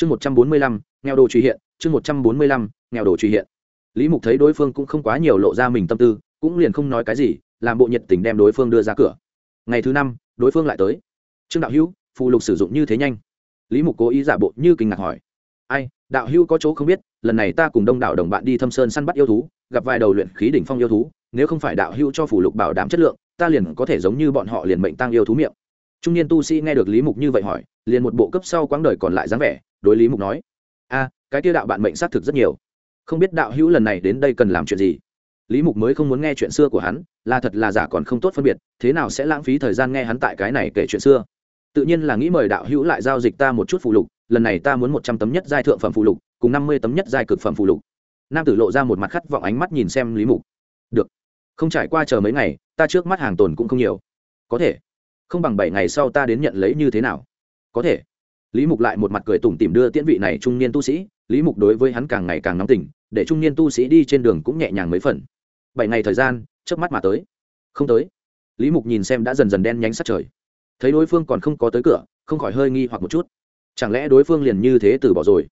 chương một trăm bốn mươi lăm, nghèo đồ truy hiện, chương một trăm bốn mươi lăm, nghèo đồ truy hiện. Lý mục thấy đối phương cũng không quá nhiều lộ ra mình tâm tư, cũng liền không nói cái gì, làm bộ nhiệt tình đem đối phương đưa ra cửa. Ngày thứ năm, đối phương lại tới. Trương đạo hữu, phù lục sử dụng như thế nhanh. Lý mục cố ý giả bộ như kinh ngạc hỏi. Ai, đạo hữu có chỗ không biết, lần này ta cùng đông đảo đồng bạn đi thâm sơn săn bắt yêu thú, gặp vài đầu luyện khí đỉnh phong yêu thú, nếu không phải đạo hữu cho phù lục bảo đảm chất lượng, ta liền có thể giống như bọn họ liền mệnh tăng yêu thú miệng. Trung niên tu sĩ nghe được lý mục như vậy hỏi, liền một bộ cấp sau quãng đời còn lại dáng vẻ đối lý mục nói, a, cái tiêu đạo bạn mệnh xác thực rất nhiều. Không biết đạo hữu lần này đến đây cần làm chuyện gì? Lý mục mới không muốn nghe chuyện xưa của hắn, là thật là giả còn không tốt phân biệt, thế nào sẽ lãng phí thời gian nghe hắn tại cái này kể chuyện xưa? Tự nhiên là nghĩ mời đạo hữu lại giao dịch ta một chút phụ lục, lần này ta muốn một trăm tấm nhất giai thượng phẩm phụ lục, cùng năm mươi tấm nhất giai cực phẩm phụ lục. Nam tử lộ ra một mặt khát vọng ánh mắt nhìn xem lý mục. Được. Không trải qua chờ mấy ngày, ta trước mắt hàng tồn cũng không nhiều. Có thể. Không bằng bảy ngày sau ta đến nhận lấy như thế nào? Có thể lý mục lại một mặt cười tủm tìm đưa tiễn vị này trung niên tu sĩ, lý mục đối với hắn càng ngày càng nóng tình, để trung niên tu sĩ đi trên đường cũng nhẹ nhàng mấy phần. Bảy ngày thời gian trước mắt mà tới. Không tới. Lý mục nhìn xem đã dần dần đen nhánh sát trời. Thấy đối phương còn không có tới cửa, không khỏi hơi nghi hoặc một chút. Chẳng lẽ đối phương liền như thế từ bỏ rồi?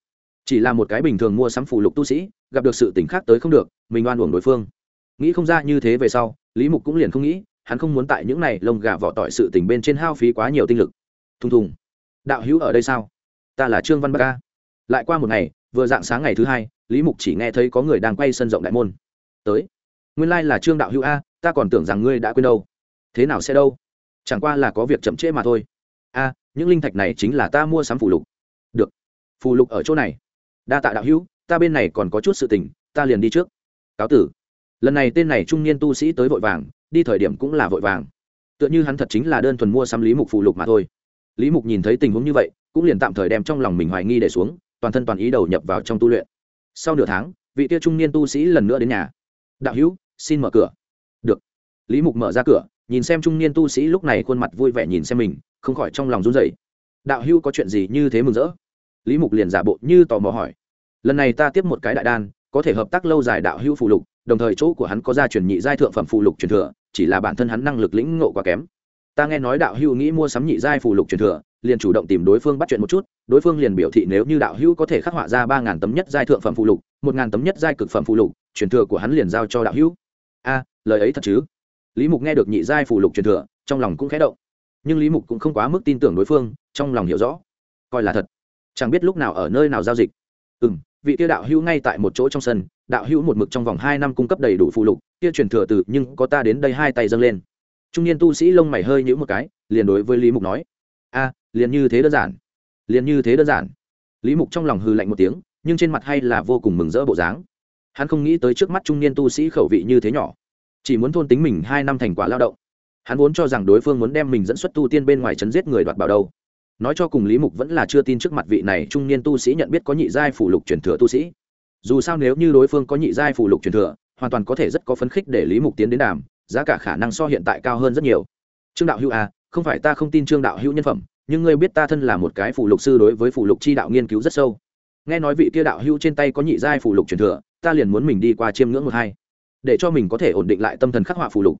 Chỉ là một cái bình thường mua sắm phụ lục tu sĩ, gặp được sự tỉnh khác tới không được, mình oan uổng đối phương. Nghĩ không ra như thế về sau, lý mục cũng liền không nghĩ, hắn không muốn tại những này lông gà vỏ tỏi sự tình bên trên hao phí quá nhiều tinh lực. Thùng thùng đạo hữu ở đây sao? Ta là trương văn bắc ca lại qua một ngày, vừa dạng sáng ngày thứ hai, lý mục chỉ nghe thấy có người đang quay sân rộng đại môn. Tới. Nguyên lai、like、là trương đạo hữu a, ta còn tưởng rằng ngươi đã quên đâu. Thế nào sẽ đâu? Chẳng qua là có việc chậm trễ mà thôi. A, những linh thạch này chính là ta mua sắm phù lục. Được. Phù lục ở chỗ này. Đa tạ đạo hữu, ta bên này còn có chút sự tình, ta liền đi trước. Cáo tử. Lần này tên này trung niên tu sĩ tới vội vàng, đi thời điểm cũng là vội vàng. Tựa như hắn thật chính là đơn thuần mua sắm lý mục phù lục mà thôi lý mục nhìn thấy tình huống như vậy, cũng liền tạm thời đem trong lòng mình hoài nghi để xuống, toàn thân toàn ý đầu nhập vào trong tu luyện. Sau nửa tháng, vị tia trung niên tu sĩ lần nữa đến nhà. Đạo hữu, xin mở cửa. Được. Lý mục mở ra cửa, nhìn xem trung niên tu sĩ lúc này khuôn mặt vui vẻ nhìn xem mình, không khỏi trong lòng run rẩy. Đạo hữu có chuyện gì như thế mừng rỡ? Lý mục liền giả bộ như tò mò hỏi. Lần này ta tiếp một cái đại đan, có thể hợp tác lâu dài đạo hữu phụ lục, đồng thời chỗ của hắn có gia truyền nhị giai thượng phẩm phụ lục truyền thừa, chỉ là bản thân hắn năng lực lĩnh ngộ quá kém ta nghe nói đạo hữu nghĩ mua sắm nhị giai phụ lục truyền thừa, liền chủ động tìm đối phương bắt chuyện một chút, đối phương liền biểu thị nếu như đạo hữu có thể khắc họa ra ba ngàn tấm nhất giai thượng phẩm phụ lục, một ngàn tấm nhất giai cực phẩm phụ lục, truyền thừa của hắn liền giao cho đạo hữu. A, lời ấy thật chứ? Lý mục nghe được nhị giai phụ lục truyền thừa, trong lòng cũng khẽ động. Nhưng lý mục cũng không quá mức tin tưởng đối phương, trong lòng hiểu rõ. Coi là thật. Chẳng biết lúc nào ở nơi nào giao dịch. Ừ m vị tiêu đạo hữu ngay tại một chỗ trong sân, đạo hữu một mực trong vòng hai năm cung cấp đầy đủ phụ lục, kia truyền thừa từ nhưng có ta đến đây hai tay dâng lên trung niên tu sĩ lông mày hơi nhữ một cái, liền đối với lý mục nói, a, liền như thế đơn giản, liền như thế đơn giản. Lý mục trong lòng hư lạnh một tiếng, nhưng trên mặt hay là vô cùng mừng rỡ bộ dáng. Hắn không nghĩ tới trước mắt trung niên tu sĩ khẩu vị như thế nhỏ, chỉ muốn thôn tính mình hai năm thành quả lao động. Hắn vốn cho rằng đối phương muốn đem mình dẫn xuất tu tiên bên ngoài chấn giết người đoạt bảo đâu. Nói cho cùng lý mục vẫn là chưa tin trước mặt vị này trung niên tu sĩ nhận biết có nhị giai phủ lục truyền thừa tu sĩ. Dù sao nếu như đối phương có nhị giai phủ lục truyền thừa, hoàn toàn có thể rất có phấn khích để lý mục tiến đến đàm giá cả khả năng so hiện tại cao hơn rất nhiều. Trương đạo hữu à không phải ta không tin trương đạo hữu nhân phẩm, nhưng ngươi biết ta thân là một cái phủ lục sư đối với phủ lục chi đạo nghiên cứu rất sâu. Nghe nói vị kia đạo hữu trên tay có nhị giai phủ lục truyền thừa, ta liền muốn mình đi qua chiêm ngưỡng một hai, để cho mình có thể ổn định lại tâm thần khắc họa phủ lục.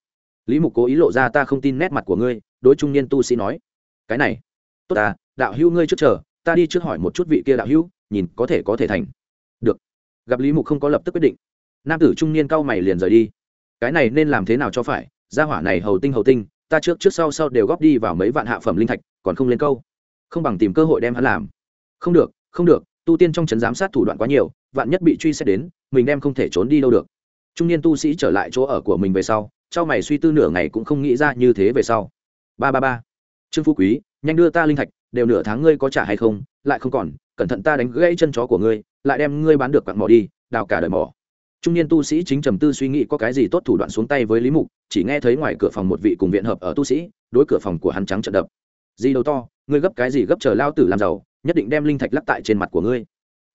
Lý mục cố ý lộ ra ta không tin nét mặt của ngươi, đối trung niên tu sĩ nói. Cái này, tốt à đạo hữu ngươi trước chờ, ta đi trước hỏi một chút vị kia đạo hữu, nhìn có thể có thể thành. Được. Gặp lý mục không có lập tức quyết định. Nam tử trung niên cao mày liền rời đi cái này nên làm thế nào cho phải? Gia hỏa này hầu tinh hầu tinh, ta trước trước sau sau đều góp đi vào mấy vạn hạ phẩm linh thạch, còn không lên câu. Không bằng tìm cơ hội đem hắn làm. Không được không được, tu tiên trong trấn giám sát thủ đoạn quá nhiều, vạn nhất bị truy xét đến, mình đem không thể trốn đi đâu được. Trung niên tu sĩ trở lại chỗ ở của mình về sau trao mày suy tư nửa ngày cũng không nghĩ ra như thế về sau. Ba ba ba. Trương phú quý, nhanh đưa ta linh thạch, đều nửa tháng ngươi có trả hay không? Lại không còn, cẩn thận ta đánh gãy chân chó của ngươi, lại đem ngươi bán được quặng mỏ đi, đào cả đời mỏ trung niên tu sĩ chính trầm tư suy nghĩ có cái gì tốt thủ đoạn xuống tay với lý mục, chỉ nghe thấy ngoài cửa phòng một vị cùng viện hợp ở tu sĩ, đối cửa phòng của hắn trắng trận đập. Gì đầu to, ngươi gấp cái gì gấp chờ lao tử làm giàu, nhất định đem linh thạch lắc tại trên mặt của ngươi.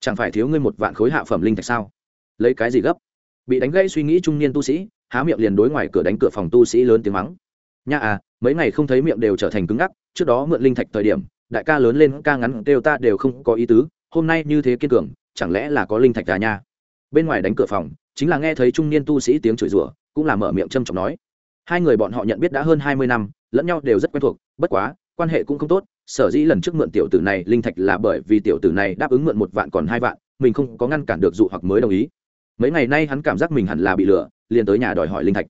Chẳng phải thiếu ngươi một vạn khối hạ phẩm linh thạch sao? Lấy cái gì gấp? Bị đánh gãy suy nghĩ trung niên tu sĩ, há miệng liền đối ngoài cửa đánh cửa phòng tu sĩ lớn tiếng mắng. Nha à mấy ngày không thấy miệng đều trở thành cứng ngắc, trước đó mượn linh thạch thời điểm, đại ca lớn lên ca ngắn đều ta đều không có ý tứ, hôm nay như thế kiên cường, chẳng lẽ là có linh thạch cả nha? Bên ngoài đánh cửa phòng, chính là nghe thấy trung niên tu sĩ tiếng chửi rủa, cũng là mở miệng trâm trọng nói. Hai người bọn họ nhận biết đã hơn hai mươi năm, lẫn nhau đều rất quen thuộc, bất quá, quan hệ cũng không tốt, sở dĩ lần trước mượn tiểu tử này linh thạch là bởi vì tiểu tử này đáp ứng mượn một vạn còn hai vạn, mình không có ngăn cản được dụ hoặc mới đồng ý. Mấy ngày nay hắn cảm giác mình hẳn là bị lừa, liền tới nhà đòi hỏi linh thạch.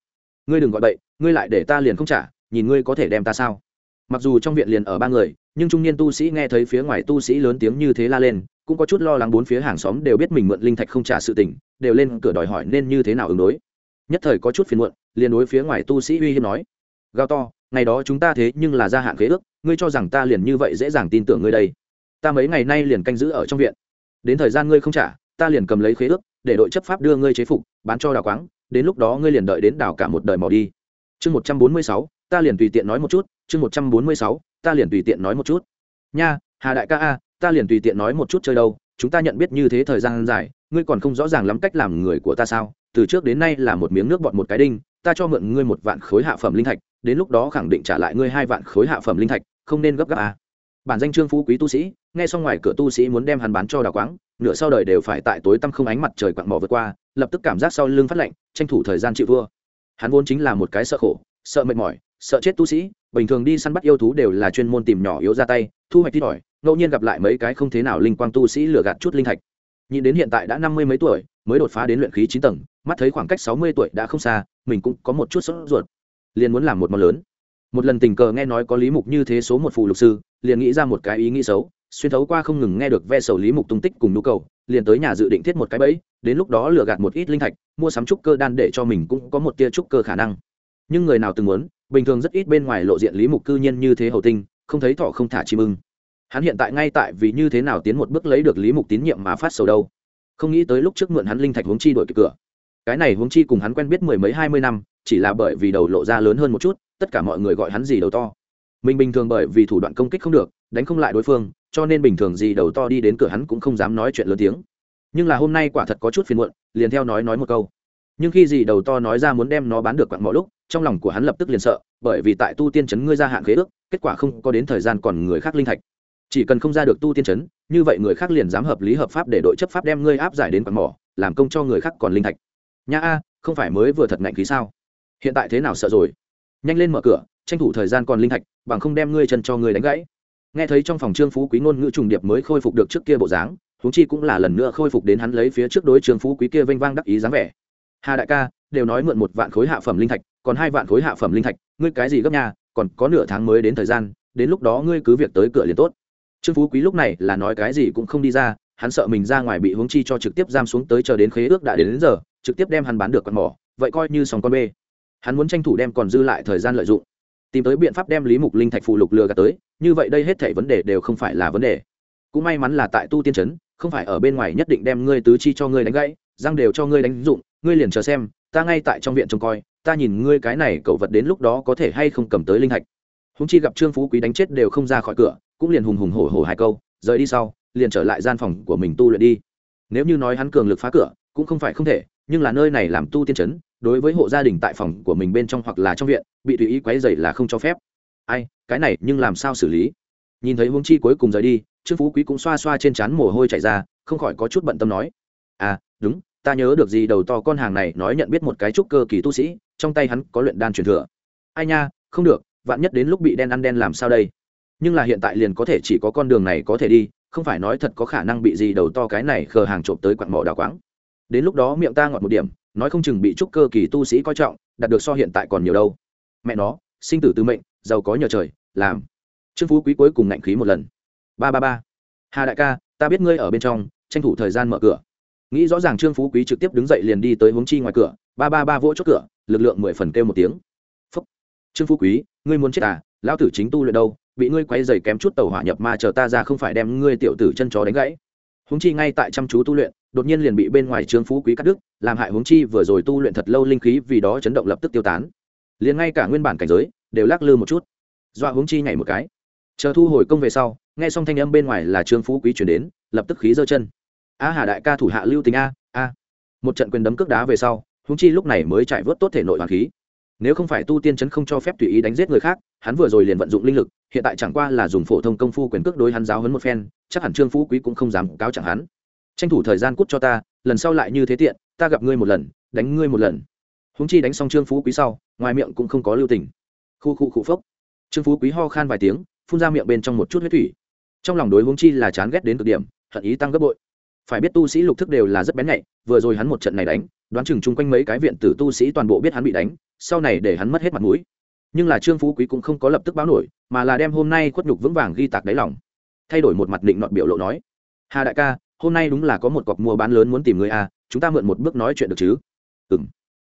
Ngươi đừng gọi bậy, ngươi lại để ta liền không trả, nhìn ngươi có thể đem ta sao? Mặc dù trong viện liền ở ba người nhưng trung niên tu sĩ nghe thấy phía ngoài tu sĩ lớn tiếng như thế la lên, cũng có chút lo lắng bốn phía hàng xóm đều biết mình mượn linh thạch không trả sự tình, đều lên cửa đòi hỏi nên như thế nào ứng đối. Nhất thời có chút phiền muộn, liền đối phía ngoài tu sĩ uy hiếp nói, gao to, ngày đó chúng ta thế nhưng là gia hạn khế ước, ngươi cho rằng ta liền như vậy dễ dàng tin tưởng ngươi đây. Ta mấy ngày nay liền canh giữ ở trong viện. Đến thời gian ngươi không trả, ta liền cầm lấy khế ước, để đội chấp pháp đưa ngươi chế phục, bán cho đào quáng, đến lúc đó ngươi liền đợi đến đào cả một đời mò đi. Chương một trăm bốn mươi sáu, ta liền tùy tiện nói một chút, chương một trăm bốn mươi sáu ta liền tùy tiện nói một chút nha, hà đại ca a, ta liền tùy tiện nói một chút chơi đâu, chúng ta nhận biết như thế thời gian dài, ngươi còn không rõ ràng lắm cách làm người của ta sao từ trước đến nay là một miếng nước bọt một cái đinh, ta cho mượn ngươi một vạn khối hạ phẩm linh thạch, đến lúc đó khẳng định trả lại ngươi hai vạn khối hạ phẩm linh thạch, không nên gấp gáp à. bản danh trương phú quý tu sĩ, nghe xong ngoài cửa tu sĩ muốn đem hắn bán cho đào quáng, nửa sau đời đều phải tại tối tăm không ánh mặt trời quặng mỏ vượt qua, lập tức cảm giác sau lưng phát lạnh, tranh thủ thời gian chịu vua. hắn vốn chính là một cái sợ khổ, sợ mệt mỏi, sợ chết tu sĩ bình thường đi săn bắt yêu thú đều là chuyên môn tìm nhỏ yếu ra tay, thu hoạch ít ỏi, ngẫu nhiên gặp lại mấy cái không thế nào linh quang tu sĩ lừa gạt chút linh thạch. Nhìn đến hiện tại đã năm mươi mấy tuổi, mới đột phá đến luyện khí chín tầng, mắt thấy khoảng cách sáu mươi tuổi đã không xa, mình cũng có một chút sốt ruột. Liền muốn làm một món lớn. Một lần tình cờ nghe nói có lý mục như thế số một phù lục sư, liền nghĩ ra một cái ý nghĩ xấu, xuyên thấu qua không ngừng nghe được ve sầu lý mục tung tích cùng nhu cầu, liền tới nhà dự định thiết một cái bẫy, đến lúc đó lừa gạt một ít linh thạch, mua sắm trúc cơ đan để cho mình cũng có một tia trúc cơ khả năng. Nhưng người nào từng muốn bình thường rất ít bên ngoài lộ diện lý mục cư nhiên như thế hậu tinh, không thấy thọ không thả chim ưng. Hắn hiện tại ngay tại vì như thế nào tiến một bước lấy được lý mục tín nhiệm mà phát sầu đâu. Không nghĩ tới lúc trước mượn hắn linh thạch huống chi đổi kịp cửa. Cái này huống chi cùng hắn quen biết mười mấy hai mươi năm, chỉ là bởi vì đầu lộ ra lớn hơn một chút, tất cả mọi người gọi hắn gì đầu to. Mình bình thường bởi vì thủ đoạn công kích không được, đánh không lại đối phương, cho nên bình thường gì đầu to đi đến cửa hắn cũng không dám nói chuyện lớn tiếng. Nhưng là hôm nay quả thật có chút phiền muộn, liền theo nói nói một câu. Nhưng khi gì đầu to nói ra muốn đem nó bán được quặng mọi lúc trong lòng của hắn lập tức liền sợ, bởi vì tại tu tiên chấn ngươi ra hạn khế ước, kết quả không có đến thời gian còn người khác linh thạch. Chỉ cần không ra được tu tiên chấn như vậy người khác liền dám hợp lý hợp pháp để đội chấp pháp đem ngươi áp giải đến quặng mỏ, làm công cho người khác còn linh thạch. Nha a, không phải mới vừa thật ngạnh khí sao? Hiện tại thế nào sợ rồi? Nhanh lên mở cửa, tranh thủ thời gian còn linh thạch, bằng không đem ngươi chân cho ngươi đánh gãy. Nghe thấy trong phòng trương phú quý ngôn ngữ trùng điệp mới khôi phục được trước kia bộ dáng, huống chi cũng là lần nữa khôi phục đến hắn lấy phía trước đối trương phú quý kia vênh vang đắc ý dáng vẻ. Hà đại ca, đều nói mượn một vạn khối hạ phẩm linh thạch còn hai vạn khối hạ phẩm linh thạch ngươi cái gì gấp nhà còn có nửa tháng mới đến thời gian đến lúc đó ngươi cứ việc tới cửa liền tốt. Trương phú quý lúc này là nói cái gì cũng không đi ra hắn sợ mình ra ngoài bị hướng chi cho trực tiếp giam xuống tới chờ đến khế ước đã đến, đến giờ trực tiếp đem hắn bán được con mỏ vậy coi như sòng con bê. Hắn muốn tranh thủ đem còn dư lại thời gian lợi dụng tìm tới biện pháp đem lý mục linh thạch phụ lục lừa gạt tới như vậy đây hết thảy vấn đề đều không phải là vấn đề. Cũng may mắn là tại tu tiên trấn không phải ở bên ngoài nhất định đem ngươi tứ chi cho ngươi đánh gãy răng đều cho ngươi đánh dụng ngươi liền chờ xem ta ngay tại trong viện trông coi ta nhìn ngươi cái này cậu vật đến lúc đó có thể hay không cầm tới linh hạch, húng chi gặp trương phú quý đánh chết đều không ra khỏi cửa cũng liền hùng hùng hổ hổ hai câu rời đi sau liền trở lại gian phòng của mình tu luyện đi. Nếu như nói hắn cường lực phá cửa cũng không phải không thể nhưng là nơi này làm tu tiên chấn, đối với hộ gia đình tại phòng của mình bên trong hoặc là trong viện bị tùy ý quấy dày là không cho phép. Ai cái này nhưng làm sao xử lý? Nhìn thấy huống chi cuối cùng rời đi trương phú quý cũng xoa xoa trên trán mồ hôi chảy ra không khỏi có chút bận tâm nói. À đúng ta nhớ được gì đầu to con hàng này nói nhận biết một cái trúc cơ kỳ tu sĩ, trong tay hắn có luyện đan truyền thừa. Ai nha, không được, vạn nhất đến lúc bị đen ăn đen làm sao đây? Nhưng là hiện tại liền có thể chỉ có con đường này có thể đi, không phải nói thật có khả năng bị gì đầu to cái này khờ hàng trộm tới quặng mỏ đào quáng. Đến lúc đó miệng ta ngọt một điểm, nói không chừng bị trúc cơ kỳ tu sĩ coi trọng, đạt được so hiện tại còn nhiều đâu. Mẹ nó, sinh tử tư mệnh, giàu có nhờ trời, làm. Trương phú quý cuối cùng ngạnh khí một lần. Ba ba ba. Hà đại ca, ta biết ngươi ở bên trong, tranh thủ thời gian mở cửa nghĩ rõ ràng trương phú quý trực tiếp đứng dậy liền đi tới hướng chi ngoài cửa, ba ba ba vỗ chốt cửa, lực lượng mười phần kêu một tiếng. Phúc. Trương phú quý, ngươi muốn chết à? Lão tử chính tu luyện đâu? Bị ngươi quay dày kém chút tàu hỏa nhập ma chờ ta ra không phải đem ngươi tiểu tử chân chó đánh gãy. Hướng chi ngay tại chăm chú tu luyện, đột nhiên liền bị bên ngoài trương phú quý cắt đứt, làm hại hướng chi vừa rồi tu luyện thật lâu linh khí vì đó chấn động lập tức tiêu tán. Liền ngay cả nguyên bản cảnh giới, đều lắc lư một chút. Dọa hướng chi nhảy một cái. Chờ thu hồi công về sau, nghe xong thanh âm bên ngoài là trương phú quý chuyển đến, lập tức khí giơ chân a hà đại ca thủ hạ lưu tình a a. Một trận quyền đấm cước đá về sau húng chi lúc này mới chạy vớt tốt thể nội hoàng khí. Nếu không phải tu tiên chấn không cho phép tùy ý đánh giết người khác, hắn vừa rồi liền vận dụng linh lực, hiện tại chẳng qua là dùng phổ thông công phu quyền cước đối hắn giáo hấn một phen, chắc hẳn trương phú quý cũng không dám cáo chẳng hắn. Tranh thủ thời gian cút cho ta, lần sau lại như thế tiện, ta gặp ngươi một lần, đánh ngươi một lần. Húng chi đánh xong trương phú quý sau, ngoài miệng cũng không có lưu tình. Khu khu khu phốc. Trương phú quý ho khan vài tiếng, phun ra miệng bên trong một chút huyết thủy. Trong lòng đối húng chi là chán ghét đến cực điểm, hận ý tăng gấp bội phải biết tu sĩ lục thức đều là rất bén nhạy vừa rồi hắn một trận này đánh đoán chừng chung quanh mấy cái viện tử tu sĩ toàn bộ biết hắn bị đánh sau này để hắn mất hết mặt mũi. Nhưng là trương phú quý cũng không có lập tức báo nổi mà là đem hôm nay khuất nhục vững vàng ghi tạc đáy lòng. Thay đổi một mặt định nọt biểu lộ nói hà đại ca hôm nay đúng là có một cọc mua bán lớn muốn tìm người a à, chúng ta mượn một bước nói chuyện được chứ? Ừ m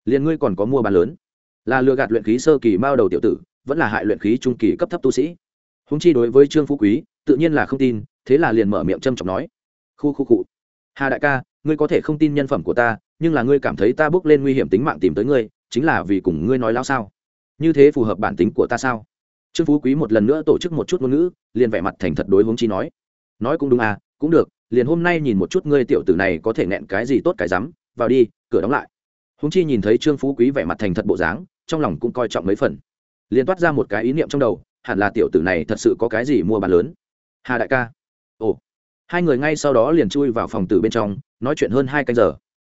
liền ngươi còn có mua bán lớn? Là lừa gạt luyện khí sơ kỳ mao đầu tiểu tử vẫn là hại luyện khí trung kỳ cấp thấp tu sĩ. Húng chi đối với trương phú quý tự nhiên là không tin thế là liền mở miệng trâm trọng nói khu khu cụ hà đại ca, ngươi có thể không tin nhân phẩm của ta, nhưng là ngươi cảm thấy ta bước lên nguy hiểm tính mạng tìm tới ngươi, chính là vì cùng ngươi nói lao sao? Như thế phù hợp bản tính của ta sao? Trương phú quý một lần nữa tổ chức một chút ngôn ngữ, liền vẻ mặt thành thật đối hướng chi nói. Nói cũng đúng à cũng được, liền hôm nay nhìn một chút ngươi tiểu tử này có thể nghẹn cái gì tốt cái rắm, vào đi, cửa đóng lại. Húng chi nhìn thấy trương phú quý vẻ mặt thành thật bộ dáng, trong lòng cũng coi trọng mấy phần. Liền toát ra một cái ý niệm trong đầu, hẳn là tiểu tử này thật sự có cái gì mua bán lớn. Hà đại ca. Ồ hai người ngay sau đó liền chui vào phòng tử bên trong, nói chuyện hơn hai canh giờ.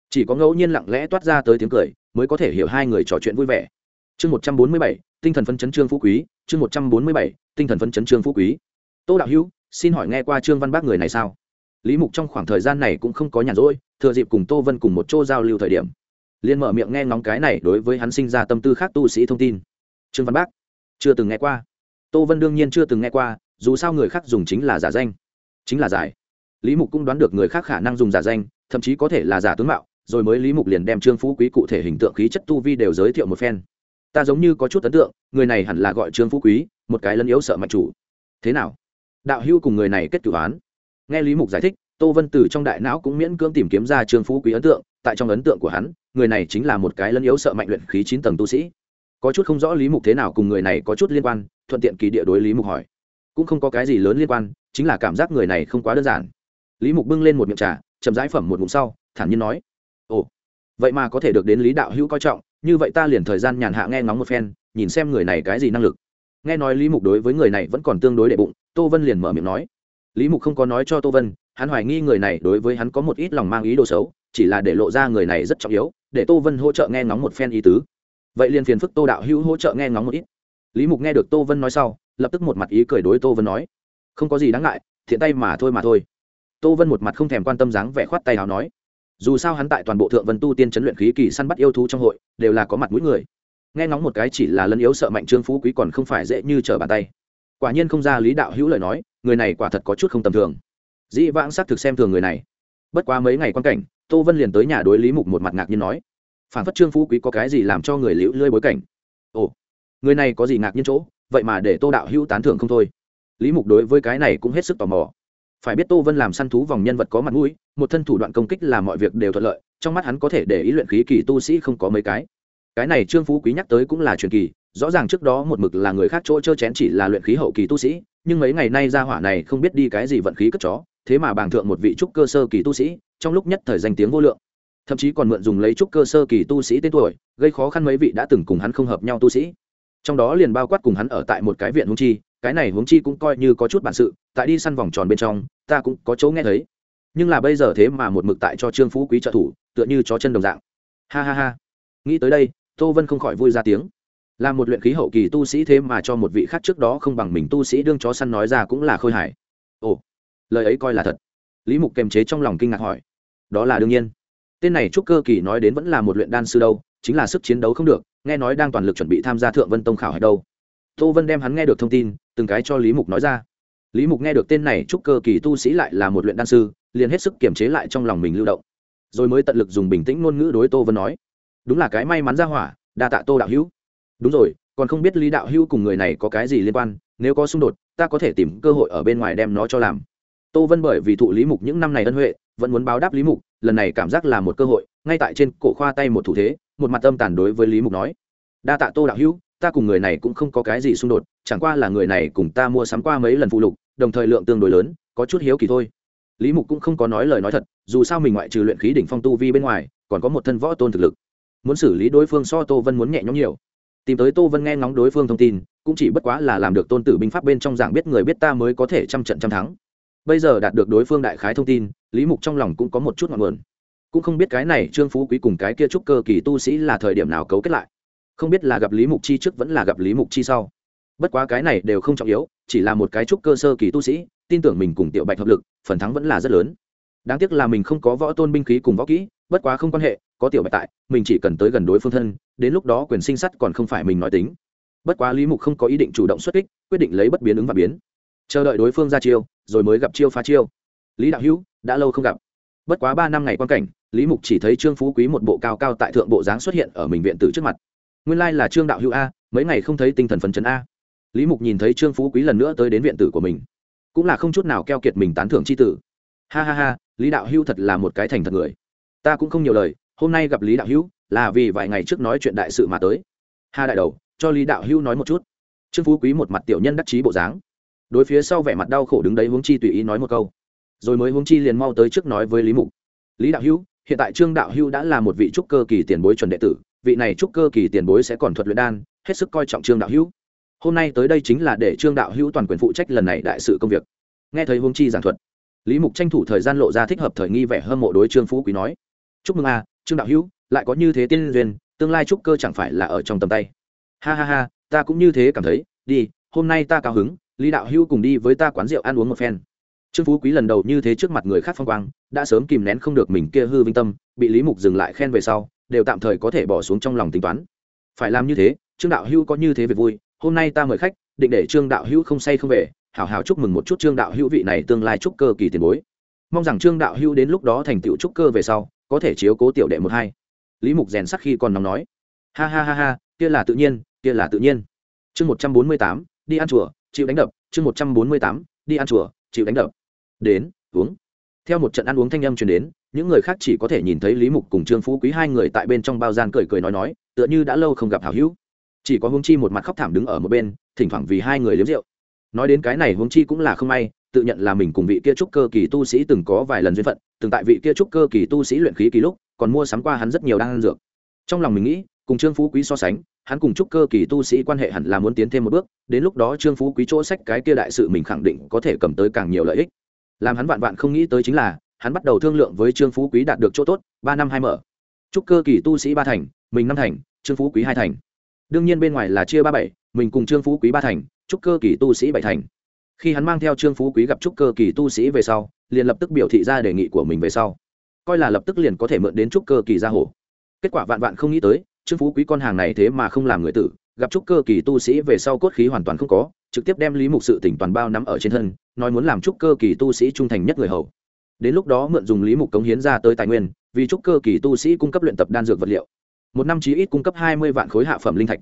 Chỉ có ngẫu nhiên lặng lẽ toát ra tới tiếng cười, mới có thể hiểu hai người trò chuyện vui vẻ. Chương một trăm bốn mươi bảy, tinh thần phân chấn trương phú quý. Chương một trăm bốn mươi bảy, tinh thần phân chấn trương phú quý. Tô đạo hữu, xin hỏi nghe qua trương văn bác người này sao? Lý mục trong khoảng thời gian này cũng không có nhàn rỗi, thừa dịp cùng tô vân cùng một chỗ giao lưu thời điểm liên mở miệng nghe ngóng cái này đối với hắn sinh ra tâm tư khác tu sĩ thông tin. Trương văn bác, chưa từng nghe qua. Tô vân đương nhiên chưa từng nghe qua, dù sao người khác dùng chính là giả danh, chính là giải lý mục cũng đoán được người khác khả năng dùng giả danh, thậm chí có thể là giả tướng mạo, rồi mới lý mục liền đem trương phú quý cụ thể hình tượng khí chất tu vi đều giới thiệu một phen. Ta giống như có chút ấn tượng, người này hẳn là gọi trương phú quý, một cái lân yếu sợ mạnh chủ. Thế nào? Đạo hưu cùng người này kết cử án. Nghe lý mục giải thích, tô vân từ trong đại não cũng miễn cưỡng tìm kiếm ra trương phú quý ấn tượng, tại trong ấn tượng của hắn, người này chính là một cái lân yếu sợ mạnh luyện khí chín tầng tu sĩ. Có chút không rõ lý mục thế nào cùng người này có chút liên quan, thuận tiện kỳ địa đối lý mục hỏi. Cũng không có cái gì lớn liên quan, chính là cảm giác người này không quá đơn giản lý mục bưng lên một miệng trà, chậm rãi phẩm một ngụm sau, thản nhiên nói, ồ, vậy mà có thể được đến lý đạo hữu coi trọng, như vậy ta liền thời gian nhàn hạ nghe ngóng một phen, nhìn xem người này cái gì năng lực. Nghe nói lý mục đối với người này vẫn còn tương đối đệ bụng, tô vân liền mở miệng nói, lý mục không có nói cho tô vân, hắn hoài nghi người này đối với hắn có một ít lòng mang ý đồ xấu, chỉ là để lộ ra người này rất trọng yếu, để tô vân hỗ trợ nghe ngóng một phen ý tứ. Vậy liền phiền phức tô đạo hữu hỗ trợ nghe ngóng một ít. Lý mục nghe được tô vân nói sau, lập tức một mặt ý cười đối tô vân nói, không có gì đáng ngại, thiện tay mà thôi mà thôi tô vân một mặt không thèm quan tâm dáng vẻ khoát tay h nói, dù sao hắn tại toàn bộ thượng vân tu tiên chấn luyện khí kỳ săn bắt yêu thú trong hội, đều là có mặt mũi người. Nghe ngóng một cái chỉ là lân yếu sợ mạnh trương phú quý còn không phải dễ như trở bàn tay. Quả nhiên không ra lý đạo hữu lời nói, người này quả thật có chút không tầm thường. Dĩ vãng xác thực xem thường người này. Bất quá mấy ngày quan cảnh, tô vân liền tới nhà đối lý mục một mặt ngạc nhiên nói, phản phất trương phú quý có cái gì làm cho người liễu lơi bối cảnh? Ồ, người này có gì ngạc nhiên chỗ? Vậy mà để tô đạo hữu tán thưởng không thôi. Lý mục đối với cái này cũng hết sức tò mò phải biết tô vân làm săn thú vòng nhân vật có mặt mũi, một thân thủ đoạn công kích làm mọi việc đều thuận lợi, trong mắt hắn có thể để ý luyện khí kỳ tu sĩ không có mấy cái. Cái này trương phú quý nhắc tới cũng là truyền kỳ, rõ ràng trước đó một mực là người khác chỗ chơ chén chỉ là luyện khí hậu kỳ tu sĩ, nhưng mấy ngày nay ra hỏa này không biết đi cái gì vận khí cất chó, thế mà bàng thượng một vị trúc cơ sơ kỳ tu sĩ, trong lúc nhất thời danh tiếng vô lượng. Thậm chí còn mượn dùng lấy trúc cơ sơ kỳ tu sĩ tên tuổi, gây khó khăn mấy vị đã từng cùng hắn không hợp nhau tu sĩ. Trong đó liền bao quát cùng hắn ở tại một cái viện hung chi cái này huống chi cũng coi như có chút bản sự, tại đi săn vòng tròn bên trong, ta cũng có chỗ nghe thấy. Nhưng là bây giờ thế mà một mực tại cho trương phú quý trợ thủ, tựa như chó chân đồng dạng. Ha ha ha. Nghĩ tới đây, tô vân không khỏi vui ra tiếng. Là một luyện khí hậu kỳ tu sĩ thế mà cho một vị khác trước đó không bằng mình tu sĩ đương chó săn nói ra cũng là khôi hài. Ồ, lời ấy coi là thật. Lý mục kềm chế trong lòng kinh ngạc hỏi. Đó là đương nhiên. Tên này trúc cơ kỳ nói đến vẫn là một luyện đan sư đâu, chính là sức chiến đấu không được, nghe nói đang toàn lực chuẩn bị tham gia thượng vân tông khảo hạch đâu tô vân đem hắn nghe được thông tin, từng cái cho lý mục nói ra. Lý mục nghe được tên này, chúc cơ kỳ tu sĩ lại là một luyện đan sư, liền hết sức kiềm chế lại trong lòng mình lưu động. Rồi mới tận lực dùng bình tĩnh ngôn ngữ đối tô vân nói, đúng là cái may mắn ra hỏa, đa tạ tô đạo hữu. Đúng rồi, còn không biết lý đạo hữu cùng người này có cái gì liên quan, nếu có xung đột, ta có thể tìm cơ hội ở bên ngoài đem nó cho làm. Tô vân bởi vì thụ lý mục những năm này ân huệ, vẫn muốn báo đáp lý mục, lần này cảm giác là một cơ hội, ngay tại trên cổ khoa tay một thủ thế, một mặt âm tàn đối với lý mục nói, đa tạ tô đạo hữu ta cùng người này cũng không có cái gì xung đột, chẳng qua là người này cùng ta mua sắm qua mấy lần phụ lục, đồng thời lượng tương đối lớn, có chút hiếu kỳ thôi. Lý mục cũng không có nói lời nói thật, dù sao mình ngoại trừ luyện khí đỉnh phong tu vi bên ngoài, còn có một thân võ tôn thực lực. Muốn xử lý đối phương so tô vân muốn nhẹ nhõm nhiều. Tìm tới tô vân nghe ngóng đối phương thông tin, cũng chỉ bất quá là làm được tôn tử binh pháp bên trong giảng biết người biết ta mới có thể trăm trận trăm thắng. Bây giờ đạt được đối phương đại khái thông tin, lý mục trong lòng cũng có một chút ngọn nguồn. Cũng không biết cái này trương phú quý cùng cái kia trúc cơ kỳ tu sĩ là thời điểm nào cấu kết lại không biết là gặp lý mục chi trước vẫn là gặp lý mục chi sau. Bất quá cái này đều không trọng yếu, chỉ là một cái trúc cơ sơ kỳ tu sĩ, tin tưởng mình cùng tiểu bạch hợp lực, phần thắng vẫn là rất lớn. Đáng tiếc là mình không có võ tôn binh khí cùng võ kỹ, bất quá không quan hệ, có tiểu bạch tại, mình chỉ cần tới gần đối phương thân, đến lúc đó quyền sinh sắt còn không phải mình nói tính. Bất quá lý mục không có ý định chủ động xuất kích, quyết định lấy bất biến ứng và biến. Chờ đợi đối phương ra chiêu, rồi mới gặp chiêu phá chiêu. Lý đạo hữu, đã lâu không gặp. Bất quá ba năm ngày quan cảnh, lý mục chỉ thấy trương phú quý một bộ cao cao tại thượng bộ dáng xuất hiện ở mình viện tử trước mặt nguyên lai là trương đạo hữu a, mấy ngày không thấy tinh thần phấn chấn a. Lý mục nhìn thấy trương phú quý lần nữa tới đến viện tử của mình, cũng là không chút nào keo kiệt mình tán thưởng c h i tử. Ha ha ha, lý đạo hữu thật là một cái thành thật người. Ta cũng không nhiều lời, hôm nay gặp lý đạo hữu, là vì vài ngày trước nói chuyện đại sự mà tới. Hà đại đầu, cho lý đạo hữu nói một chút. Trương phú quý một mặt tiểu nhân đắc chí bộ dáng, đối phía sau vẻ mặt đau khổ đứng đấy huống chi tùy ý nói một câu. Rồi mới huống chi liền mau tới trước nói với lý mục. Lý đạo hữu, hiện tại trương đạo hữu đã là một vị trúc cơ kỳ tiền bối chuẩn đệ tử vị này chúc cơ kỳ tiền bối sẽ còn thuật luyện đan, hết sức coi trọng trương đạo hữu. Hôm nay tới đây chính là để trương đạo hữu toàn quyền phụ trách lần này đại sự công việc. Nghe thấy huống chi giảng thuật, lý mục tranh thủ thời gian lộ ra thích hợp thời nghi vẻ hâm mộ đối trương phú quý nói, chúc mừng a, trương đạo hữu, lại có như thế tiên duyên, tương lai trúc cơ chẳng phải là ở trong tầm tay. Ha ha ha, ta cũng như thế cảm thấy, đi, hôm nay ta cao hứng, lý đạo hữu cùng đi với ta quán rượu ăn uống một phen. Trương phú quý lần đầu như thế trước mặt người khác phong quang, đã sớm kìm nén không được mình kia hư vinh tâm, bị lý mục dừng lại khen về sau đều tạm thời có thể bỏ xuống trong lòng tính toán. Phải làm như thế, trương đạo hữu có như thế về vui, hôm nay ta mời khách, định để trương đạo hữu không say không về, hảo hảo chúc mừng một chút trương đạo hữu vị này tương lai chúc cơ kỳ tiền bối. Mong rằng trương đạo hữu đến lúc đó thành tựu trúc cơ về sau, có thể chiếu cố tiểu đệ một hai. Lý mục rèn sắc khi còn nóng nói. Ha ha ha ha, kia là tự nhiên, kia là tự nhiên. Chương một trăm bốn mươi tám, đi ăn chùa, chịu đánh đập. Chương một trăm bốn mươi tám, đi ăn chùa, chịu đánh đập. Đến, uống. Theo một trận ăn uống thanh âm truyền đến những người khác chỉ có thể nhìn thấy lý mục cùng trương phú quý hai người tại bên trong bao gian cười cười nói nói, tựa như đã lâu không gặp hảo hữu. Chỉ có hung chi một mặt khóc thảm đứng ở một bên, thỉnh thoảng vì hai người liếm rượu. Nói đến cái này hung chi cũng là không may, tự nhận là mình cùng vị kia trúc cơ kỳ tu sĩ từng có vài lần duyên phận, từng tại vị kia trúc cơ kỳ tu sĩ luyện khí kỳ lúc, còn mua sắm qua hắn rất nhiều đan dược. Trong lòng mình nghĩ, cùng trương phú quý so sánh, hắn cùng trúc cơ kỳ tu sĩ quan hệ hẳn là muốn tiến thêm một bước, đến lúc đó trương phú quý chỗ sách cái kia đại sự mình khẳng định có thể cầm tới càng nhiều lợi ích. Làm hắn vạn vạn không nghĩ tới chính là hắn bắt đầu thương lượng với trương phú quý đạt được chỗ tốt, ba năm hai mở. Trúc cơ kỳ tu sĩ ba thành, mình năm thành, trương phú quý hai thành. Đương nhiên bên ngoài là chia ba bảy, mình cùng trương phú quý ba thành trúc cơ kỳ tu sĩ bảy thành. Khi hắn mang theo trương phú quý gặp trúc cơ kỳ tu sĩ về sau, liền lập tức biểu thị ra đề nghị của mình về sau. Coi là lập tức liền có thể mượn đến trúc cơ kỳ ra hồ kết quả vạn vạn không nghĩ tới, trương phú quý con hàng này thế mà không làm người tử, gặp trúc cơ kỳ tu sĩ về sau cốt khí hoàn toàn không có, trực tiếp đem lý mục sự tỉnh toàn bao nắm ở trên thân, nói muốn làm trúc cơ kỳ tu sĩ trung thành nhất người hầu đến lúc đó mượn dùng lý mục cống hiến ra tới tài nguyên, vì trúc cơ kỳ tu sĩ cung cấp luyện tập đan dược vật liệu. Một năm chí ít cung cấp hai mươi vạn khối hạ phẩm linh thạch.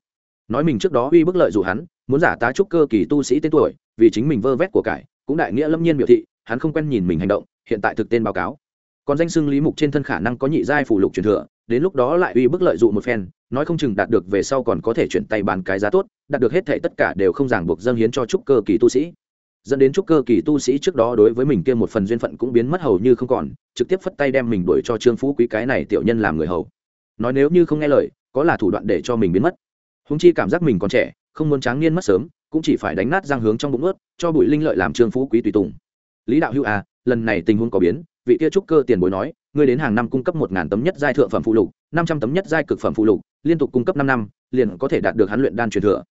Nói mình trước đó uy bức lợi dụ hắn, muốn giả tá trúc cơ kỳ tu sĩ tên tuổi, vì chính mình vơ vét của cải, cũng đại nghĩa lâm nhiên biểu thị, hắn không quen nhìn mình hành động, hiện tại thực tên báo cáo. Còn danh xưng lý mục trên thân khả năng có nhị giai phủ lục truyền thừa, đến lúc đó lại uy bức lợi dụ một phen, nói không chừng đạt được về sau còn có thể chuyển tay bán cái giá tốt, đạt được hết thệ tất cả đều không ràng buộc dâng hiến cho trúc cơ kỳ tu sĩ dẫn đến trúc cơ kỳ tu sĩ trước đó đối với mình kia một phần duyên phận cũng biến mất hầu như không còn, trực tiếp phất tay đem mình đuổi cho trương phú quý cái này tiểu nhân làm người hầu. Nói nếu như không nghe lời, có là thủ đoạn để cho mình biến mất. Húng chi cảm giác mình còn trẻ, không muốn tráng niên mất sớm, cũng chỉ phải đánh nát răng hướng trong bụng ướt, cho bụi linh lợi làm trương phú quý tùy tùng. Lý đạo hữu à lần này tình huống có biến, vị kia trúc cơ tiền bối nói, ngươi đến hàng năm cung cấp một ngàn tấm nhất giai thượng phẩm phụ lục, năm trăm tấm nhất giai cực phẩm phụ lục, liên tục cung cấp năm năm, liền có thể đạt được hắn luyện đan truyền thừa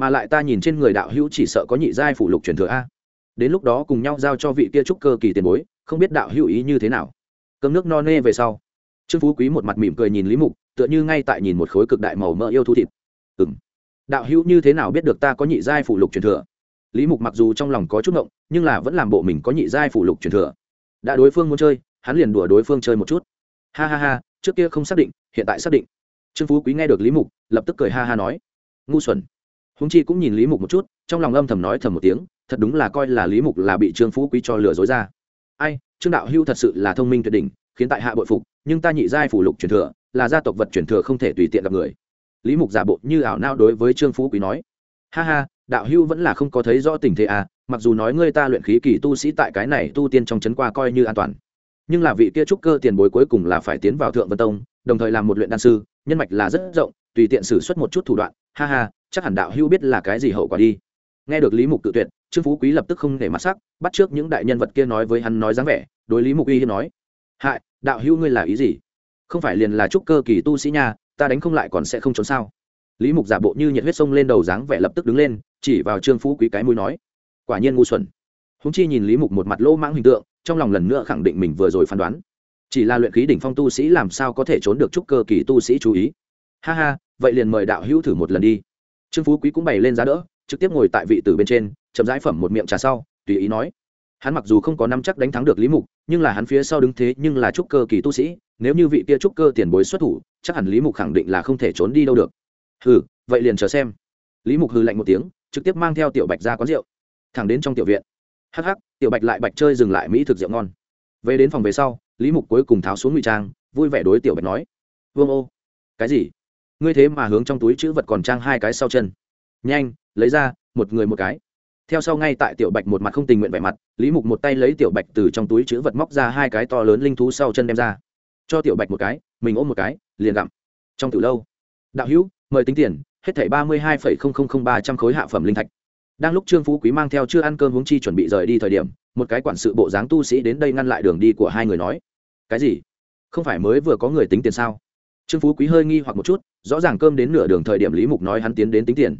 mà lại ta nhìn trên người đạo hữu chỉ sợ có nhị giai phụ lục truyền thừa a. Đến lúc đó cùng nhau giao cho vị kia trúc cơ kỳ tiền bối, không biết đạo hữu ý như thế nào. Cơm nước no nê về sau, trương phú quý một mặt mỉm cười nhìn lý mục, tựa như ngay tại nhìn một khối cực đại màu mỡ yêu thu thịt. Ừ m đạo hữu như thế nào biết được ta có nhị giai phụ lục truyền thừa? Lý mục mặc dù trong lòng có chút ngộng, nhưng là vẫn làm bộ mình có nhị giai phụ lục truyền thừa. Đã đối phương muốn chơi, hắn liền đùa đối phương chơi một chút. Ha ha ha, trước kia không xác định, hiện tại xác định. Trương phú quý nghe được lý mục, lập tức cười ha ha nói. Ngu xuẩn húng chi cũng nhìn lý mục một chút, trong lòng âm thầm nói thầm một tiếng, thật đúng là coi là lý mục là bị trương phú quý cho lừa dối ra. Ai, trương đạo hưu thật sự là thông minh tuyệt đỉnh, khiến tại hạ bội phục, nhưng ta nhị giai phủ lục truyền thừa, là gia tộc vật truyền thừa không thể tùy tiện gặp người. Lý mục giả bộ như ảo nao đối với trương phú quý nói. Ha ha, đạo hưu vẫn là không có thấy rõ tình thế à mặc dù nói ngươi ta luyện khí kỳ tu sĩ tại cái này tu tiên trong c qua coi như an toàn. Nhưng là vị kia trúc cơ tiền bối cuối cùng là phải tiến vào thượng vân tông, đồng thời làm một luyện đan sư, nhân mạch là rất rộng, tùy tiện xử suất một chút thủ đoạn. Ha ha chắc hẳn đạo hữu biết là cái gì hậu quả đi. Nghe được lý mục tự tuyệt, trương phú quý lập tức không để mắt sắc, bắt trước những đại nhân vật kia nói với hắn nói dáng vẻ, đối lý mục uy hiếp nói, hại, đạo hữu ngươi là ý gì? Không phải liền là trúc cơ kỳ tu sĩ nha, ta đánh không lại còn sẽ không trốn sao? Lý mục giả bộ như nhiệt huyết sông lên đầu dáng vẻ lập tức đứng lên, chỉ vào trương phú quý cái mũi nói, quả nhiên ngu xuẩn. Húng chi nhìn lý mục một mặt lỗ mãng hình tượng, trong lòng lần nữa khẳng định mình vừa rồi phán đoán. Chỉ là luyện khí đỉnh phong tu sĩ làm sao có thể trốn được trúc cơ kỳ tu sĩ chú ý? Ha ha, vậy liền mời đạo hữu thử một lần đi trương phú quý cũng bày lên giá đỡ, trực tiếp ngồi tại vị tử bên trên, chậm rãi phẩm một miệng trà sau, tùy ý nói. Hắn mặc dù không có năm chắc đánh thắng được lý mục, nhưng là hắn phía sau đứng thế nhưng là trúc cơ kỳ tu sĩ, nếu như vị kia trúc cơ tiền bối xuất thủ, chắc hẳn lý mục khẳng định là không thể trốn đi đâu được. Hừ, vậy liền chờ xem. Lý mục hừ lạnh một tiếng, trực tiếp mang theo tiểu bạch ra quán rượu. Thẳng đến trong tiểu viện. Hắc hắc, tiểu bạch lại bạch chơi dừng lại mỹ thực rượu ngon. Về đến phòng về sau, lý mục cuối cùng tháo xuống ngụy trang, vui vẻ đối tiểu bạch nói. Vương ô, cái gì? Ngươi thế mà hướng trong túi chữ vật còn trang hai cái sau chân. Nhanh, lấy ra, một người một cái. Theo sau ngay tại tiểu bạch một mặt không tình nguyện vẻ mặt, lý mục một tay lấy tiểu bạch từ trong túi chữ vật móc ra hai cái to lớn linh thú sau chân đem ra. Cho tiểu bạch một cái, mình ôm một cái, liền gặm. Trong từ lâu, đạo hữu, mời tính tiền, hết thảy ba mươi hai phẩy không không không ba trăm khối hạ phẩm linh thạch. Đang lúc trương phú quý mang theo chưa ăn cơm huống chi chuẩn bị rời đi thời điểm, một cái quản sự bộ dáng tu sĩ đến đây ngăn lại đường đi của hai người nói, cái gì? Không phải mới vừa có người tính tiền sao? Trương phú quý hơi nghi hoặc một chút rõ ràng cơm đến nửa đường thời điểm lý mục nói hắn tiến đến tính tiền.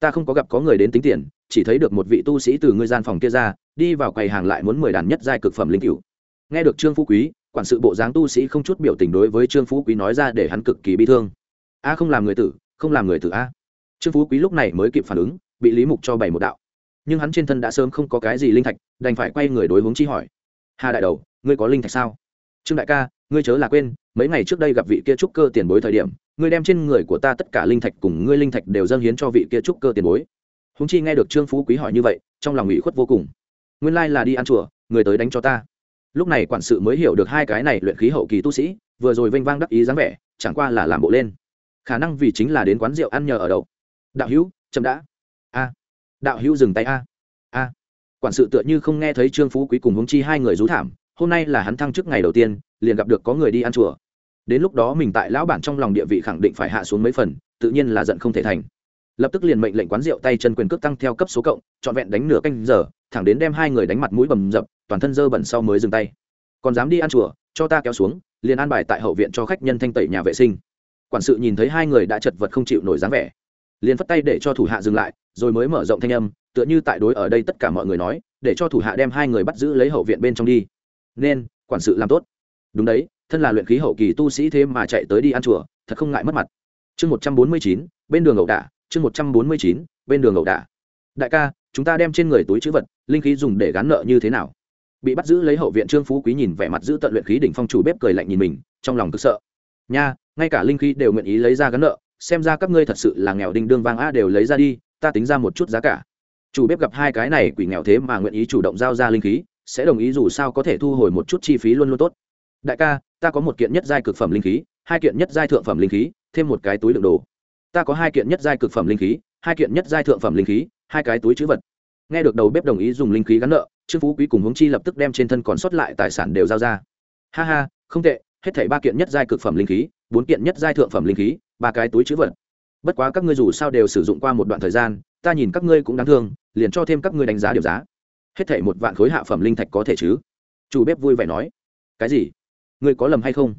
Ta không có gặp có người đến tính tiền, chỉ thấy được một vị tu sĩ từ ngươi gian phòng kia ra, đi vào quầy hàng lại muốn mười đàn nhất giai cực phẩm linh cựu nghe được trương phú quý, quản sự bộ dáng tu sĩ không chút biểu tình đối với trương phú quý nói ra để hắn cực kỳ bi thương. A, không làm người tử, không làm người tử a. Trương phú quý lúc này mới kịp phản ứng, bị lý mục cho bảy một đạo. Nhưng hắn trên thân đã sớm không có cái gì linh thạch, đành phải quay người đối hướng chi hỏi. Hà đại đầu, ngươi có linh thạch sao? Trương đại ca, ngươi chớ là quên, mấy ngày trước đây gặp vị kia trúc cơ tiền bối thời điểm ngươi đem trên người của ta tất cả linh thạch cùng ngươi linh thạch đều dâng hiến cho vị kia trúc cơ tiền bối. Húng chi nghe được trương phú quý hỏi như vậy, trong lòng ủy khuất vô cùng. Nguyên lai là đi ăn chùa, người tới đánh cho ta. Lúc này quản sự mới hiểu được hai cái này luyện khí hậu kỳ tu sĩ, vừa rồi vênh vang đắc ý dáng vẻ, chẳng qua là làm bộ lên. Khả năng vì chính là đến quán rượu ăn nhờ ở đậu. Đạo hữu, chậm đã. A. Đạo hữu dừng tay a. A. Quản sự tựa như không nghe thấy trương phú quý cùng húng chi hai người rú thảm, hôm nay là hắn thăng chức ngày đầu tiên, liền gặp được có người đi ăn chùa đến lúc đó mình tại lão bản trong lòng địa vị khẳng định phải hạ xuống mấy phần, tự nhiên là giận không thể thành. Lập tức liền mệnh lệnh quán rượu tay chân quyền cước tăng theo cấp số cộng, trọn vẹn đánh nửa canh giờ, thẳng đến đem hai người đánh mặt mũi bầm dập, toàn thân dơ bẩn sau mới dừng tay. Còn dám đi ăn chùa, cho ta kéo xuống, liền an bài tại hậu viện cho khách nhân thanh tẩy nhà vệ sinh. Quản sự nhìn thấy hai người đã chật vật không chịu nổi dáng vẻ, liền phất tay để cho thủ hạ dừng lại, rồi mới mở rộng thanh âm, tựa như tại đối ở đây tất cả mọi người nói, để cho thủ hạ đem hai người bắt giữ lấy hậu viện bên trong đi. Nên, quản sự làm tốt. Đúng đấy thân là luyện khí hậu kỳ tu sĩ thế mà chạy tới đi ăn chùa, thật không ngại mất mặt. Chương một trăm bốn mươi chín, bên đường ẩu đả, chương một trăm bốn mươi chín, bên đường ẩu đả. Đại ca, chúng ta đem trên người túi chữ vật, linh khí dùng để gán nợ như thế nào? Bị bắt giữ lấy hậu viện trương phú quý nhìn vẻ mặt giữ tận luyện khí đỉnh phong chủ bếp cười lạnh nhìn mình, trong lòng cực sợ. Nha, ngay cả linh khí đều nguyện ý lấy ra gắn nợ, xem ra các ngươi thật sự là nghèo đinh đương vang a đều lấy ra đi, ta tính ra một chút giá cả. Chủ bếp gặp hai cái này quỷ nghèo thế mà nguyện ý chủ động giao ra linh khí, sẽ đồng ý dù sao có thể thu hồi một chút chi phí luôn luôn tốt. Đại ca ta có một kiện nhất giai cực phẩm linh khí, hai kiện nhất giai thượng phẩm linh khí, thêm một cái túi đựng đồ. Ta có hai kiện nhất giai cực phẩm linh khí, hai kiện nhất giai thượng phẩm linh khí, hai cái túi chữ vật. Nghe được đầu bếp đồng ý dùng linh khí gắn nợ, trương phú quý cùng hướng chi lập tức đem trên thân còn sót lại tài sản đều giao ra. Ha ha, không tệ, hết thảy ba kiện nhất giai cực phẩm linh khí, bốn kiện nhất giai thượng phẩm linh khí, ba cái túi chữ vật. Bất quá các ngươi dù sao đều sử dụng qua một đoạn thời gian, ta nhìn các ngươi cũng đáng thương, liền cho thêm các ngươi đánh giá điều giá. Hết thảy một vạn khối hạ phẩm linh thạch có thể chứ? Chủ bếp vui vẻ nói. Cái gì? Ngươi có lầm hay không?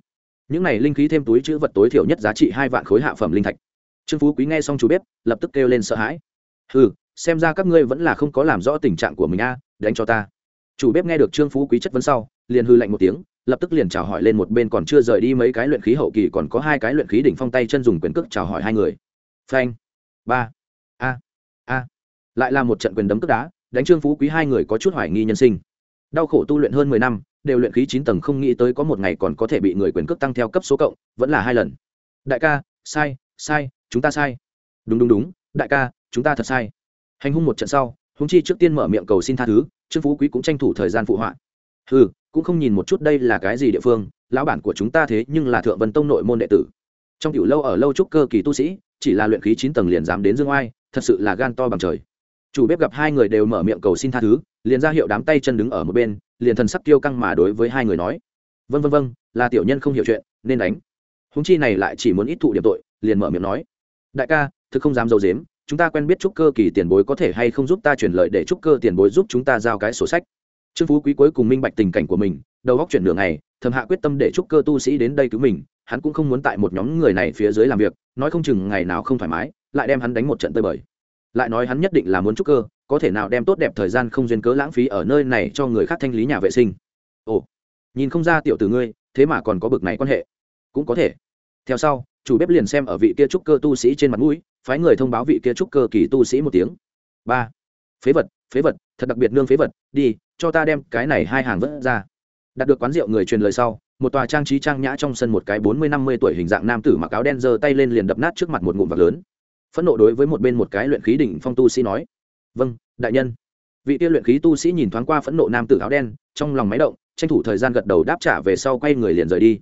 Những này linh khí thêm túi chữ vật tối thiểu nhất giá trị hai vạn khối hạ phẩm linh thạch. Trương phú quý nghe xong chủ bếp, lập tức kêu lên sợ hãi. Ừ xem ra các ngươi vẫn là không có làm rõ tình trạng của mình a, đánh cho ta. Chủ bếp nghe được trương phú quý chất vấn sau, liền hư lạnh một tiếng, lập tức liền chào hỏi lên một bên còn chưa rời đi mấy cái luyện khí hậu kỳ còn có hai cái luyện khí đỉnh phong tay chân dùng quyền cước chào hỏi hai người. Phanh, ba, a a. Lại là một trận quyền đấm cước đá, đánh trương phú quý hai người có chút hoài nghi nhân sinh đau khổ tu luyện hơn mười năm, đều luyện khí chín tầng không nghĩ tới có một ngày còn có thể bị người quyền cước tăng theo cấp số cộng, vẫn là hai lần. Đại ca, sai sai, chúng ta sai. Đúng đúng đúng, đại ca, chúng ta thật sai. Hành hung một trận sau húng chi trước tiên mở miệng cầu xin tha thứ, trương phú quý cũng tranh thủ thời gian phụ họa. Ừ cũng không nhìn một chút đây là cái gì địa phương, lão bản của chúng ta thế nhưng là thượng vân tông nội môn đệ tử. Trong tiểu lâu ở lâu trúc cơ kỳ tu sĩ, chỉ là luyện khí chín tầng liền dám đến dương oai, thật sự là gan to bằng trời chủ bếp gặp hai người đều mở miệng cầu xin tha thứ, liền ra hiệu đám tay chân đứng ở một bên, liền thần sắc tiêu căng mà đối với hai người nói. Vân vân vân là tiểu nhân không hiểu chuyện, nên đánh. Húng chi này lại chỉ muốn ít thụ điểm tội, liền mở miệng nói. Đại ca, thực không dám dâu dếm, chúng ta quen biết trúc cơ kỳ tiền bối có thể hay không giúp ta chuyển lời để trúc cơ tiền bối giúp chúng ta giao cái sổ sách? Trương phú quý cuối cùng minh bạch tình cảnh của mình, đầu góc chuyển đường này thầm hạ quyết tâm để trúc cơ tu sĩ đến đây cứu mình, hắn cũng không muốn tại một nhóm người này phía dưới làm việc, nói không chừng ngày nào không thoải mái, lại đem hắn đánh một trận tơi bời lại nói hắn nhất định là muốn trúc cơ, có thể nào đem tốt đẹp thời gian không duyên cớ lãng phí ở nơi này cho người khác thanh lý nhà vệ sinh? Ồ, nhìn không ra tiểu tử ngươi, thế mà còn có bực này quan hệ. Cũng có thể. Theo sau, chủ bếp liền xem ở vị kia trúc cơ tu sĩ trên mặt mũi, phái người thông báo vị kia trúc cơ kỳ tu sĩ một tiếng. Ba, phế vật phế vật, thật đặc biệt nương phế vật, đi, cho ta đem cái này hai hàng vớt ra. Đặt được quán rượu người truyền lời sau, một tòa trang trí trang nhã trong sân một cái bốn mươi năm mươi tuổi hình dạng nam tử mặc áo đen giơ tay lên liền đập nát trước mặt một ngụm vật lớn phẫn nộ đối với một bên một cái luyện khí đỉnh phong tu sĩ nói. Vâng đại nhân. Vị tiên luyện khí tu sĩ nhìn thoáng qua phẫn nộ nam tử áo đen, trong lòng máy động, tranh thủ thời gian gật đầu đáp trả về sau quay người liền rời đi.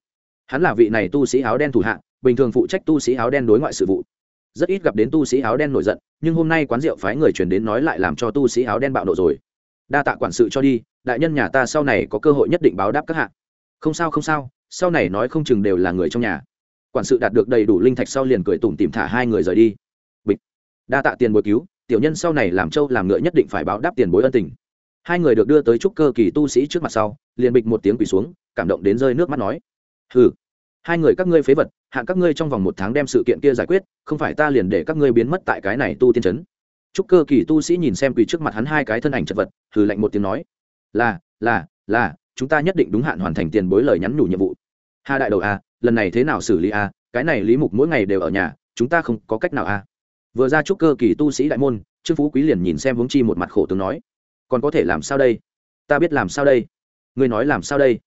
Hắn là vị này tu sĩ áo đen thủ hạ, bình thường phụ trách tu sĩ áo đen đối ngoại sự vụ. Rất ít gặp đến tu sĩ áo đen nổi giận, nhưng hôm nay quán rượu phái người chuyển đến nói lại làm cho tu sĩ áo đen bạo nộ rồi. Đa tạ quản sự cho đi, đại nhân nhà ta sau này có cơ hội nhất định báo đáp các hạ. Không sao không sao, sau này nói không chừng đều là người trong nhà. Quản sự đạt được đầy đủ linh thạch sau liền cười tủm tìm thả hai người rời đi đa tạ tiền bồi cứu tiểu nhân sau này làm trâu làm ngựa nhất định phải báo đáp tiền bối ân tình. Hai người được đưa tới trúc cơ kỳ tu sĩ trước mặt sau liền bịch một tiếng quỳ xuống cảm động đến rơi nước mắt nói hừ hai người các ngươi phế vật hạn các ngươi trong vòng một tháng đem sự kiện kia giải quyết không phải ta liền để các ngươi biến mất tại cái này tu tiên trấn. Trúc cơ kỳ tu sĩ nhìn xem quỳ trước mặt hắn hai cái thân ảnh chật vật hừ lạnh một tiếng nói là là là chúng ta nhất định đúng hạn hoàn thành tiền bối lời nhắn nhủ nhiệm vụ. Hà đại đầu a à, lần này thế nào xử lý a? À, cái này lý mục mỗi ngày đều ở nhà chúng ta không có cách nào a. à vừa ra chúc cơ kỳ tu sĩ đại môn, trương phú quý liền nhìn xem hướng chi một mặt khổ tướng nói, còn có thể làm sao đây? Ta biết làm sao đây? Ngươi nói làm sao đây?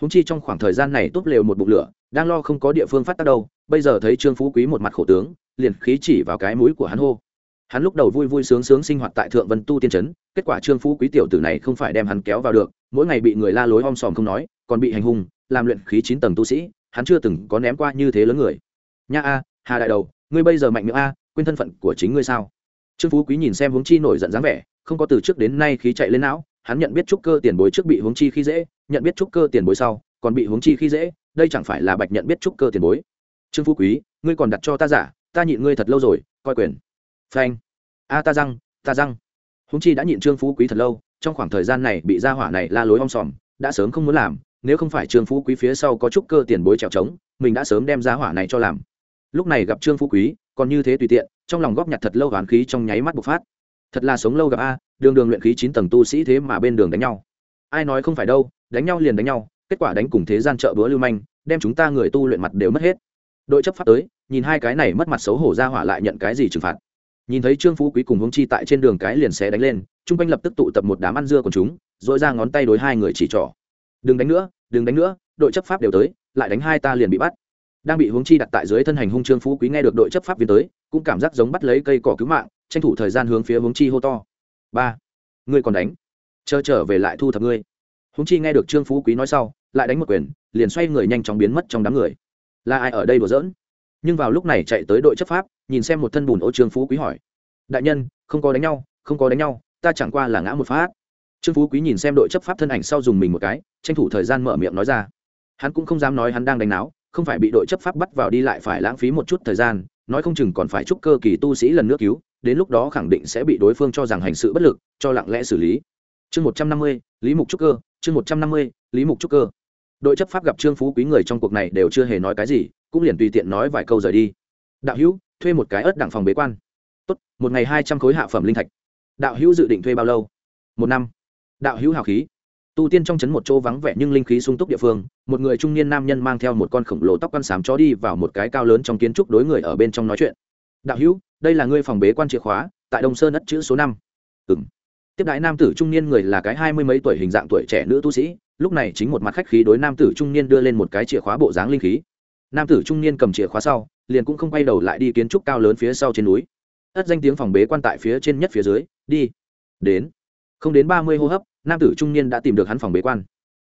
Húng chi trong khoảng thời gian này tốt lều một bụng lửa, đang lo không có địa phương phát tác đâu, bây giờ thấy trương phú quý một mặt khổ tướng, liền khí chỉ vào cái mũi của hắn hô. Hắn lúc đầu vui vui sướng sướng sinh hoạt tại thượng vân tu tiên trấn, kết quả trương phú quý tiểu tử này không phải đem hắn kéo vào được, mỗi ngày bị người la lối om sòm không nói, còn bị hành hung, làm luyện khí chín tầng tu sĩ, hắn chưa từng có ném qua như thế lớn người. Nha a, hà đại đầu, ngươi bây giờ mạnh miệng a quên thân phận của chính ngươi sao? Trương phú quý nhìn xem hướng chi nổi giận dáng vẻ, không có từ trước đến nay khí chạy lên não, hắn nhận biết trúc cơ tiền bối trước bị hướng chi khi dễ, nhận biết trúc cơ tiền bối sau, còn bị hướng chi khi dễ, đây chẳng phải là bạch nhận biết trúc cơ tiền bối. Trương phú quý, ngươi còn đặt cho ta giả, ta nhịn ngươi thật lâu rồi, coi quyền. Phanh. A, ta răng ta răng. Húng chi đã nhịn trương phú quý thật lâu, trong khoảng thời gian này bị gia hỏa này la lối om sòm, đã sớm không muốn làm, nếu không phải trương phú quý phía sau có chút cơ tiền bối trèo trống, mình đã sớm đem gia hỏa này cho làm lúc này gặp trương phú quý, còn như thế tùy tiện, trong lòng góp nhặt thật lâu oán khí trong nháy mắt bộc phát. Thật là sống lâu gặp a, đường đường luyện khí chín tầng tu sĩ thế mà bên đường đánh nhau. Ai nói không phải đâu, đánh nhau liền đánh nhau, kết quả đánh cùng thế gian chợ bữa lưu manh, đem chúng ta người tu luyện mặt đều mất hết. Đội chấp pháp tới, nhìn hai cái này mất mặt xấu hổ ra hỏa lại nhận cái gì trừng phạt. Nhìn thấy trương phú quý cùng hướng chi tại trên đường cái liền xé đánh lên, chung quanh lập tức tụ tập một đám ăn dưa của chúng dội ra ngón tay đối hai người chỉ trỏ. Đừng đánh nữa, đừng đánh nữa, đội chấp pháp đều tới, lại đánh hai ta liền bị bắt đang bị hướng chi đặt tại dưới thân hành hung trương phú quý nghe được đội chấp pháp viên tới, cũng cảm giác giống bắt lấy cây cỏ cứu mạng, tranh thủ thời gian hướng phía hướng chi hô to. Ba, ngươi còn đánh? Chờ trở về lại thu thập ngươi. Hướng chi nghe được trương phú quý nói sau, lại đánh một quyền, liền xoay người nhanh chóng biến mất trong đám người. Là ai ở đây đùa giỡn? Nhưng vào lúc này chạy tới đội chấp pháp, nhìn xem một thân bùn ô trương phú quý hỏi. Đại nhân, không có đánh nhau, không có đánh nhau, ta chẳng qua là ngã một phát. Trương phú quý nhìn xem đội chấp pháp thân ảnh sau dùng mình một cái, tranh thủ thời gian mở miệng nói ra. Hắn cũng không dám nói hắn đang đánh náo không phải bị đội chấp pháp bắt vào đi lại phải lãng phí một chút thời gian, nói không chừng còn phải chúc cơ kỳ tu sĩ lần nước cứu, đến lúc đó khẳng định sẽ bị đối phương cho rằng hành sự bất lực, cho lặng lẽ xử lý. Chương một trăm năm mươi, lý mục trúc cơ, chương một trăm năm mươi, lý mục trúc cơ. Đội chấp pháp gặp trương phú quý người trong cuộc này đều chưa hề nói cái gì, cũng liền tùy tiện nói vài câu rời đi. Đạo hữu, thuê một cái ớt đặng phòng bế quan. Tốt, một ngày hai trăm khối hạ phẩm linh thạch. Đạo hữu dự định thuê bao lâu? Một năm. Đạo hữu hào khí tu tiên trong trấn một chỗ vắng vẻ nhưng linh khí sung túc địa phương, một người trung niên nam nhân mang theo một con khổng lồ tóc quan sám chó đi vào một cái cao lớn trong kiến trúc đối người ở bên trong nói chuyện. Đạo hữu, đây là ngươi phòng bế quan chìa khóa, tại đông sơn đất chữ số năm. Ừng tiếp đại nam tử trung niên người là cái hai mươi mấy tuổi hình dạng tuổi trẻ nữ tu sĩ, lúc này chính một mặt khách khí đối nam tử trung niên đưa lên một cái chìa khóa bộ dáng linh khí. Nam tử trung niên cầm chìa khóa sau, liền cũng không quay đầu lại đi kiến trúc cao lớn phía sau trên núi. Ất danh tiếng phòng bế quan tại phía trên nhất phía dưới, đi. Đến. Không đến ba mươi hô hấp nam tử trung niên đã tìm được hắn phòng bế quan.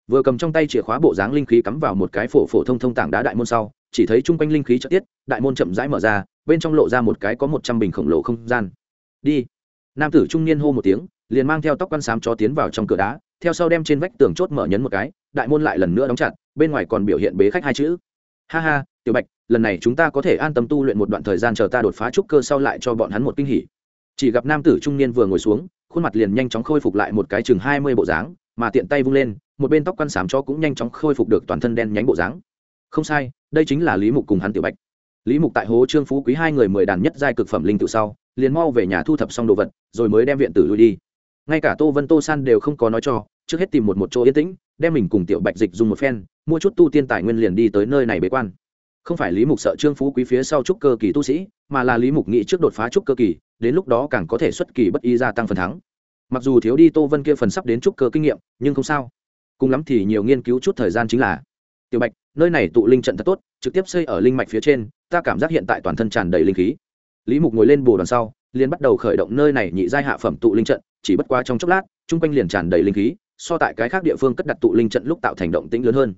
Vừa cầm trong tay chìa khóa bộ dáng linh khí cắm vào một cái phổ phổ thông thông tảng đá đại môn sau, chỉ thấy chung quanh linh khí trợ tiết, đại môn chậm rãi mở ra, bên trong lộ ra một cái có một trăm bình khổng lồ không gian. Đi. Nam tử trung niên hô một tiếng, liền mang theo tóc quan sám chó tiến vào trong cửa đá, theo sau đem trên vách tường chốt mở nhấn một cái, đại môn lại lần nữa đóng chặt, bên ngoài còn biểu hiện bế khách hai chữ. Ha ha, tiểu bạch, lần này chúng ta có thể an tâm tu luyện một đoạn thời gian chờ ta đột phá trúc cơ sau lại cho bọn hắn một kinh hỉ. Chỉ gặp nam tử trung niên vừa ngồi xuống khuôn mặt liền nhanh chóng khôi phục lại một cái chừng hai mươi bộ dáng, mà tiện tay vung lên, một bên tóc quan sám cho cũng nhanh chóng khôi phục được toàn thân đen nhánh bộ dáng. Không sai, đây chính là lý mục cùng hắn tiểu bạch. Lý mục tại hố trương phú quý hai người mười đàn nhất giai cực phẩm linh tự sau, liền mau về nhà thu thập xong đồ vật, rồi mới đem viện tử lui đi. Ngay cả tô vân tô san đều không có nói cho, trước hết tìm một một chỗ yên tĩnh, đem mình cùng tiểu bạch dịch dùng một phen, mua chút tu tiên tài nguyên liền đi tới nơi này bế quan không phải lý mục sợ trương phú quý phía sau trúc cơ kỳ tu sĩ, mà là lý mục nghĩ trước đột phá trúc cơ kỳ, đến lúc đó càng có thể xuất kỳ bất y gia tăng phần thắng. Mặc dù thiếu đi tô vân kia phần sắp đến trúc cơ kinh nghiệm, nhưng không sao. Cùng lắm thì nhiều nghiên cứu chút thời gian chính là, tiểu bạch, nơi này tụ linh trận thật tốt, trực tiếp xây ở linh mạch phía trên, ta cảm giác hiện tại toàn thân tràn đầy linh khí. Lý mục ngồi lên bồ đoàn sau, liền bắt đầu khởi động nơi này nhị giai hạ phẩm tụ linh trận, chỉ bất quá trong chốc lát, chung quanh liền tràn đầy linh khí, so tại cái khác địa phương cất đặt tụ linh trận lúc tạo thành động tĩnh lớn hơn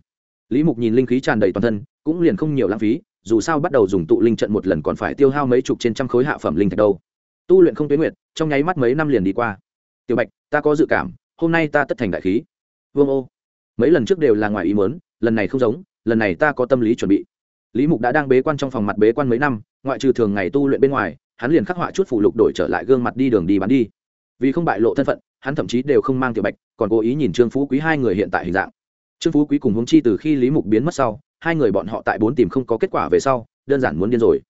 lý mục nhìn linh khí tràn đầy toàn thân cũng liền không nhiều lãng phí dù sao bắt đầu dùng tụ linh trận một lần còn phải tiêu hao mấy chục trên trăm khối hạ phẩm linh thạch đâu. Tu luyện không tuyến nguyện, trong nháy mắt mấy năm liền đi qua. Tiểu bạch ta có dự cảm hôm nay ta tất thành đại khí. Vương ô mấy lần trước đều là ngoài ý mớn lần này không giống lần này ta có tâm lý chuẩn bị. Lý mục đã đang bế quan trong phòng mặt bế quan mấy năm ngoại trừ thường ngày tu luyện bên ngoài hắn liền khắc họa chút phủ lục đổi trở lại gương mặt đi đường đi bán đi. Vì không bại lộ thân phận hắn thậm chí đều không mang tiểu bạch còn cố ý nhìn trương phú quý hai người hiện tại hình dạng trương phú quý cùng hướng chi từ khi lý mục biến mất sau, hai người bọn họ tại bốn tìm không có kết quả về sau, đơn giản muốn điên rồi.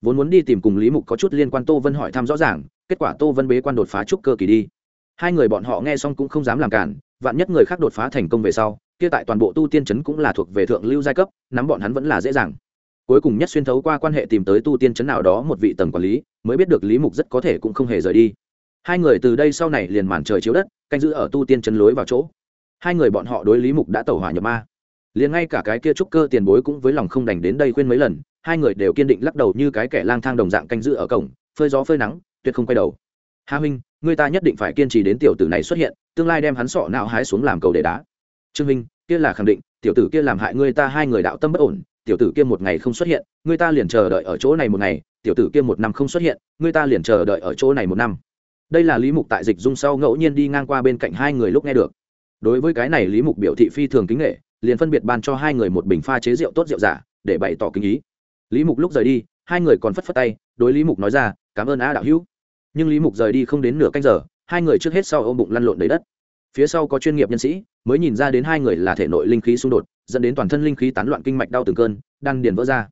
Vốn muốn đi tìm cùng lý mục có chút liên quan tô vân hỏi thăm rõ ràng, kết quả tô vân bế quan đột phá trúc cơ kỳ đi. Hai người bọn họ nghe xong cũng không dám làm cản, vạn nhất người khác đột phá thành công về sau, kia tại toàn bộ tu tiên chấn cũng là thuộc về thượng lưu giai cấp, nắm bọn hắn vẫn là dễ dàng. Cuối cùng nhất xuyên thấu qua quan hệ tìm tới tu tiên chấn nào đó một vị tầng quản lý, mới biết được lý mục rất có thể cũng không hề rời đi. Hai người từ đây sau này liền màn trời chiếu đất, canh giữ ở tu tiên chấn lối vào chỗ hai người bọn họ đối lý mục đã tẩu hỏa nhập ma. Liền ngay cả cái kia trúc cơ tiền bối cũng với lòng không đành đến đây khuyên mấy lần, hai người đều kiên định lắc đầu như cái kẻ lang thang đồng dạng canh giữ ở cổng, phơi gió phơi nắng, tuyệt không quay đầu. Hà huynh, người ta nhất định phải kiên trì đến tiểu tử này xuất hiện, tương lai đem hắn sọ não hái xuống làm cầu để đá. Trương huynh, kia là khẳng định, tiểu tử kia làm hại người ta hai người đạo tâm bất ổn, tiểu tử kia một ngày không xuất hiện, người ta liền chờ đợi ở chỗ này một ngày, tiểu tử kia một năm không xuất hiện, người ta liền chờ đợi ở chỗ này một năm. Đây là lý mục tại dịch dung sau ngẫu nhiên đi ngang qua bên cạnh hai người lúc nghe được đối với cái này lý mục biểu thị phi thường kính nghệ, liền phân biệt ban cho hai người một bình pha chế rượu tốt rượu giả, để bày tỏ kính ý. Lý mục lúc rời đi, hai người còn phất phất tay, đối lý mục nói ra, cảm ơn a đạo hữu. Nhưng lý mục rời đi không đến nửa canh giờ, hai người trước hết sau ôm bụng lăn lộn đầy đất. Phía sau có chuyên nghiệp nhân sĩ, mới nhìn ra đến hai người là thể nội linh khí xung đột, dẫn đến toàn thân linh khí tán loạn kinh mạch đau từng cơn, đan điền vỡ ra.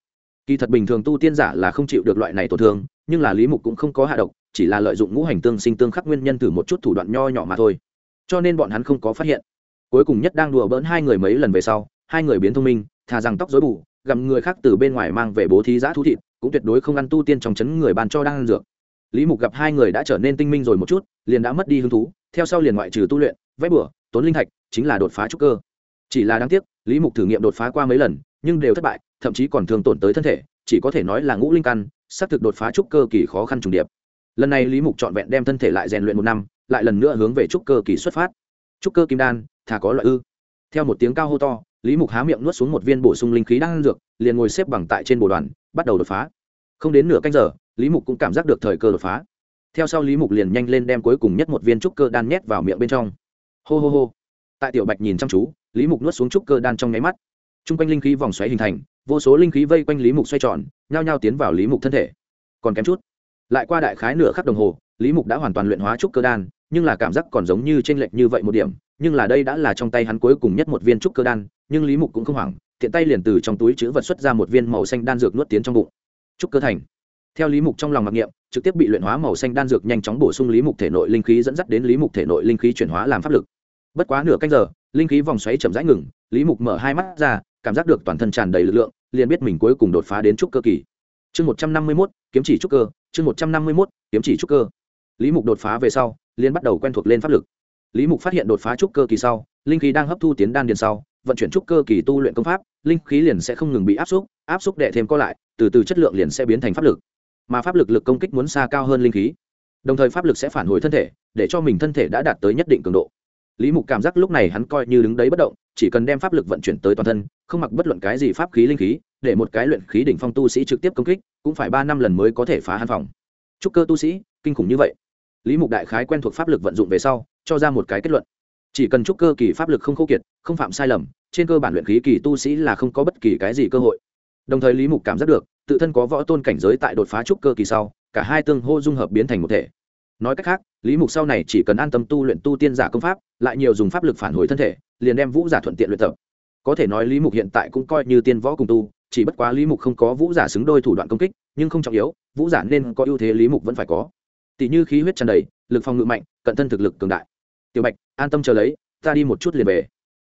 Kỳ thật bình thường tu tiên giả là không chịu được loại này tổn thương, nhưng là lý mục cũng không có hạ độc, chỉ là lợi dụng ngũ hành tương sinh tương khắc nguyên nhân từ một chút thủ đoạn nho nhỏ mà thôi cho nên bọn hắn không có phát hiện. Cuối cùng nhất đang đùa bỡn hai người mấy lần về sau, hai người biến thông minh thà rằng tóc dối bù, gặm người khác từ bên ngoài mang về bố thí giã thú thịt, cũng tuyệt đối không ăn tu tiên trong chấn người bàn cho đang ăn dược. Lý mục gặp hai người đã trở nên tinh minh rồi một chút, liền đã mất đi hứng thú, theo sau liền ngoại trừ tu luyện vét bửa tốn linh thạch, chính là đột phá trúc cơ. Chỉ là đáng tiếc, lý mục thử nghiệm đột phá qua mấy lần, nhưng đều thất bại, thậm chí còn thường tổn tới thân thể, chỉ có thể nói là ngũ linh căn, xác thực đột phá trúc cơ kỳ khó khăn trùng điệp. Lần này lý mục trọn vẹn đem thân thể lại rèn luyện một năm lại lần nữa hướng về trúc cơ kỳ xuất phát. Trúc cơ kim đan, thà có loại ư. Theo một tiếng cao hô to, lý mục há miệng nuốt xuống một viên bổ sung linh khí đang dược, liền ngồi xếp bằng tại trên bồ đoàn, bắt đầu đột phá. Không đến nửa canh giờ, lý mục cũng cảm giác được thời cơ đột phá. Theo sau lý mục liền nhanh lên đem cuối cùng nhất một viên trúc cơ đan nhét vào miệng bên trong. Hô hô hô. Tại tiểu bạch nhìn chăm chú, lý mục nuốt xuống trúc cơ đan trong nháy mắt. T r u n g quanh linh khí vòng xoáy hình thành, vô số linh khí vây quanh lý mục xoay tròn, nhao nhao tiến vào lý mục thân thể. Còn kém chút, lại qua đại khái nửa khắc đồng hồ, lý mục đã hoàn toàn luyện hóa trúc cơ đan nhưng là cảm giác còn giống như trên lệch như vậy một điểm, nhưng là đây đã là trong tay hắn cuối cùng nhất một viên trúc cơ đan, nhưng lý mục cũng không hoảng, tiện tay liền từ trong túi chữ vật xuất ra một viên màu xanh đan dược nuốt tiến trong bụng. Trúc cơ thành. Theo lý mục trong lòng mặc niệm, trực tiếp bị luyện hóa màu xanh đan dược nhanh chóng bổ sung lý mục thể nội linh khí dẫn dắt đến lý mục thể nội linh khí chuyển hóa làm pháp lực. Bất quá nửa canh giờ, linh khí vòng xoáy chậm rãi ngừng, lý mục mở hai mắt ra, cảm giác được toàn thân tràn đầy lực lượng, liền biết mình cuối cùng đột phá đến trúc cơ kỳ. Chương một trăm năm mươi mốt, kiếm chỉ trúc cơ, chương một trăm năm mươi mốt, kiếm chỉ trúc cơ lý mục đột phá về sau, liền bắt đầu quen thuộc lên pháp lực. Lý mục phát hiện đột phá trúc cơ kỳ sau, linh khí đang hấp thu tiến đan điền sau, vận chuyển trúc cơ kỳ tu luyện công pháp, linh khí liền sẽ không ngừng bị áp xúc áp xúc đệ thêm có lại, từ từ chất lượng liền sẽ biến thành pháp lực. Mà pháp lực lực công kích muốn xa cao hơn linh khí. Đồng thời pháp lực sẽ phản hồi thân thể, để cho mình thân thể đã đạt tới nhất định cường độ. Lý mục cảm giác lúc này hắn coi như đứng đấy bất động, chỉ cần đem pháp lực vận chuyển tới toàn thân, không mặc bất luận cái gì pháp khí linh khí, để một cái luyện khí đỉnh phong tu sĩ trực tiếp công kích, cũng phải ba năm lần mới có thể phá hàn phòng. Trúc cơ tu sĩ, kinh khủng như vậy lý mục đại khái quen thuộc pháp lực vận dụng về sau, cho ra một cái kết luận. Chỉ cần trúc cơ kỳ pháp lực không khô kiệt, không phạm sai lầm, trên cơ bản luyện khí kỳ tu sĩ là không có bất kỳ cái gì cơ hội. Đồng thời lý mục cảm giác được, tự thân có võ tôn cảnh giới tại đột phá trúc cơ kỳ sau, cả hai tương hô dung hợp biến thành một thể. Nói cách khác, lý mục sau này chỉ cần an tâm tu luyện tu tiên giả công pháp, lại nhiều dùng pháp lực phản hồi thân thể, liền đem vũ giả thuận tiện luyện tập. Có thể nói lý mục hiện tại cũng coi như tiên võ cùng tu, chỉ bất quá lý mục không có vũ giả xứng đôi thủ đoạn công kích, nhưng không trọng yếu, vũ giả nên có ưu thế lý mục vẫn phải có tỷ như khí huyết tràn đầy, lực phòng ngự mạnh, cận thân thực lực cường đại. Tiểu bạch, an tâm chờ lấy, ta đi một chút liền về.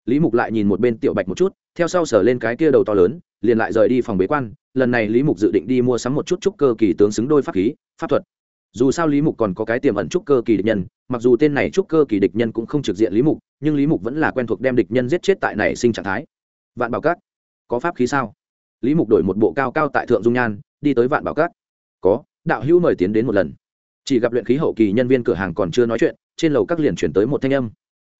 Lý mục lại nhìn một bên tiểu bạch một chút, theo sau sở lên cái kia đầu to lớn, liền lại rời đi phòng bế quan. Lần này lý mục dự định đi mua sắm một chút trúc cơ kỳ tướng xứng đôi pháp khí, pháp thuật. Dù sao lý mục còn có cái tiềm ẩn trúc cơ kỳ địch nhân, mặc dù tên này trúc cơ kỳ địch nhân cũng không trực diện lý mục, nhưng lý mục vẫn là quen thuộc đem địch nhân giết chết tại nảy sinh trạng thái. Vạn bảo cát có pháp khí sao? Lý mục đổi một bộ cao cao tại thượng dung nhan, đi tới vạn bảo cát có, đạo hữu mời tiến đến một lần chỉ gặp luyện khí hậu kỳ nhân viên cửa hàng còn chưa nói chuyện, trên lầu các liền chuyển tới một thanh âm.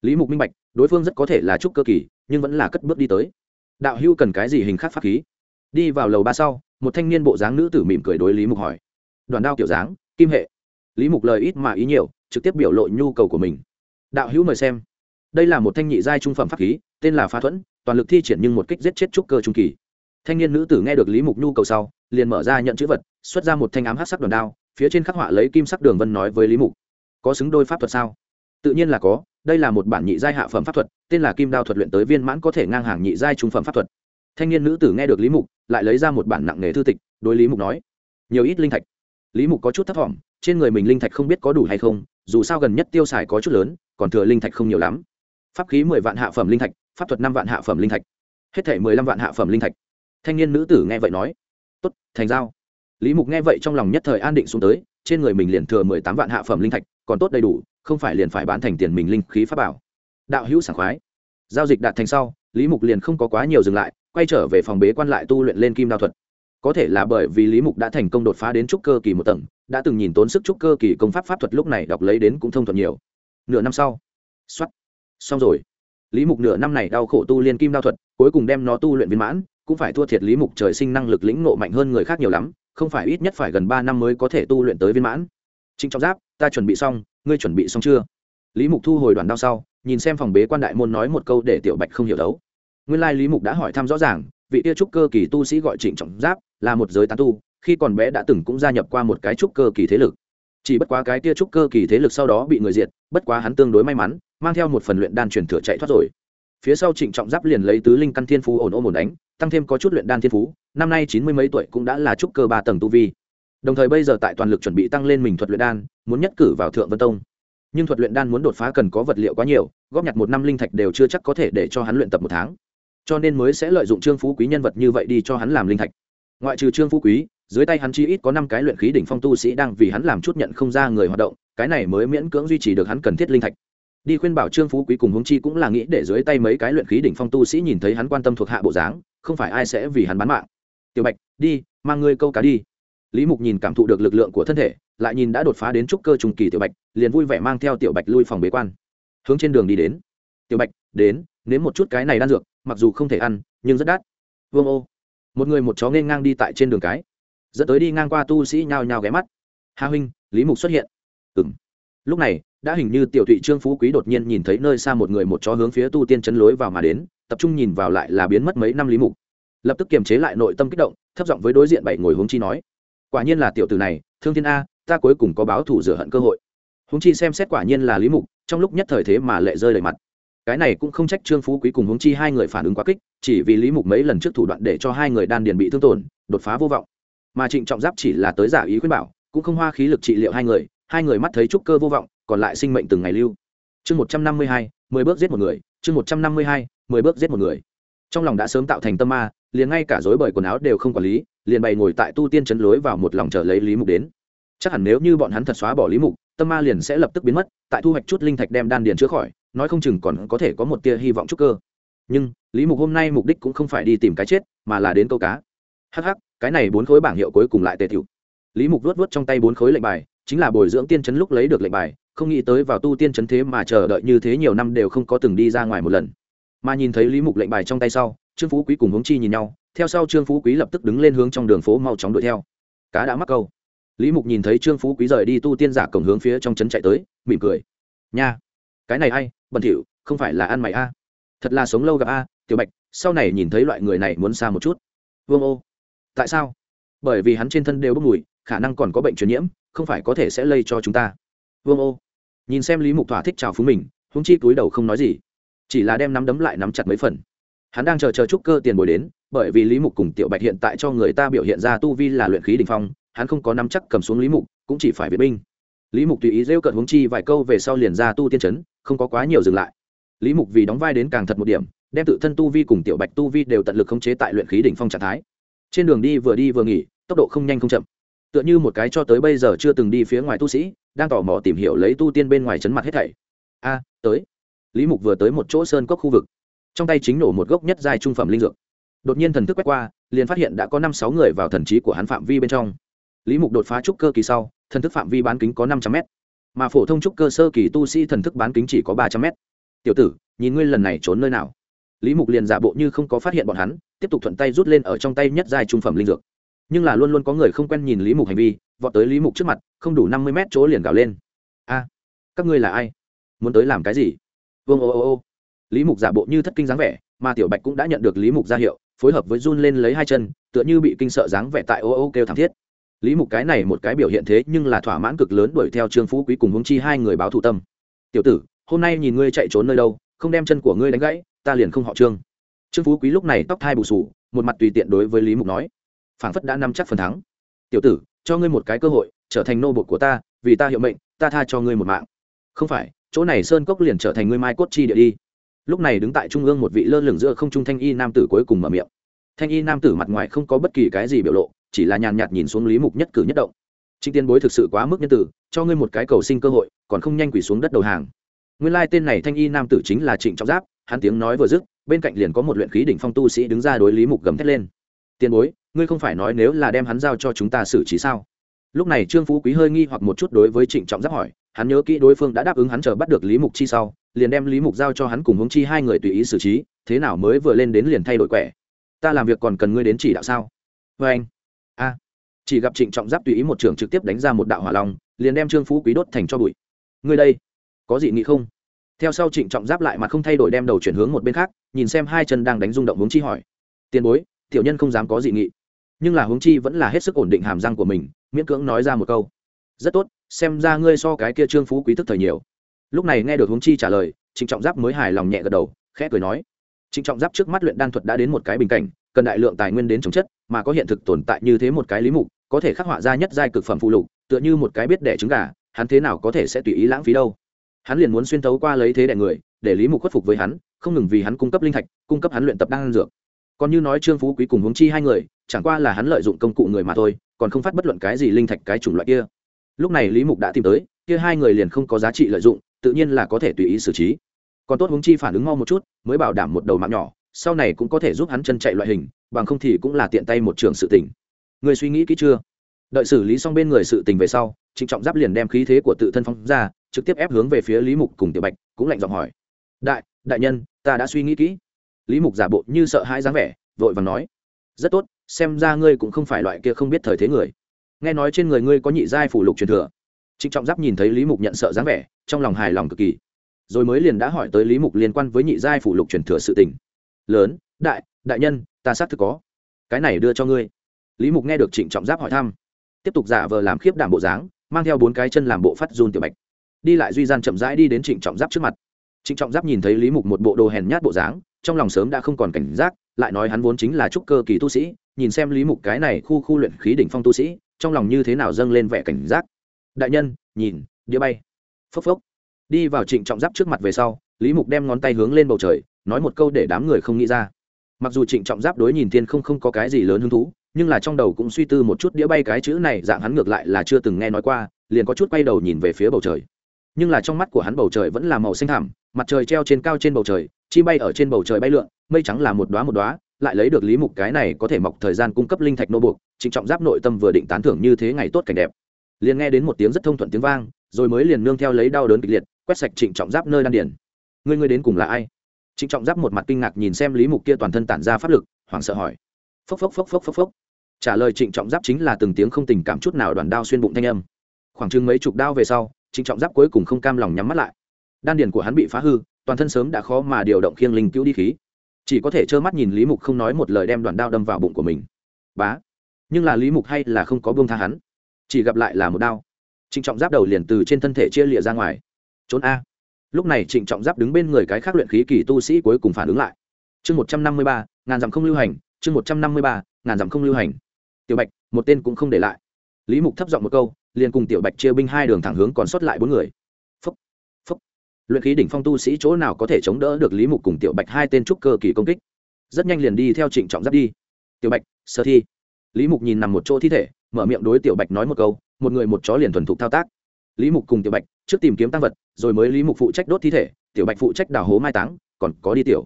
Lý mục minh bạch, đối phương rất có thể là trúc cơ kỳ, nhưng vẫn là cất bước đi tới. Đạo hữu cần cái gì hình khác pháp khí? Đi vào lầu ba sau, một thanh niên bộ dáng nữ tử mỉm cười đối lý mục hỏi. Đoàn đao kiểu dáng, kim hệ. Lý mục lời ít mà ý nhiều, trực tiếp biểu lộ nhu cầu của mình. Đạo hữu mời xem. Đây là một thanh nhị giai trung phẩm pháp khí, tên là phá thuẫn, toàn lực thi triển nhưng một kích giết chết trúc cơ trung kỳ. Thanh niên nữ tử nghe được lý mục nhu cầu sau, liền mở ra nhận chữ vật, xuất ra một thanh ám hát sắc đoàn đao phía trên khắc họa lấy kim sắc đường vân nói với lý mục, có xứng đôi pháp thuật sao? Tự nhiên là có, đây là một bản nhị giai hạ phẩm pháp thuật, tên là kim đao thuật luyện tới viên mãn có thể ngang hàng nhị giai trung phẩm pháp thuật. Thanh niên nữ tử nghe được lý mục, lại lấy ra một bản nặng nghề thư tịch, đối lý mục nói, nhiều ít linh thạch. Lý mục có chút thấp t trên người mình linh thạch không biết có đủ hay không, dù sao gần nhất tiêu xài có chút lớn, còn thừa linh thạch không nhiều lắm. Pháp khí mười vạn hạ phẩm linh thạch, pháp thuật năm vạn hạ phẩm linh thạch, hết thể mười lăm vạn hạ phẩm linh thạch. Thanh niên nữ tử nghe vậy nói, tốt, thành giao lý mục nghe vậy trong lòng nhất thời an định xuống tới, trên người mình liền thừa mười tám vạn hạ phẩm linh thạch, còn tốt đầy đủ, không phải liền phải bán thành tiền mình linh khí pháp bảo. Đạo hữu sảng khoái. Giao dịch đạt thành sau, lý mục liền không có quá nhiều dừng lại, quay trở về phòng bế quan lại tu luyện lên kim đao thuật. Có thể là bởi vì lý mục đã thành công đột phá đến trúc cơ kỳ một tầng, đã từng nhìn tốn sức trúc cơ kỳ công pháp pháp thuật lúc này đọc lấy đến cũng thông thuận nhiều. Nửa năm sau. Xuất xong rồi. Lý mục nửa năm này đau khổ tu liên kim đao thuật, cuối cùng đem nó tu luyện viên mãn, cũng phải thua thiệt lý mục trời sinh năng lực lĩnh ngộ mạnh hơn người khác nhiều lắm không phải ít nhất phải gần ba năm mới có thể tu luyện tới viên mãn. Trịnh trọng giáp, ta chuẩn bị xong, ngươi chuẩn bị xong chưa? Lý mục thu hồi đoàn đao sau, nhìn xem phòng bế quan đại môn nói một câu để tiểu bạch không hiểu đấu. Nguyên lai lý mục đã hỏi thăm rõ ràng, vị tia trúc cơ kỳ tu sĩ gọi trịnh trọng giáp là một giới tán tu, khi còn bé đã từng cũng gia nhập qua một cái trúc cơ kỳ thế lực. Chỉ bất quá cái tia trúc cơ kỳ thế lực sau đó bị người diệt, bất quá hắn tương đối may mắn, mang theo một phần luyện đan truyền thừa chạy thoát rồi. Phía sau trịnh trọng giáp liền lấy tứ linh căn thiên phú ổn ôm ổn đánh tăng thêm có chút luyện đan thiên phú, năm nay chín mươi mấy tuổi cũng đã là trúc cơ ba tầng tu vi. Đồng thời bây giờ tại toàn lực chuẩn bị tăng lên mình thuật luyện đan, muốn nhất cử vào thượng vân tông. Nhưng thuật luyện đan muốn đột phá cần có vật liệu quá nhiều, góp nhặt một năm linh thạch đều chưa chắc có thể để cho hắn luyện tập một tháng. Cho nên mới sẽ lợi dụng trương phú quý nhân vật như vậy đi cho hắn làm linh thạch. Ngoại trừ trương phú quý, dưới tay hắn chi ít có năm cái luyện khí đỉnh phong tu sĩ đang vì hắn làm chút nhận không ra người hoạt động, cái này mới miễn cưỡng duy trì được hắn cần thiết linh thạch. Đi khuyên bảo trương phú quý cùng hướng chi cũng là nghĩ để dưới tay mấy cái luyện khí đỉnh phong tu sĩ nhìn thấy hắn quan tâm thuộc hạ bộ dáng không phải ai sẽ vì hắn bán mạng. Tiểu bạch, đi, mang ngươi câu cá đi. Lý mục nhìn cảm thụ được lực lượng của thân thể, lại nhìn đã đột phá đến trúc cơ trùng kỳ tiểu bạch, liền vui vẻ mang theo tiểu bạch lui phòng bế quan. Hướng trên đường đi đến. Tiểu bạch, đến, nếm một chút cái này đan dược, mặc dù không thể ăn, nhưng rất đắt. Vương ô. Một người một chó nên ngang đi tại trên đường cái. Dẫn tới đi ngang qua tu sĩ nhao nhao ghé mắt. Hà huynh, lý mục xuất hiện. Ừng lúc này, đã hình như tiểu thụy trương phú quý đột nhiên nhìn thấy nơi xa một người một chó hướng phía tu tiên chấn lối vào mà đến tập trung nhìn vào lại là biến mất mấy năm lý mục. Lập tức kiềm chế lại nội tâm kích động, thấp giọng với đối diện bảy ngồi hướng chi nói, quả nhiên là tiểu tử này, thương thiên a, ta cuối cùng có báo thủ rửa hận cơ hội. Hướng chi xem xét quả nhiên là lý mục, trong lúc nhất thời thế mà lệ rơi đầy mặt. Cái này cũng không trách trương phú quý cùng hướng chi hai người phản ứng quá kích, chỉ vì lý mục mấy lần trước thủ đoạn để cho hai người đan điền bị thương tổn, đột phá vô vọng. Mà trịnh trọng giáp chỉ là tới giả ý khuyên bảo, cũng không hoa khí lực trị liệu hai người hai người mắt thấy trúc cơ vô vọng, còn lại sinh mệnh từng ngày lưu chương một trăm năm mươi hai, mười bước giết một người. Chương một trăm năm mươi hai, mười bước giết một người. Trong lòng đã sớm tạo thành tâm ma, liền ngay cả dối bởi quần áo đều không quản lý, liền bày ngồi tại tu tiên chấn lối vào một lòng chờ lấy lý mục đến. Chắc hẳn nếu như bọn hắn thật xóa bỏ lý mục, tâm ma liền sẽ lập tức biến mất, tại thu hoạch chút linh thạch đem đan điền chữa khỏi, nói không chừng còn có thể có một tia hy vọng chút cơ. Nhưng, lý mục hôm nay mục đích cũng không phải đi tìm cái chết, mà là đến câu cá. Hh cái này bốn khối bảng hiệu cuối cùng lại tề tiểu lý mục vuốt vuốt trong tay bốn khối lệnh bài chính là bồi dưỡng tiên chấn lúc lấy được lệnh bài, không nghĩ tới vào tu tiên chấn thế mà chờ đợi như thế nhiều năm đều không có từng đi ra ngoài một lần. Mà nhìn thấy lý mục lệnh bài trong tay sau, trương phú quý cùng hướng chi nhìn nhau, theo sau trương phú quý lập tức đứng lên hướng trong đường phố mau chóng đuổi theo. Cá đã mắc câu. Lý mục nhìn thấy trương phú quý rời đi tu tiên giả cổng hướng phía trong trấn chạy tới, mỉm cười. Nha, cái này ai bẩn thỉu không phải là ăn mày a? Thật là sống lâu gặp a, tiểu bạch, sau này nhìn thấy loại người này muốn xa một chút. Vương ô, tại sao? Bởi vì hắn trên thân đều bốc mùi, khả năng còn có bệnh truyền nhiễm không phải có thể sẽ lây cho chúng ta. Vương ô. Nhìn xem lý mục thỏa thích chào phú mình húng chi túi đầu không nói gì. Chỉ là đem nắm đấm lại nắm chặt mấy phần. Hắn đang chờ chờ chúc cơ tiền bồi đến, bởi vì lý mục cùng tiểu bạch hiện tại cho người ta biểu hiện ra tu vi là luyện khí đình phong, hắn không có nắm chắc cầm xuống lý mục, cũng chỉ phải viện binh. Lý mục tùy ý rêu cận huống chi vài câu về sau liền ra tu tiên chấn, không có quá nhiều dừng lại. Lý mục vì đóng vai đến càng thật một điểm, đem tự thân tu vi cùng tiểu bạch tu vi đều tận lực khống chế tại luyện khí đỉnh phong trạng thái. Trên đường đi vừa đi vừa nghỉ, tốc độ không nhanh không chậm tựa như một cái cho tới bây giờ chưa từng đi phía ngoài tu sĩ, đang tò mò tìm hiểu lấy tu tiên bên ngoài chấn mặt hết thảy. A, tới. Lý mục vừa tới một chỗ sơn cốc khu vực. Trong tay chính nổ một gốc nhất dài trung phẩm linh dược. Đột nhiên thần thức quét qua, liền phát hiện đã có năm sáu người vào thần trí của hắn phạm vi bên trong. Lý mục đột phá trúc cơ kỳ sau, thần thức phạm vi bán kính có năm trăm m mà phổ thông trúc cơ sơ kỳ tu sĩ thần thức bán kính chỉ có ba trăm m tiểu tử, nhìn ngươi lần này trốn nơi nào? Lý mục liền giả bộ như không có phát hiện bọn hắn, tiếp tục thuận tay rút lên ở trong tay nhất dài trung phẩm linh dược nhưng là luôn luôn có người không quen nhìn lý mục hành vi vọt tới lý mục trước mặt không đủ năm mươi mét chỗ liền gào lên a các ngươi là ai muốn tới làm cái gì vương ô ô ô lý mục giả bộ như thất kinh dáng vẻ mà tiểu bạch cũng đã nhận được lý mục ra hiệu phối hợp với run lên lấy hai chân tựa như bị kinh sợ dáng vẻ tại ô ô kêu thảm thiết lý mục cái này một cái biểu hiện thế nhưng là thỏa mãn cực lớn đuổi theo trương phú quý cùng hướng chi hai người báo thù tâm tiểu tử hôm nay nhìn ngươi chạy trốn nơi đâu không đem chân của ngươi đánh gãy ta liền không họ trương trương phú quý lúc này tóc thai bù sù một mặt tùy tiện đối với lý mục nói phảng phất đã nắm chắc phần thắng. Tiểu tử, cho ngươi một cái cơ hội, trở thành nô bột của ta, vì ta hiệu mệnh, ta tha cho ngươi một mạng. Không phải, chỗ này sơn cốc liền trở thành ngươi mai cốt chi địa đi. Lúc này đứng tại trung ương một vị lơ lửng giữa không trung thanh y nam tử cuối cùng mở miệng. Thanh y nam tử mặt ngoài không có bất kỳ cái gì biểu lộ, chỉ là nhàn nhạt nhìn xuống lý mục nhất cử nhất động. Trịnh tiên bối thực sự quá mức nhân tử, cho ngươi một cái cầu sinh cơ hội, còn không nhanh quỷ xuống đất đầu hàng. Nguyên lai tên này thanh y nam tử chính là trịnh trọng giáp, hắn tiếng nói vừa dứt, bên cạnh liền có một luyện khí đỉnh phong tu sĩ đứng ra đối lý mục gầm thét lên. Tiền bối ngươi không phải nói nếu là đem hắn giao cho chúng ta xử trí sao? Lúc này trương phú quý hơi nghi hoặc một chút đối với trịnh trọng giáp hỏi, hắn nhớ kỹ đối phương đã đáp ứng hắn chờ bắt được lý mục chi sau, liền đem lý mục giao cho hắn cùng hướng chi hai người tùy ý xử trí, thế nào mới vừa lên đến liền thay đổi quẻ? Ta làm việc còn cần ngươi đến chỉ đạo sao? Vê anh. A. Chỉ gặp trịnh trọng giáp tùy ý một trường trực tiếp đánh ra một đạo hỏa long, liền đem trương phú quý đốt thành cho bụi. Ngươi đây, có gì nghĩ không? Theo sau trịnh trọng giáp lại mà không thay đổi đem đầu chuyển hướng một bên khác, nhìn xem hai chân đang đánh rung động hướng chi hỏi, tiền bối, tiểu nhân không dám có dị nghị nhưng là Huống chi vẫn là hết sức ổn định hàm răng của mình, miễn cưỡng nói ra một câu. Rất tốt, xem ra ngươi so cái kia trương phú quý thức thời nhiều. Lúc này nghe được Huống chi trả lời, trịnh trọng giáp mới hài lòng nhẹ gật đầu, khẽ cười nói, trịnh trọng giáp trước mắt luyện đan thuật đã đến một cái bình cảnh, cần đại lượng tài nguyên đến chống chất, mà có hiện thực tồn tại như thế một cái lý mục, có thể khắc họa ra nhất giai cực phẩm phụ lục, tựa như một cái biết đẻ trứng gà, hắn thế nào có thể sẽ tùy ý lãng phí đâu? Hắn liền muốn xuyên thấu qua lấy thế đẻ người, để lý mục khuất phục với hắn, không ngừng vì hắn cung cấp linh thạch, cung cấp hắn luyện tập đan dược. Còn như nói trương phú quý cùng Huống chi hai người chẳng qua là hắn lợi dụng công cụ người mà thôi, còn không phát bất luận cái gì linh thạch cái chủng loại kia. Lúc này lý mục đã tìm tới, kia hai người liền không có giá trị lợi dụng, tự nhiên là có thể tùy ý xử trí. Còn tốt hướng chi phản ứng mau một chút, mới bảo đảm một đầu mạng nhỏ, sau này cũng có thể giúp hắn chân chạy loại hình, bằng không thì cũng là tiện tay một trường sự tình. Người suy nghĩ kỹ chưa? Đợi xử lý xong bên người sự tình về sau, trịnh trọng giáp liền đem khí thế của tự thân phong ra, trực tiếp ép hướng về phía lý mục cùng tiểu bạch, cũng lạnh giọng hỏi. Đại đại nhân, ta đã suy nghĩ kỹ. Lý mục giả bộ như sợ hãi dáng vẻ, vội vàng nói. Rất tốt xem ra ngươi cũng không phải loại kia không biết thời thế người. Nghe nói trên người ngươi có nhị giai phủ lục truyền thừa. Trịnh trọng giáp nhìn thấy lý mục nhận sợ dáng vẻ, trong lòng hài lòng cực kỳ. Rồi mới liền đã hỏi tới lý mục liên quan với nhị giai phủ lục truyền thừa sự tình. Lớn, đại đại nhân, ta xác thực có. Cái này đưa cho ngươi. Lý mục nghe được trịnh trọng giáp hỏi thăm. Tiếp tục giả vờ làm khiếp đảm bộ dáng, mang theo bốn cái chân làm bộ phát run tiểu bạch. Đi lại duy gian chậm rãi đi đến trịnh trọng giáp trước mặt. Trịnh trọng giáp nhìn thấy lý mục một bộ đồ hèn nhát bộ dáng, trong lòng sớm đã không còn cảnh giác lại nói hắn vốn chính là trúc cơ kỳ tu sĩ, nhìn xem lý mục cái này khu khu luyện khí đỉnh phong tu sĩ, trong lòng như thế nào dâng lên vẻ cảnh giác. Đại nhân, nhìn đĩa bay. Phốc phốc. Đi vào trịnh trọng giáp trước mặt về sau, lý mục đem ngón tay hướng lên bầu trời, nói một câu để đám người không nghĩ ra. Mặc dù trịnh trọng giáp đối nhìn thiên không không có cái gì lớn hứng thú, nhưng là trong đầu cũng suy tư một chút đĩa bay cái chữ này dạng hắn ngược lại là chưa từng nghe nói qua, liền có chút quay đầu nhìn về phía bầu trời. Nhưng là trong mắt của hắn bầu trời vẫn là màu xanh thẳm mặt trời treo trên cao trên bầu trời, chi bay ở trên bầu trời bay lượn, mây trắng là một đoá một đoá lại lấy được lý mục cái này có thể mọc thời gian cung cấp linh thạch nô buộc, trịnh trọng giáp nội tâm vừa định tán thưởng như thế ngày tốt cảnh đẹp. Liền nghe đến một tiếng rất thông thuận tiếng vang, rồi mới liền nương theo lấy đau đớn kịch liệt, quét sạch trịnh trọng giáp nơi đan điển ngươi ngươi đến cùng là ai? Trịnh trọng giáp một mặt kinh ngạc nhìn xem lý mục kia toàn thân tản ra pháp lực, hoảng sợ hỏi. Phốc phốc phốc phốc phốc phốc. Trả lời trịnh trọng giáp chính là từng tiếng không tình cảm chút nào đoàn đao xuyên bụng thanh âm. Khoảng chừng mấy chục đao về sau, trịnh trọng giáp cuối cùng không cam lòng nhắm mắt lại đan điền của hắn bị phá hư, toàn thân sớm đã khó mà điều động khiêng linh cứu đi khí. Chỉ có thể trơ mắt nhìn lý mục không nói một lời đem đoàn đao đâm vào bụng của mình. Bá! Nhưng là lý mục hay là không có buông tha hắn? Chỉ gặp lại là một đao. Trịnh trọng giáp đầu liền từ trên thân thể chia lịa ra ngoài. Trốn a! Lúc này trịnh trọng giáp đứng bên người cái khác luyện khí kỳ tu sĩ cuối cùng phản ứng lại. Chương một trăm năm mươi ba, ngàn dặm không lưu hành. Chương một trăm năm mươi ba, ngàn dặm không lưu hành. Tiểu bạch, một tên cũng không để lại. Lý mục thấp giọng một câu, liền cùng tiểu bạch chia binh hai đường thẳng hướng còn sót lại bốn người luyện khí đỉnh phong tu sĩ chỗ nào có thể chống đỡ được lý mục cùng tiểu bạch hai tên trúc cơ kỳ công kích? Rất nhanh liền đi theo trịnh trọng giáp đi. Tiểu bạch sơ thi. Lý mục nhìn nằm một chỗ thi thể, mở miệng đối tiểu bạch nói một câu, một người một chó liền thuần thục thao tác. Lý mục cùng tiểu bạch, trước tìm kiếm tăng vật, rồi mới lý mục phụ trách đốt thi thể, tiểu bạch phụ trách đào hố mai táng, còn có đi tiểu.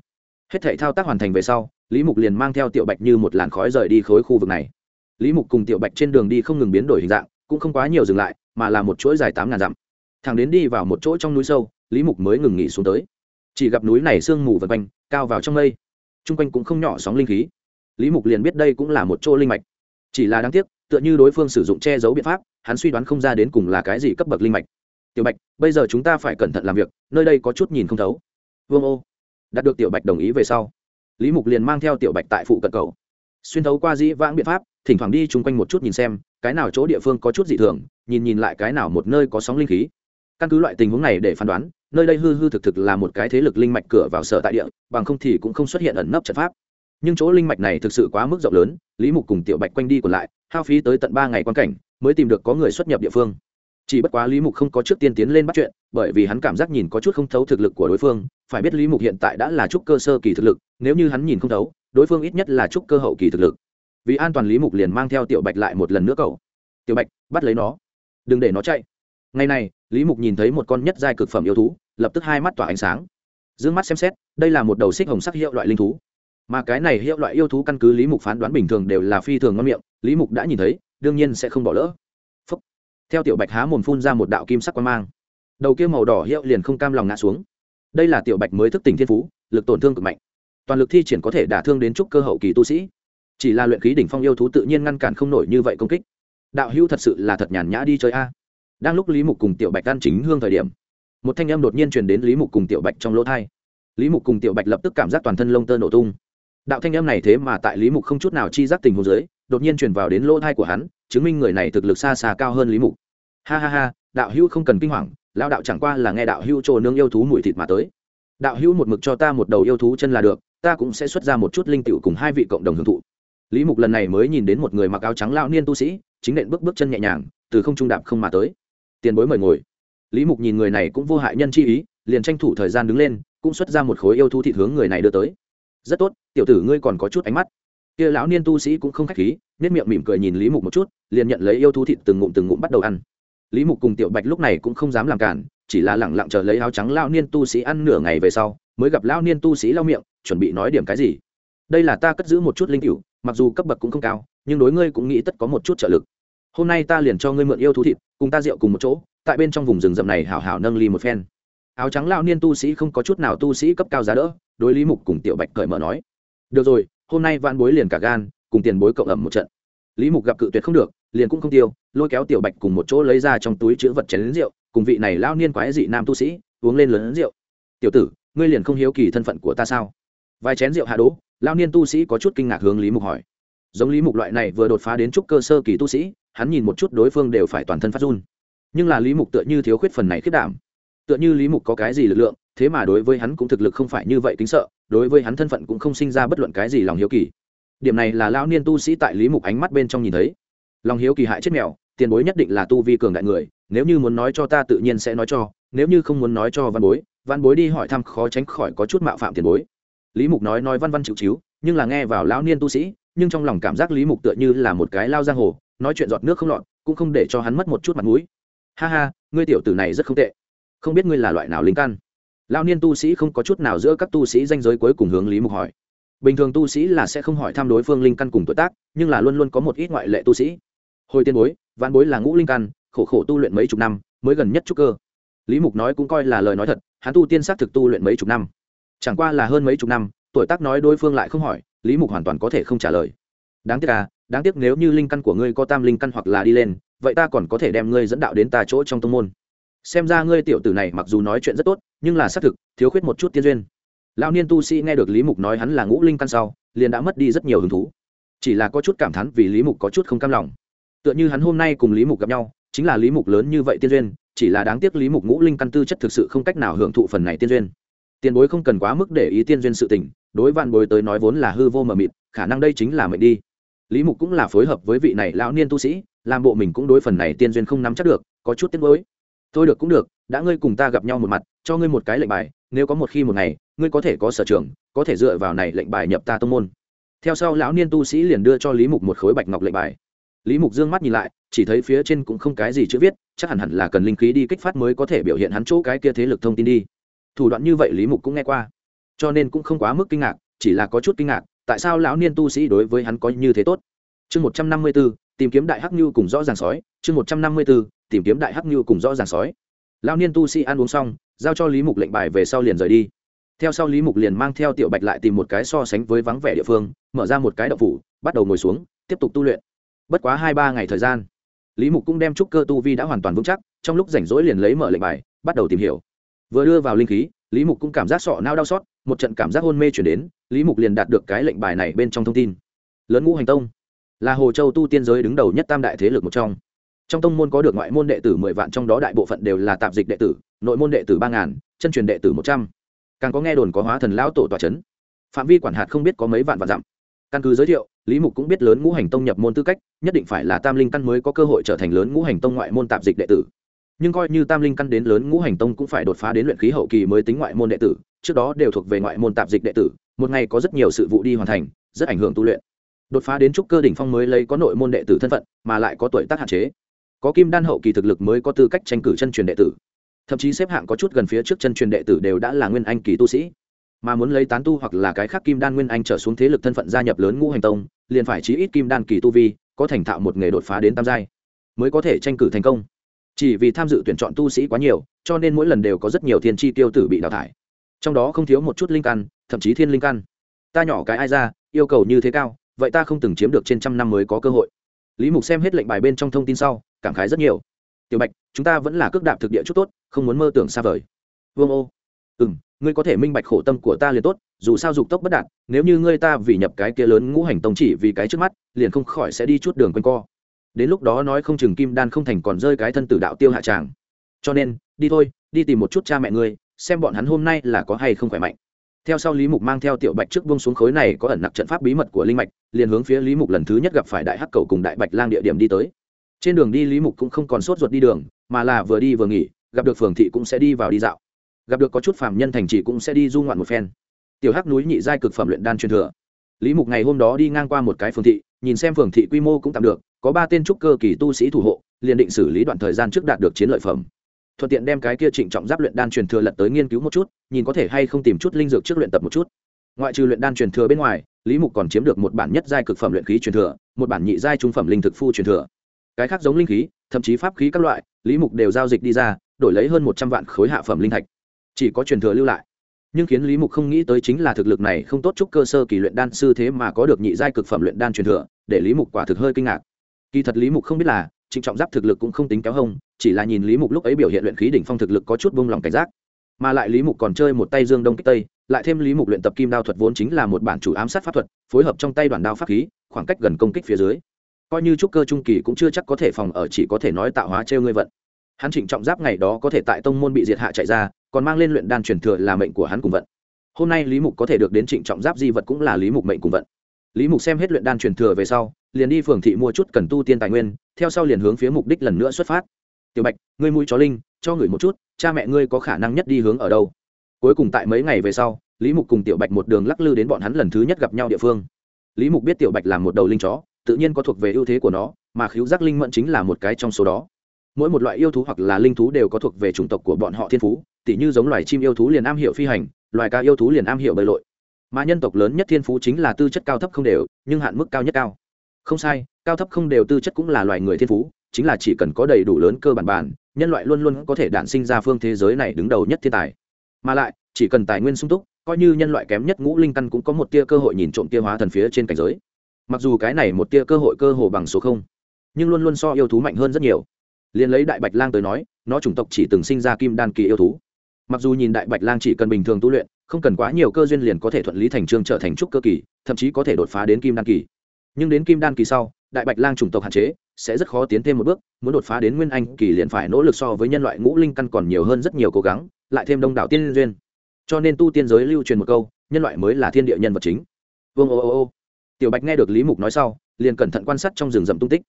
Hết thể thao tác hoàn thành về sau, lý mục liền mang theo tiểu bạch như một làn khói rời đi khối khu vực này. Lý mục cùng tiểu bạch trên đường đi không ngừng biến đổi hình dạng, cũng không quá nhiều dừng lại, mà là một chuỗi dài tám ngàn dặm. Thằng đến đi vào một chỗ trong núi sâu lý mục mới ngừng nghỉ xuống tới. Chỉ gặp núi này sương mù vật quanh, cao vào trong mây. T r u n g quanh cũng không nhỏ sóng linh khí. Lý mục liền biết đây cũng là một chỗ linh mạch. Chỉ là đáng tiếc, tựa như đối phương sử dụng che giấu biện pháp, hắn suy đoán không ra đến cùng là cái gì cấp bậc linh mạch. Tiểu bạch, bây giờ chúng ta phải cẩn thận làm việc, nơi đây có chút nhìn không thấu. Vương ô. Đạt được tiểu bạch đồng ý về sau, lý mục liền mang theo tiểu bạch tại phụ cận cầu. Xuyên thấu qua dĩ vãng biện pháp, thỉnh thoảng đi chung quanh một chút nhìn xem, cái nào chỗ địa phương có chút dị thường, nhìn nhìn lại cái nào một nơi có sóng linh khí. Căn cứ loại tình huống này để phán đoán nơi đây hư hư thực thực là một cái thế lực linh mạch cửa vào sở tại địa, bằng không thì cũng không xuất hiện ẩn nấp trận pháp. Nhưng chỗ linh mạch này thực sự quá mức rộng lớn, lý mục cùng tiểu bạch quanh đi còn lại, hao phí tới tận ba ngày quan cảnh, mới tìm được có người xuất nhập địa phương. Chỉ bất quá lý mục không có trước tiên tiến lên bắt chuyện, bởi vì hắn cảm giác nhìn có chút không thấu thực lực của đối phương, phải biết lý mục hiện tại đã là trúc cơ sơ kỳ thực lực, nếu như hắn nhìn không thấu, đối phương ít nhất là trúc cơ hậu kỳ thực lực. Vì an toàn lý mục liền mang theo tiểu bạch lại một lần nữa cậu tiểu bạch, bắt lấy nó. Đừng để nó chạy. Ngày này lý mục nhìn thấy một con nhất giai cực phẩm yêu thú, lập tức hai mắt tỏa ánh sáng. D ư ơ n g mắt xem xét, đây là một đầu xích hồng sắc hiệu loại linh thú. Mà cái này hiệu loại yêu thú căn cứ lý mục phán đoán bình thường đều là phi thường ngon miệng, lý mục đã nhìn thấy, đương nhiên sẽ không bỏ lỡ、Phúc. Theo tiểu bạch há mồm phun ra một đạo kim sắc quan mang. Đầu kia màu đỏ hiệu liền không cam lòng ngã xuống. Đây là tiểu bạch mới thức tỉnh thiên phú, lực tổn thương cực mạnh. Toàn lực thi triển có thể đả thương đến trúc cơ hậu kỳ tu sĩ. Chỉ là luyện khí đỉnh phong yêu thú tự nhiên ngăn cản không nổi như vậy công kích. Đạo hữu thật sự là thật nhàn nhã đi chơi a đang lúc lý mục cùng tiểu bạch ăn chính hương thời điểm, một thanh âm đột nhiên truyền đến lý mục cùng tiểu bạch trong lỗ thai. Lý mục cùng tiểu bạch lập tức cảm giác toàn thân lông tơ nổ tung. Đạo thanh âm này thế mà tại lý mục không chút nào chi giác tình hồ dưới, đột nhiên truyền vào đến lỗ thai của hắn, chứng minh người này thực lực xa xa cao hơn lý mục. Ha ha ha, đạo hữu không cần kinh hoàng lao đạo chẳng qua là nghe đạo hữu trồ nương yêu thú mùi thịt mà tới. Đạo hữu một mực cho ta một đầu yêu thú chân là được, ta cũng sẽ xuất ra một chút linh tựu cùng hai vị cộng đồng hưởng thụ. Lý mục lần này mới nhìn đến một người mặc áo trắng lao niên tu sĩ, chính nện bước bước chân nhẹ nhàng, từ không trung đạp không mà tới tiền bối mời ngồi. Lý mục nhìn người này cũng vô hại nhân chi ý, liền tranh thủ thời gian đứng lên, cũng xuất ra một khối yêu thú thịt hướng người này đưa tới. Rất tốt, tiểu tử ngươi còn có chút ánh mắt. Kia lão niên tu sĩ cũng không khách khí nết miệng mỉm cười nhìn lý mục một chút, liền nhận lấy yêu thú thịt từng ngụm từng ngụm bắt đầu ăn. Lý mục cùng tiểu bạch lúc này cũng không dám làm cản, chỉ là lẳng lặng chờ lấy áo trắng lao niên tu sĩ ăn nửa ngày về sau, mới gặp lao niên tu sĩ lau miệng, chuẩn bị nói điểm cái gì. Đây là ta cất giữ một chút linh cựu mặc dù cấp bậc cũng không cao, nhưng đối ngươi cũng nghĩ tất có một chút trợ lực. Hôm nay ta liền cho ngươi mượn yêu thú thịt cùng ta rượu cùng một chỗ, tại bên trong vùng rừng rậm này hảo hảo nâng ly một phen. Áo trắng lao niên tu sĩ không có chút nào tu sĩ cấp cao giá đỡ, đối lý mục cùng tiểu bạch cởi mở nói. Được rồi, hôm nay vạn bối liền cả gan, cùng tiền bối cộng ẩm một trận. Lý mục gặp cự tuyệt không được, liền cũng không tiêu, lôi kéo tiểu bạch cùng một chỗ lấy ra trong túi chữ vật chén rượu, cùng vị này lao niên quái dị nam tu sĩ, uống lên lớn rượu. Tiểu tử, ngươi liền không hiếu kỳ thân phận của ta sao? Vài chén rượu hạ đố lao niên tu sĩ có chút kinh ngạc hướng lý mục hỏi giống lý mục loại này vừa đột phá đến trúc cơ sơ kỳ tu sĩ, hắn nhìn một chút đối phương đều phải toàn thân phát run. Nhưng là lý mục tựa như thiếu khuyết phần này khiết đảm. Tựa như lý mục có cái gì lực lượng, thế mà đối với hắn cũng thực lực không phải như vậy kính sợ, đối với hắn thân phận cũng không sinh ra bất luận cái gì lòng hiếu kỳ. Điểm này là lão niên tu sĩ tại lý mục ánh mắt bên trong nhìn thấy. Lòng hiếu kỳ hại chết mèo, tiền bối nhất định là tu vi cường đại người, nếu như muốn nói cho ta tự nhiên sẽ nói cho, nếu như không muốn nói cho văn bối văn bối đi hỏi thăm khó tránh khỏi có chút mạo phạm tiền bối. Lý mục nói nói văn văn chịu chiếu nhưng là nghe vào lão niên tu sĩ nhưng trong lòng cảm giác lý mục tựa như là một cái lao giang hồ, nói chuyện giọt nước không lọt, cũng không để cho hắn mất một chút mặt mũi. Ha ha, ngươi tiểu tử này rất không tệ. Không biết ngươi là loại nào linh căn? Lao niên tu sĩ không có chút nào giữa các tu sĩ danh giới cuối cùng hướng lý mục hỏi. Bình thường tu sĩ là sẽ không hỏi thăm đối phương linh căn cùng tuổi tác, nhưng là luôn luôn có một ít ngoại lệ tu sĩ. Hồi tiên bối văn bối là ngũ linh căn, khổ khổ tu luyện mấy chục năm, mới gần nhất trúc cơ. Lý mục nói cũng coi là lời nói thật, hắn tu tiên xác thực tu luyện mấy chục năm. Chẳng qua là hơn mấy chục năm tuổi tác nói đối phương lại không hỏi, lý mục hoàn toàn có thể không trả lời. Đáng tiếc à đáng tiếc nếu như linh căn của ngươi có tam linh căn hoặc là đi lên, vậy ta còn có thể đem ngươi dẫn đạo đến ta chỗ trong tông môn. Xem ra ngươi tiểu tử này mặc dù nói chuyện rất tốt, nhưng là xác thực, thiếu khuyết một chút tiên duyên. Lão niên tu sĩ nghe được lý mục nói hắn là ngũ linh căn sau, liền đã mất đi rất nhiều hứng thú. Chỉ là có chút cảm thán vì lý mục có chút không cam lòng. Tựa như hắn hôm nay cùng lý mục gặp nhau, chính là lý mục lớn như vậy tiên duyên, chỉ là đáng tiếc lý mục ngũ linh căn tư chất thực sự không cách nào hưởng thụ phần này tiên duyên tiền bối không cần quá mức để ý tiên duyên sự tình, đối vạn bối tới nói vốn là hư vô mờ mịt, khả năng đây chính là mệnh đi. Lý mục cũng là phối hợp với vị này lão niên tu sĩ, làm bộ mình cũng đối phần này tiên duyên không nắm chắc được, có chút tiếc bối. thôi được cũng được, đã ngươi cùng ta gặp nhau một mặt, cho ngươi một cái lệnh bài, nếu có một khi một ngày, ngươi có thể có sở trường, có thể dựa vào này lệnh bài nhập ta tông môn. Theo sau lão niên tu sĩ liền đưa cho lý mục một khối bạch ngọc lệnh bài. Lý mục dương mắt nhìn lại, chỉ thấy phía trên cũng không cái gì chữ viết, chắc hẳn hẳn là cần linh khí đi kích phát mới có thể biểu hiện hắn chỗ cái kia thế lực thông tin đi thủ đoạn như vậy lý mục cũng nghe qua. Cho nên cũng không quá mức kinh ngạc, chỉ là có chút kinh ngạc, tại sao lão niên tu sĩ đối với hắn có như thế tốt? Chương một trăm năm mươi b ố tìm kiếm đại hắc như cùng rõ ràng sói. Chương một trăm năm mươi b ố tìm kiếm đại hắc như cùng rõ ràng sói. Lão niên tu sĩ ăn uống xong, giao cho lý mục lệnh bài về sau liền rời đi. Theo sau lý mục liền mang theo tiểu bạch lại tìm một cái so sánh với vắng vẻ địa phương, mở ra một cái đậu phủ, bắt đầu ngồi xuống, tiếp tục tu luyện. Bất quá hai ba ngày thời gian, lý mục cũng đem trúc cơ tu vi đã hoàn toàn vững chắc, trong lúc rảnh rỗi liền lấy mở lệnh bài, bắt đầu tìm hiểu vừa đưa vào linh khí, lý mục cũng cảm giác sọ nao đau xót, một trận cảm giác hôn mê chuyển đến, lý mục liền đạt được cái lệnh bài này bên trong thông tin. Lớn ngũ hành tông, là hồ châu tu tiên giới đứng đầu nhất tam đại thế lực một trong. Trong tông môn có được ngoại môn đệ tử mười vạn, trong đó đại bộ phận đều là tạp dịch đệ tử, nội môn đệ tử ba ngàn, chân truyền đệ tử một trăm. Càng có nghe đồn có hóa thần lão tổ tòa c h ấ n phạm vi quản hạt không biết có mấy vạn vạn dặm. Căn cứ giới thiệu, lý mục cũng biết lớn ngũ hành tông nhập môn tư cách, nhất định phải là tam linh căn mới có cơ hội trở thành lớn ngũ hành tông ngoại môn tạp dịch đệ tử nhưng coi như tam linh căn đến lớn ngũ hành tông cũng phải đột phá đến luyện khí hậu kỳ mới tính ngoại môn đệ tử, trước đó đều thuộc về ngoại môn tạp dịch đệ tử, một ngày có rất nhiều sự vụ đi hoàn thành, rất ảnh hưởng tu luyện. Đột phá đến trúc cơ đỉnh phong mới lấy có nội môn đệ tử thân phận, mà lại có tuổi tác hạn chế. Có kim đan hậu kỳ thực lực mới có tư cách tranh cử chân truyền đệ tử. Thậm chí xếp hạng có chút gần phía trước chân truyền đệ tử đều đã là nguyên anh kỳ tu sĩ. Mà muốn lấy tán tu hoặc là cái khác kim đan nguyên anh trở xuống thế lực thân phận gia nhập lớn ngũ hành tông, liền phải chí ít kim đan kỳ tu vi, có thành thạo một nghề đột phá đến tam giai, mới có thể tranh cử thành công chỉ vì tham dự tuyển chọn tu sĩ quá nhiều, cho nên mỗi lần đều có rất nhiều thiên tri tiêu tử bị đào thải. Trong đó không thiếu một chút linh căn, thậm chí thiên linh căn. Ta nhỏ cái ai ra, yêu cầu như thế cao, vậy ta không từng chiếm được trên trăm năm mới có cơ hội. Lý mục xem hết lệnh bài bên trong thông tin sau, cảm khái rất nhiều. Tiểu bạch, chúng ta vẫn là cước đạp thực địa chút tốt, không muốn mơ tưởng xa vời. Vương ô. Ừ m ngươi có thể minh bạch khổ tâm của ta liền tốt, dù sao dục tốc bất đạt, nếu như ngươi ta vì nhập cái kia lớn ngũ hành tông chỉ vì cái trước mắt, liền không khỏi sẽ đi chút đường quanh co đến lúc đó nói không chừng kim đan không thành còn rơi cái thân tử đạo tiêu hạ tràng. Cho nên, đi thôi, đi tìm một chút cha mẹ ngươi, xem bọn hắn hôm nay là có hay không khỏe mạnh. Theo sau lý mục mang theo tiểu bạch trước buông xuống khối này có ẩn nặc trận pháp bí mật của linh mạch, liền hướng phía lý mục lần thứ nhất gặp phải đại hắc cầu cùng đại bạch lang địa điểm đi tới. Trên đường đi lý mục cũng không còn sốt ruột đi đường, mà là vừa đi vừa nghỉ, gặp được phường thị cũng sẽ đi vào đi dạo. Gặp được có chút phàm nhân thành trì cũng sẽ đi du ngoạn một phen. Tiểu hắc núi nhị giai cực phẩm luyện đan truyền thừa. Lý mục ngày hôm đó đi ngang qua một cái phường thị, nhìn xem phường thị quy mô cũng tạm được có ba tên trúc cơ kỳ tu sĩ thủ hộ, liền định xử lý đoạn thời gian trước đạt được chiến lợi phẩm. Thuận tiện đem cái kia trịnh trọng giáp luyện đan truyền thừa lật tới nghiên cứu một chút, nhìn có thể hay không tìm chút linh dược trước luyện tập một chút. Ngoại trừ luyện đan truyền thừa bên ngoài, lý mục còn chiếm được một bản nhất giai cực phẩm luyện khí truyền thừa, một bản nhị giai trung phẩm linh thực phu truyền thừa. Cái khác giống linh khí, thậm chí pháp khí các loại, lý mục đều giao dịch đi ra, đổi lấy hơn một trăm vạn khối hạ phẩm linh thạch. Chỉ có truyền thừa lưu lại. Nhưng khiến lý mục không nghĩ tới chính là thực lực này không tốt chúc cơ sơ kỳ luyện đan sư thế mà có được nhị giai cực phẩm luyện đan truyền thừa, để lý mục quả thực hơi kinh ngạc kỳ thật lý mục không biết là, trịnh trọng giáp thực lực cũng không tính kéo hông, chỉ là nhìn lý mục lúc ấy biểu hiện luyện khí đỉnh phong thực lực có chút bông lòng cảnh giác. Mà lại lý mục còn chơi một tay dương đông kích tây, lại thêm lý mục luyện tập kim đao thuật vốn chính là một bản chủ ám sát pháp thuật, phối hợp trong tay đoàn đao pháp khí, khoảng cách gần công kích phía dưới. Coi như trúc cơ trung kỳ cũng chưa chắc có thể phòng ở, chỉ có thể nói tạo hóa trêu ngươi vận. Hắn trịnh trọng giáp ngày đó có thể tại tông môn bị diệt hạ chạy ra, còn mang lên luyện đan truyền thừa là mệnh của hắn cùng vận. Hôm nay lý mục có thể được đến trịnh trọng giáp di vật cũng là lý mục mệnh cùng vận. Lý mục xem hết luyện đan truyền thừa về sau liền đi phường thị mua chút cần tu tiên tài nguyên, theo sau liền hướng phía mục đích lần nữa xuất phát. Tiểu bạch, ngươi mũi chó linh, cho người một chút, cha mẹ ngươi có khả năng nhất đi hướng ở đâu? Cuối cùng tại mấy ngày về sau, lý mục cùng tiểu bạch một đường lắc lư đến bọn hắn lần thứ nhất gặp nhau địa phương. Lý mục biết tiểu bạch là một đầu linh chó, tự nhiên có thuộc về ưu thế của nó, mà khiếu giác linh mẫn chính là một cái trong số đó. Mỗi một loại yêu thú hoặc là linh thú đều có thuộc về chủng tộc của bọn họ thiên phú, tỉ như giống loài chim yêu thú liền am hiểu phi hành, loài cá yêu thú liền am hiểu bơi lội. Mà nhân tộc lớn nhất thiên phú chính là tư chất cao thấp không đều, nhưng hạn mức cao nhất cao không sai, cao thấp không đều tư chất cũng là loài người thiên phú, chính là chỉ cần có đầy đủ lớn cơ bản bản, nhân loại luôn luôn có thể đản sinh ra phương thế giới này đứng đầu nhất thiên tài. Mà lại, chỉ cần tài nguyên sung túc, coi như nhân loại kém nhất ngũ linh căn cũng có một tia cơ hội nhìn trộm tia hóa thần phía trên cảnh giới. Mặc dù cái này một tia cơ hội cơ hồ bằng số không, nhưng luôn luôn so yêu thú mạnh hơn rất nhiều. Liền lấy đại bạch lang tới nói, nó chủng tộc chỉ từng sinh ra kim đan kỳ yêu thú. Mặc dù nhìn đại bạch lang chỉ cần bình thường tu luyện, không cần quá nhiều cơ duyên liền có thể thuận lý thành trương trở thành trúc cơ kỳ, thậm chí có thể đột phá đến kim đan kỳ nhưng đến kim đan kỳ sau, đại bạch lang chủng tộc hạn chế, sẽ rất khó tiến thêm một bước, muốn đột phá đến nguyên anh kỳ liền phải nỗ lực so với nhân loại ngũ linh căn còn nhiều hơn rất nhiều cố gắng, lại thêm đông đảo tiên duyên. Cho nên tu tiên giới lưu truyền một câu, nhân loại mới là thiên địa nhân vật chính. Vương ô ô ô. Tiểu bạch nghe được lý mục nói sau, liền cẩn thận quan sát trong rừng rậm tung tích.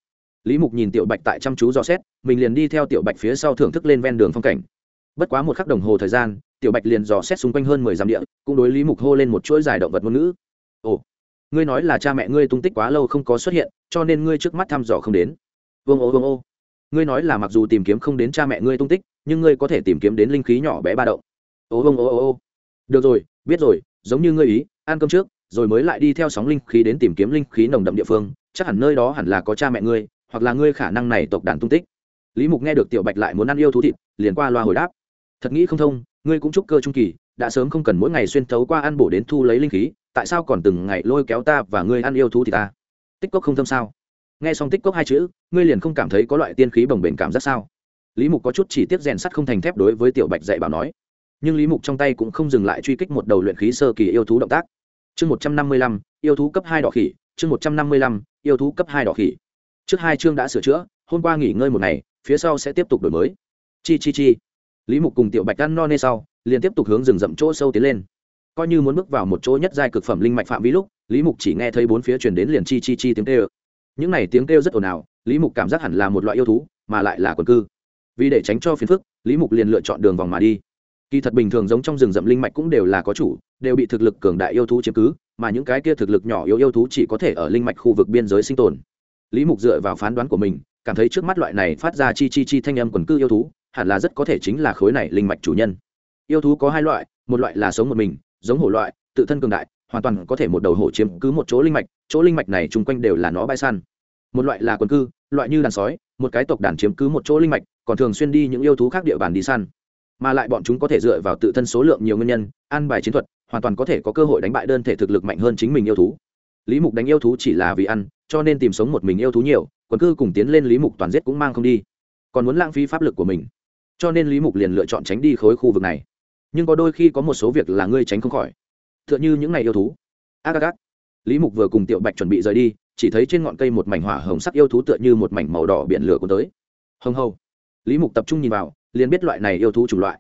Lý mục nhìn tiểu bạch tại chăm chú dò xét, mình liền đi theo tiểu bạch phía sau thưởng thức lên ven đường phong cảnh. Bất quá một khắc đồng hồ thời gian, tiểu bạch liền dò xét xung quanh hơn mười dặm địa, cũng đối lý mục hô lên một chuỗi dài động vật ngôn ngữ. Ồ ngươi nói là cha mẹ ngươi tung tích quá lâu không có xuất hiện, cho nên ngươi trước mắt thăm dò không đến. Vương ô vương ô. Ngươi nói là mặc dù tìm kiếm không đến cha mẹ ngươi tung tích, nhưng ngươi có thể tìm kiếm đến linh khí nhỏ bé ba động. Ô, vương ô ô ô. Được rồi, biết rồi, giống như ngươi ý, ăn cơm trước, rồi mới lại đi theo sóng linh khí đến tìm kiếm linh khí nồng đậm địa phương, chắc hẳn nơi đó hẳn là có cha mẹ ngươi, hoặc là ngươi khả năng này tộc đàn tung tích. Lý mục nghe được tiểu bạch lại muốn ăn yêu thú thịt, liền qua loa hồi đáp. Thật nghĩ không thông, ngươi cũng chúc cơ trung kỳ, đã sớm không cần mỗi ngày xuyên thấu qua ăn bổ đến thu lấy linh khí tại sao còn từng ngày lôi kéo ta và ngươi ăn yêu thú thì ta? Tích cốc không thâm sao? Nghe xong tích cốc hai chữ, ngươi liền không cảm thấy có loại tiên khí bồng bềnh cảm giác sao? Lý mục có chút chỉ tiết rèn sắt không thành thép đối với tiểu bạch dạy bảo nói. Nhưng lý mục trong tay cũng không dừng lại truy kích một đầu luyện khí sơ kỳ yêu thú động tác. Chương một trăm năm mươi lăm, yêu thú cấp hai đỏ khỉ. Chương một trăm năm mươi lăm, yêu thú cấp hai đỏ khỉ. Trước hai chương đã sửa chữa, hôm qua nghỉ ngơi một ngày, phía sau sẽ tiếp tục đổi mới. Chi chi chi. Lý mục cùng tiểu bạch ăn no nê sau, liền tiếp tục hướng rừng rậm chỗ sâu tiến lên coi như muốn bước vào một chỗ nhất giai cực phẩm linh mạch phạm vi lúc, lý mục chỉ nghe thấy bốn phía truyền đến liền chi chi chi tiếng kêu. Những này tiếng kêu rất ồn ào, lý mục cảm giác hẳn là một loại yêu thú, mà lại là quần cư. Vì để tránh cho phiền phức, lý mục liền lựa chọn đường vòng mà đi. Kỳ thật bình thường giống trong rừng rậm linh mạch cũng đều là có chủ, đều bị thực lực cường đại yêu thú chiếm cứ, mà những cái kia thực lực nhỏ yếu yêu thú chỉ có thể ở linh mạch khu vực biên giới sinh tồn. Lý mục dựa vào phán đoán của mình, cảm thấy trước mắt loại này phát ra chi chi chi thanh âm quần cư yêu thú, hẳn là rất có thể chính là khối này linh mạch chủ nhân. Yêu thú có hai loại, một loại là sống một mình giống hổ loại, tự thân cường đại, hoàn toàn có thể một đầu hổ chiếm cứ một chỗ linh mạch, chỗ linh mạch này chung quanh đều là nó bay săn. Một loại là quần cư, loại như đàn sói, một cái tộc đàn chiếm cứ một chỗ linh mạch, còn thường xuyên đi những yêu thú khác địa bàn đi săn. Mà lại bọn chúng có thể dựa vào tự thân số lượng nhiều nguyên nhân, an bài chiến thuật, hoàn toàn có thể có cơ hội đánh bại đơn thể thực lực mạnh hơn chính mình yêu thú. Lý mục đánh yêu thú chỉ là vì ăn, cho nên tìm sống một mình yêu thú nhiều, quần cư cùng tiến lên lý mục toàn giết cũng mang không đi. Còn muốn lãng phí pháp lực của mình. Cho nên lý mục liền lựa chọn tránh đi khối khu vực này nhưng có đôi khi có một số việc là ngươi tránh không khỏi. T h ư ợ n h ư những ngày yêu thú. Ác ác ác. Lý mục vừa cùng tiểu bạch chuẩn bị rời đi, chỉ thấy trên ngọn cây một mảnh hỏa hồng sắc yêu thú tựa như một mảnh màu đỏ biển lửa cuốn tới. Hồng hầu. Lý mục tập trung nhìn vào, liền biết loại này yêu thú chủng loại.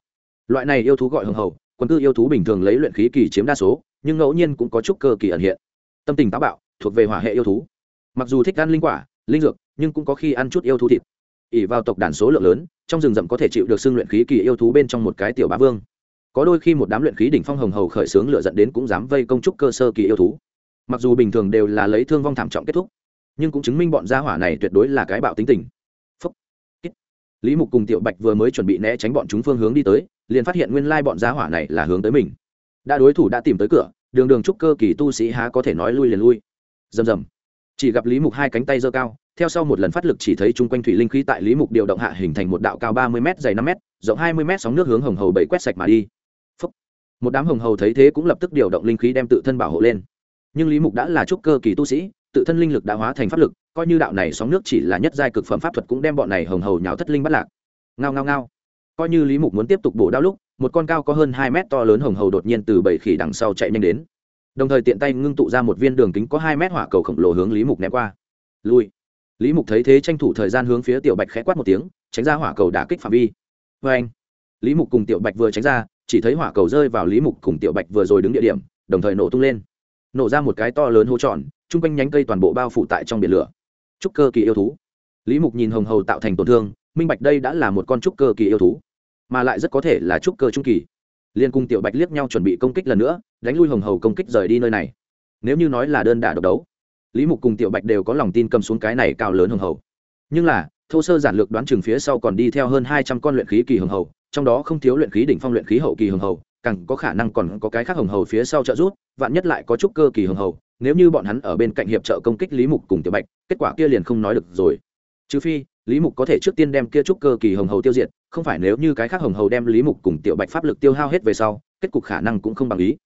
Loại này yêu thú gọi hồng hầu quân cư yêu thú bình thường lấy luyện khí kỳ chiếm đa số, nhưng ngẫu nhiên cũng có chút cơ kỳ ẩn hiện. Tâm tình táo bạo, thuộc về hỏa hệ yêu thú. Mặc dù thích ăn linh quả, linh dược, nhưng cũng có khi ăn chút yêu thú thịt. Ỉ vào tộc đàn số lượng lớn, trong rừng rậm có thể chịu được xưng luyện khí kỳ yêu thú bên trong một cái tiểu bá vương có đôi khi một đám luyện khí đỉnh phong hồng hầu khởi xướng lựa dẫn đến cũng dám vây công trúc cơ sơ kỳ yêu thú. Mặc dù bình thường đều là lấy thương vong thảm trọng kết thúc, nhưng cũng chứng minh bọn gia hỏa này tuyệt đối là cái bạo tính tình. Phúc. lý mục cùng tiểu bạch vừa mới chuẩn bị né tránh bọn chúng phương hướng đi tới, liền phát hiện nguyên lai bọn gia hỏa này là hướng tới mình. Đã đối thủ đã tìm tới cửa, đường đường trúc cơ kỳ tu sĩ há có thể nói lui liền lui. Rầm rầm. Chỉ gặp lý mục hai cánh tay giơ cao, theo sau một lần phát lực chỉ thấy chung quanh thủy linh khí tại lý mục điều động hạ hình thành một đạo cao ba mươi m dày năm m rộng hai mươi m sóng nước hướng hồng hầu bảy quét sạch mà đi một đám hồng hầu thấy thế cũng lập tức điều động linh khí đem tự thân bảo hộ lên. Nhưng lý mục đã là trúc cơ kỳ tu sĩ, tự thân linh lực đã hóa thành pháp lực, coi như đạo này sóng nước chỉ là nhất giai cực phẩm pháp thuật cũng đem bọn này hồng hầu nhào thất linh bắt lạc. Ngao ngao ngao. Coi như lý mục muốn tiếp tục bổ đao lúc, một con cao có hơn hai mét to lớn hồng hầu đột nhiên từ bảy khỉ đằng sau chạy nhanh đến. Đồng thời tiện tay ngưng tụ ra một viên đường kính có hai mét hỏa cầu khổng lồ hướng lý mục ném qua. Lui. Lý mục thấy thế tranh thủ thời gian hướng phía tiểu bạch khẽ quát một tiếng, tránh ra hỏa cầu đả kích phạm vi. Vê anh lý mục cùng tiểu bạch vừa tránh ra chỉ thấy hỏa cầu rơi vào lý mục cùng tiểu bạch vừa rồi đứng địa điểm, đồng thời nổ tung lên. Nổ ra một cái to lớn hố tròn, chung quanh nhánh cây toàn bộ bao phủ tại trong biển lửa. Trúc cơ kỳ yêu thú. Lý mục nhìn hồng hầu tạo thành tổn thương, minh bạch đây đã là một con trúc cơ kỳ yêu thú, mà lại rất có thể là trúc cơ trung kỳ. Liên cung tiểu bạch liếc nhau chuẩn bị công kích lần nữa, đánh lui hồng hầu công kích rời đi nơi này. Nếu như nói là đơn đả độc đấu, lý mục cùng tiểu bạch đều có lòng tin cầm xuống cái này cao lớn hồng hầu. Nhưng là, thô sơ giản lược đoán chừng phía sau còn đi theo hơn hai trăm con luyện khí kỳ hồng hầu trong đó không thiếu luyện khí đỉnh phong luyện khí hậu kỳ hồng hầu, càng có khả năng còn có cái khác hồng hầu phía sau trợ rút vạn nhất lại có chút cơ kỳ hồng hầu, nếu như bọn hắn ở bên cạnh hiệp trợ công kích lý mục cùng tiểu bạch, kết quả kia liền không nói được rồi. Trừ phi, lý mục có thể trước tiên đem kia chút cơ kỳ hồng hầu tiêu diệt, không phải nếu như cái khác hồng hầu đem lý mục cùng tiểu bạch pháp lực tiêu hao hết về sau, kết cục khả năng cũng không bằng ý.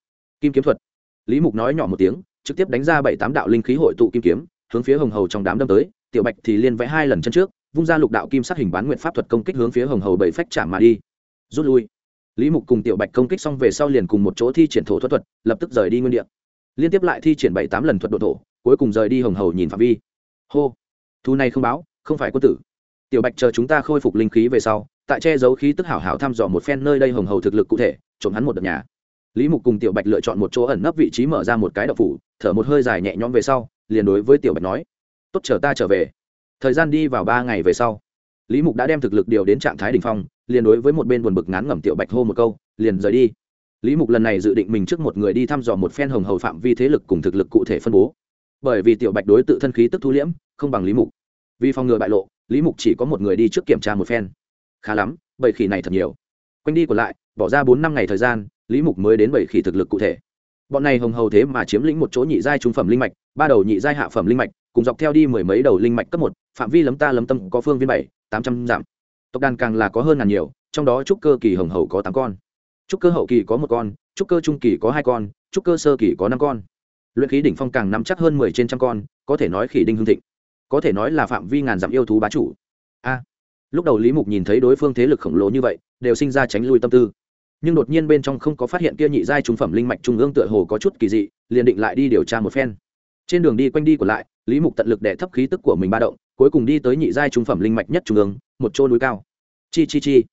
Kim kiếm thuật. Lý mục nói nhỏ một tiếng, trực tiếp đánh ra bảy tám đạo linh khí hội tụ kim kiếm, hướng phía hồng hầu trong đám đâm tới, tiểu bạch thì liên vẽ hai lần chân trước, vung ra lục đạo kim sát hình bán nguyện pháp thuật công kích hướng phía hồng hầu bảy phách chạm mà đi rút lui. Lý mục cùng tiểu bạch công kích xong về sau liền cùng một chỗ thi triển thổ thuật thuật, lập tức rời đi nguyên đ ị a liên tiếp lại thi triển bảy tám lần thuật độ thổ, cuối cùng rời đi hồng hầu nhìn phạm vi. Hô! Thu này không báo, không phải quân tử. Tiểu bạch chờ chúng ta khôi phục linh khí về sau, tại che giấu khí tức hảo hảo thăm dò một phen nơi đây hồng hầu thực lực cụ thể, trộm hắn một đợt nhà. Lý mục cùng tiểu bạch lựa chọn một chỗ ẩn nấp vị trí mở ra một cái đậu phủ, thở một hơi dài nhẹ nhõm về sau, liền đối với tiểu bạch nói, tốt chờ ta trở về. Thời gian đi vào ba ngày về sau lý mục đã đem thực lực điều đến trạng thái đ ỉ n h phong, liền đối với một bên buồn bực ngán ngẩm tiểu bạch hô một câu, liền rời đi. Lý mục lần này dự định mình trước một người đi thăm dò một phen hồng hầu phạm vi thế lực cùng thực lực cụ thể phân bố. Bởi vì tiểu bạch đối tự thân khí tức thu liễm, không bằng lý mục. Vì phòng ngừa bại lộ, lý mục chỉ có một người đi trước kiểm tra một phen. Khá lắm bảy khỉ này thật nhiều. Quanh đi còn lại, bỏ ra bốn năm ngày thời gian, lý mục mới đến bảy khỉ thực lực cụ thể. Bọn này hồng hầu thế mà chiếm lĩnh một chỗ nhị giai trung phẩm linh mạch, ba đầu nhị giai hạ phẩm linh mạch, cùng dọc theo đi mười mấy đầu linh mạch cấp một, phạm vi lấm ta lấm tâm có phương viên bảy tám trăm dặm. Tộc đàn càng là có hơn ngàn nhiều, trong đó trúc cơ kỳ hồng hầu có tám con. Trúc cơ hậu kỳ có một con, trúc cơ trung kỳ có hai con, trúc cơ sơ kỳ có năm con. Luyện khí đỉnh phong càng nắm chắc hơn mười trên trăm con, có thể nói khỉ đinh hương thịnh. Có thể nói là phạm vi ngàn dặm yêu thú bá chủ. A. Lúc đầu lý mục nhìn thấy đối phương thế lực khổng lồ như vậy, đều sinh ra tránh lui tâm tư. Nhưng đột nhiên bên trong không có phát hiện kia nhị giai trung phẩm linh mạch trung ương tựa hồ có chút kỳ dị, liền định lại đi điều tra một phen trên đường đi quanh đi còn lại, lý mục tận lực để thấp khí tức của mình ba động, cuối cùng đi tới nhị giai trung phẩm linh mạch nhất trung ương, một chỗ núi cao. Chi chi chi.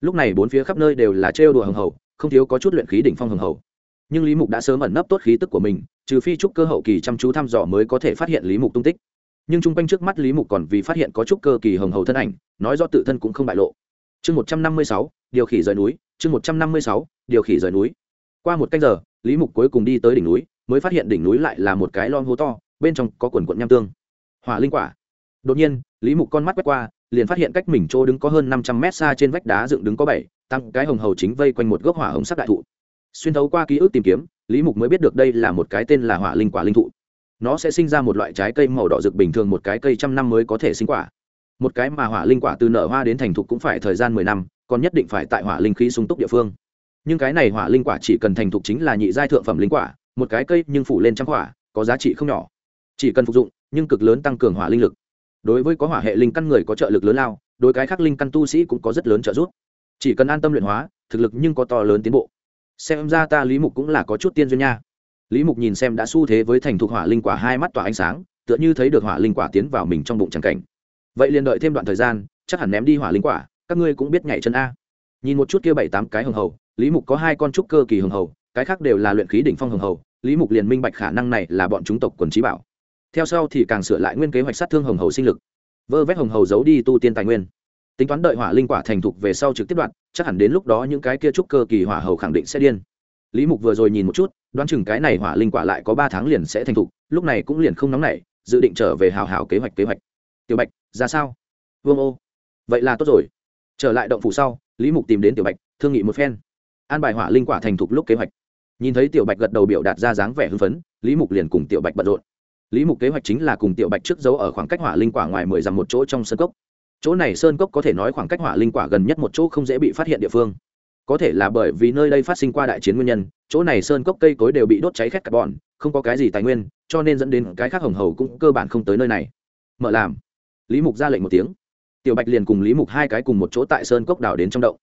Lúc này bốn phía khắp nơi đều là trêu đùa hồng hầu, không thiếu có chút luyện khí đỉnh phong hồng hầu. Nhưng lý mục đã sớm ẩn nấp tốt khí tức của mình, trừ phi trúc cơ hậu kỳ chăm chú thăm dò mới có thể phát hiện lý mục tung tích. Nhưng chung quanh trước mắt lý mục còn vì phát hiện có trúc cơ kỳ hồng hầu thân ảnh, nói do tự thân cũng không bại lộ. Chương một trăm năm mươi sáu, điều khỉ rời núi, chương một trăm năm mươi sáu, điều khỉ rời núi. Qua một canh giờ, lý mục cuối cùng đi tới đỉnh núi mới phát hiện đỉnh núi lại là một cái lon hố to, bên trong có quần quận nham tương. Hỏa linh quả. Đột nhiên, lý mục con mắt quét qua, liền phát hiện cách mình chỗ đứng có hơn năm trăm mét xa trên vách đá dựng đứng có bảy tăng cái hồng hầu chính vây quanh một gốc hỏa hồng sắc đại thụ. Xuyên thấu qua ký ức tìm kiếm, lý mục mới biết được đây là một cái tên là hỏa linh quả linh thụ. Nó sẽ sinh ra một loại trái cây màu đỏ rực bình thường một cái cây trăm năm mới có thể sinh quả. Một cái mà hỏa linh quả từ nở hoa đến thành thục cũng phải thời gian mười năm, còn nhất định phải tại hỏa linh khí sung túc địa phương. Nhưng cái này hỏa linh quả chỉ cần thành thục chính là nhị giai thượng phẩm linh quả một cái cây nhưng phủ lên trăm hỏa, có giá trị không nhỏ. Chỉ cần phục dụng, nhưng cực lớn tăng cường hỏa linh lực. Đối với có hỏa hệ linh căn người có trợ lực lớn lao, đối cái khác linh căn tu sĩ cũng có rất lớn trợ giúp. Chỉ cần an tâm luyện hóa, thực lực nhưng có to lớn tiến bộ. Xem ra ta lý mục cũng là có chút tiên duyên nha. Lý mục nhìn xem đã xu thế với thành thục hỏa linh quả hai mắt tỏa ánh sáng, tựa như thấy được hỏa linh quả tiến vào mình trong bụng tràng cảnh. Vậy liền đợi thêm đoạn thời gian, chắc hẳn ném đi hỏa linh quả, các ngươi cũng biết nhảy chân a. Nhìn một chút kia bảy tám cái hồng hầu, lý mục có hai con trúc cơ kỳ hồng hầu cái khác đều là luyện khí đỉnh phong hồng hầu, lý mục liền minh bạch khả năng này là bọn chúng tộc quần trí bảo. Theo sau thì càng sửa lại nguyên kế hoạch sát thương hồng hầu sinh lực. Vơ vét hồng hầu giấu đi tu tiên tài nguyên. Tính toán đợi hỏa linh quả thành thục về sau trực tiếp đoạn, chắc hẳn đến lúc đó những cái kia trúc cơ kỳ hỏa hầu khẳng định sẽ điên. Lý mục vừa rồi nhìn một chút, đoán chừng cái này hỏa linh quả lại có ba tháng liền sẽ thành thục, lúc này cũng liền không nóng nảy, dự định trở về hào hào kế hoạch kế hoạch. Tiểu bạch, ra sao? Vương ô. Vậy là tốt rồi. Trở lại động phủ sau, lý mục tìm đến tiểu bạch, thương nghị một phen. An bài hỏa linh quả thành thục lúc kế hoạch nhìn thấy tiểu bạch gật đầu biểu đạt ra dáng vẻ hưng phấn, lý mục liền cùng tiểu bạch bận rộn. Lý mục kế hoạch chính là cùng tiểu bạch trước giấu ở khoảng cách hỏa linh quả ngoài mười dặm một chỗ trong sơn cốc. Chỗ này sơn cốc có thể nói khoảng cách hỏa linh quả gần nhất một chỗ không dễ bị phát hiện địa phương. Có thể là bởi vì nơi đây phát sinh qua đại chiến nguyên nhân, chỗ này sơn cốc cây cối đều bị đốt cháy khét cặp bọn, không có cái gì tài nguyên, cho nên dẫn đến cái khác hồng hầu cũng cơ bản không tới nơi này. Mở làm. Lý mục ra lệnh một tiếng. Tiểu bạch liền cùng lý mục hai cái cùng một chỗ tại sơn cốc đào đến trong động.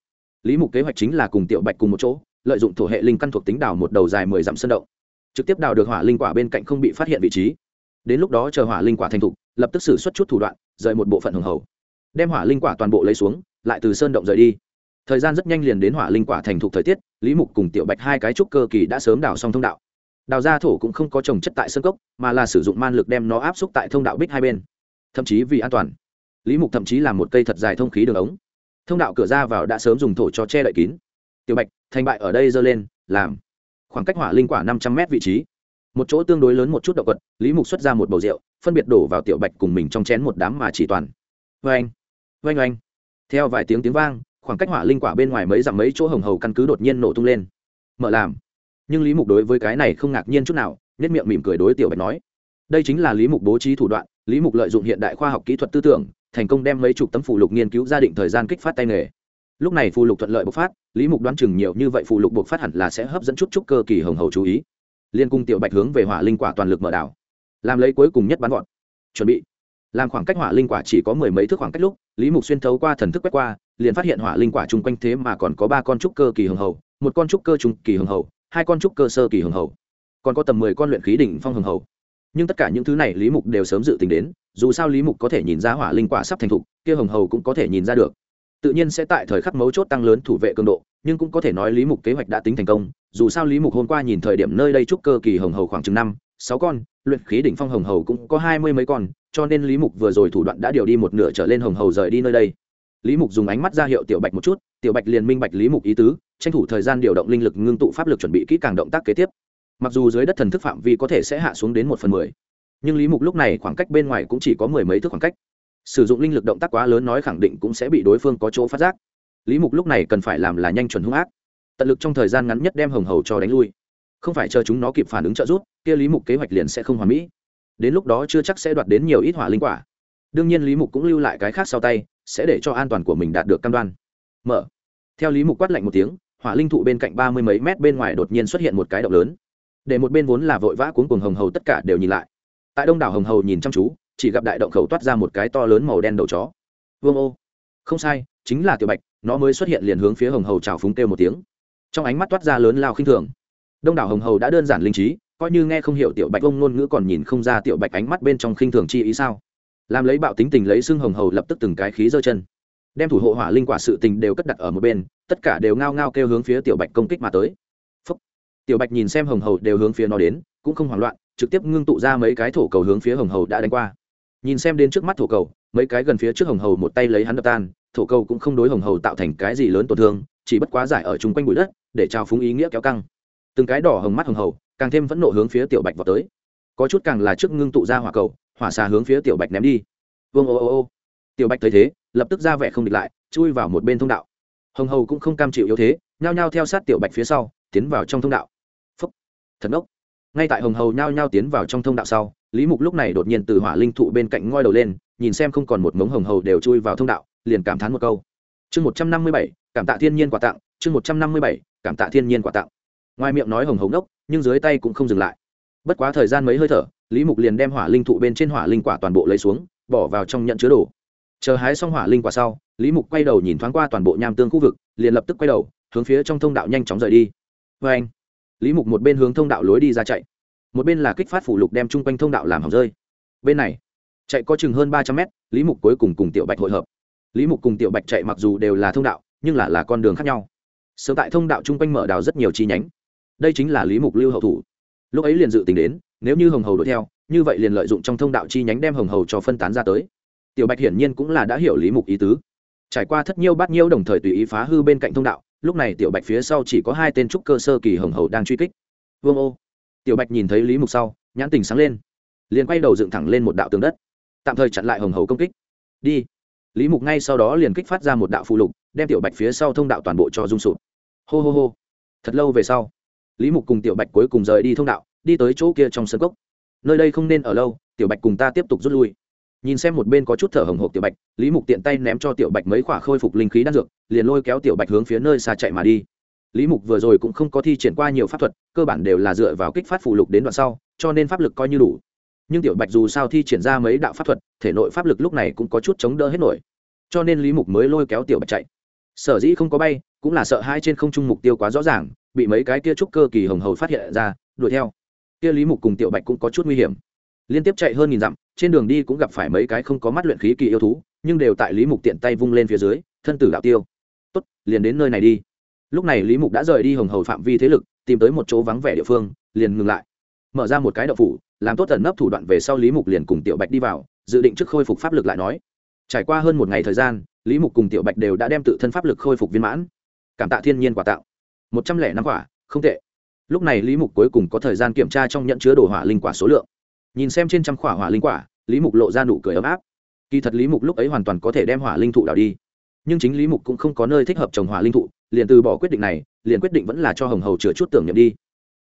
Lý mục kế hoạch chính là cùng tiểu bạch cùng một chỗ lợi dụng thổ hệ linh căn thuộc tính đào một đầu dài mười dặm sơn động. Trực tiếp đào được hỏa linh quả bên cạnh không bị phát hiện vị trí. Đến lúc đó chờ hỏa linh quả thành thục, lập tức xử xuất chút thủ đoạn, rời một bộ phận hồng hầu. Đem hỏa linh quả toàn bộ lấy xuống, lại từ sơn động rời đi. Thời gian rất nhanh liền đến hỏa linh quả thành thục thời tiết, lý mục cùng tiểu bạch hai cái trúc cơ kỳ đã sớm đào xong thông đạo. Đào ra thổ cũng không có trồng chất tại sân cốc, mà là sử dụng man lực đem nó áp xúc tại thông đạo bích hai bên. Thậm chí vì an toàn. Lý mục thậm chí làm một cây thật dài thông khí đường ống. Thông đạo cửa ra vào đã sớm dùng thổ cho che đậy kín tiểu bạch, thành bại ở đây dơ lên, làm khoảng cách hỏa linh quả năm trăm m vị trí. Một chỗ tương đối lớn một chút động vật, lý mục xuất ra một bầu rượu, phân biệt đổ vào tiểu bạch cùng mình trong chén một đám mà chỉ toàn. Vê anh vê anh theo vài tiếng tiếng vang, khoảng cách hỏa linh quả bên ngoài mấy dặm mấy chỗ hồng hầu căn cứ đột nhiên nổ tung lên. Mở làm. Nhưng lý mục đối với cái này không ngạc nhiên chút nào nhất miệng mỉm cười đối tiểu bạch nói. Đây chính là lý mục bố trí thủ đoạn, lý mục lợi dụng hiện đại khoa học kỹ thuật tư tưởng, thành công đem mấy chục tấm phụ lục nghiên cứu gia định thời gian kích phát tay nghề lúc này phù lục thuận lợi bộc phát, lý mục đoán chừng nhiều như vậy phù lục bộc phát hẳn là sẽ hấp dẫn chút chút cơ kỳ hồng hầu chú ý. Liên cung tiểu bạch hướng về hỏa linh quả toàn lực mở đảo. Làm lấy cuối cùng nhất bắn gọn chuẩn bị. Làm khoảng cách hỏa linh quả chỉ có mười mấy thước khoảng cách lúc, lý mục xuyên thấu qua thần thức quét qua, liền phát hiện hỏa linh quả chung quanh thế mà còn có ba con trúc cơ kỳ hồng hầu, một con trúc cơ trung kỳ hồng hầu, hai con trúc cơ sơ kỳ hồng hầu. Còn có tầm mười con luyện khí đỉnh phong hồng hầu. Nhưng tất cả những thứ này lý mục đều sớm dự tính đến, dù sao lý mục có thể nhìn ra hỏa linh quả sắp thành thục, kia hồng hầu cũng có thể nhìn ra được tự nhiên sẽ tại thời khắc mấu chốt tăng lớn thủ vệ cường độ, nhưng cũng có thể nói lý mục kế hoạch đã tính thành công. Dù sao lý mục hôm qua nhìn thời điểm nơi đây trúc cơ kỳ hồng hầu khoảng chừng năm, sáu con, luyện khí đỉnh phong hồng hầu cũng có hai mươi mấy con, cho nên lý mục vừa rồi thủ đoạn đã điều đi một nửa trở lên hồng hầu rời đi nơi đây. Lý mục dùng ánh mắt ra hiệu tiểu bạch một chút, tiểu bạch liền minh bạch lý mục ý tứ, tranh thủ thời gian điều động linh lực ngưng tụ pháp lực chuẩn bị kỹ càng động tác kế tiếp. Mặc dù dưới đất thần thức phạm vi có thể sẽ hạ xuống đến một phần mười, nhưng lý mục lúc này khoảng cách bên ngoài cũng chỉ có mười mấy thước khoảng cách sử dụng linh lực động tác quá lớn nói khẳng định cũng sẽ bị đối phương có chỗ phát giác. Lý mục lúc này cần phải làm là nhanh chuẩn hung ác. Tận lực trong thời gian ngắn nhất đem hồng hầu cho đánh lui. Không phải chờ chúng nó kịp phản ứng trợ giúp, kia lý mục kế hoạch liền sẽ không hoàn mỹ. Đến lúc đó chưa chắc sẽ đoạt đến nhiều ít hỏa linh quả. Đương nhiên lý mục cũng lưu lại cái khác sau tay, sẽ để cho an toàn của mình đạt được cam đoan. Mở. Theo lý mục quát lạnh một tiếng, hỏa linh thụ bên cạnh ba mươi mấy mét bên ngoài đột nhiên xuất hiện một cái động lớn. Để một bên vốn là vội vã cuốn cuồng hồng hầu tất cả đều nhìn lại. Tại đông đảo hồng hầu nhìn chăm chú chỉ gặp đại động khẩu toát ra một cái to lớn màu đen đầu chó. Vương ô. Không sai, chính là tiểu bạch, nó mới xuất hiện liền hướng phía hồng hầu trào phúng kêu một tiếng. Trong ánh mắt toát ra lớn lao khinh thường. Đông đảo hồng hầu đã đơn giản linh trí, coi như nghe không hiểu tiểu bạch ông ngôn ngữ còn nhìn không ra tiểu bạch ánh mắt bên trong khinh thường chi ý sao. Làm lấy bạo tính tình lấy xương hồng hầu lập tức từng cái khí giơ chân. Đem thủ hộ hỏa linh quả sự tình đều cất đặt ở một bên, tất cả đều ngao ngao kêu hướng phía tiểu bạch công kích mà tới. Phúc. tiểu bạch nhìn xem hồng hầu đều hướng phía nó đến, cũng không hoảng loạn, trực tiếp ngưng tụ ra mấy cái thổ cầu hướng phía hồng hầu đã đánh qua nhìn xem đến trước mắt thổ cầu, mấy cái gần phía trước hồng hầu một tay lấy hắn đập tan, thổ cầu cũng không đối hồng hầu tạo thành cái gì lớn tổn thương, chỉ bất quá giải ở chung quanh bụi đất, để trao phúng ý nghĩa kéo căng. Từng cái đỏ hồng mắt hồng hầu, càng thêm vẫn nộ hướng phía tiểu bạch vào tới. Có chút càng là trước ngưng tụ ra hỏa cầu, hỏa xà hướng phía tiểu bạch ném đi. Vương ô ô ô. Tiểu bạch thấy thế, lập tức ra vẻ không địch lại, chui vào một bên thông đạo. Hồng hầu cũng không cam chịu yếu thế, nhao nhao theo sát tiểu bạch phía sau, tiến vào trong thông đạo. Phúc. Thần ốc ngay tại hồng hầu nhao nhao tiến vào trong thông đạo sau lý mục lúc này đột nhiên từ hỏa linh thụ bên cạnh ngoi đầu lên, nhìn xem không còn một mống hồng hầu đều chui vào thông đạo, liền cảm thán một câu. Chương một trăm năm mươi bảy, cảm tạ thiên nhiên quà tặng, chương một trăm năm mươi bảy, cảm tạ thiên nhiên quà tặng. Ngoài miệng nói hồng hồng đốc nhưng dưới tay cũng không dừng lại. Bất quá thời gian mấy hơi thở, lý mục liền đem hỏa linh thụ bên trên hỏa linh quả toàn bộ lấy xuống, bỏ vào trong nhận chứa đồ. Chờ hái xong hỏa linh quả sau, lý mục quay đầu nhìn thoáng qua toàn bộ nham tương khu vực, liền lập tức quay đầu, hướng phía trong thông đạo nhanh chóng rời đi. Vê anh lý mục một bên hướng thông đạo lối đi ra chạy một bên là kích phát phủ lục đem chung quanh thông đạo làm hỏng rơi. Bên này, chạy có chừng hơn ba trăm mét, lý mục cuối cùng cùng tiểu bạch hội hợp. Lý mục cùng tiểu bạch chạy mặc dù đều là thông đạo, nhưng là là con đường khác nhau. Sớm tại thông đạo chung quanh mở đào rất nhiều chi nhánh. Đây chính là lý mục lưu hậu thủ. Lúc ấy liền dự tính đến, nếu như hồng hầu đuổi theo, như vậy liền lợi dụng trong thông đạo chi nhánh đem hồng hầu cho phân tán ra tới. Tiểu bạch hiển nhiên cũng là đã hiểu lý mục ý tứ. Trải qua thất nhiêu bát nhiêu đồng thời tùy ý phá hư bên cạnh thông đạo, lúc này tiểu bạch phía sau chỉ có hai tên trúc cơ sơ kỳ hồng hầu đang truy kích. Vương ô tiểu bạch nhìn thấy lý mục sau, nhãn tình sáng lên, liền quay đầu dựng thẳng lên một đạo tường đất, tạm thời chặn lại hồng hầu công kích. Đi. Lý mục ngay sau đó liền kích phát ra một đạo phụ lục, đem tiểu bạch phía sau thông đạo toàn bộ cho rung sụp. Hô hô hô. Thật lâu về sau, lý mục cùng tiểu bạch cuối cùng rời đi thông đạo, đi tới chỗ kia trong sân cốc. Nơi đây không nên ở lâu, tiểu bạch cùng ta tiếp tục rút lui. Nhìn xem một bên có chút thở hồng hộc tiểu bạch, lý mục tiện tay ném cho tiểu bạch mấy khoả khôi phục linh khí đan dược, liền lôi kéo tiểu bạch hướng phía nơi xa chạy mà đi lý mục vừa rồi cũng không có thi triển qua nhiều pháp thuật, cơ bản đều là dựa vào kích phát phụ lục đến đoạn sau, cho nên pháp lực coi như đủ. Nhưng tiểu bạch dù sao thi triển ra mấy đạo pháp thuật, thể nội pháp lực lúc này cũng có chút chống đỡ hết nổi. Cho nên lý mục mới lôi kéo tiểu bạch chạy. Sở dĩ không có bay, cũng là sợ hai trên không trung mục tiêu quá rõ ràng, bị mấy cái kia trúc cơ kỳ hồng hầu phát hiện ra, đuổi theo. Kia lý mục cùng tiểu bạch cũng có chút nguy hiểm. Liên tiếp chạy hơn nghìn dặm, trên đường đi cũng gặp phải mấy cái không có mắt luyện khí kỳ yêu thú, nhưng đều tại lý mục tiện tay vung lên phía dưới, thân tử đạo tiêu. Tốt, liền đến nơi này đi lúc này lý mục đã rời đi hồng hầu phạm vi thế lực, tìm tới một chỗ vắng vẻ địa phương, liền ngừng lại. Mở ra một cái đậu phủ, làm tốt tần nấp thủ đoạn về sau lý mục liền cùng tiểu bạch đi vào, dự định trước khôi phục pháp lực lại nói. Trải qua hơn một ngày thời gian, lý mục cùng tiểu bạch đều đã đem tự thân pháp lực khôi phục viên mãn. Cảm tạ thiên nhiên quả tạo. Một trăm lẻ năm quả, không tệ. Lúc này lý mục cuối cùng có thời gian kiểm tra trong nhận chứa đồ hỏa linh quả số lượng. Nhìn xem trên trăm quả hỏa linh quả, lý mục lộ ra nụ cười ấm áp. Kỳ thật lý mục lúc ấy hoàn toàn có thể đem hỏa linh thụ đào đi. Nhưng chính lý mục cũng không có nơi thích hợp trồng hỏa linh thụ liền từ bỏ quyết định này, liền quyết định vẫn là cho hồng hầu chừa chút tưởng nhậm đi.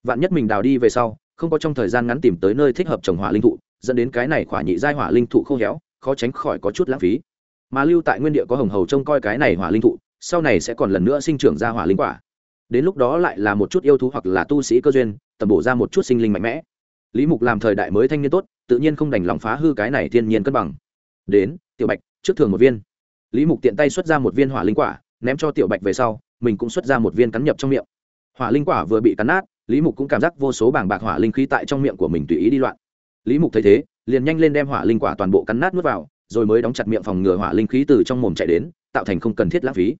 Vạn nhất mình đào đi về sau, không có trong thời gian ngắn tìm tới nơi thích hợp trồng hỏa linh thụ, dẫn đến cái này khỏa nhị giai hỏa linh thụ khô héo, khó tránh khỏi có chút lãng phí. Mà lưu tại nguyên địa có hồng hầu trông coi cái này hỏa linh thụ, sau này sẽ còn lần nữa sinh trưởng ra hỏa linh quả. Đến lúc đó lại là một chút yêu thú hoặc là tu sĩ cơ duyên, tầm bổ ra một chút sinh linh mạnh mẽ. Lý mục làm thời đại mới thanh niên tốt, tự nhiên không đành lòng phá hư cái này thiên nhiên cân bằng. Đến, tiểu bạch, trước thường một viên. Lý mục tiện tay xuất ra một viên hỏa linh quả, ném cho tiểu bạch về sau mình cũng xuất ra một viên cắn nhập trong miệng. Hỏa linh quả vừa bị cắn nát, lý mục cũng cảm giác vô số bảng bạc hỏa linh khí tại trong miệng của mình tùy ý đi loạn. Lý mục thấy thế, liền nhanh lên đem hỏa linh quả toàn bộ cắn nát n vào, rồi mới đóng chặt miệng phòng ngừa hỏa linh khí từ trong mồm chạy đến, tạo thành không cần thiết lãng phí.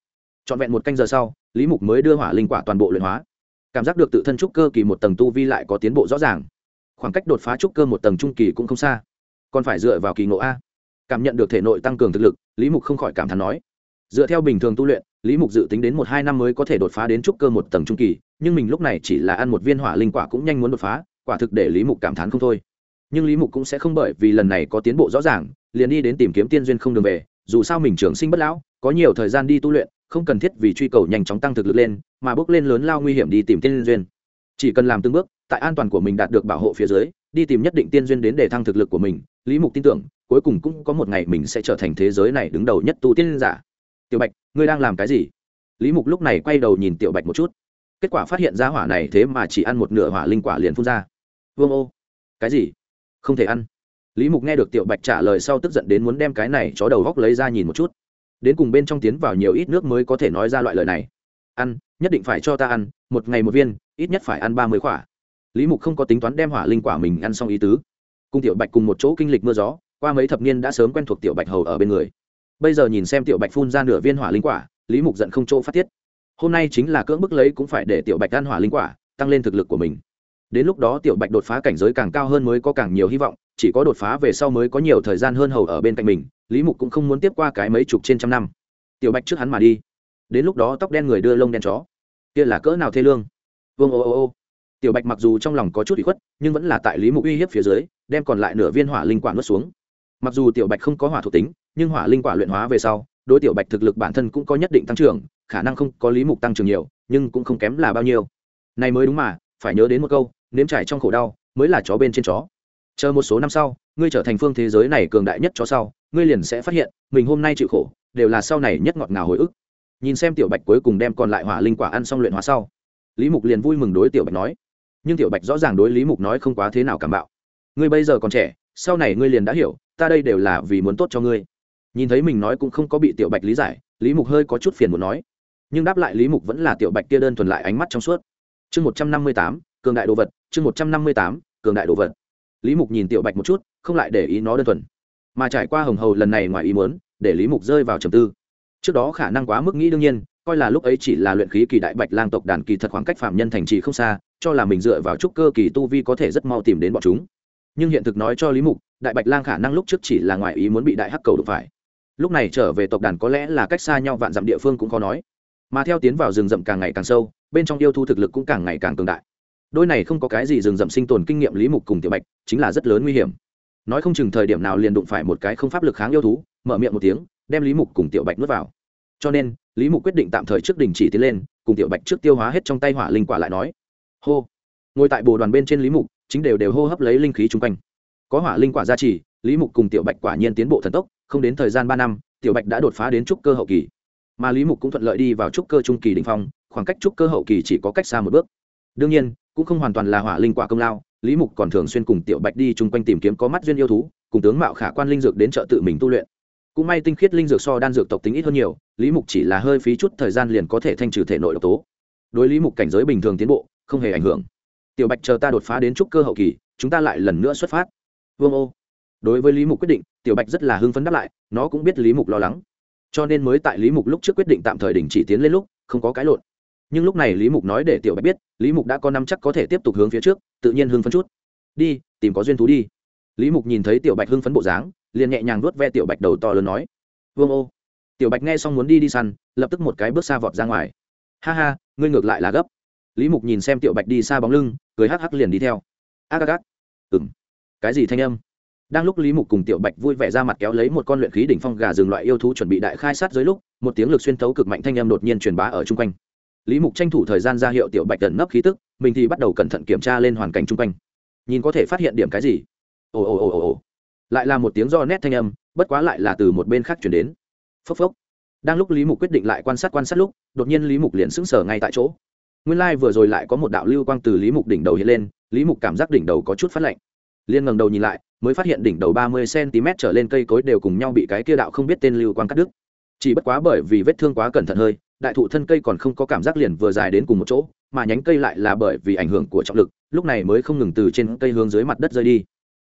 Trọn vẹn một canh giờ sau, lý mục mới đưa hỏa linh quả toàn bộ luyện hóa. Cảm giác được tự thân trúc cơ kỳ một tầng tu vi lại có tiến bộ rõ ràng. Khoảng cách đột phá trúc cơ một tầng trung kỳ cũng không xa. Còn phải dựa vào kỳ ngộ a. Cảm nhận được thể nội tăng cường thực lực, lý mục không khỏi cảm thán nói, dựa theo bình thường tu luyện lý mục dự tính đến một hai năm mới có thể đột phá đến trúc cơ một tầng trung kỳ, nhưng mình lúc này chỉ là ăn một viên hỏa linh quả cũng nhanh muốn đột phá, quả thực để lý mục cảm thán không thôi. Nhưng lý mục cũng sẽ không bởi vì lần này có tiến bộ rõ ràng, liền đi đến tìm kiếm tiên duyên không đường về, dù sao mình trường sinh bất lão, có nhiều thời gian đi tu luyện, không cần thiết vì truy cầu nhanh chóng tăng thực lực lên, mà bước lên lớn lao nguy hiểm đi tìm tiên duyên. Chỉ cần làm từng bước, tại an toàn của mình đạt được bảo hộ phía dưới, đi tìm nhất định tiên duyên đến để thăng thực lực của mình, lý mục tin tưởng, cuối cùng cũng có một ngày mình sẽ trở thành thế giới này đứng đầu nhất tu tiên giả. Tiểu bạch ngươi đang làm cái gì? Lý mục lúc này quay đầu nhìn tiểu bạch một chút. Kết quả phát hiện ra hỏa này thế mà chỉ ăn một nửa hỏa linh quả liền phun ra. Vương ô, cái gì? Không thể ăn. Lý mục nghe được tiểu bạch trả lời sau tức giận đến muốn đem cái này chó đầu góc lấy ra nhìn một chút. Đến cùng bên trong tiến vào nhiều ít nước mới có thể nói ra loại lời này. Ăn, nhất định phải cho ta ăn, một ngày một viên, ít nhất phải ăn ba mươi quả. Lý mục không có tính toán đem hỏa linh quả mình ăn xong ý tứ. Cùng tiểu bạch cùng một chỗ kinh lịch mưa gió, qua mấy thập niên đã sớm quen thuộc tiểu bạch hầu ở bên người bây giờ nhìn xem tiểu bạch phun ra nửa viên hỏa linh quả, lý mục giận không chỗ phát tiết. Hôm nay chính là cưỡng bức lấy cũng phải để tiểu bạch ăn hỏa linh quả, tăng lên thực lực của mình. Đến lúc đó tiểu bạch đột phá cảnh giới càng cao hơn mới có càng nhiều hy vọng, chỉ có đột phá về sau mới có nhiều thời gian hơn hầu ở bên cạnh mình, lý mục cũng không muốn tiếp qua cái mấy chục trên trăm năm. Tiểu bạch trước hắn mà đi. Đến lúc đó tóc đen người đưa lông đen chó. Kia là cỡ nào thê lương? Vương ô ô ô. Tiểu bạch mặc dù trong lòng có chút bị khuất, nhưng vẫn là tại lý mục uy hiếp phía dưới, đem còn lại nửa viên hỏa linh quả nuốt xuống. Mặc dù tiểu bạch không có hỏa thuộc tính nhưng hỏa linh quả luyện hóa về sau, đối tiểu bạch thực lực bản thân cũng có nhất định tăng trưởng, khả năng không có lý mục tăng trưởng nhiều, nhưng cũng không kém là bao nhiêu. Này mới đúng mà, phải nhớ đến một câu, nếm trải trong khổ đau mới là chó bên trên chó. Chờ một số năm sau, ngươi trở thành phương thế giới này cường đại nhất chó sau, ngươi liền sẽ phát hiện, mình hôm nay chịu khổ, đều là sau này nhất ngọt ngào hồi ức. Nhìn xem tiểu bạch cuối cùng đem còn lại hỏa linh quả ăn xong luyện hóa sau, lý mục liền vui mừng đối tiểu bạch nói. Nhưng tiểu bạch rõ ràng đối lý mục nói không quá thế nào cảm bạo. Ngươi bây giờ còn trẻ, sau này ngươi liền đã hiểu, ta đây đều là vì muốn tốt cho ngươi nhìn thấy mình nói cũng không có bị tiểu bạch lý giải, lý mục hơi có chút phiền muốn nói. Nhưng đáp lại lý mục vẫn là tiểu bạch kia đơn thuần lại ánh mắt trong suốt. Chương một trăm năm mươi tám, cường đại đồ vật, chương một trăm năm mươi tám, cường đại đồ vật. Lý mục nhìn tiểu bạch một chút, không lại để ý nó đơn thuần. Mà trải qua hồng hầu lần này ngoài ý muốn, để lý mục rơi vào trầm tư. Trước đó khả năng quá mức nghĩ đương nhiên, coi là lúc ấy chỉ là luyện khí kỳ đại bạch lang tộc đàn kỳ thật khoảng cách phạm nhân thành trì không xa, cho là mình dựa vào trúc cơ kỳ tu vi có thể rất mau tìm đến bọn chúng. Nhưng hiện thực nói cho lý mục, đại bạch lang khả năng lúc trước chỉ là ngoài ý muốn bị đại hắc cầu đụng phải lúc này trở về tộc đàn có lẽ là cách xa nhau vạn dặm địa phương cũng khó nói. Mà theo tiến vào rừng rậm càng ngày càng sâu, bên trong yêu thu thực lực cũng càng ngày càng cường đại. Đôi này không có cái gì rừng rậm sinh tồn kinh nghiệm lý mục cùng tiểu bạch, chính là rất lớn nguy hiểm. Nói không chừng thời điểm nào liền đụng phải một cái không pháp lực kháng yêu thú, mở miệng một tiếng, đem lý mục cùng tiểu bạch nuốt vào. Cho nên, lý mục quyết định tạm thời trước đình chỉ tiến lên, cùng tiểu bạch trước tiêu hóa hết trong tay hỏa linh quả lại nói. Hô. Ngồi tại bồ đoàn bên trên lý mục, chính đều đều hô hấp lấy linh khí chung quanh. Có hỏa linh quả gia trì, lý mục cùng tiểu bạch quả nhiên tiến bộ thần tốc không đến thời gian ba năm, tiểu bạch đã đột phá đến trúc cơ hậu kỳ. Mà lý mục cũng thuận lợi đi vào trúc cơ trung kỳ đỉnh phong, khoảng cách trúc cơ hậu kỳ chỉ có cách xa một bước. Đương nhiên, cũng không hoàn toàn là hỏa linh quả công lao, lý mục còn thường xuyên cùng tiểu bạch đi chung quanh tìm kiếm có mắt duyên yêu thú, cùng tướng mạo khả quan linh dược đến chợ tự mình tu luyện. Cũng may tinh khiết linh dược so đan dược tộc tính ít hơn nhiều, lý mục chỉ là hơi phí chút thời gian liền có thể thanh trừ thể nội độc tố. Đối lý mục cảnh giới bình thường tiến bộ, không hề ảnh hưởng. Tiểu bạch chờ ta đột phá đến trúc cơ hậu kỳ, chúng ta lại lần nữa xuất phát. Vương ô đối với lý mục quyết định, tiểu bạch rất là hưng phấn đáp lại, nó cũng biết lý mục lo lắng. Cho nên mới tại lý mục lúc trước quyết định tạm thời đình chỉ tiến lên lúc, không có cái lộn. Nhưng lúc này lý mục nói để tiểu bạch biết, lý mục đã có năm chắc có thể tiếp tục hướng phía trước, tự nhiên hưng phấn chút. Đi, tìm có duyên thú đi. Lý mục nhìn thấy tiểu bạch hưng phấn bộ dáng, liền nhẹ nhàng nuốt ve tiểu bạch đầu to lớn nói, vương ô. Tiểu bạch nghe xong muốn đi đi săn, lập tức một cái bước xa vọt ra ngoài. Ha ha, ngươi ngược lại là gấp. Lý mục nhìn xem tiểu bạch đi xa bóng lưng, cười hắc hắc liền đi theo. A gác ác. Ừng cái gì thanh âm? Đang lúc lý mục cùng tiểu bạch vui vẻ ra mặt kéo lấy một con luyện khí đỉnh phong gà rừng loại yêu thú chuẩn bị đại khai sát dưới lúc, một tiếng lực xuyên tấu cực mạnh thanh âm đột nhiên truyền bá ở chung quanh. Lý mục tranh thủ thời gian ra hiệu tiểu bạch gần nấp khí tức, mình thì bắt đầu cẩn thận kiểm tra lên hoàn cảnh chung quanh. Nhìn có thể phát hiện điểm cái gì? Ồ ồ ồ ồ ồ. Lại là một tiếng do nét thanh âm, bất quá lại là từ một bên khác chuyển đến. Phốc phốc. Đang lúc lý mục quyết định lại quan sát quan sát lúc, đột nhiên lý mục liền sững sờ ngay tại chỗ. Nguyên lai、like、vừa rồi lại có một đạo lưu quang từ lý mục đỉnh đầu hiện lên, lý mục cảm giác đỉnh đầu có chút phát lạnh. Liên ngầm đầu nhìn lại mới phát hiện đỉnh đầu ba mươi cm trở lên cây cối đều cùng nhau bị cái kia đạo không biết tên lưu quang cắt đứt. Chỉ bất quá bởi vì vết thương quá cẩn thận hơi, đại thụ thân cây còn không có cảm giác liền vừa dài đến cùng một chỗ, mà nhánh cây lại là bởi vì ảnh hưởng của trọng lực, lúc này mới không ngừng từ trên cây hướng dưới mặt đất rơi đi.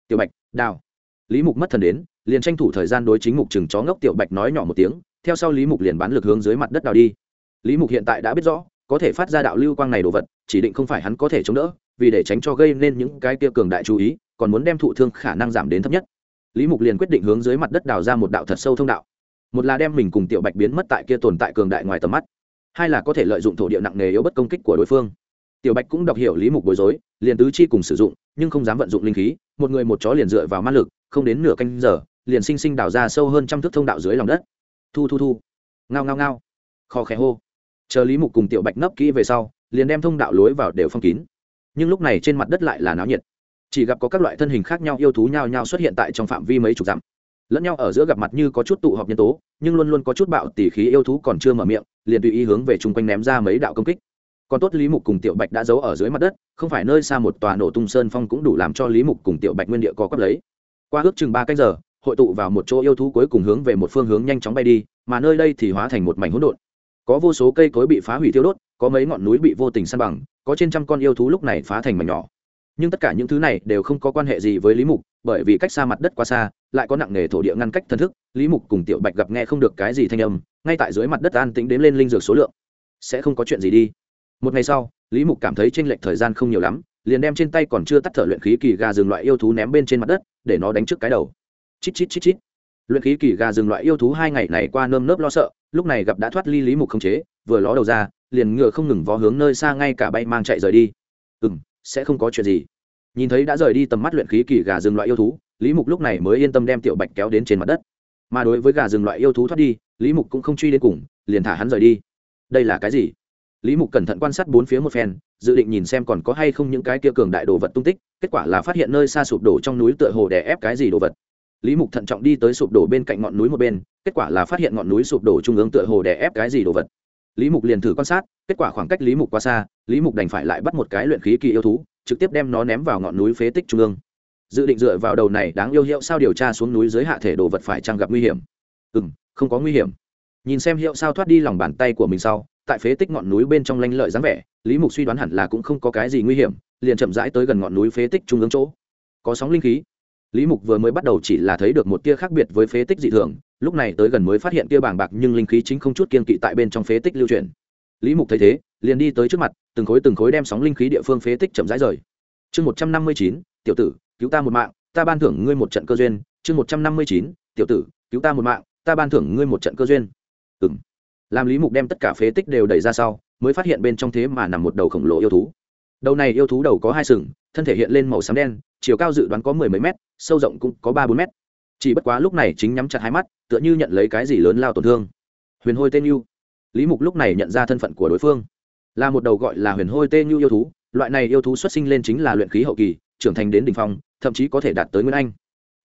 Tiểu bạch, đào. Lý mục mất thần đến, liền tranh thủ thời gian đối chính mục chừng chó ngốc tiểu bạch nói nhỏ một tiếng, theo sau lý mục liền bán lực hướng dưới mặt đất đào đi. Lý mục hiện tại đã biết rõ, có thể phát ra đạo lưu quang này đồ vật, chỉ định không phải hắn có thể chống đỡ, vì để tránh cho gây nên những cái kia cường đại chú ý còn muốn đem thụ thương khả năng giảm đến thấp nhất. Lý mục liền quyết định hướng dưới mặt đất đào ra một đạo thật sâu thông đạo. Một là đem mình cùng tiểu bạch biến mất tại kia tồn tại cường đại ngoài tầm mắt, hai là có thể lợi dụng thổ địa nặng nề yếu bất công kích của đối phương. Tiểu bạch cũng đọc hiểu lý mục bối rối, liền tứ chi cùng sử dụng, nhưng không dám vận dụng linh khí, một người một chó liền dựa vào mã lực, không đến nửa canh giờ, liền sinh sinh đào ra sâu hơn trăm thước thông đạo dưới lòng đất. Thu thu thu. Ngao ngao ngao. Kho khẽ hô. Chờ lý mục cùng tiểu bạch nấp kỹ về sau, liền đem thông đạo lối vào đều phong kín. Nhưng lúc này trên mặt đất lại là náo nhiệt chỉ gặp có các loại thân hình khác nhau yêu thú nhao nhao xuất hiện tại trong phạm vi mấy chục dặm. Lẫn nhau ở giữa gặp mặt như có chút tụ họp nhân tố, nhưng luôn luôn có chút bạo tỉ khí yêu thú còn chưa mở miệng, liền tùy ý hướng về chung quanh ném ra mấy đạo công kích. Còn tốt lý mục cùng tiểu bạch đã giấu ở dưới mặt đất, không phải nơi xa một tòa nổ tung sơn phong cũng đủ làm cho lý mục cùng tiểu bạch nguyên địa có quắp lấy. Qua ước chừng ba canh giờ, hội tụ vào một chỗ yêu thú cuối cùng hướng về một phương hướng nhanh chóng bay đi, mà nơi đây thì hóa thành một mảnh hỗn độn. Có vô số cây cối bị phá hủy tiêu đốt, có mấy ngọn núi bị vô tình săn bằng, có trên trăm con yêu thú lúc này phá thành mảnh nhỏ nhưng tất cả những thứ này đều không có quan hệ gì với lý mục, bởi vì cách xa mặt đất quá xa, lại có nặng nề thổ địa ngăn cách thần thức, lý mục cùng tiểu bạch gặp nghe không được cái gì thanh âm, ngay tại dưới mặt đất an tĩnh đếm lên linh dược số lượng. Sẽ không có chuyện gì đi. Một ngày sau, lý mục cảm thấy t r ê n lệch thời gian không nhiều lắm, liền đem trên tay còn chưa tắt thở luyện khí kỳ gà rừng loại yêu thú ném bên trên mặt đất, để nó đánh trước cái đầu. Chít chít chít chít. Luyện khí kỳ gà rừng loại yêu thú hai ngày này qua nơm nớp lo sợ, lúc này gặp đã thoát ly lý mục không chế, vừa ló đầu ra, liền ngựa không ngừng vó hướng nơi xa ngay cả bay mang chạy rời đi. Ừ m sẽ không có chuyện gì. Nhìn thấy đã rời đi tầm mắt luyện khí kỳ gà rừng loại yêu thú, lý mục lúc này mới yên tâm đem tiểu bạch kéo đến trên mặt đất. Mà đối với gà rừng loại yêu thú thoát đi, lý mục cũng không truy đến cùng, liền thả hắn rời đi. Đây là cái gì? Lý mục cẩn thận quan sát bốn phía một phen, dự định nhìn xem còn có hay không những cái kia cường đại đồ vật tung tích, kết quả là phát hiện nơi xa sụp đổ trong núi tựa hồ đè ép cái gì đồ vật. Lý mục thận trọng đi tới sụp đổ bên cạnh ngọn núi một bên, kết quả là phát hiện ngọn núi sụp đổ trung ương tựa hồ đè ép cái gì đồ vật. Lý mục liền thử quan sát, kết quả khoảng cách lý mục quá xa lý mục đành phải lại bắt một cái luyện khí kỳ yêu thú, trực tiếp đem nó ném vào ngọn núi phế tích trung ương. Dự định dựa vào đầu này đáng yêu hiệu sao điều tra xuống núi dưới hạ thể đồ vật phải chăng gặp nguy hiểm? Ừ m không có nguy hiểm. Nhìn xem hiệu sao thoát đi lòng bàn tay của mình sau, tại phế tích ngọn núi bên trong lanh lợi dáng vẻ, lý mục suy đoán hẳn là cũng không có cái gì nguy hiểm, liền chậm rãi tới gần ngọn núi phế tích trung ương chỗ. Có sóng linh khí. Lý mục vừa mới bắt đầu chỉ là thấy được một tia khác biệt với phế tích dị thường, lúc này tới gần mới phát hiện tia bàng bạc nhưng linh khí chính không chút kiên kỵ tại bên trong phế tích lưu truyền. Lý mục thấy thế, liền đi tới trước mặt từng khối từng khối đem sóng linh khí địa phương phế tích chậm rãi rời. Chương một trăm năm mươi chín, tiểu tử, cứu ta một mạng, ta ban thưởng ngươi một trận cơ duyên. Chương một trăm năm mươi chín, tiểu tử, cứu ta một mạng, ta ban thưởng ngươi một trận cơ duyên. Ừng làm lý mục đem tất cả phế tích đều đẩy ra sau, mới phát hiện bên trong thế mà nằm một đầu khổng lồ yêu thú. Đầu này yêu thú đầu có hai sừng, thân thể hiện lên màu xám đen, chiều cao dự đoán có mười mấy mét, sâu rộng cũng có ba bốn mét. Chỉ bất quá lúc này chính nhắm chặt hai mắt, tựa như nhận lấy cái gì lớn lao tổn thương. Huyền hôi tên yêu. Lý mục lúc này nhận ra thân phận của đối phương là một đầu gọi là huyền hôi tên yêu thú, loại này yêu thú xuất sinh lên chính là luyện khí hậu kỳ, trưởng thành đến đ ỉ n h phong, thậm chí có thể đạt tới nguyên anh.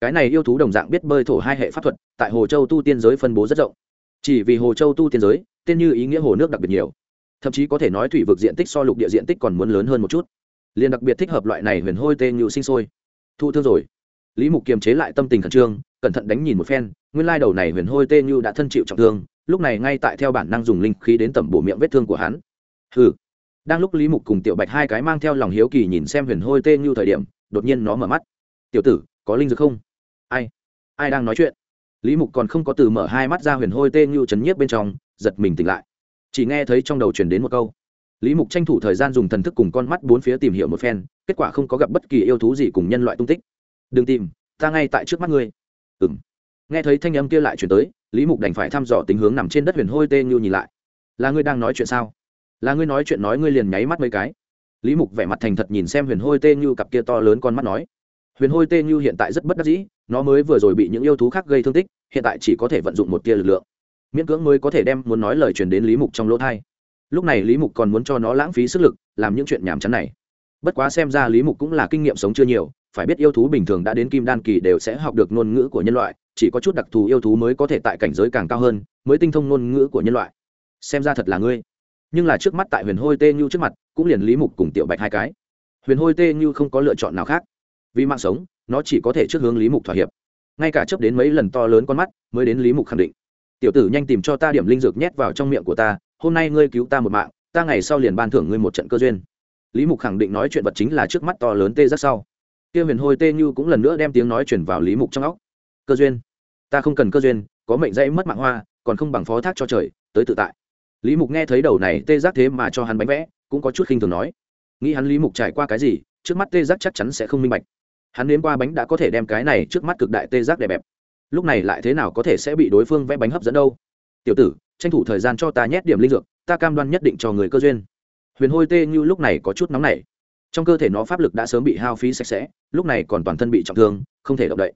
Cái này yêu thú đồng dạng biết bơi thổ hai hệ pháp thuật, tại hồ châu tu tiên giới phân bố rất rộng. Chỉ vì hồ châu tu tiên giới, tên như ý nghĩa hồ nước đặc biệt nhiều. Thậm chí có thể nói thủy vực diện tích so lục địa diện tích còn muốn lớn hơn một chút. Liền đặc biệt thích hợp loại này huyền hôi tê như sinh sôi. Thu thương rồi. Lý mục kiềm chế lại tâm tình khẩn trương, cẩn thận đánh nhìn một phen, nguyên lai đầu này huyền hôi tê như đã thân chịu trọng thương, lúc này ngay tại theo bản năng dùng linh khí đến tẩm bổ miệng vết thương của hắn hừ. Đang lúc lý mục cùng tiểu bạch hai cái mang theo lòng hiếu kỳ nhìn xem huyền hôi tê như thời điểm, đột nhiên nó mở mắt. Tiểu tử, có linh dược không? Ai ai đang nói chuyện? Lý mục còn không có từ mở hai mắt ra huyền hôi tê như chấn nhiếp bên trong, giật mình tỉnh lại. Chỉ nghe thấy trong đầu truyền đến một câu. Lý mục tranh thủ thời gian dùng thần thức cùng con mắt bốn phía tìm hiểu một phen, kết quả không có gặp bất kỳ yêu thú gì cùng nhân loại tung tích. Đừng tìm, ta ngay tại trước mắt ngươi. Ừ m nghe thấy thanh âm kia lại chuyển tới, lý mục đành phải thăm dò tính hướng nằm trên đất huyền hôi tê như nhìn lại. Là ngươi đang nói chuyện sao? Là ngươi nói chuyện nói ngươi liền nháy mắt mấy cái. Lý mục vẻ mặt thành thật nhìn xem huyền hôi tê như cặp kia to lớn con mắt nói. Huyền hôi tê như hiện tại rất bất đắc dĩ, nó mới vừa rồi bị những yêu thú khác gây thương tích, hiện tại chỉ có thể vận dụng một tia lực lượng. Miễn cưỡng mới có thể đem muốn nói lời truyền đến lý mục trong lỗ thai. Lúc này lý mục còn muốn cho nó lãng phí sức lực, làm những chuyện nhàm chán này. Bất quá xem ra lý mục cũng là kinh nghiệm sống chưa nhiều, phải biết yêu thú bình thường đã đến kim đan kỳ đều sẽ học được ngôn ngữ của nhân loại, chỉ có chút đặc thù yêu thú mới có thể tại cảnh giới càng cao hơn, mới tinh thông ngôn ngữ của nhân loại. Xem ra thật là ngươi nhưng là trước mắt tại huyền hôi tê như trước mặt, cũng liền lý mục cùng tiểu bạch hai cái. Huyền hôi tê như không có lựa chọn nào khác. Vì mạng sống, nó chỉ có thể trước hướng lý mục thỏa hiệp. Ngay cả chấp đến mấy lần to lớn con mắt, mới đến lý mục khẳng định. Tiểu tử nhanh tìm cho ta điểm linh dược nhét vào trong miệng của ta, hôm nay ngươi cứu ta một mạng, ta ngày sau liền ban thưởng ngươi một trận cơ duyên. Lý mục khẳng định nói chuyện vật chính là trước mắt to lớn tê rất sau. Kia huyền hôi tê như cũng lần nữa đem tiếng nói chuyển vào lý mục trong óc. Cơ duyên? Ta không cần cơ duyên, có mệnh dãy mất mạng hoa, còn không bằng phó thác cho trời, tới tự tại lý mục nghe thấy đầu này tê giác thế mà cho hắn bánh vẽ, cũng có chút khinh thường nói. Nghĩ hắn lý mục trải qua cái gì, trước mắt tê giác chắc chắn sẽ không minh bạch. Hắn nếm qua bánh đã có thể đem cái này trước mắt cực đại tê giác đẹp bẹp. Lúc này lại thế nào có thể sẽ bị đối phương vẽ bánh hấp dẫn đâu? Tiểu tử, tranh thủ thời gian cho ta nhét điểm linh dược, ta cam đoan nhất định cho người cơ duyên. Huyền hôi tê như lúc này có chút nóng nảy. Trong cơ thể nó pháp lực đã sớm bị hao phí sạch sẽ, lúc này còn toàn thân bị trọng thương, không thể động đậy.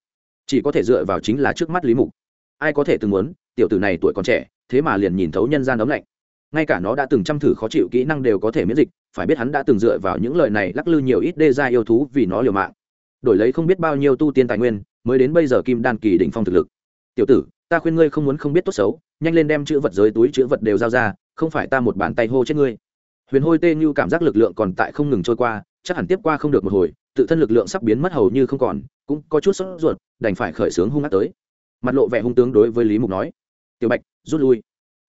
Chỉ có thể dựa vào chính là trước mắt lý mục. Ai có thể từng muốn, tiểu tử này tuổi còn trẻ, thế mà liền nhìn thấu nhân gian ấm lạnh ngay cả nó đã từng chăm thử khó chịu kỹ năng đều có thể miễn dịch, phải biết hắn đã từng dựa vào những lời này lắc lư nhiều ít đê ra yêu thú vì nó liều mạng. Đổi lấy không biết bao nhiêu tu tiên tài nguyên, mới đến bây giờ kim đan kỳ đỉnh phong thực lực. Tiểu tử, ta khuyên ngươi không muốn không biết tốt xấu, nhanh lên đem chữ vật giới túi chữ vật đều giao ra, không phải ta một bàn tay hô chết ngươi. Huyền hôi tê như cảm giác lực lượng còn tại không ngừng trôi qua, chắc hẳn tiếp qua không được một hồi, tự thân lực lượng sắp biến mất hầu như không còn, cũng có chút sốt ruột, đành phải khởi xướng hung ác tới. Mặt lộ vẻ hung tướng đối với lý mục nói, tiểu bạch, rút lui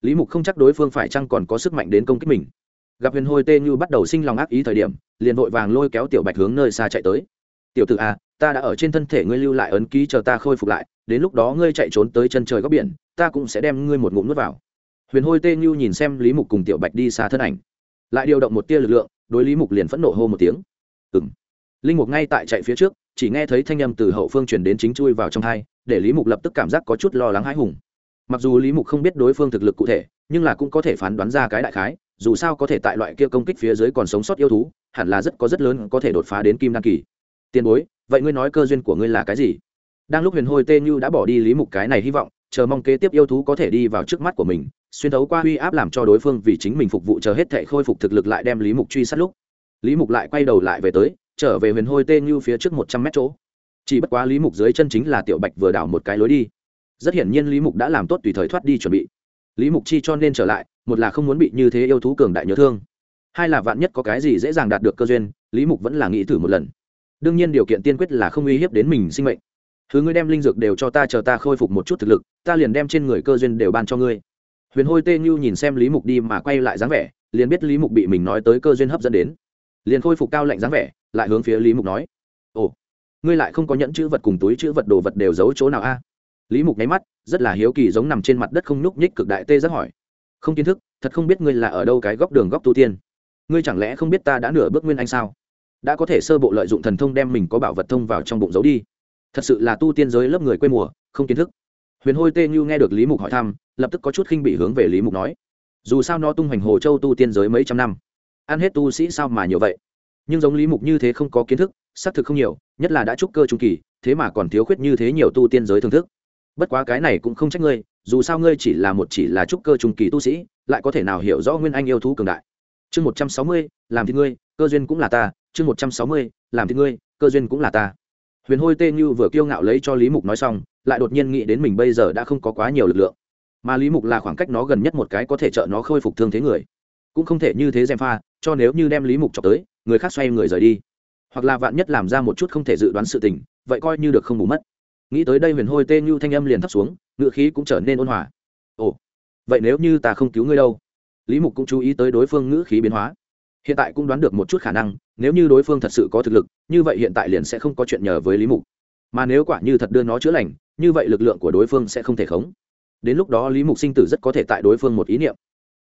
lý mục không chắc đối phương phải chăng còn có sức mạnh đến công kích mình. Gặp huyền hôi tê như bắt đầu sinh lòng ác ý thời điểm, liền vội vàng lôi kéo tiểu bạch hướng nơi xa chạy tới. Tiểu t ử a à, ta đã ở trên thân thể ngươi lưu lại ấn ký chờ ta khôi phục lại, đến lúc đó ngươi chạy trốn tới chân trời góc biển, ta cũng sẽ đem ngươi một ngụm n u ố t vào. Huyền hôi tê như nhìn xem lý mục cùng tiểu bạch đi xa thân ảnh, lại điều động một tia lực lượng, đối lý mục liền phẫn nộ hô một tiếng. Ừng linh mục ngay tại chạy phía trước, chỉ nghe thấy thanh â m từ hậu phương chuyển đến chính chui vào trong hai, để lý mục lập tức cảm giác có chút lo lắng hãi hùng mặc dù lý mục không biết đối phương thực lực cụ thể, nhưng là cũng có thể phán đoán ra cái đại khái, dù sao có thể tại loại kia công kích phía dưới còn sống sót yêu thú, hẳn là rất có rất lớn có thể đột phá đến kim đăng kỳ. Tiền bối, vậy ngươi nói cơ duyên của ngươi là cái gì? Đang lúc huyền hôi tê như đã bỏ đi lý mục cái này hy vọng, chờ mong kế tiếp yêu thú có thể đi vào trước mắt của mình, xuyên thấu qua uy áp làm cho đối phương vì chính mình phục vụ chờ hết thể khôi phục thực lực lại đem lý mục truy sát lúc. Lý mục lại quay đầu lại về tới, trở về huyền hôi tê như phía trước một trăm mét chỗ. Chỉ bất quá lý mục dưới chân chính là tiểu bạch vừa đảo một cái lối đi rất hiển nhiên lý mục đã làm tốt tùy thời thoát đi chuẩn bị. Lý mục chi cho nên trở lại, một là không muốn bị như thế yêu thú cường đại nhớ thương, hai là vạn nhất có cái gì dễ dàng đạt được cơ duyên, lý mục vẫn là nghĩ thử một lần. Đương nhiên điều kiện tiên quyết là không uy hiếp đến mình sinh mệnh. Thứ ngươi đem linh dược đều cho ta chờ ta khôi phục một chút thực lực, ta liền đem trên người cơ duyên đều ban cho ngươi. Huyền hôi tê như nhìn xem lý mục đi mà quay lại dáng vẻ, liền biết lý mục bị mình nói tới cơ duyên hấp dẫn đến. Liền khôi phục cao lạnh dáng vẻ, lại hướng phía lý mục nói, ồ, ngươi lại không có nhẫn chữ vật cùng túi chữ vật đồ vật đều giấu chỗ nào a? Lý mục nháy mắt, rất là hiếu kỳ giống nằm trên mặt đất không nhúc nhích cực đại tê giác hỏi. Không kiến thức, thật không biết ngươi là ở đâu cái góc đường góc tu tiên. Ngươi chẳng lẽ không biết ta đã nửa bước nguyên anh sao? Đã có thể sơ bộ lợi dụng thần thông đem mình có bảo vật thông vào trong bụng giấu đi. Thật sự là tu tiên giới lớp người quê mùa, không kiến thức. Huyền hôi tê như nghe được lý mục hỏi thăm, lập tức có chút khinh bị hướng về lý mục nói. Dù sao nó tung hoành hồ châu tu tiên giới mấy trăm năm. Ăn hết tu sĩ sao mà nhiều vậy? Nhưng giống lý mục như thế không có kiến thức, xác thực không nhiều, nhất là đã trúc cơ trung kỳ, thế mà còn thiếu khuyết như thế nhiều tu tiên giới thưởng thức bất quá cái này cũng không trách ngươi, dù sao ngươi chỉ là một chỉ là trúc cơ trung kỳ tu sĩ, lại có thể nào hiểu rõ nguyên anh yêu thú cường đại. Chương một trăm sáu mươi, làm thì ngươi, cơ duyên cũng là ta. Chương một trăm sáu mươi, làm thì ngươi, cơ duyên cũng là ta. Huyền hôi tê như vừa kiêu ngạo lấy cho lý mục nói xong, lại đột nhiên nghĩ đến mình bây giờ đã không có quá nhiều lực lượng. Mà lý mục là khoảng cách nó gần nhất một cái có thể trợ nó khôi phục thương thế người. Cũng không thể như thế gièm pha, cho nếu như đem lý mục chọc tới, người khác xoay người rời đi. Hoặc là vạn nhất làm ra một chút không thể dự đoán sự tình, vậy coi như được không bù mất nghĩ tới đây huyền hôi tê như thanh âm liền thấp xuống ngựa khí cũng trở nên ôn hòa. Ồ, vậy nếu như ta không cứu ngươi đâu? Lý mục cũng chú ý tới đối phương ngữ khí biến hóa. Hiện tại cũng đoán được một chút khả năng, nếu như đối phương thật sự có thực lực, như vậy hiện tại liền sẽ không có chuyện nhờ với lý mục. Mà nếu quả như thật đưa nó chữa lành, như vậy lực lượng của đối phương sẽ không thể khống. Đến lúc đó lý mục sinh tử rất có thể tại đối phương một ý niệm.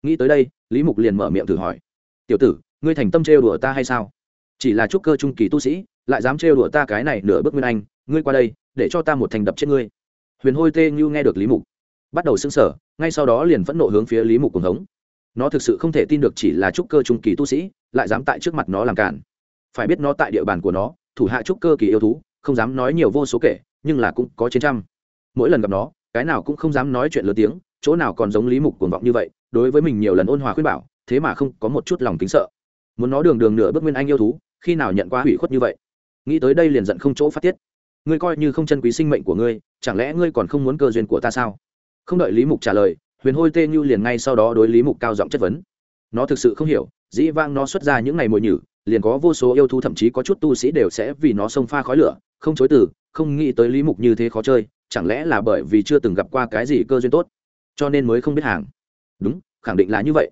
Nghĩ tới đây, lý mục liền mở miệng thử hỏi. Tiểu tử, ngươi thành tâm trêu đùa ta hay sao? Chỉ là trúc cơ trung kỳ tu sĩ, lại dám trêu đùa ta cái này nửa bước nguyên anh, ngươi qua đây, để cho ta một thành đập chết ngươi. Huyền hôi tê như nghe được lý mục, bắt đầu xưng sở ngay sau đó liền phẫn nộ hướng phía lý mục cùng hống. Nó thực sự không thể tin được chỉ là trúc cơ trung kỳ tu sĩ, lại dám tại trước mặt nó làm cản. Phải biết nó tại địa bàn của nó, thủ hạ trúc cơ kỳ yêu thú, không dám nói nhiều vô số kể, nhưng là cũng có trên trăm. Mỗi lần gặp nó, cái nào cũng không dám nói chuyện lớn tiếng, chỗ nào còn giống lý mục cuồng vọng như vậy, đối với mình nhiều lần ôn hòa khuyên bảo, thế mà không có một chút lòng kính sợ muốn nó đường đường nửa bước nguyên anh yêu thú, khi nào nhận qua hủy khuất như vậy? Nghĩ tới đây liền giận không chỗ phát tiết. Ngươi coi như không chân quý sinh mệnh của ngươi, chẳng lẽ ngươi còn không muốn cơ duyên của ta sao? Không đợi lý mục trả lời, huyền hôi tê như liền ngay sau đó đối lý mục cao giọng chất vấn. Nó thực sự không hiểu, dĩ vang nó xuất ra những ngày mồi nhử, liền có vô số yêu thú thậm chí có chút tu sĩ đều sẽ vì nó xông pha khói lửa, không chối từ, không nghĩ tới lý mục như thế khó chơi, chẳng lẽ là bởi vì chưa từng gặp qua cái gì cơ duyên tốt, cho nên mới không biết hàng. Đúng, khẳng định là như vậy.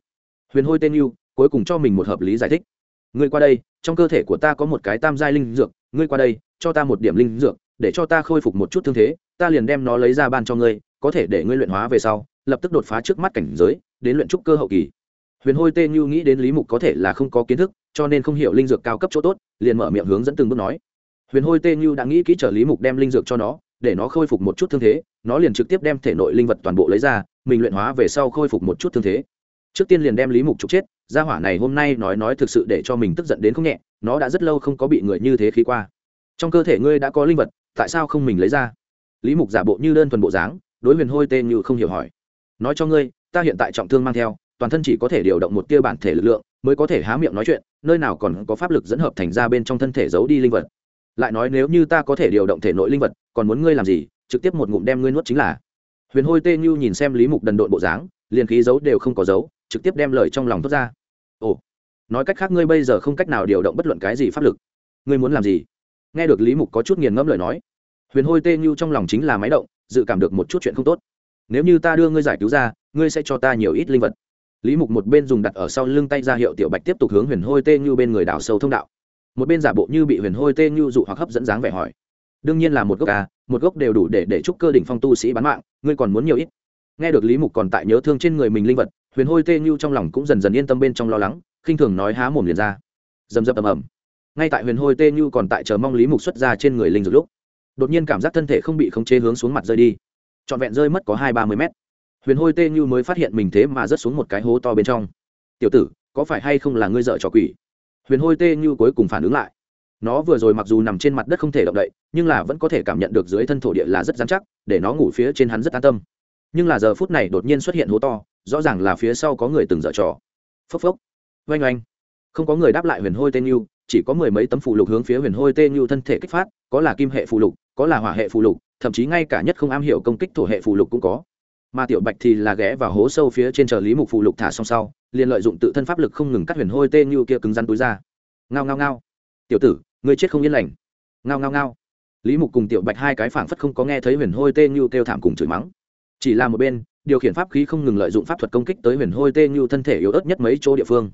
Huyền hôi tên yêu cuối cùng cho mình một hợp lý giải thích. Ngươi qua đây, trong cơ thể của ta có một cái tam giai linh dược, ngươi qua đây, cho ta một điểm linh dược, để cho ta khôi phục một chút thương thế, ta liền đem nó lấy ra ban cho ngươi, có thể để ngươi luyện hóa về sau, lập tức đột phá trước mắt cảnh giới, đến luyện trúc cơ hậu kỳ. Huyền hôi tê như nghĩ đến lý mục có thể là không có kiến thức, cho nên không hiểu linh dược cao cấp chỗ tốt, liền mở miệng hướng dẫn từng bước nói. Huyền hôi tê như đã nghĩ kỹ trở lý mục đem linh dược cho nó, để nó khôi phục một chút thương thế, nó liền trực tiếp đem thể nội linh vật toàn bộ lấy ra, mình luyện hóa về sau khôi phục một chút thương thế trước tiên liền đem lý mục trục chết, gia hỏa này hôm nay nói nói thực sự để cho mình tức giận đến không nhẹ, nó đã rất lâu không có bị người như thế khi qua. Trong cơ thể ngươi đã có linh vật, tại sao không mình lấy ra? Lý mục giả bộ như đơn thuần bộ dáng, đối huyền hôi tên như không hiểu hỏi. Nói cho ngươi, ta hiện tại trọng thương mang theo, toàn thân chỉ có thể điều động một tia bản thể lực lượng, mới có thể há miệng nói chuyện, nơi nào còn có pháp lực dẫn hợp thành ra bên trong thân thể giấu đi linh vật. Lại nói nếu như ta có thể điều động thể nội linh vật, còn muốn ngươi làm gì? Trực tiếp một ngụm đem ngươi nuốt chính là. Huyền hôi tê như nhìn xem lý mục đần độn bộ dáng, liền khí giấu đều không có giấu trực tiếp đem lời trong lòng thốt ra. Ồ, nói cách khác ngươi bây giờ không cách nào điều động bất luận cái gì pháp lực. Ngươi muốn làm gì? Nghe được lý mục có chút nghiền ngẫm lời nói, huyền hôi tê như trong lòng chính là máy động, dự cảm được một chút chuyện không tốt. Nếu như ta đưa ngươi giải cứu ra, ngươi sẽ cho ta nhiều ít linh vật. Lý mục một bên dùng đặt ở sau lưng tay ra hiệu tiểu bạch tiếp tục hướng huyền hôi tê như bên người đào sâu thông đạo. Một bên giả bộ như bị huyền hôi tê như dụ hoặc hấp dẫn dáng vẻ hỏi, đương nhiên là một gốc à một gốc đều đủ để để chúc cơ đỉnh phong tu sĩ bán mạng, ngươi còn muốn nhiều ít? Nghe được lý mục còn tại nhớ thương trên người mình linh vật huyền hôi tê như trong lòng cũng dần dần yên tâm bên trong lo lắng, khinh thường nói há mồm liền ra. Dầm dập ầm ầm. Ngay tại huyền hôi tê như còn tại chờ mong lý mục xuất ra trên người linh dược lúc, đột nhiên cảm giác thân thể không bị khống chế hướng xuống mặt rơi đi. Trọn vẹn rơi mất có hai ba mươi mét. Huyền hôi tê như mới phát hiện mình thế mà rớt xuống một cái hố to bên trong. Tiểu tử, có phải hay không là ngươi dợ trò quỷ? Huyền hôi tê như cuối cùng phản ứng lại. Nó vừa rồi mặc dù nằm trên mặt đất không thể động đậy, nhưng là vẫn có thể cảm nhận được dưới thân thổ địa là rất dán chắc, để nó ngủ phía trên hắn rất an tâm. Nhưng là giờ phút này đột nhiên xuất hiện hố to rõ ràng là phía sau có người từng dở trò. Phốc phốc. Oanh oanh. Không có người đáp lại huyền hôi tên như chỉ có mười mấy tấm phụ lục hướng phía huyền hôi tên như thân thể kích phát, có là kim hệ phụ lục, có là hỏa hệ phụ lục, thậm chí ngay cả nhất không am hiểu công kích thổ hệ phụ lục cũng có. Mà tiểu bạch thì là ghé vào hố sâu phía trên chờ lý mục phụ lục thả xong sau, liền lợi dụng tự thân pháp lực không ngừng cắt huyền hôi tên như kia cứng rắn túi ra. Ngao ngao ngao. Tiểu tử người chết không yên lành. Ngao ngao ngao. Lý mục cùng tiểu bạch hai cái phảng phất không có nghe thấy huyền hôi tên như kêu thảm cùng chửi mắng. Chỉ là một bên điều khiển pháp khí không ngừng lợi dụng pháp thuật công kích tới huyền hôi tê như thân thể yếu ớt nhất mấy chỗ địa phương.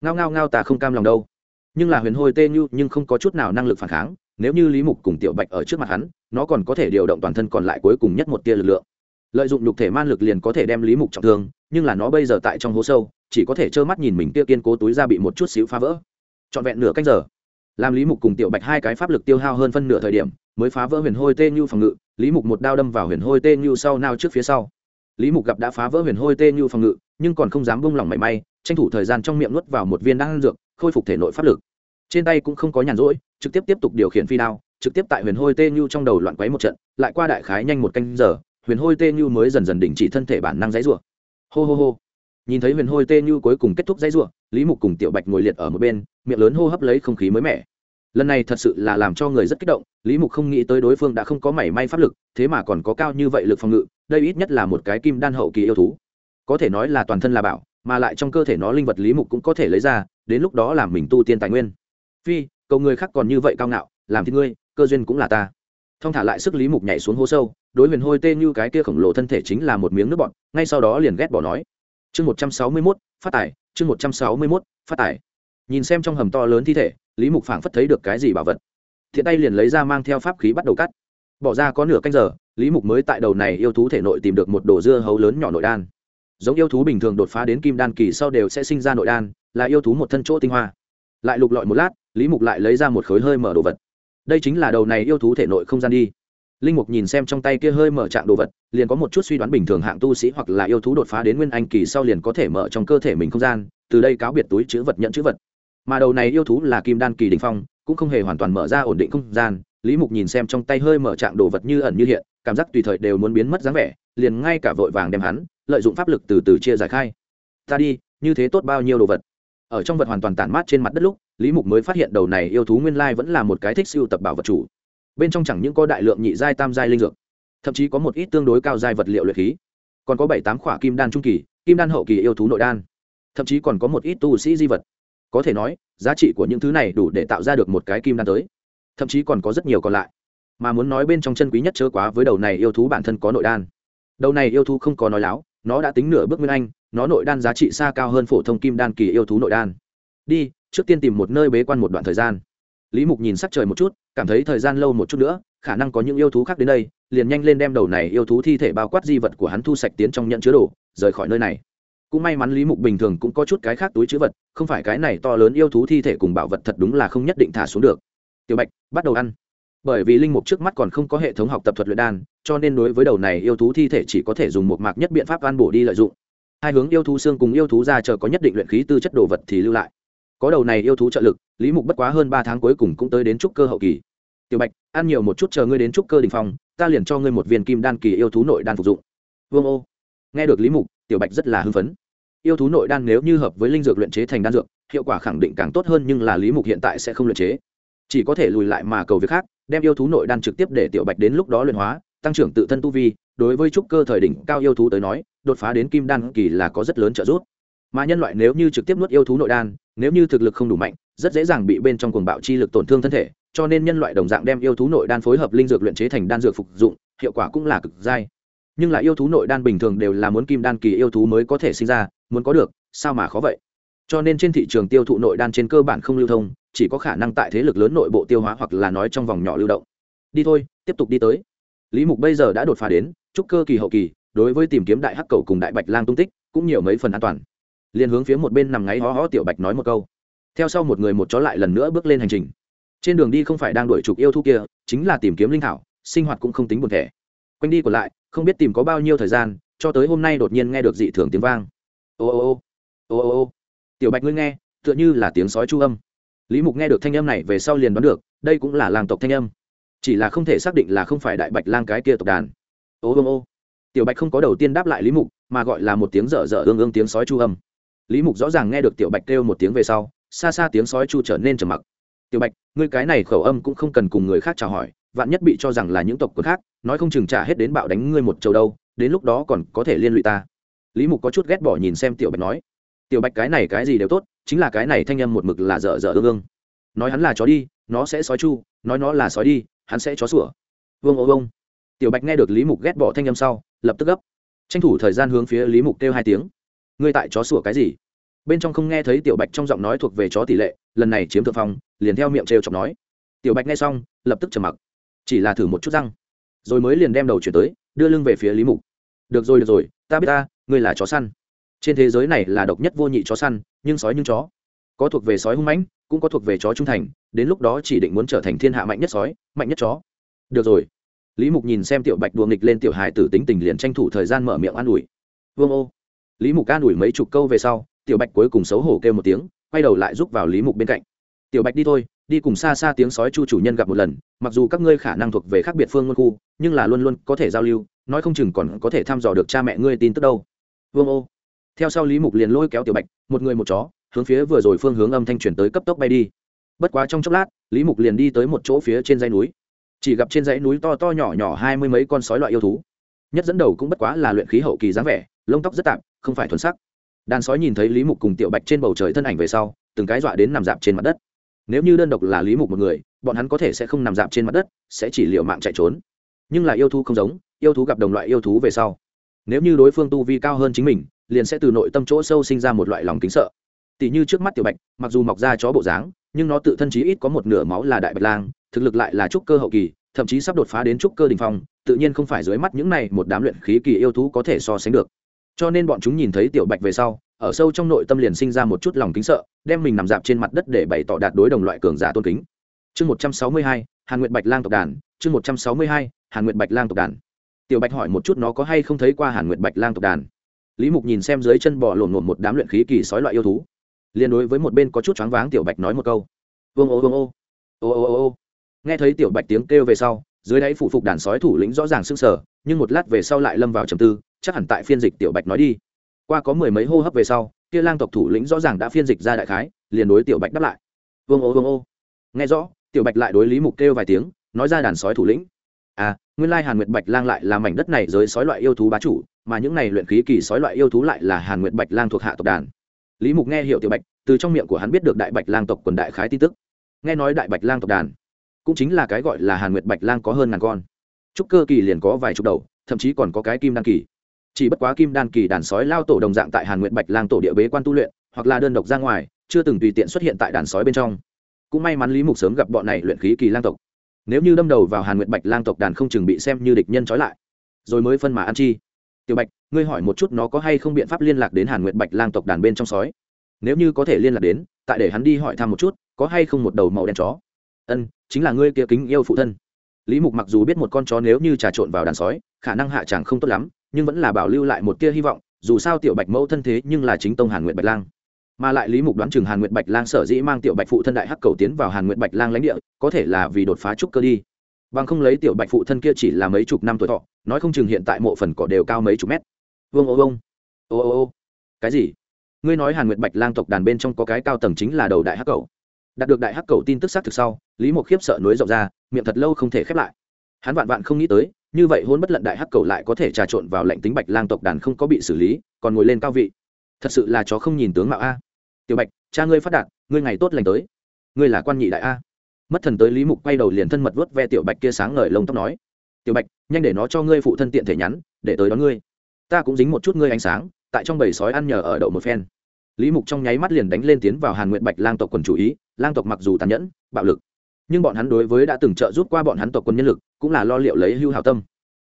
Ngao ngao ngao ta không cam lòng đâu. Nhưng là huyền hôi tê như nhưng không có chút nào năng lực phản kháng, nếu như lý mục cùng tiểu bạch ở trước mặt hắn, nó còn có thể điều động toàn thân còn lại cuối cùng nhất một tia lực lượng. Lợi dụng nhục thể man lực liền có thể đem lý mục trọng thương, nhưng là nó bây giờ tại trong hố sâu, chỉ có thể trơ mắt nhìn mình tia kiên cố túi ra bị một chút xíu phá vỡ. Trọn vẹn nửa canh giờ, làm lý mục cùng tiểu bạch hai cái pháp lực tiêu hao hơn phân nửa thời điểm, mới phá vỡ huyền hôi tê như phòng ngự, lý mục một đao đâm vào huyền hôi tê như sau nao trước phía sau lý mục gặp đã phá vỡ huyền hôi tê như phòng ngự, nhưng còn không dám bông lỏng mảy may, tranh thủ thời gian trong miệng nuốt vào một viên đan dược, khôi phục thể nội pháp lực. Trên tay cũng không có nhàn rỗi, trực tiếp tiếp tục điều khiển phi đao, trực tiếp tại huyền hôi tê như trong đầu loạn quấy một trận, lại qua đại khái nhanh một canh giờ, huyền hôi tê như mới dần dần đình chỉ thân thể bản năng dãy rủa. Hô hô hô. Nhìn thấy huyền hôi tê như cuối cùng kết thúc dãy rủa, lý mục cùng tiểu bạch ngồi liệt ở một bên, miệng lớn hô hấp lấy không khí mới mẻ. Lần này thật sự là làm cho người rất kích động, lý mục không nghĩ tới đối phương đã không có mảy may pháp lực, thế mà còn có cao như vậy lực phòng ngự đây ít nhất là một cái kim đan hậu kỳ yêu thú. Có thể nói là toàn thân là bảo, mà lại trong cơ thể nó linh vật lý mục cũng có thể lấy ra, đến lúc đó làm mình tu tiên tài nguyên. Phi, cầu người khác còn như vậy cao ngạo, làm thì ngươi, cơ duyên cũng là ta. Thông thả lại sức lý mục nhảy xuống hố sâu, đối huyền hôi tê như cái kia khổng lồ thân thể chính là một miếng nước bọn ngay sau đó liền ghét bỏ nói. Chương một trăm sáu mươi mốt, phát tải chương một trăm sáu mươi mốt, phát tải nhìn xem trong hầm to lớn thi thể, lý mục phảng phất thấy được cái gì bảo vật. Thiện tay liền lấy ra mang theo pháp khí bắt đầu cắt. Bỏ ra có nửa canh giờ lý mục mới tại đầu này yêu thú thể nội tìm được một đồ dưa hấu lớn nhỏ nội đan. Giống yêu thú bình thường đột phá đến kim đan kỳ sau đều sẽ sinh ra nội đan, là yêu thú một thân chỗ tinh hoa. Lại lục lọi một lát, lý mục lại lấy ra một khối hơi mở đồ vật. Đây chính là đầu này yêu thú thể nội không gian đi. Linh mục nhìn xem trong tay kia hơi mở trạng đồ vật, liền có một chút suy đoán bình thường hạng tu sĩ hoặc là yêu thú đột phá đến nguyên anh kỳ sau liền có thể mở trong cơ thể mình không gian, từ đây cáo biệt túi chữ vật nhận chữ vật. Mà đầu này yêu thú là kim đan kỳ đình phong, cũng không hề hoàn toàn mở ra ổn định không gian, lý mục nhìn xem trong tay hơi mở trạng đồ vật như ẩn như hiện cảm giác tùy thời đều muốn biến mất dáng vẻ, liền ngay cả vội vàng đem hắn, lợi dụng pháp lực từ từ chia giải khai. Ta đi, như thế tốt bao nhiêu đồ vật. Ở trong vật hoàn toàn tản mát trên mặt đất lúc, lý mục mới phát hiện đầu này yêu thú nguyên lai vẫn là một cái thích siêu tập bảo vật chủ. Bên trong chẳng những có đại lượng nhị giai, tam giai linh dược, thậm chí có một ít tương đối cao giai vật liệu luyện khí. Còn có bảy, tám khỏa kim đan trung kỳ, kim đan hậu kỳ yêu thú nội đan. Thậm chí còn có một ít tu sĩ di vật. Có thể nói, giá trị của những thứ này đủ để tạo ra được một cái kim đan tới. Thậm chí còn có rất nhiều còn lại mà muốn nói bên trong chân quý nhất chớ quá với đầu này yêu thú bản thân có nội đan. Đầu này yêu thú không có nói láo, nó đã tính nửa bước nguyên anh, nó nội đan giá trị xa cao hơn phổ thông kim đan kỳ yêu thú nội đan. Đi, trước tiên tìm một nơi bế quan một đoạn thời gian. Lý mục nhìn sắc trời một chút, cảm thấy thời gian lâu một chút nữa, khả năng có những yêu thú khác đến đây, liền nhanh lên đem đầu này yêu thú thi thể bao quát di vật của hắn thu sạch tiến trong nhận chứa đồ, rời khỏi nơi này. Cũng may mắn lý mục bình thường cũng có chút cái khác túi chữ vật, không phải cái này to lớn yêu thú thi thể cùng bảo vật thật đúng là không nhất định thả xuống được. Tiểu bạch, bắt đầu ăn bởi vì linh mục trước mắt còn không có hệ thống học tập thuật luyện đan, cho nên đối với đầu này yêu thú thi thể chỉ có thể dùng một mạc nhất biện pháp an bổ đi lợi dụng. Hai hướng yêu thú xương cùng yêu thú ra chờ có nhất định luyện khí tư chất đồ vật thì lưu lại. Có đầu này yêu thú trợ lực, lý mục bất quá hơn ba tháng cuối cùng cũng tới đến trúc cơ hậu kỳ. Tiểu bạch, ăn nhiều một chút chờ ngươi đến trúc cơ đình phong, ta liền cho ngươi một viên kim đan kỳ yêu thú nội đan phục dụng. Vương ô. Nghe được lý mục, tiểu bạch rất là hưng phấn. Yêu thú nội đan nếu như hợp với linh dược luyện chế thành đan dược, hiệu quả khẳng định càng tốt hơn nhưng là lý mục hiện tại sẽ không luyện chế. Chỉ có thể lùi lại mà cầu việc khác đem yêu thú nội đan trực tiếp để tiểu bạch đến lúc đó luyện hóa, tăng trưởng tự thân tu vi, đối với trúc cơ thời đỉnh cao yêu thú tới nói, đột phá đến kim đan kỳ là có rất lớn trợ giúp. Mà nhân loại nếu như trực tiếp nuốt yêu thú nội đan, nếu như thực lực không đủ mạnh, rất dễ dàng bị bên trong cuồng bạo chi lực tổn thương thân thể, cho nên nhân loại đồng dạng đem yêu thú nội đan phối hợp linh dược luyện chế thành đan dược phục dụng, hiệu quả cũng là cực dai. Nhưng là yêu thú nội đan bình thường đều là muốn kim đan kỳ yêu thú mới có thể sinh ra, muốn có được, sao mà khó vậy? Cho nên trên thị trường tiêu thụ nội đan trên cơ bản không lưu thông, chỉ có khả năng tại thế lực lớn nội bộ tiêu hóa hoặc là nói trong vòng nhỏ lưu động. Đi thôi, tiếp tục đi tới. Lý mục bây giờ đã đột phá đến trúc cơ kỳ hậu kỳ, đối với tìm kiếm đại hắc cầu cùng đại bạch lang tung tích cũng nhiều mấy phần an toàn. Liền hướng phía một bên nằm ngáy hó hó tiểu bạch nói một câu. Theo sau một người một chó lại lần nữa bước lên hành trình. Trên đường đi không phải đang đuổi trục yêu thú kia, chính là tìm kiếm linh thảo, sinh hoạt cũng không tính buồn thẻ. Quanh đi còn lại, không biết tìm có bao nhiêu thời gian, cho tới hôm nay đột nhiên nghe được dị thường tiếng vang. Ô ô ô ô ô ô tiểu bạch ngươi nghe, tựa như là tiếng sói chu âm. Lý mục nghe được thanh âm này về sau liền đoán được, đây cũng là làng tộc thanh âm. Chỉ là không thể xác định là không phải đại bạch lang cái kia tộc đàn. Ô ô ô. Tiểu bạch không có đầu tiên đáp lại lý mục, mà gọi là một tiếng dở dở ương ương tiếng sói chu âm. Lý mục rõ ràng nghe được tiểu bạch kêu một tiếng về sau, xa xa tiếng sói chu trở nên trầm mặc. Tiểu bạch, ngươi cái này khẩu âm cũng không cần cùng người khác chào hỏi, vạn nhất bị cho rằng là những tộc quần khác, nói không chừng trả hết đến bạo đánh ngươi một trầu đâu, đến lúc đó còn có thể liên lụy ta. Lý mục có chút ghét bỏ nhìn xem tiểu bạch nói tiểu bạch cái này cái gì đều tốt, chính là cái này thanh âm một mực là dở dở ương ương. Nói hắn là chó đi, nó sẽ sói chu, nói nó là sói đi, hắn sẽ chó sủa. Vương ô vương tiểu bạch nghe được lý mục ghét bỏ thanh âm sau, lập tức gấp. Tranh thủ thời gian hướng phía lý mục kêu hai tiếng. Ngươi tại chó sủa cái gì? Bên trong không nghe thấy tiểu bạch trong giọng nói thuộc về chó tỷ lệ, lần này chiếm thượng phong, liền theo miệng trêu chọc nói. Tiểu bạch nghe xong, lập tức trầm mặc. Chỉ là thử một chút răng. Rồi mới liền đem đầu chuyển tới, đưa lưng về phía lý mục. Được rồi được rồi, ta biết ta, ngươi là chó săn trên thế giới này là độc nhất vô nhị chó săn, nhưng sói nhưng chó. Có thuộc về sói hung mãnh, cũng có thuộc về chó trung thành, đến lúc đó chỉ định muốn trở thành thiên hạ mạnh nhất sói, mạnh nhất chó. Được rồi. Lý mục nhìn xem tiểu bạch đùa nghịch lên tiểu hài tử tính tình liền tranh thủ thời gian mở miệng an ủi. Vương ô. Lý mục an ủi mấy chục câu về sau, tiểu bạch cuối cùng xấu hổ kêu một tiếng, quay đầu lại giúp vào lý mục bên cạnh. Tiểu bạch đi thôi, đi cùng xa xa tiếng sói chu chủ nhân gặp một lần, mặc dù các ngươi khả năng thuộc về khác biệt phương ngôn khu, nhưng là luôn luôn có thể giao lưu, nói không chừng còn có thể thăm dò được cha mẹ ngươi tin tức đâu. Vương ô theo sau lý mục liền lôi kéo tiểu bạch, một người một chó, hướng phía vừa rồi phương hướng âm thanh chuyển tới cấp tốc bay đi. Bất quá trong chốc lát, lý mục liền đi tới một chỗ phía trên dãy núi. Chỉ gặp trên dãy núi to to nhỏ nhỏ hai mươi mấy con sói loại yêu thú. Nhất dẫn đầu cũng bất quá là luyện khí hậu kỳ dáng vẻ, lông tóc rất tạm không phải thuần sắc. Đàn sói nhìn thấy lý mục cùng tiểu bạch trên bầu trời thân ảnh về sau, từng cái dọa đến nằm dạp trên mặt đất. Nếu như đơn độc là lý mục một người, bọn hắn có thể sẽ không nằm dạp trên mặt đất, sẽ chỉ liệu mạng chạy trốn. Nhưng là yêu thú không giống, yêu thú gặp đồng loại yêu thú về sau. Nếu như đối phương tu vi cao hơn chính mình liền sẽ từ nội tâm chỗ sâu sinh ra một loại lòng kính sợ. Tỷ như trước mắt tiểu bạch, mặc dù mọc ra chó bộ dáng, nhưng nó tự thân chí ít có một nửa máu là đại bạch lang, thực lực lại là trúc cơ hậu kỳ, thậm chí sắp đột phá đến trúc cơ đình phong, tự nhiên không phải dưới mắt những này một đám luyện khí kỳ yêu thú có thể so sánh được. Cho nên bọn chúng nhìn thấy tiểu bạch về sau, ở sâu trong nội tâm liền sinh ra một chút lòng kính sợ, đem mình nằm dạp trên mặt đất để bày tỏ đạt đối đồng loại cường giả tôn kính. Chương một trăm sáu mươi hai, hàn nguyệt bạch lang tộc đàn, chương một trăm sáu mươi hai, hàn nguyệt bạch lang tộc đàn. Tiểu bạch hỏi một chút nó có hay không thấy qua hàn nguyệt bạch lang tộc đàn lý mục nhìn xem dưới chân bò lổn lổn một đám luyện khí kỳ sói loại yêu thú. Liên đối với một bên có chút choáng váng tiểu bạch nói một câu. Vương ô vương ô. Ô ô ô ô. Nghe thấy tiểu bạch tiếng kêu về sau, dưới đáy phủ phục đàn sói thủ lĩnh rõ ràng sưng sờ, nhưng một lát về sau lại lâm vào trầm tư, chắc hẳn tại phiên dịch tiểu bạch nói đi. Qua có mười mấy hô hấp về sau, kia lang tộc thủ lĩnh rõ ràng đã phiên dịch ra đại khái, liền đối tiểu bạch đáp lại. Vương ô vương ô. Nghe rõ, tiểu bạch lại đối lý mục kêu vài tiếng, nói ra đàn sói thủ lĩnh. À nguyên lai hàn nguyệt bạch lang lại là mảnh đất này giới sói loại yêu thú bá chủ, mà những này luyện khí kỳ sói loại yêu thú lại là hàn nguyệt bạch lang thuộc hạ tộc đàn. Lý mục nghe hiểu tiểu bạch, từ trong miệng của hắn biết được đại bạch lang tộc quần đại khái tin tức. Nghe nói đại bạch lang tộc đàn cũng chính là cái gọi là hàn nguyệt bạch lang có hơn ngàn con. Trúc cơ kỳ liền có vài chục đầu, thậm chí còn có cái kim đan kỳ. Chỉ bất quá kim đan kỳ đàn sói lao tổ đồng dạng tại hàn nguyệt bạch lang tổ địa bế quan tu luyện, hoặc là đơn độc ra ngoài, chưa từng tùy tiện xuất hiện tại đàn sói bên trong. Cũng may mắn lý mục sớm gặp bọn này luyện khí kỳ lang tộc nếu như đâm đầu vào hàn nguyệt bạch lang tộc đàn không chừng bị xem như địch nhân trói lại. Rồi mới phân mà ăn chi. Tiểu bạch, ngươi hỏi một chút nó có hay không biện pháp liên lạc đến hàn nguyệt bạch lang tộc đàn bên trong sói? Nếu như có thể liên lạc đến, tại để hắn đi hỏi thăm một chút, có hay không một đầu màu đen chó? Ân, chính là ngươi kia kính yêu phụ thân. Lý mục mặc dù biết một con chó nếu như trà trộn vào đàn sói, khả năng hạ chẳng không tốt lắm, nhưng vẫn là bảo lưu lại một tia hy vọng, dù sao tiểu bạch mẫu thân thế nhưng là chính tông hàn nguyệt bạch lang mà lại lý mục đoán chừng hàn nguyệt bạch lang sở dĩ mang tiểu bạch phụ thân đại hắc cầu tiến vào hàn nguyệt bạch lang lãnh địa, có thể là vì đột phá trúc cơ đi. Bằng không lấy tiểu bạch phụ thân kia chỉ là mấy chục năm tuổi thọ, nói không chừng hiện tại mộ phần cỏ đều cao mấy chục mét. Vương ô vương ô ô ô. Cái gì? Ngươi nói hàn nguyệt bạch lang tộc đàn bên trong có cái cao tầng chính là đầu đại hắc cầu. Đạt được đại hắc cầu tin tức xác thực sau, lý mục khiếp sợ nối rộng ra, miệng thật lâu không thể khép lại. Hắn vạn vạn không nghĩ tới, như vậy hôn bất lận đại hắc cầu lại có thể trà trộn vào lệnh tính bạch lang tộc đàn không có bị xử lý, còn ngồi lên cao vị. Thật sự là chó không nhìn tướng mạo a tiểu bạch, cha ngươi phát đạt, ngươi ngày tốt lành tới. Ngươi là quan nhị đại a. Mất thần tới lý mục quay đầu liền thân mật vớt ve tiểu bạch kia sáng ngời lông tóc nói, tiểu bạch, nhanh để nó cho ngươi phụ thân tiện thể nhắn, để tới đón ngươi. Ta cũng dính một chút ngươi ánh sáng, tại trong bầy sói ăn nhờ ở đậu một phen. Lý mục trong nháy mắt liền đánh lên tiến vào hàn nguyện bạch lang tộc quần chủ ý, lang tộc mặc dù tàn nhẫn, bạo lực, nhưng bọn hắn đối với đã từng trợ giúp qua bọn hắn tộc quân nhân lực, cũng là lo liệu lấy hưu hào tâm.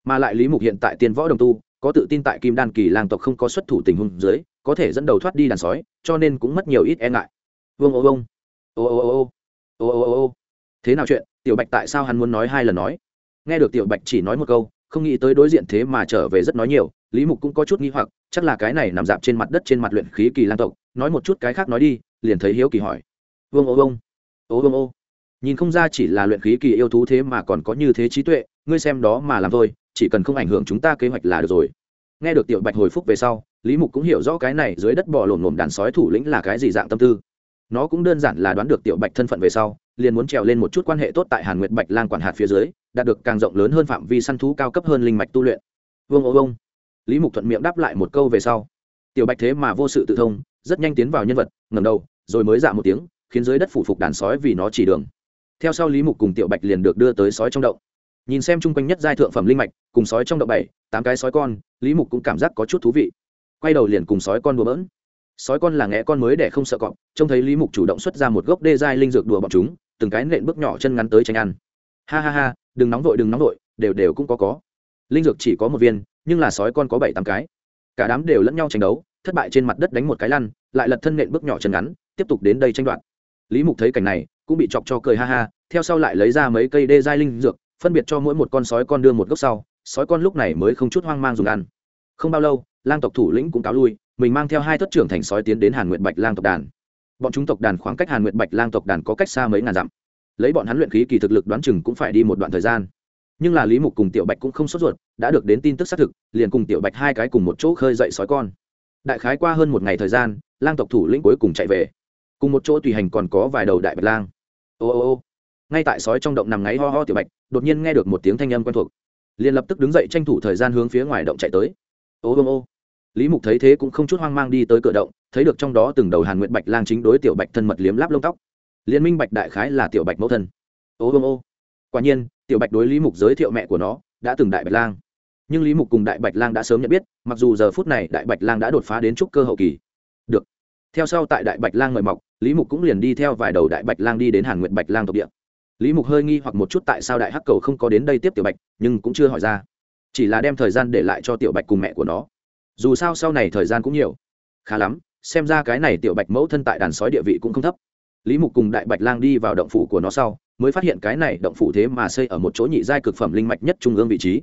Mà lại lý mục hiện tại tiên võ đồng tu, có tự tin tại kim đan kỳ lang tộc không có xuất thủ tình huống dưới, có thể dẫn đầu thoát đi đàn sói cho nên cũng mất nhiều ít e ngại. Vương ô ông. ô ô ô ô. Ô ô ô ô. Thế nào chuyện? Tiểu bạch tại sao hắn muốn nói hai lần nói? Nghe được tiểu bạch chỉ nói một câu, không nghĩ tới đối diện thế mà trở về rất nói nhiều, lý mục cũng có chút nghi hoặc, chắc là cái này nằm dạp trên mặt đất trên mặt luyện khí kỳ lang tộc, nói một chút cái khác nói đi, liền thấy hiếu kỳ hỏi. Vương ô ông. ô vương ô. Nhìn không ra chỉ là luyện khí kỳ yêu thú thế mà còn có như thế trí tuệ, ngươi xem đó mà làm thôi, chỉ cần không ảnh hưởng chúng ta kế hoạch là được rồi. Nghe được tiểu bạch hồi phúc về sau lý mục cũng hiểu rõ cái này dưới đất bò lổm lổm đàn sói thủ lĩnh là cái gì dạng tâm tư. Nó cũng đơn giản là đoán được tiểu bạch thân phận về sau, liền muốn trèo lên một chút quan hệ tốt tại hàn nguyệt bạch lang quản hạt phía dưới, đạt được càng rộng lớn hơn phạm vi săn thú cao cấp hơn linh mạch tu luyện. Vương ô vông lý mục thuận miệng đáp lại một câu về sau. Tiểu bạch thế mà vô sự tự thông, rất nhanh tiến vào nhân vật ngầm đầu, rồi mới dạ một tiếng, khiến dưới đất phủ phục đàn sói vì nó chỉ đường. Theo sau lý mục cùng tiểu bạch liền được đưa tới sói trong động. Nhìn xem chung quanh nhất giai thượng phẩm linh mạch, cùng sói trong động bảy, tám cái sói con, lý mục cũng cảm giác có chút thú vị quay đầu liền cùng sói con đùa bỡn. Sói con là ngẽ con mới để không sợ cọp, trông thấy lý mục chủ động xuất ra một gốc đê giai linh dược đùa bọn chúng, từng cái nện bước nhỏ chân ngắn tới tranh ăn. Ha ha ha, đừng nóng vội, đừng nóng vội, đều đều cũng có có. Linh dược chỉ có một viên, nhưng là sói con có bảy tám cái. Cả đám đều lẫn nhau tranh đấu, thất bại trên mặt đất đánh một cái lăn, lại lật thân nện bước nhỏ chân ngắn, tiếp tục đến đây tranh đoạt. Lý mục thấy cảnh này, cũng bị chọc cho cười ha ha, theo sau lại lấy ra mấy cây đê giai linh dược, phân biệt cho mỗi một con sói con đưa một gốc sau, sói con lúc này mới không chút hoang mang dùng ăn. Không bao lâu lang tộc thủ lĩnh cũng cáo lui, mình mang theo hai thất trưởng thành sói tiến đến hàn nguyện bạch lang tộc đàn. Bọn chúng tộc đàn khoảng cách hàn nguyện bạch lang tộc đàn có cách xa mấy ngàn dặm. Lấy bọn hắn luyện khí kỳ thực lực đoán chừng cũng phải đi một đoạn thời gian. Nhưng là lý mục cùng tiểu bạch cũng không sốt ruột, đã được đến tin tức xác thực, liền cùng tiểu bạch hai cái cùng một chỗ khơi dậy sói con. Đại khái qua hơn một ngày thời gian, lang tộc thủ lĩnh cuối cùng chạy về. Cùng một chỗ tùy hành còn có vài đầu đại bạch lang. Ô ô ô. Ngay tại sói trong động nằm ngáy ho ho tiểu bạch, đột nhiên nghe được một tiếng thanh âm quen thuộc. Liền lập tức đứng dậy tranh thủ thời gian hướng phía ngoài động chạy tới. Ô ô ô lý mục thấy thế cũng không chút hoang mang đi tới cửa động, thấy được trong đó từng đầu hàn nguyện bạch lang chính đối tiểu bạch thân mật liếm láp lông tóc. Liên minh bạch đại khái là tiểu bạch mẫu thân. Ô ô ô. Quả nhiên, tiểu bạch đối lý mục giới thiệu mẹ của nó, đã từng đại bạch lang. Nhưng lý mục cùng đại bạch lang đã sớm nhận biết, mặc dù giờ phút này đại bạch lang đã đột phá đến trúc cơ hậu kỳ. Được. Theo sau tại đại bạch lang mời mọc, lý mục cũng liền đi theo vài đầu đại bạch lang đi đến hàn nguyện bạch lang tộc địa. Lý mục hơi nghi hoặc một chút tại sao đại hắc cầu không có đến đây tiếp tiểu bạch, nhưng cũng chưa hỏi ra. Chỉ là đem thời gian để lại cho tiểu bạch cùng mẹ của nó dù sao sau này thời gian cũng nhiều. Khá lắm, xem ra cái này tiểu bạch mẫu thân tại đàn sói địa vị cũng không thấp. Lý mục cùng đại bạch lang đi vào động phủ của nó sau, mới phát hiện cái này động phủ thế mà xây ở một chỗ nhị giai cực phẩm linh mạch nhất trung ương vị trí.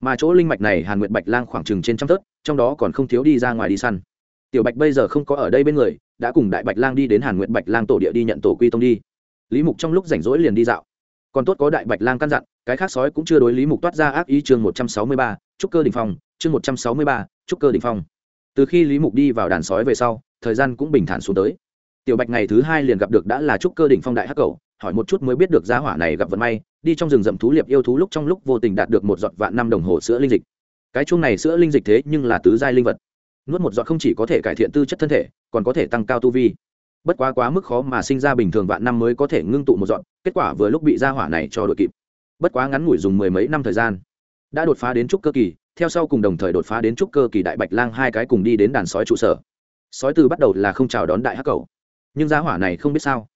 Mà chỗ linh mạch này hàn nguyệt bạch lang khoảng chừng trên trăm tớt trong đó còn không thiếu đi ra ngoài đi săn. Tiểu bạch bây giờ không có ở đây bên người, đã cùng đại bạch lang đi đến hàn nguyệt bạch lang tổ địa đi nhận tổ quy tông đi. Lý mục trong lúc rảnh rỗi liền đi dạo. Còn tốt có đại bạch lang căn dặn, cái khác sói cũng chưa đối lý mục toát ra ác ý chương một trăm sáu mươi ba, trúc cơ đình phòng chương một trăm sáu mươi ba trúc cơ đ ỉ n h phong. Từ khi lý mục đi vào đàn sói về sau, thời gian cũng bình thản xuống tới. Tiểu bạch ngày thứ hai liền gặp được đã là trúc cơ đỉnh phong đại hắc cầu hỏi một chút mới biết được giá hỏa này gặp vận may, đi trong rừng rậm thú liệp yêu thú lúc trong lúc vô tình đạt được một giọt vạn năm đồng hồ sữa linh dịch. Cái chung này sữa linh dịch thế nhưng là tứ giai linh vật. Nuốt một giọt không chỉ có thể cải thiện tư chất thân thể, còn có thể tăng cao tu vi. Bất quá quá mức khó mà sinh ra bình thường vạn năm mới có thể ngưng tụ một dọn kết quả vừa lúc bị gia hỏa này cho đội kịp. Bất quá ngắn ngủi dùng mười mấy năm thời gian, đã đột phá đến trúc cơ kỳ theo sau cùng đồng thời đột phá đến trúc cơ kỳ đại bạch lang hai cái cùng đi đến đàn sói trụ sở. Sói từ bắt đầu là không chào đón đại hắc cầu. Nhưng gia hỏa này không biết sao,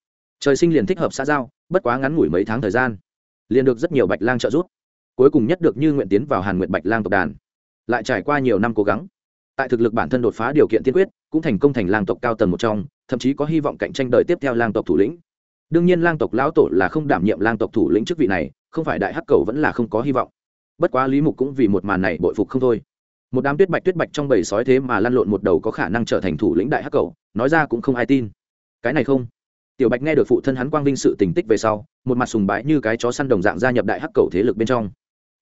trời sinh liền thích hợp xã giao, bất quá ngắn ngủi mấy tháng thời gian, liền được rất nhiều bạch lang trợ giúp. Cuối cùng nhất được như nguyện tiến vào hàn nguyện bạch lang tộc đàn. Lại trải qua nhiều năm cố gắng, tại thực lực bản thân đột phá điều kiện tiên quyết, cũng thành công thành lang tộc cao tầng một trong, thậm chí có hy vọng cạnh tranh đời tiếp theo lang tộc thủ lĩnh. Đương nhiên lang tộc lão tổ là không đảm nhiệm lang tộc thủ lĩnh chức vị này, không phải đại hắc cầu vẫn là không có hy vọng bất quá lý mục cũng vì một màn này bội phục không thôi. Một đám tuyết bạch tuyết bạch trong bầy sói thế mà lăn lộn một đầu có khả năng trở thành thủ lĩnh đại hắc cầu nói ra cũng không ai tin. Cái này không. Tiểu bạch nghe được phụ thân hắn quang vinh sự tình tích về sau, một mặt sùng bái như cái chó săn đồng dạng gia nhập đại hắc cầu thế lực bên trong.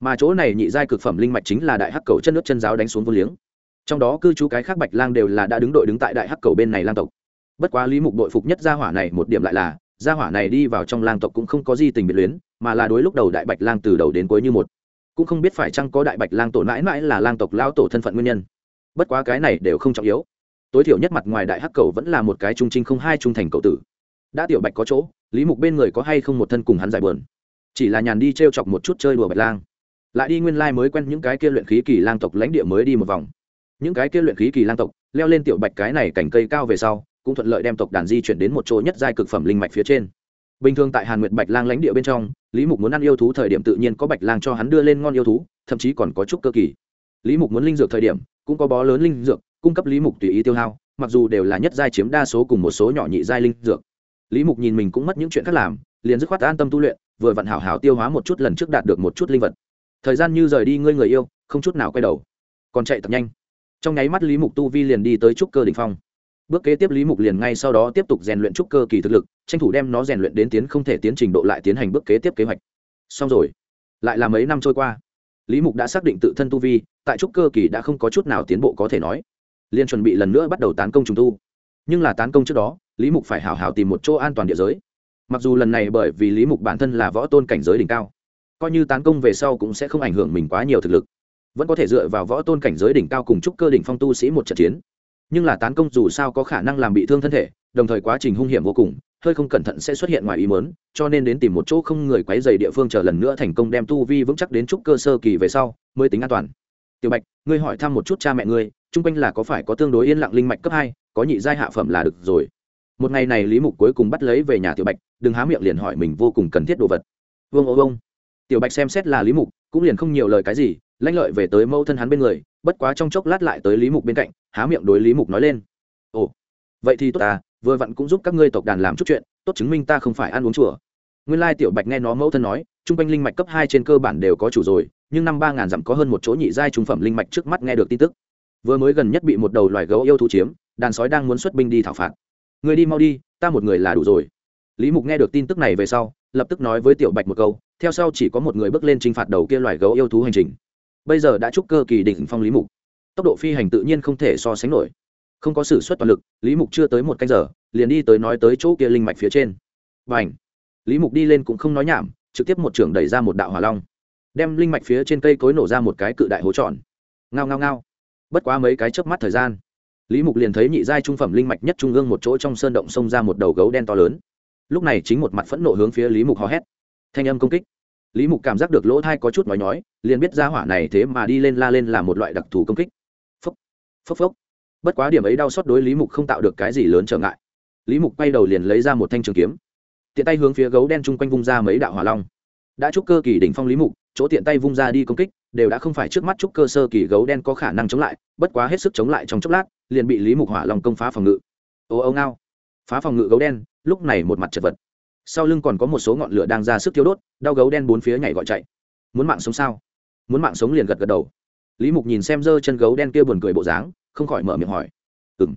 Mà chỗ này nhị giai cực phẩm linh mạch chính là đại hắc cầu chân nước chân giáo đánh xuống vô liếng. Trong đó cư trú cái khác bạch lang đều là đã đứng đội đứng tại đại hắc cầu bên này lang tộc. Bất quá lý mục đội phục nhất gia hỏa này một điểm lại là, gia hỏa này đi vào trong lang tộc cũng không có gì tình biệt luyến, mà là đối lúc đầu đại bạch lang từ đầu đến cuối như một cũng không biết phải chăng có đại bạch lang tổ mãi mãi là lang tộc lao tổ thân phận nguyên nhân. Bất quá cái này đều không trọng yếu. Tối thiểu nhất mặt ngoài đại hắc cầu vẫn là một cái trung trinh không hai trung thành cậu tử. Đã tiểu bạch có chỗ, lý mục bên người có hay không một thân cùng hắn giải bờn chỉ là nhàn đi t r e o chọc một chút chơi đùa bạch lang. Lại đi nguyên lai mới quen những cái kia luyện khí kỳ lang tộc lãnh địa mới đi một vòng. Những cái kia luyện khí kỳ lang tộc, leo lên tiểu bạch cái này cành cây cao về sau, cũng thuận lợi đem tộc đàn di chuyển đến một chỗ nhất giai cực phẩm linh mạch phía trên bình thường tại hàn nguyệt bạch lang lãnh địa bên trong, lý mục muốn ăn yêu thú thời điểm tự nhiên có bạch lang cho hắn đưa lên ngon yêu thú, thậm chí còn có chút cơ kỳ. Lý mục muốn linh dược thời điểm, cũng có bó lớn linh dược, cung cấp lý mục tùy ý tiêu hao, mặc dù đều là nhất giai chiếm đa số cùng một số nhỏ nhị giai linh dược. Lý mục nhìn mình cũng mất những chuyện khác làm, liền dứt khoát an tâm tu luyện, vừa vặn hảo hảo tiêu hóa một chút lần trước đạt được một chút linh vật. Thời gian như rời đi ngươi người yêu, không chút nào quay đầu. Còn chạy thật nhanh. Trong nháy mắt lý mục tu vi liền đi tới trúc cơ đ ỉ n h phong bước kế tiếp lý mục liền ngay sau đó tiếp tục rèn luyện trúc cơ kỳ thực lực, tranh thủ đem nó rèn luyện đến tiến không thể tiến trình độ lại tiến hành bước kế tiếp kế hoạch. Xong rồi. Lại là mấy năm trôi qua. Lý mục đã xác định tự thân tu vi, tại trúc cơ kỳ đã không có chút nào tiến bộ có thể nói. Liền chuẩn bị lần nữa bắt đầu tán công trùng tu. Nhưng là tán công trước đó, lý mục phải hào hào tìm một chỗ an toàn địa giới. Mặc dù lần này bởi vì lý mục bản thân là võ tôn cảnh giới đỉnh cao, coi như tán công về sau cũng sẽ không ảnh hưởng mình quá nhiều thực lực. Vẫn có thể dựa vào võ tôn cảnh giới đỉnh cao cùng chúc cơ đỉnh phong tu sĩ một trận chiến nhưng là tán công dù sao có khả năng làm bị thương thân thể, đồng thời quá trình hung hiểm vô cùng, hơi không cẩn thận sẽ xuất hiện ngoài ý mớn cho nên đến tìm một chỗ không người quấy dày địa phương chờ lần nữa thành công đem tu vi vững chắc đến chút cơ sơ kỳ về sau, mới tính an toàn. Tiểu bạch, ngươi hỏi thăm một chút cha mẹ ngươi, chung quanh là có phải có tương đối yên lặng linh mạch cấp hai, có nhị giai hạ phẩm là được rồi. Một ngày này lý mục cuối cùng bắt lấy về nhà tiểu bạch, đừng há miệng liền hỏi mình vô cùng cần thiết đồ vật. Vương ô vông tiểu bạch xem xét là lý mục, cũng liền không nhiều lời cái gì lanh lợi về tới mâu thân hắn bên người, bất quá trong chốc lát lại tới lý mục bên cạnh, há miệng đối lý mục nói lên. Ồ, vậy thì tốt ta, vừa vặn cũng giúp các ngươi tộc đàn làm chút chuyện, tốt chứng minh ta không phải ăn uống chùa. Nguyên lai tiểu bạch nghe nó mẫu thân nói, trung quanh linh mạch cấp hai trên cơ bản đều có chủ rồi, nhưng năm ba ngàn dặm có hơn một chỗ nhị giai trung phẩm linh mạch trước mắt nghe được tin tức. Vừa mới gần nhất bị một đầu loài gấu yêu thú chiếm, đàn sói đang muốn xuất binh đi thảo phạt. Người đi mau đi, ta một người là đủ rồi. Lý mục nghe được tin tức này về sau, lập tức nói với tiểu bạch một câu, theo sau chỉ có một người bước lên t r i n h phạt đầu kia loài gấu yêu thú hành trình bây giờ đã chúc cơ kỳ đỉnh phong lý mục. Tốc độ phi hành tự nhiên không thể so sánh nổi. Không có s ử suất toàn lực, lý mục chưa tới một canh giờ, liền đi tới nói tới chỗ kia linh mạch phía trên. Và ảnh lý mục đi lên cũng không nói nhảm, trực tiếp một trưởng đẩy ra một đạo hỏa long. Đem linh mạch phía trên cây cối nổ ra một cái cự đại hố tròn. Ngao ngao ngao. Bất quá mấy cái chớp mắt thời gian, lý mục liền thấy nhị giai trung phẩm linh mạch nhất trung ương một chỗ trong sơn động xông ra một đầu gấu đen to lớn. Lúc này chính một mặt phẫn nộ hướng phía lý mục hò hét. Thanh âm công kích lý mục cảm giác được lỗ thai có chút nói nhói, liền biết ra hỏa này thế mà đi lên la lên là một loại đặc thù công kích. Phốc phốc phốc. Bất quá điểm ấy đau xót đối lý mục không tạo được cái gì lớn trở ngại. Lý mục quay đầu liền lấy ra một thanh trường kiếm. Tiện tay hướng phía gấu đen chung quanh vung ra mấy đạo hỏa long. Đã chúc cơ kỳ đỉnh phong lý mục, chỗ tiện tay vung ra đi công kích, đều đã không phải trước mắt chúc cơ sơ kỳ gấu đen có khả năng chống lại, bất quá hết sức chống lại trong chốc lát, liền bị lý mục hỏa long công phá phòng ngự. Ô ô, ngao. Phá phòng ngự gấu đen, lúc này một mặt chật vật sau lưng còn có một số ngọn lửa đang ra sức thiêu đốt, đau gấu đen bốn phía nhảy gọi chạy. Muốn mạng sống sao? Muốn mạng sống liền gật gật đầu. Lý mục nhìn xem dơ chân gấu đen kia buồn cười bộ dáng, không khỏi mở miệng hỏi. Ừ m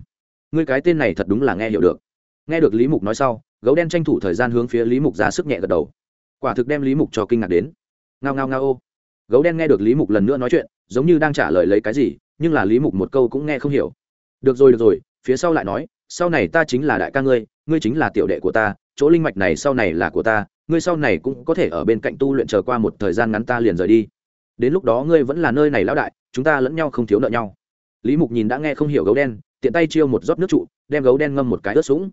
ngươi cái tên này thật đúng là nghe hiểu được. Nghe được lý mục nói sau, gấu đen tranh thủ thời gian hướng phía lý mục ra sức nhẹ gật đầu. Quả thực đem lý mục cho kinh ngạc đến. Ngao ngao ngao ô. Gấu đen nghe được lý mục lần nữa nói chuyện, giống như đang trả lời lấy cái gì, nhưng là lý mục một câu cũng nghe không hiểu. Được rồi được rồi, phía sau lại nói, sau này ta chính là đại ca ngươi ngươi chính là tiểu đệ của ta chỗ linh mạch này sau này là của ta, ngươi sau này cũng có thể ở bên cạnh tu luyện chờ qua một thời gian ngắn ta liền rời đi. Đến lúc đó ngươi vẫn là nơi này lão đại, chúng ta lẫn nhau không thiếu nợ nhau. Lý mục nhìn đã nghe không hiểu gấu đen, tiện tay chiêu một rót nước trụ, đem gấu đen ngâm một cái ướt sũng.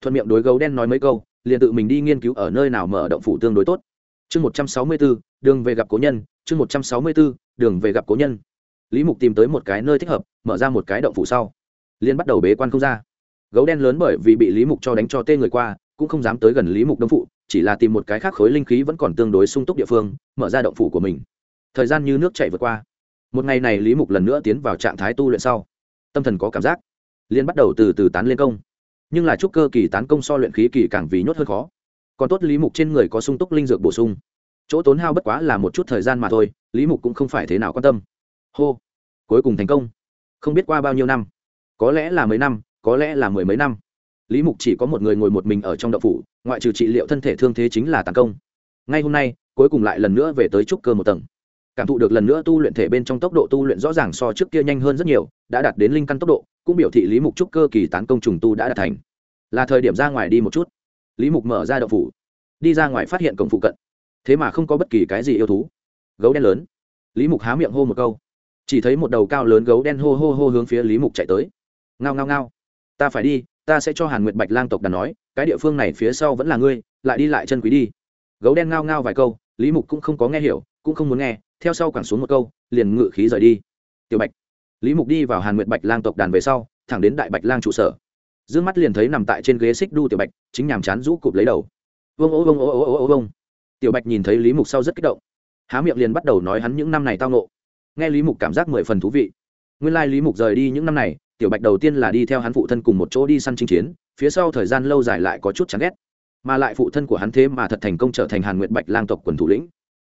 Thuận miệng đối gấu đen nói mấy câu, liền tự mình đi nghiên cứu ở nơi nào mở động phủ tương đối tốt. Chương một trăm sáu mươi bốn đường về gặp cố nhân, chương một trăm sáu mươi bốn đường về gặp cố nhân. Lý mục tìm tới một cái nơi thích hợp, mở ra một cái động phủ sau liên bắt đầu bế quan không ra. Gấu đen lớn bởi vì bị lý mục cho đánh cho tê người qua cũng không dám tới gần lý mục đông phụ, chỉ là tìm một cái khác khối linh khí vẫn còn tương đối sung túc địa phương, mở ra động phủ của mình. Thời gian như nước chạy vượt qua. Một ngày này lý mục lần nữa tiến vào trạng thái tu luyện sau. Tâm thần có cảm giác. Liên bắt đầu từ từ tán lên công. Nhưng là chúc cơ kỳ tán công so luyện khí kỳ càng vì nhốt hơn khó. Còn tốt lý mục trên người có sung túc linh dược bổ sung. Chỗ tốn hao bất quá là một chút thời gian mà thôi, lý mục cũng không phải thế nào quan tâm. Hô. Cuối cùng thành công. Không biết qua bao nhiêu năm. Có lẽ là mấy năm, có lẽ là mười mấy năm lý mục chỉ có một người ngồi một mình ở trong đậu phủ, ngoại trừ trị liệu thân thể thương thế chính là tàn công. Ngay hôm nay, cuối cùng lại lần nữa về tới trúc cơ một tầng. Cảm thụ được lần nữa tu luyện thể bên trong tốc độ tu luyện rõ ràng so trước kia nhanh hơn rất nhiều, đã đạt đến linh căn tốc độ, cũng biểu thị lý mục trúc cơ kỳ tán công trùng tu đã đạt thành. Là thời điểm ra ngoài đi một chút. Lý mục mở ra đậu phủ. Đi ra ngoài phát hiện cổng phụ cận. Thế mà không có bất kỳ cái gì yêu thú. Gấu đen lớn. Lý mục há miệng hô một câu. Chỉ thấy một đầu cao lớn gấu đen hô hô hô hướng phía lý mục chạy tới. Ngao ngao ngao. Ta phải đi ta sẽ cho hàn nguyệt bạch lang tộc đàn nói, cái địa phương này phía sau vẫn là ngươi, lại đi lại chân quý đi. Gấu đen ngao ngao vài câu, lý mục cũng không có nghe hiểu, cũng không muốn nghe, theo sau quẳng xuống một câu, liền ngự khí rời đi. Tiểu bạch. Lý mục đi vào hàn nguyệt bạch lang tộc đàn về sau, thẳng đến đại bạch lang trụ sở. D ư ơ n g mắt liền thấy nằm tại trên ghế xích đu tiểu bạch, chính nhàm chán rũ cụp lấy đầu. Vông ô vông ô ô ô ô vông tiểu bạch nhìn thấy lý mục sau rất kích động. Há miệng liền bắt đầu nói hắn những năm này tao nộ nghe lý mục cảm giác mười phần thú vị nguyên lai lý mục rời đi những năm này, tiểu bạch đầu tiên là đi theo hắn phụ thân cùng một chỗ đi săn chinh chiến, phía sau thời gian lâu dài lại có chút chán ghét. Mà lại phụ thân của hắn thế mà thật thành công trở thành hàn nguyện bạch lang tộc quần thủ lĩnh.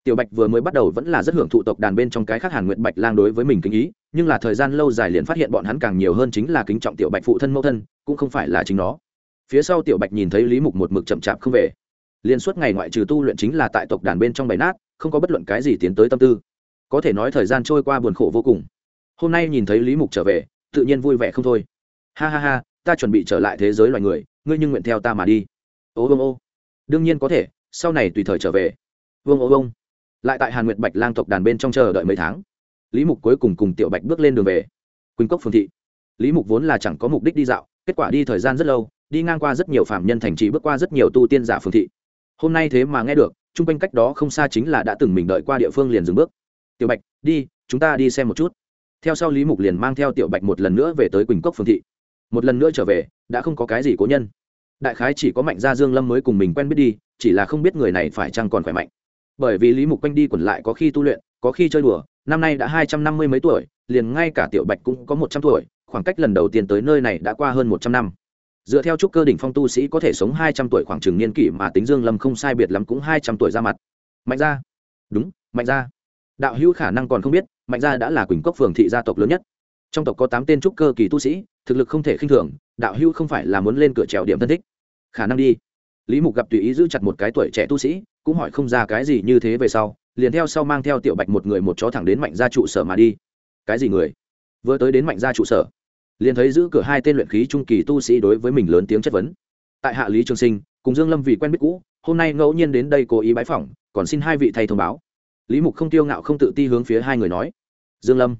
Tiểu bạch vừa mới bắt đầu vẫn là rất hưởng thụ tộc đàn bên trong cái khác hàn nguyện bạch lang đối với mình kính ý, nhưng là thời gian lâu dài liền phát hiện bọn hắn càng nhiều hơn chính là kính trọng tiểu bạch phụ thân mẫu thân, cũng không phải là chính nó. Phía sau tiểu bạch nhìn thấy lý mục một mực chậm chạp không về, liền suốt ngày ngoại trừ tu luyện chính là tại tộc đàn bên trong bày nát, không có bất luận cái gì tiến tới tâm tư. Có thể nói thời gian trôi qua buồn khổ vô cùng hôm nay nhìn thấy lý mục trở về tự nhiên vui vẻ không thôi. Ha ha ha ta chuẩn bị trở lại thế giới loài người ngươi nhưng nguyện theo ta mà đi. Ô ô ô. Đương nhiên có thể sau này tùy thời trở về. Vương ô ô, lại tại hàn nguyệt bạch lang tộc đàn bên trong chờ đợi mấy tháng. Lý mục cuối cùng cùng tiểu bạch bước lên đường về. Quỳnh cốc phương thị. Lý mục vốn là chẳng có mục đích đi dạo kết quả đi thời gian rất lâu đi ngang qua rất nhiều phạm nhân thành trì bước qua rất nhiều tu tiên giả phương thị. Hôm nay thế mà nghe được chung quanh cách đó không xa chính là đã từng mình đợi qua địa phương liền dừng bước. Tiểu bạch đi chúng ta đi xem một chút theo sau lý mục liền mang theo tiểu bạch một lần nữa về tới quỳnh cốc phương thị. Một lần nữa trở về, đã không có cái gì cố nhân. Đại khái chỉ có mạnh gia dương lâm mới cùng mình quen biết đi, chỉ là không biết người này phải chăng còn khỏe mạnh. Bởi vì lý mục quanh đi quẩn lại có khi tu luyện, có khi chơi đùa, năm nay đã hai trăm năm mươi mấy tuổi, liền ngay cả tiểu bạch cũng có một trăm tuổi, khoảng cách lần đầu tiên tới nơi này đã qua hơn một trăm năm. Dựa theo trúc cơ đỉnh phong tu sĩ có thể sống hai trăm tuổi khoảng chừng niên kỷ mà tính dương lâm không sai biệt lắm cũng hai trăm tuổi ra mặt. Mạnh gia. Đúng, mạnh gia. Đạo hữu khả năng còn không biết mạnh gia đã là quỳnh cốc phường thị gia tộc lớn nhất. Trong tộc có tám tên trúc cơ kỳ tu sĩ, thực lực không thể khinh thường, đạo Hưu không phải là muốn lên cửa trèo điểm thân thích. Khả năng đi. Lý mục gặp tùy ý giữ chặt một cái tuổi trẻ tu sĩ, cũng hỏi không ra cái gì như thế về sau, liền theo sau mang theo tiểu bạch một người một chó thẳng đến mạnh gia trụ sở mà đi. Cái gì người? Vừa tới đến mạnh gia trụ sở, liền thấy giữ cửa hai tên luyện khí trung kỳ tu sĩ đối với mình lớn tiếng chất vấn. Tại hạ lý trường sinh, cùng dương lâm vì quen biết cũ, hôm nay ngẫu nhiên đến đây cố ý bái phỏng, còn xin hai vị thầy thông báo lý mục không tiêu ngạo không tự ti hướng phía hai người nói, dương lâm,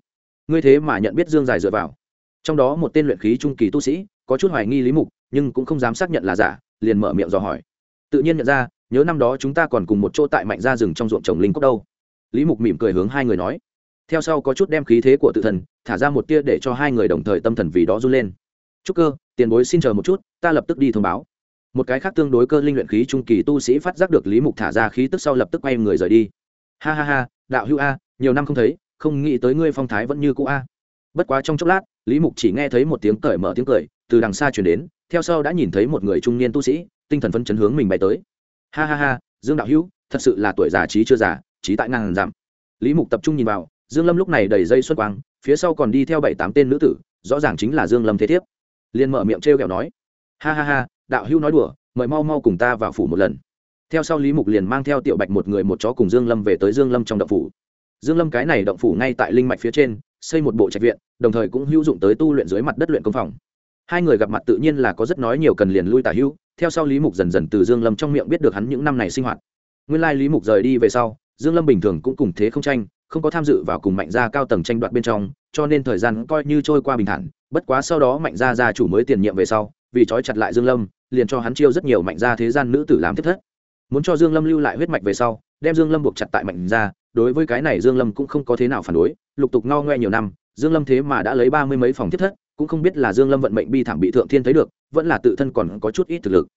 ngươi thế mà nhận biết dương dài dựa vào. Trong đó một tên luyện khí trung kỳ tu sĩ, có chút hoài nghi lý mục, nhưng cũng không dám xác nhận là giả, liền mở miệng dò hỏi. Tự nhiên nhận ra, nhớ năm đó chúng ta còn cùng một chỗ tại mạnh gia rừng trong ruộng trồng linh cốc đâu. Lý mục mỉm cười hướng hai người nói. Theo sau có chút đem khí thế của tự thần, thả ra một tia để cho hai người đồng thời tâm thần vì đó run lên. Chúc cơ, tiền bối xin chờ một chút, ta lập tức đi thông báo. Một cái khác tương đối cơ linh luyện khí trung kỳ tu sĩ phát giác được lý mục thả ra khí tức sau lập tức quay người rời đi ha ha ha, đạo hữu a, nhiều năm không thấy, không nghĩ tới ngươi phong thái vẫn như cũ a. Bất quá trong chốc lát, lý mục chỉ nghe thấy một tiếng cởi mở tiếng cười, từ đằng xa chuyển đến, theo sau đã nhìn thấy một người trung niên tu sĩ, tinh thần phân chấn hướng mình bay tới. Ha ha ha, dương đạo hữu, thật sự là tuổi già trí chưa già, trí tại ngàn giảm lý mục tập trung nhìn vào, dương lâm lúc này đầy dây xuất quang, phía sau còn đi theo bảy tám tên nữ tử, rõ ràng chính là dương lâm thế thiếp. Liền mở miệng trêu kẹo nói, ha ha ha, đạo hữu nói đùa, mời mau mau cùng ta vào phủ một lần theo sau lý mục liền mang theo tiểu bạch một người một chó cùng dương lâm về tới dương lâm trong động phủ. Dương lâm cái này động phủ ngay tại linh mạch phía trên, xây một bộ trạch viện, đồng thời cũng hữu dụng tới tu luyện dưới mặt đất luyện công phòng. Hai người gặp mặt tự nhiên là có rất nói nhiều cần liền lui tả hữu, theo sau lý mục dần dần từ dương lâm trong miệng biết được hắn những năm này sinh hoạt. Nguyên lai lý mục rời đi về sau, dương lâm bình thường cũng cùng thế không tranh, không có tham dự vào cùng mạnh gia cao tầng tranh đoạt bên trong, cho nên thời gian coi như trôi qua bình thản, bất quá sau đó mạnh gia gia chủ mới tiền nhiệm về sau, vì trói chặt lại dương lâm, liền cho hắn chiêu rất nhiều mạnh gia thế gian nữ tử làm thiết thất muốn cho dương lâm lưu lại huyết mạch về sau, đem dương lâm buộc chặt tại mạnh gia đối với cái này dương lâm cũng không có thế nào phản đối, lục tục ngao ngoe nhiều năm, dương lâm thế mà đã lấy ba mươi mấy phòng thiết thất, cũng không biết là dương lâm vận mệnh bi thảm bị thượng thiên thấy được, vẫn là tự thân còn có chút ít thực lực.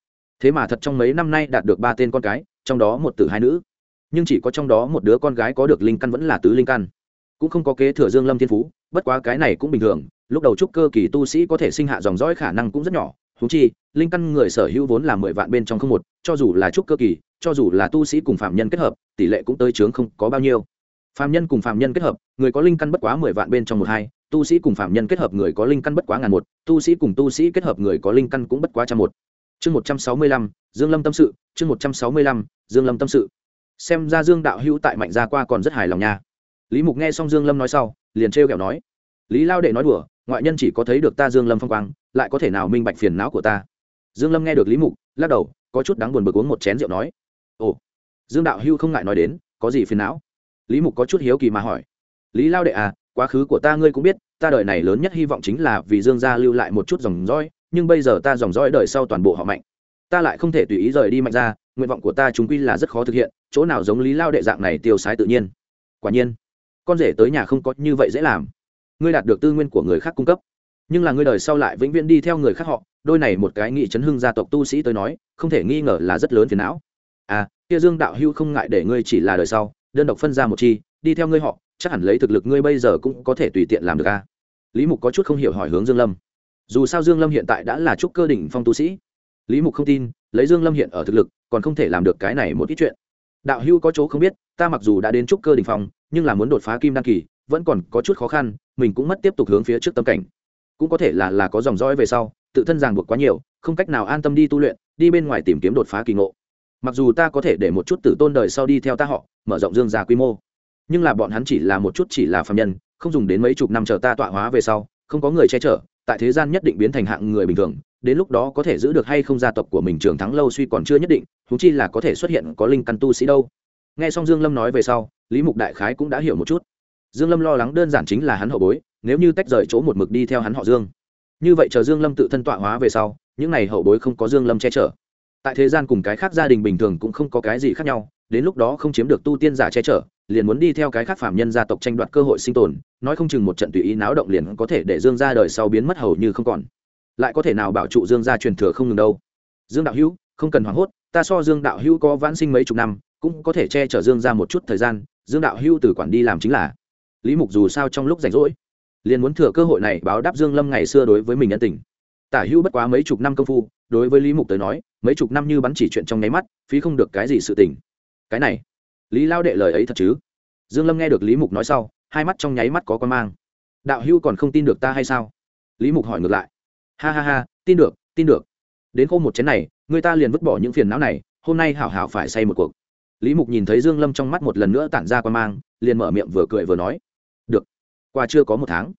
Thế mà thật trong mấy năm nay đạt được ba tên con cái, trong đó một tử hai nữ. Nhưng chỉ có trong đó một đứa con gái có được linh căn vẫn là tứ linh căn. Cũng không có kế thừa dương lâm thiên phú, bất quá cái này cũng bình thường, lúc đầu trúc cơ kỳ tu sĩ có thể sinh hạ dòng dõi khả năng cũng rất nhỏ húng chi, linh căn người sở hữu vốn là mười vạn bên trong không một, cho dù là trúc cơ kỳ, cho dù là tu sĩ cùng phạm nhân kết hợp, tỷ lệ cũng tới chướng không có bao nhiêu. Phạm nhân cùng phạm nhân kết hợp, người có linh căn bất quá mười vạn bên trong một hai, tu sĩ cùng phạm nhân kết hợp người có linh căn bất quá ngàn một, tu sĩ cùng tu sĩ kết hợp người có linh căn cũng bất quá trăm một. Chương một trăm sáu mươi lăm, dương lâm tâm sự, chương một trăm sáu mươi lăm, dương lâm tâm sự. Xem ra dương đạo hữu tại mạnh gia qua còn rất hài lòng nha. Lý mục nghe xong dương lâm nói sau, liền trêu ghẹo nói. Lý lao đệ nói đùa ngoại nhân chỉ có thấy được ta dương lâm phong quang, lại có thể nào minh bạch phiền não của ta? Dương lâm nghe được lý mục, lắc đầu, có chút đáng buồn bực uống một chén rượu nói, ồ, dương đạo hưu không ngại nói đến, có gì phiền não? Lý mục có chút hiếu kỳ mà hỏi, lý lao đệ à quá khứ của ta ngươi cũng biết, ta đời này lớn nhất hy vọng chính là vì dương gia lưu lại một chút dòng dõi, nhưng bây giờ ta dòng dõi đời sau toàn bộ họ mạnh. Ta lại không thể tùy ý rời đi mạnh ra nguyện vọng của ta chúng quy là rất khó thực hiện, chỗ nào giống lý lao đệ dạng này tiêu sái tự nhiên. Quả nhiên, con rể tới nhà không có như vậy dễ làm ngươi đạt được tư nguyên của người khác cung cấp. Nhưng là ngươi đời sau lại vĩnh viễn đi theo người khác họ, đôi này một cái nghị chấn hưng gia tộc tu sĩ tới nói, không thể nghi ngờ là rất lớn phiền não. À kia dương đạo hưu không ngại để ngươi chỉ là đời sau, đơn độc phân ra một chi, đi theo ngươi họ, chắc hẳn lấy thực lực ngươi bây giờ cũng có thể tùy tiện làm được à? Lý mục có chút không hiểu hỏi hướng dương lâm. Dù sao dương lâm hiện tại đã là trúc cơ đỉnh phong tu sĩ. Lý mục không tin, lấy dương lâm hiện ở thực lực, còn không thể làm được cái này một ít chuyện. Đạo hưu có chỗ không biết, ta mặc dù đã đến trúc cơ đỉnh phong, nhưng là muốn đột phá kim đăng kỳ vẫn còn có chút khó khăn, mình cũng mất tiếp tục hướng phía trước tâm cảnh. Cũng có thể là là có dòng dõi về sau, tự thân ràng buộc quá nhiều, không cách nào an tâm đi tu luyện, đi bên ngoài tìm kiếm đột phá kỳ ngộ. Mặc dù ta có thể để một chút tử tôn đời sau đi theo ta họ, mở rộng dương gia quy mô. Nhưng là bọn hắn chỉ là một chút chỉ là phạm nhân, không dùng đến mấy chục năm chờ ta tọa hóa về sau, không có người che chở, tại thế gian nhất định biến thành hạng người bình thường, đến lúc đó có thể giữ được hay không gia tộc của mình trường thắng lâu suy còn chưa nhất định thú chi là có thể xuất hiện có linh căn tu sĩ đâu. Nghe xong dương lâm nói về sau, lý mục đại khái cũng đã hiểu một chút dương lâm lo lắng đơn giản chính là hắn hậu bối, nếu như tách rời chỗ một mực đi theo hắn họ dương. Như vậy chờ dương lâm tự thân tọa hóa về sau, những này hậu bối không có dương lâm che chở. Tại thế gian cùng cái khác gia đình bình thường cũng không có cái gì khác nhau, đến lúc đó không chiếm được tu tiên giả che chở, liền muốn đi theo cái khác phạm nhân gia tộc tranh đoạt cơ hội sinh tồn, nói không chừng một trận tùy ý náo động liền có thể để dương gia đời sau biến mất hầu như không còn. Lại có thể nào bảo trụ dương gia truyền thừa không ngừng đâu? Dương đạo hữu, không cần hoảng hốt, ta so dương đạo hữu có vãn sinh mấy chục năm, cũng có thể che chở dương gia một chút thời gian, dương đạo hữu từ quản đi làm chính là lý mục dù sao trong lúc rảnh rỗi, liền muốn thừa cơ hội này báo đáp dương lâm ngày xưa đối với mình ân tình. Tả hữu bất quá mấy chục năm công phu, đối với lý mục tới nói, mấy chục năm như bắn chỉ chuyện trong nháy mắt, phí không được cái gì sự tình. Cái này, lý lao đệ lời ấy thật chứ? Dương lâm nghe được lý mục nói sau, hai mắt trong nháy mắt có con mang. Đạo hữu còn không tin được ta hay sao? Lý mục hỏi ngược lại. Ha ha ha, tin được tin được. Đến khô một chén này, người ta liền vứt bỏ những phiền não này, hôm nay hảo hảo phải say một cuộc. Lý mục nhìn thấy dương lâm trong mắt một lần nữa tản ra quan mang, liền mở miệng vừa cười vừa nói qua chưa có một tháng.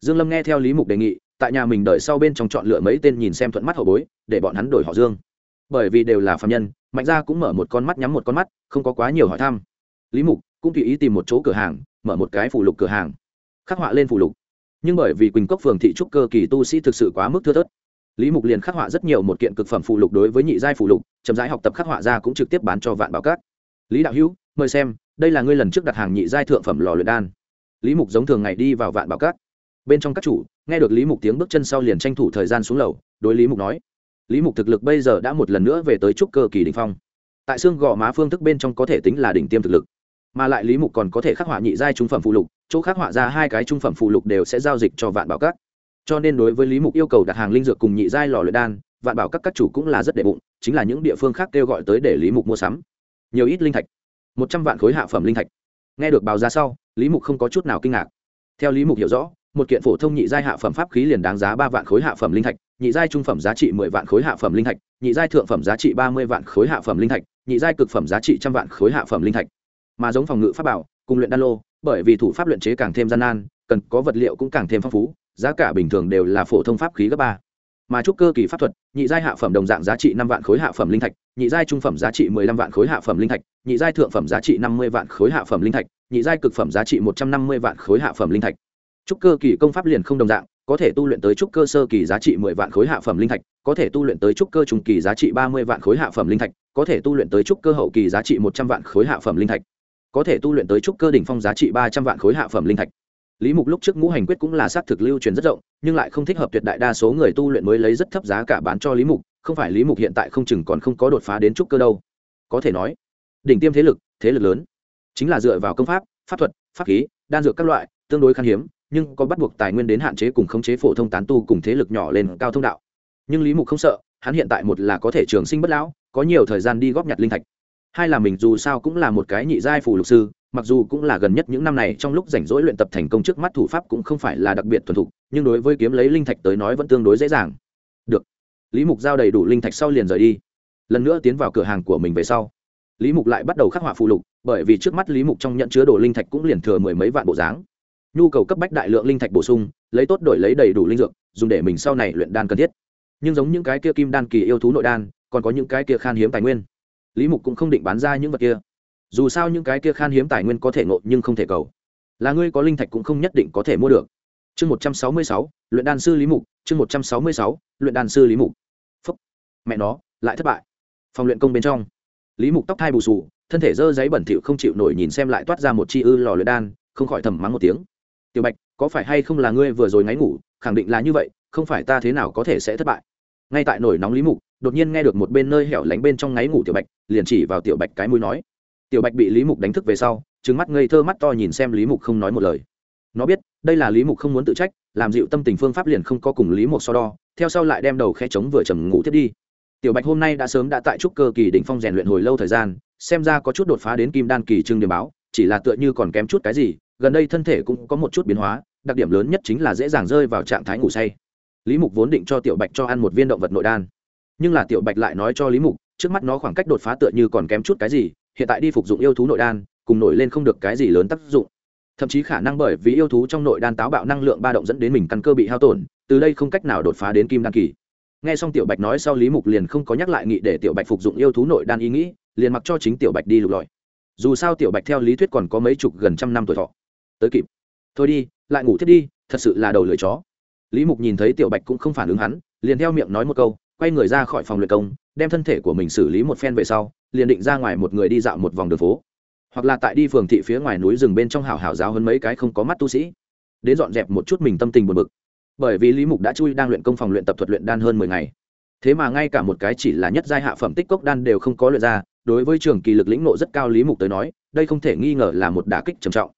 Dương lâm nghe theo lý mục đề nghị, tại nhà mình đợi sau bên trong chọn lựa mấy tên nhìn xem thuận mắt hậu bối, để bọn hắn đổi họ dương. Bởi vì đều là phạm nhân, mạnh gia cũng mở một con mắt nhắm một con mắt, không có quá nhiều hỏi thăm. Lý mục cũng tùy ý tìm một chỗ cửa hàng, mở một cái phụ lục cửa hàng. Khắc họa lên phụ lục. Nhưng bởi vì quỳnh cốc phường thị trúc cơ kỳ tu sĩ thực sự quá mức thưa thớt, lý mục liền khắc họa rất nhiều một kiện cực phẩm phụ lục đối với nhị giai phụ lục, chậm rãi học tập khắc họa ra cũng trực tiếp bán cho vạn bảo các. Lý đạo hữu, mời xem, đây là ngươi lần trước đặt hàng nhị giai thượng phẩm lò luyện đan lý mục giống thường ngày đi vào vạn bảo các. Bên trong các chủ, nghe được lý mục tiếng bước chân sau liền tranh thủ thời gian xuống lầu, đối lý mục nói, lý mục thực lực bây giờ đã một lần nữa về tới trúc cơ kỳ đình phong. Tại xương gò má phương thức bên trong có thể tính là đỉnh tiêm thực lực, mà lại lý mục còn có thể khắc họa nhị giai trung phẩm phụ lục, chỗ khắc họa ra hai cái trung phẩm phụ lục đều sẽ giao dịch cho vạn bảo các. Cho nên đối với lý mục yêu cầu đặt hàng linh dược cùng nhị giai lò luyện đan, vạn bảo các các chủ cũng là rất đệ bụng, chính là những địa phương khác kêu gọi tới để lý mục mua sắm. Nhiều ít linh thạch, một trăm vạn khối hạ phẩm linh thạch nghe được báo giá sau, lý mục không có chút nào kinh ngạc. Theo lý mục hiểu rõ, một kiện phổ thông nhị giai hạ phẩm pháp khí liền đáng giá ba vạn khối hạ phẩm linh thạch, nhị giai trung phẩm giá trị mười vạn khối hạ phẩm linh thạch, nhị giai thượng phẩm giá trị ba mươi vạn khối hạ phẩm linh thạch, nhị giai cực phẩm giá trị trăm vạn khối hạ phẩm linh thạch. Mà giống phòng ngự pháp bảo, cùng luyện đan lô, bởi vì thủ pháp luyện chế càng thêm gian nan, cần có vật liệu cũng càng thêm phong phú, giá cả bình thường đều là phổ thông pháp khí cấp ba mà trúc cơ kỳ pháp thuật, nhị giai hạ phẩm đồng dạng giá trị năm vạn khối hạ phẩm linh thạch, nhị giai trung phẩm giá trị mười lăm vạn khối hạ phẩm linh thạch, nhị giai thượng phẩm giá trị năm mươi vạn khối hạ phẩm linh thạch, nhị giai cực phẩm giá trị một trăm năm mươi vạn khối hạ phẩm linh thạch. Trúc cơ kỳ công pháp liền không đồng dạng, có thể tu luyện tới trúc cơ sơ kỳ giá trị mười vạn khối hạ phẩm linh thạch, có thể tu luyện tới trúc cơ trung kỳ giá trị ba mươi vạn khối hạ phẩm linh thạch, có thể tu luyện tới trúc cơ hậu kỳ giá trị một trăm vạn khối hạ phẩm linh thạch, có thể tu luyện tới trúc cơ đỉnh phong giá trị ba trăm vạn khối hạ phẩm linh thạch lý mục lúc trước ngũ hành quyết cũng là xác thực lưu truyền rất rộng, nhưng lại không thích hợp tuyệt đại đa số người tu luyện mới lấy rất thấp giá cả bán cho lý mục, không phải lý mục hiện tại không chừng còn không có đột phá đến trúc cơ đâu. Có thể nói, đỉnh tiêm thế lực thế lực lớn, chính là dựa vào công pháp pháp thuật, pháp khí, đan dược các loại, tương đối khan hiếm, nhưng có bắt buộc tài nguyên đến hạn chế cùng khống chế phổ thông tán tu cùng thế lực nhỏ lên cao thông đạo. Nhưng lý mục không sợ, hắn hiện tại một là có thể trường sinh bất lão, có nhiều thời gian đi góp nhặt linh thạch. Hai là mình dù sao cũng là một cái nhị giai phù lục sư mặc dù cũng là gần nhất những năm này trong lúc rảnh rỗi luyện tập thành công trước mắt thủ pháp cũng không phải là đặc biệt thuần thục, nhưng đối với kiếm lấy linh thạch tới nói vẫn tương đối dễ dàng. Được. Lý mục giao đầy đủ linh thạch sau liền rời đi. Lần nữa tiến vào cửa hàng của mình về sau, lý mục lại bắt đầu khắc họa phụ lục, bởi vì trước mắt lý mục trong nhận chứa đồ linh thạch cũng liền thừa mười mấy vạn bộ dáng. Nhu cầu cấp bách đại lượng linh thạch bổ sung, lấy tốt đổi lấy đầy đủ linh dược, dùng để mình sau này luyện đan cần thiết. Nhưng giống những cái kia kim đan kỳ yêu thú nội đan, còn có những cái kia khan hiếm tài nguyên. Lý mục cũng không định bán ra những vật kia dù sao những cái kia khan hiếm tài nguyên có thể ngộ nhưng không thể cầu. Là ngươi có linh thạch cũng không nhất định có thể mua được. Chương một trăm sáu mươi sáu, luyện đan sư lý mục, chương một trăm sáu mươi sáu, luyện đan sư lý mục. Phúc. Mẹ nó, lại thất bại. Phòng luyện công bên trong. Lý mục tóc thai bù sù thân thể dơ giấy bẩn thỉu không chịu nổi nhìn xem lại toát ra một chi ư lò luyện đan, không khỏi thầm mắng một tiếng. Tiểu bạch, có phải hay không là ngươi vừa rồi ngáy ngủ, khẳng định là như vậy, không phải ta thế nào có thể sẽ thất bại. Ngay tại nổi nóng lý mục, đột nhiên nghe được một bên nơi hẻo lánh bên trong ngáy ngủ tiểu bạch, liền chỉ vào tiểu bạch cái mũi nói tiểu bạch bị lý mục đánh thức về sau trứng mắt ngây thơ mắt to nhìn xem lý mục không nói một lời. Nó biết, đây là lý mục không muốn tự trách, làm dịu tâm tình phương pháp liền không có cùng lý mục so đo, theo sau lại đem đầu khe trống vừa trầm ngủ thiết đi. Tiểu bạch hôm nay đã sớm đã tại trúc cơ kỳ đỉnh phong rèn luyện hồi lâu thời gian, xem ra có chút đột phá đến kim đan kỳ trưng điểm báo, chỉ là tựa như còn kém chút cái gì, gần đây thân thể cũng có một chút biến hóa, đặc điểm lớn nhất chính là dễ dàng rơi vào trạng thái ngủ say. Lý mục vốn định cho tiểu bạch cho ăn một viên động vật nội đan, nhưng là tiểu bạch lại nói cho lý mục, trước mắt nó khoảng cách đột phá tựa như còn kém chút cái gì hiện tại đi phục dụng yêu thú nội đan, cùng nổi lên không được cái gì lớn tác dụng. Thậm chí khả năng bởi vì yêu thú trong nội đan táo bạo năng lượng ba động dẫn đến mình căn cơ bị hao tổn, từ đây không cách nào đột phá đến kim đan kỳ. Nghe xong tiểu bạch nói sau, lý mục liền không có nhắc lại nghị để tiểu bạch phục dụng yêu thú nội đan ý nghĩ, liền mặc cho chính tiểu bạch đi lục lọi. Dù sao tiểu bạch theo lý thuyết còn có mấy chục gần trăm năm tuổi thọ. Tới kịp. Thôi đi, lại ngủ thiết đi, thật sự là đầu lưỡi chó. Lý mục nhìn thấy tiểu bạch cũng không phản ứng hắn, liền theo miệng nói một câu, quay người ra khỏi phòng luyện công, đem thân thể của mình xử lý một phen về sau liền định ra ngoài một người đi dạo một vòng đường phố. Hoặc là tại đi phường thị phía ngoài núi rừng bên trong hảo hảo giáo hơn mấy cái không có mắt tu sĩ. Đến dọn dẹp một chút mình tâm tình buồn bực. Bởi vì lý mục đã chui đang luyện công phòng luyện tập thuật luyện đan hơn mười ngày. Thế mà ngay cả một cái chỉ là nhất giai hạ phẩm tích cốc đan đều không có luyện ra, đối với trường kỳ lực lĩnh nộ rất cao lý mục tới nói, đây không thể nghi ngờ là một đả kích trầm trọng.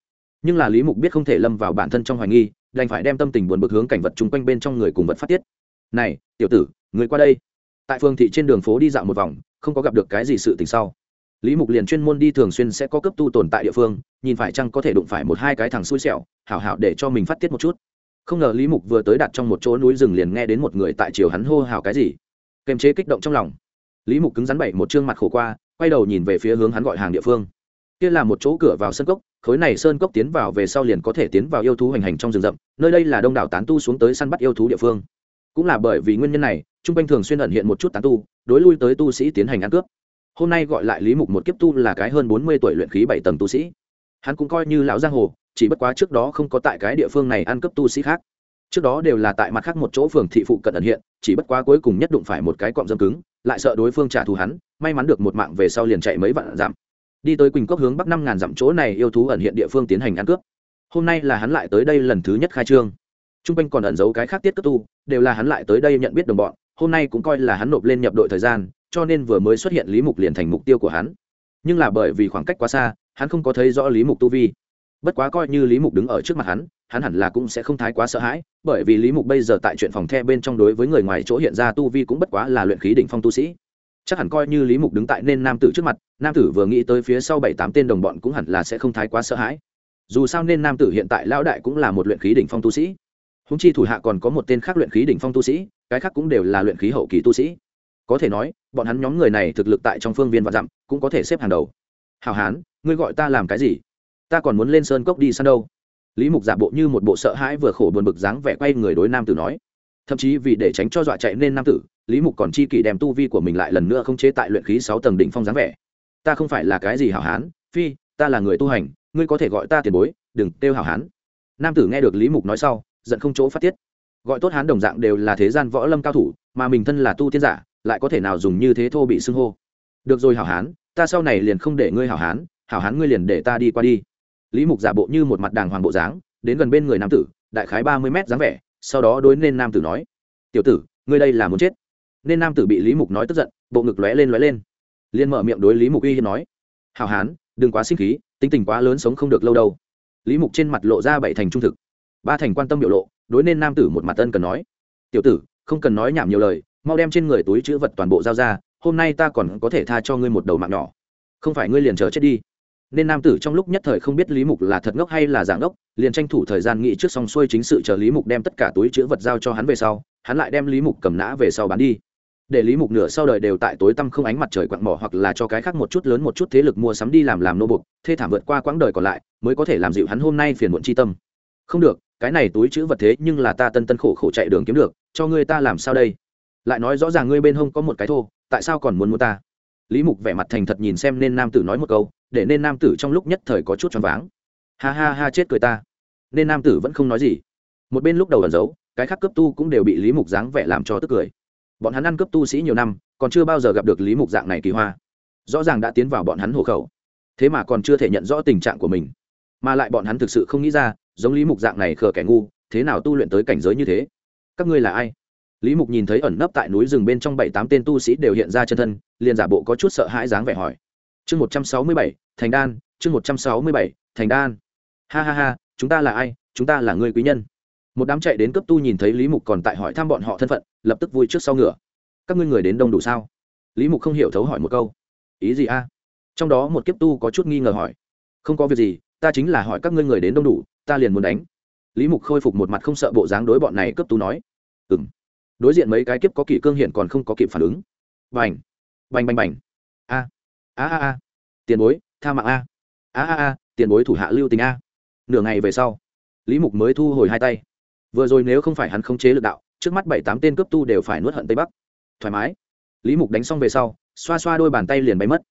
Nhưng là lý mục biết không thể lâm vào bản thân trong hoài nghi, đành phải đem tâm tình buồn bực hướng cảnh vật chung quanh bên trong người cùng vật phát tiết. Này, tiểu tử người qua đây. Tại phương thị trên đường phố đi dạo một vòng không có gặp được cái gì sự tình sau. Lý mục liền chuyên môn đi thường xuyên sẽ có cấp tu tồn tại địa phương, nhìn phải chăng có thể đụng phải một hai cái thằng xui xẻo, hảo hảo để cho mình phát tiết một chút. Không ngờ lý mục vừa tới đặt trong một chỗ núi rừng liền nghe đến một người tại chiều hắn hô hào cái gì. Kềm chế kích động trong lòng. Lý mục cứng rắn bảy một chương mặt khổ qua, quay đầu nhìn về phía hướng hắn gọi hàng địa phương. Kia là một chỗ cửa vào sân cốc, khối này sơn cốc tiến vào về sau liền có thể tiến vào yêu thú hành hành trong rừng rậm, nơi đây là đông đảo tán tu xuống tới săn bắt yêu thú địa phương cũng là bởi vì nguyên nhân này trung quanh thường xuyên ẩn hiện một chút tán tu, đối lui tới tu sĩ tiến hành ăn cướp. Hôm nay gọi lại lý mục một kiếp tu là cái hơn bốn mươi tuổi luyện khí bảy tầng tu sĩ. Hắn cũng coi như lão giang hồ, chỉ bất quá trước đó không có tại cái địa phương này ăn cướp tu sĩ khác. Trước đó đều là tại mặt khác một chỗ phường thị phụ cận ẩn hiện, chỉ bất quá cuối cùng nhất đụng phải một cái cọm dâm cứng, lại sợ đối phương trả thù hắn, may mắn được một mạng về sau liền chạy mấy vạn dặm. Đi tới quỳnh cốc hướng bắc năm ngàn dặm chỗ này yêu thú ẩn hiện địa phương tiến hành ăn cướp. Hôm nay là hắn lại tới đây lần thứ nhất khai trương t r u n g quanh còn ẩn giấu cái khác tiết cấp tu, đều là hắn lại tới đây nhận biết đồng bọn, hôm nay cũng coi là hắn nộp lên nhập đội thời gian, cho nên vừa mới xuất hiện lý mục liền thành mục tiêu của hắn. Nhưng là bởi vì khoảng cách quá xa, hắn không có thấy rõ lý mục tu vi. Bất quá coi như lý mục đứng ở trước mặt hắn hắn hẳn là cũng sẽ không thái quá sợ hãi, bởi vì lý mục bây giờ tại chuyện phòng the bên trong đối với người ngoài chỗ hiện ra tu vi cũng bất quá là luyện khí đỉnh phong tu sĩ. Chắc hẳn coi như lý mục đứng tại nên nam tử trước mặt, nam tử vừa nghĩ tới phía sau bảy tám tên đồng bọn cũng hẳn là sẽ không thái quá sợ hãi. Dù sao nên nam tử hiện tại lão đại cũng là một luyện khí đỉnh phong tu sĩ húng chi thủ hạ còn có một tên khác luyện khí đỉnh phong tu sĩ, cái khác cũng đều là luyện khí hậu kỳ tu sĩ. Có thể nói, bọn hắn nhóm người này thực lực tại trong phương viên và dặm, cũng có thể xếp hàng đầu. Hào hán, ngươi gọi ta làm cái gì? Ta còn muốn lên sơn cốc đi săn đâu? Lý mục giả bộ như một bộ sợ hãi vừa khổ buồn bực dáng vẻ quay người đối nam tử nói. Thậm chí vì để tránh cho dọa chạy nên nam tử, lý mục còn chi kỷ đem tu vi của mình lại lần nữa không chế tại luyện khí sáu tầng đỉnh phong dáng vẻ. Ta không phải là cái gì hảo hán, phi, ta là người tu hành, ngươi có thể gọi ta tiền bối, đừng kêu hảo hán. Nam tử nghe được lý mục nói sau giận không chỗ phát tiết. Gọi tốt hán đồng dạng đều là thế gian võ lâm cao thủ, mà mình thân là tu tiên giả, lại có thể nào dùng như thế thô bị xưng hô? Được rồi hảo hán, ta sau này liền không để ngươi hảo hán hảo hán ngươi liền để ta đi qua đi. Lý mục giả bộ như một mặt đàng hoàng bộ dáng, đến gần bên người nam tử, đại khái ba mươi mét dáng vẻ, sau đó đối nên nam tử nói, tiểu tử, ngươi đây là muốn chết. Nên nam tử bị lý mục nói tức giận, bộ ngực lóe lên lóe lên. Liên mở miệng đối lý mục uy hiếp nói, hảo hán, đừng quá sinh khí, tính tình quá lớn sống không được lâu đâu. Lý mục trên mặt lộ ra bảy thành trung thực ba thành quan tâm biểu lộ, đối nên nam tử một mặt ân cần nói. Tiểu tử, không cần nói nhảm nhiều lời, mau đem trên người túi chữ vật toàn bộ giao ra, hôm nay ta còn có thể tha cho ngươi một đầu mạng nhỏ. Không phải ngươi liền chờ chết đi. Nên nam tử trong lúc nhất thời không biết lý mục là thật ngốc hay là giả ngốc, liền tranh thủ thời gian nghĩ trước xong xuôi chính sự chờ lý mục đem tất cả túi chữ vật giao cho hắn về sau, hắn lại đem lý mục cầm nã về sau bán đi. Để lý mục nửa sau đời đều tại tối tăm không ánh mặt trời quặn mỏ hoặc là cho cái khác một chút lớn một chút thế lực mua sắm đi làm làm nô bục thê thảm vượt qua quãng đời còn lại, mới có thể làm dịu hắn hôm nay phiền muộn chi tâm. Không được cái này túi chữ vật thế nhưng là ta tân tân khổ khổ chạy đường kiếm được, cho ngươi ta làm sao đây? Lại nói rõ ràng ngươi bên hông có một cái thô, tại sao còn muốn mua ta? Lý mục vẻ mặt thành thật nhìn xem nên nam tử nói một câu, để nên nam tử trong lúc nhất thời có chút choáng váng. Ha ha ha, chết cười ta. Nên nam tử vẫn không nói gì. Một bên lúc đầu ẩn giấu, cái khác cấp tu cũng đều bị lý mục dáng vẻ làm cho tức cười. Bọn hắn ăn cấp tu sĩ nhiều năm, còn chưa bao giờ gặp được lý mục dạng này kỳ hoa. Rõ ràng đã tiến vào bọn hắn hộ khẩu. Thế mà còn chưa thể nhận rõ tình trạng của mình. Mà lại bọn hắn thực sự không nghĩ ra giống lý mục dạng này khờ kẻ ngu, thế nào tu luyện tới cảnh giới như thế? Các ngươi là ai? Lý mục nhìn thấy ẩn nấp tại núi rừng bên trong bảy tám tên tu sĩ đều hiện ra chân thân, liền giả bộ có chút sợ hãi dáng vẻ hỏi. Chương một trăm sáu mươi bảy, thành đan, chương một trăm sáu mươi bảy, thành đan. Ha ha ha, chúng ta là ai? Chúng ta là người quý nhân. Một đám chạy đến cấp tu nhìn thấy lý mục còn tại hỏi thăm bọn họ thân phận, lập tức vui trước sau ngựa. Các ngươi người đến đông đủ sao? Lý mục không hiểu thấu hỏi một câu. Ý gì a? Trong đó một kiếp tu có chút nghi ngờ hỏi. Không có việc gì, ta chính là hỏi các ngươi người đến đông đủ ta liền muốn đánh. Lý mục khôi phục một mặt không sợ bộ dáng đối bọn này cấp tu nói. Ừ m đối diện mấy cái kiếp có kỷ cương hiện còn không có kịp phản ứng. Bành. Bành bành bành. A. A a a. Tiền bối, tha mạng a. A a a, tiền bối thủ hạ lưu tình a. Nửa ngày về sau, lý mục mới thu hồi hai tay. Vừa rồi nếu không phải hắn không chế lực đạo, trước mắt bảy tám tên cướp tu đều phải nuốt hận tây bắc. Thoải mái. Lý mục đánh xong về sau, xoa xoa đôi bàn tay liền bay mất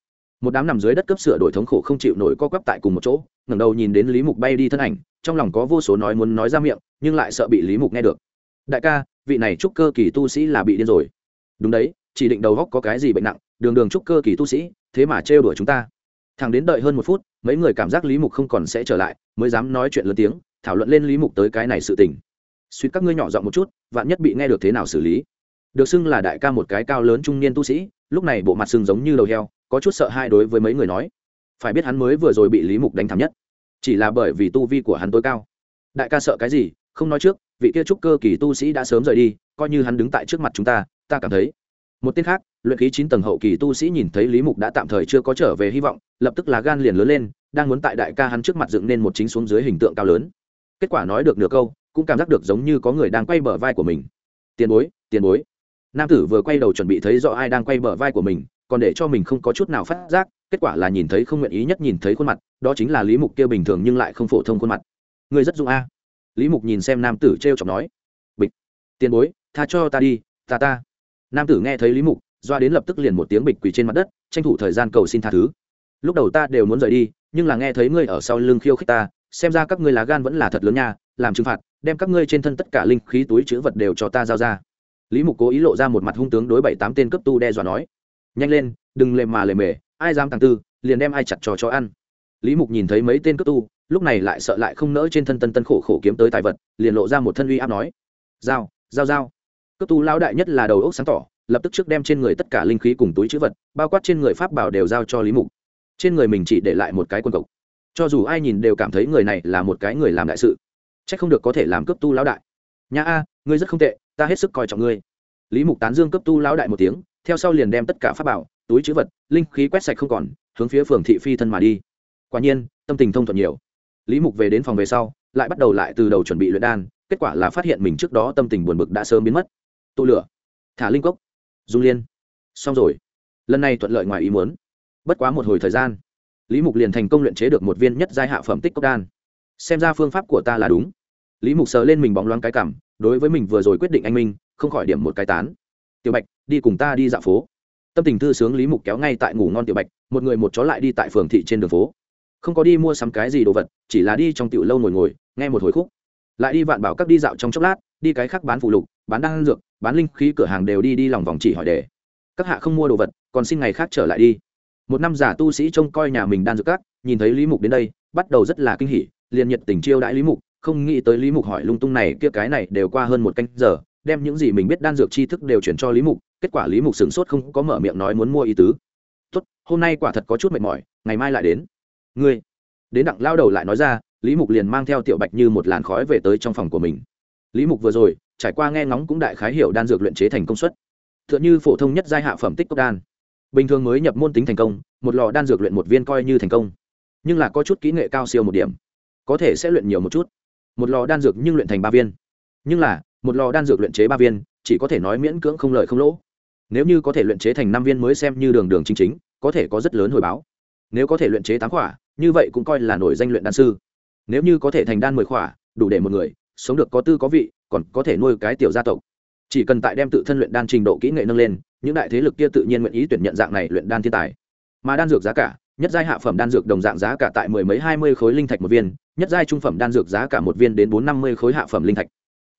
một đám nằm dưới đất cấp sửa đổi thống khổ không chịu nổi co quắp tại cùng một chỗ, ngẩng đầu nhìn đến lý mục bay đi thân ảnh, trong lòng có vô số nói muốn nói ra miệng, nhưng lại sợ bị lý mục nghe được. Đại ca, vị này trúc cơ kỳ tu sĩ là bị điên rồi. Đúng đấy, chỉ định đầu góc có cái gì bệnh nặng, đường đường trúc cơ kỳ tu sĩ, thế mà trêu đuổi chúng ta. Thằng đến đợi hơn một phút, mấy người cảm giác lý mục không còn sẽ trở lại, mới dám nói chuyện lớn tiếng, thảo luận lên lý mục tới cái này sự tình. Suýt các ngươi nhỏ giọng một chút, vạn nhất bị nghe được thế nào xử lý được xưng là đại ca một cái cao lớn trung niên tu sĩ, lúc này bộ mặt sưng giống như đầu heo, có chút sợ hai đối với mấy người nói. Phải biết hắn mới vừa rồi bị lý mục đánh thảm nhất. Chỉ là bởi vì tu vi của hắn tối cao. Đại ca sợ cái gì, không nói trước, vị kia trúc cơ kỳ tu sĩ đã sớm rời đi, coi như hắn đứng tại trước mặt chúng ta ta cảm thấy. Một tên khác, luyện khí chín tầng hậu kỳ tu sĩ nhìn thấy lý mục đã tạm thời chưa có trở về hy vọng, lập tức là gan liền lớn lên, đang muốn tại đại ca hắn trước mặt dựng nên một chính xuống dưới hình tượng cao lớn. Kết quả nói được nửa câu, cũng cảm giác được giống như có người đang quay bờ vai của mình. Tiền bối tiền bối nam tử vừa quay đầu chuẩn bị thấy rõ ai đang quay bờ vai của mình, còn để cho mình không có chút nào phát giác, kết quả là nhìn thấy không nguyện ý nhất nhìn thấy khuôn mặt, đó chính là lý mục kia bình thường nhưng lại không phổ thông khuôn mặt. Người rất dung a. Lý mục nhìn xem nam tử t r e o chọc nói, bịch, tiền bối, tha cho ta đi ta ta. Nam tử nghe thấy lý mục, doa đến lập tức liền một tiếng bịch quỳ trên mặt đất, tranh thủ thời gian cầu xin tha thứ. Lúc đầu ta đều muốn rời đi, nhưng là nghe thấy ngươi ở sau lưng khiêu khích ta, xem ra các ngươi lá gan vẫn là thật lớn nha, làm trừng phạt, đem các ngươi trên thân tất cả linh khí túi chữ vật đều cho ta giao ra lý mục cố ý lộ ra một mặt hung tướng đối bảy tám tên cấp tu đe dọa nói, nhanh lên, đừng lề mà lề mề, ai dám tàng tư, liền đem ai chặt trò cho ăn. Lý mục nhìn thấy mấy tên cấp tu, lúc này lại sợ lại không nỡ trên thân tân tân khổ khổ kiếm tới tài vật, liền lộ ra một thân uy áp nói, giao giao giao. Cấp tu lão đại nhất là đầu ốc sáng tỏ, lập tức trước đem trên người tất cả linh khí cùng túi chữ vật, bao quát trên người pháp bảo đều giao cho lý mục. Trên người mình chỉ để lại một cái quân cộc. Cho dù ai nhìn đều cảm thấy người này là một cái người làm đại sự c h ắ c không được có thể làm cấp tu lão đại. Nhà a, ngươi rất không tệ ta hết sức coi trọng ngươi. Lý mục tán dương cấp tu lão đại một tiếng, theo sau liền đem tất cả pháp bảo, túi chữ vật, linh khí quét sạch không còn, hướng phía phường thị phi thân mà đi. Quả nhiên, tâm tình thông thuận nhiều. Lý mục về đến phòng về sau, lại bắt đầu lại từ đầu chuẩn bị luyện đan, kết quả là phát hiện mình trước đó tâm tình buồn bực đã sớm biến mất. Tụ lửa. Thả linh cốc. Dung liên. Xong rồi. Lần này thuận lợi ngoài ý muốn. Bất quá một hồi thời gian, lý mục liền thành công luyện chế được một viên nhất giai hạ phẩm tích cốc đan. Xem ra phương pháp của ta là đúng. Lý mục sờ lên mình bóng loáng cái cảm đối với mình vừa rồi quyết định anh minh, không khỏi điểm một cái tán. Tiểu bạch, đi cùng ta đi dạo phố. Tâm tình thư sướng lý mục kéo ngay tại ngủ ngon tiểu bạch, một người một chó lại đi tại phường thị trên đường phố. Không có đi mua sắm cái gì đồ vật, chỉ là đi trong tiểu lâu ngồi ngồi, nghe một hồi khúc. Lại đi vạn bảo các đi dạo trong chốc lát, đi cái khác bán phụ lục, bán đan dược, bán linh khí cửa hàng đều đi đi lòng vòng chỉ hỏi đề. Các hạ không mua đồ vật, còn xin ngày khác trở lại đi. Một năm giả tu sĩ trông coi nhà mình đan dược các, nhìn thấy lý mục đến đây, bắt đầu rất là kinh hỉ, liền nhiệt tình chiêu đãi lý mục không nghĩ tới lý mục hỏi lung tung này, kia cái này đều qua hơn một canh giờ, đem những gì mình biết đan dược tri thức đều chuyển cho lý mục, kết quả lý mục sửng sốt không có mở miệng nói muốn mua ý tứ. Tốt, hôm nay quả thật có chút mệt mỏi, ngày mai lại đến. Ngươi? Đến đặng lao đầu lại nói ra, lý mục liền mang theo tiểu bạch như một làn khói về tới trong phòng của mình. Lý mục vừa rồi, trải qua nghe ngóng cũng đại khái hiểu đan dược luyện chế thành công suất. T h ư ợ n h ư phổ thông nhất giai hạ phẩm tích cốc đan. Bình thường mới nhập môn tính thành công, một lò đan dược luyện một viên coi như thành công. Nhưng là có chút kỹ nghệ cao siêu một điểm, có thể sẽ luyện nhiều một chút một lò đan dược nhưng luyện thành ba viên. Nhưng là, một lò đan dược luyện chế ba viên, chỉ có thể nói miễn cưỡng không lợi không lỗ. Nếu như có thể luyện chế thành năm viên mới xem như đường đường chính chính, có thể có rất lớn hồi báo. Nếu có thể luyện chế tám khỏa, như vậy cũng coi là nổi danh luyện đan sư. Nếu như có thể thành đan mười khỏa, đủ để một người sống được có tư có vị, còn có thể nuôi cái tiểu gia tộc. Chỉ cần tại đem tự thân luyện đan trình độ kỹ nghệ nâng lên, những đại thế lực kia tự nhiên nguyện ý tuyển nhận dạng này luyện đan thiên tài. Mà đan dược giá cả, nhất giai hạ phẩm đan dược đồng dạng giá cả tại mười mấy hai mươi khối linh thạch một viên nhất giai trung phẩm đan dược giá cả một viên đến bốn năm mươi khối hạ phẩm linh thạch.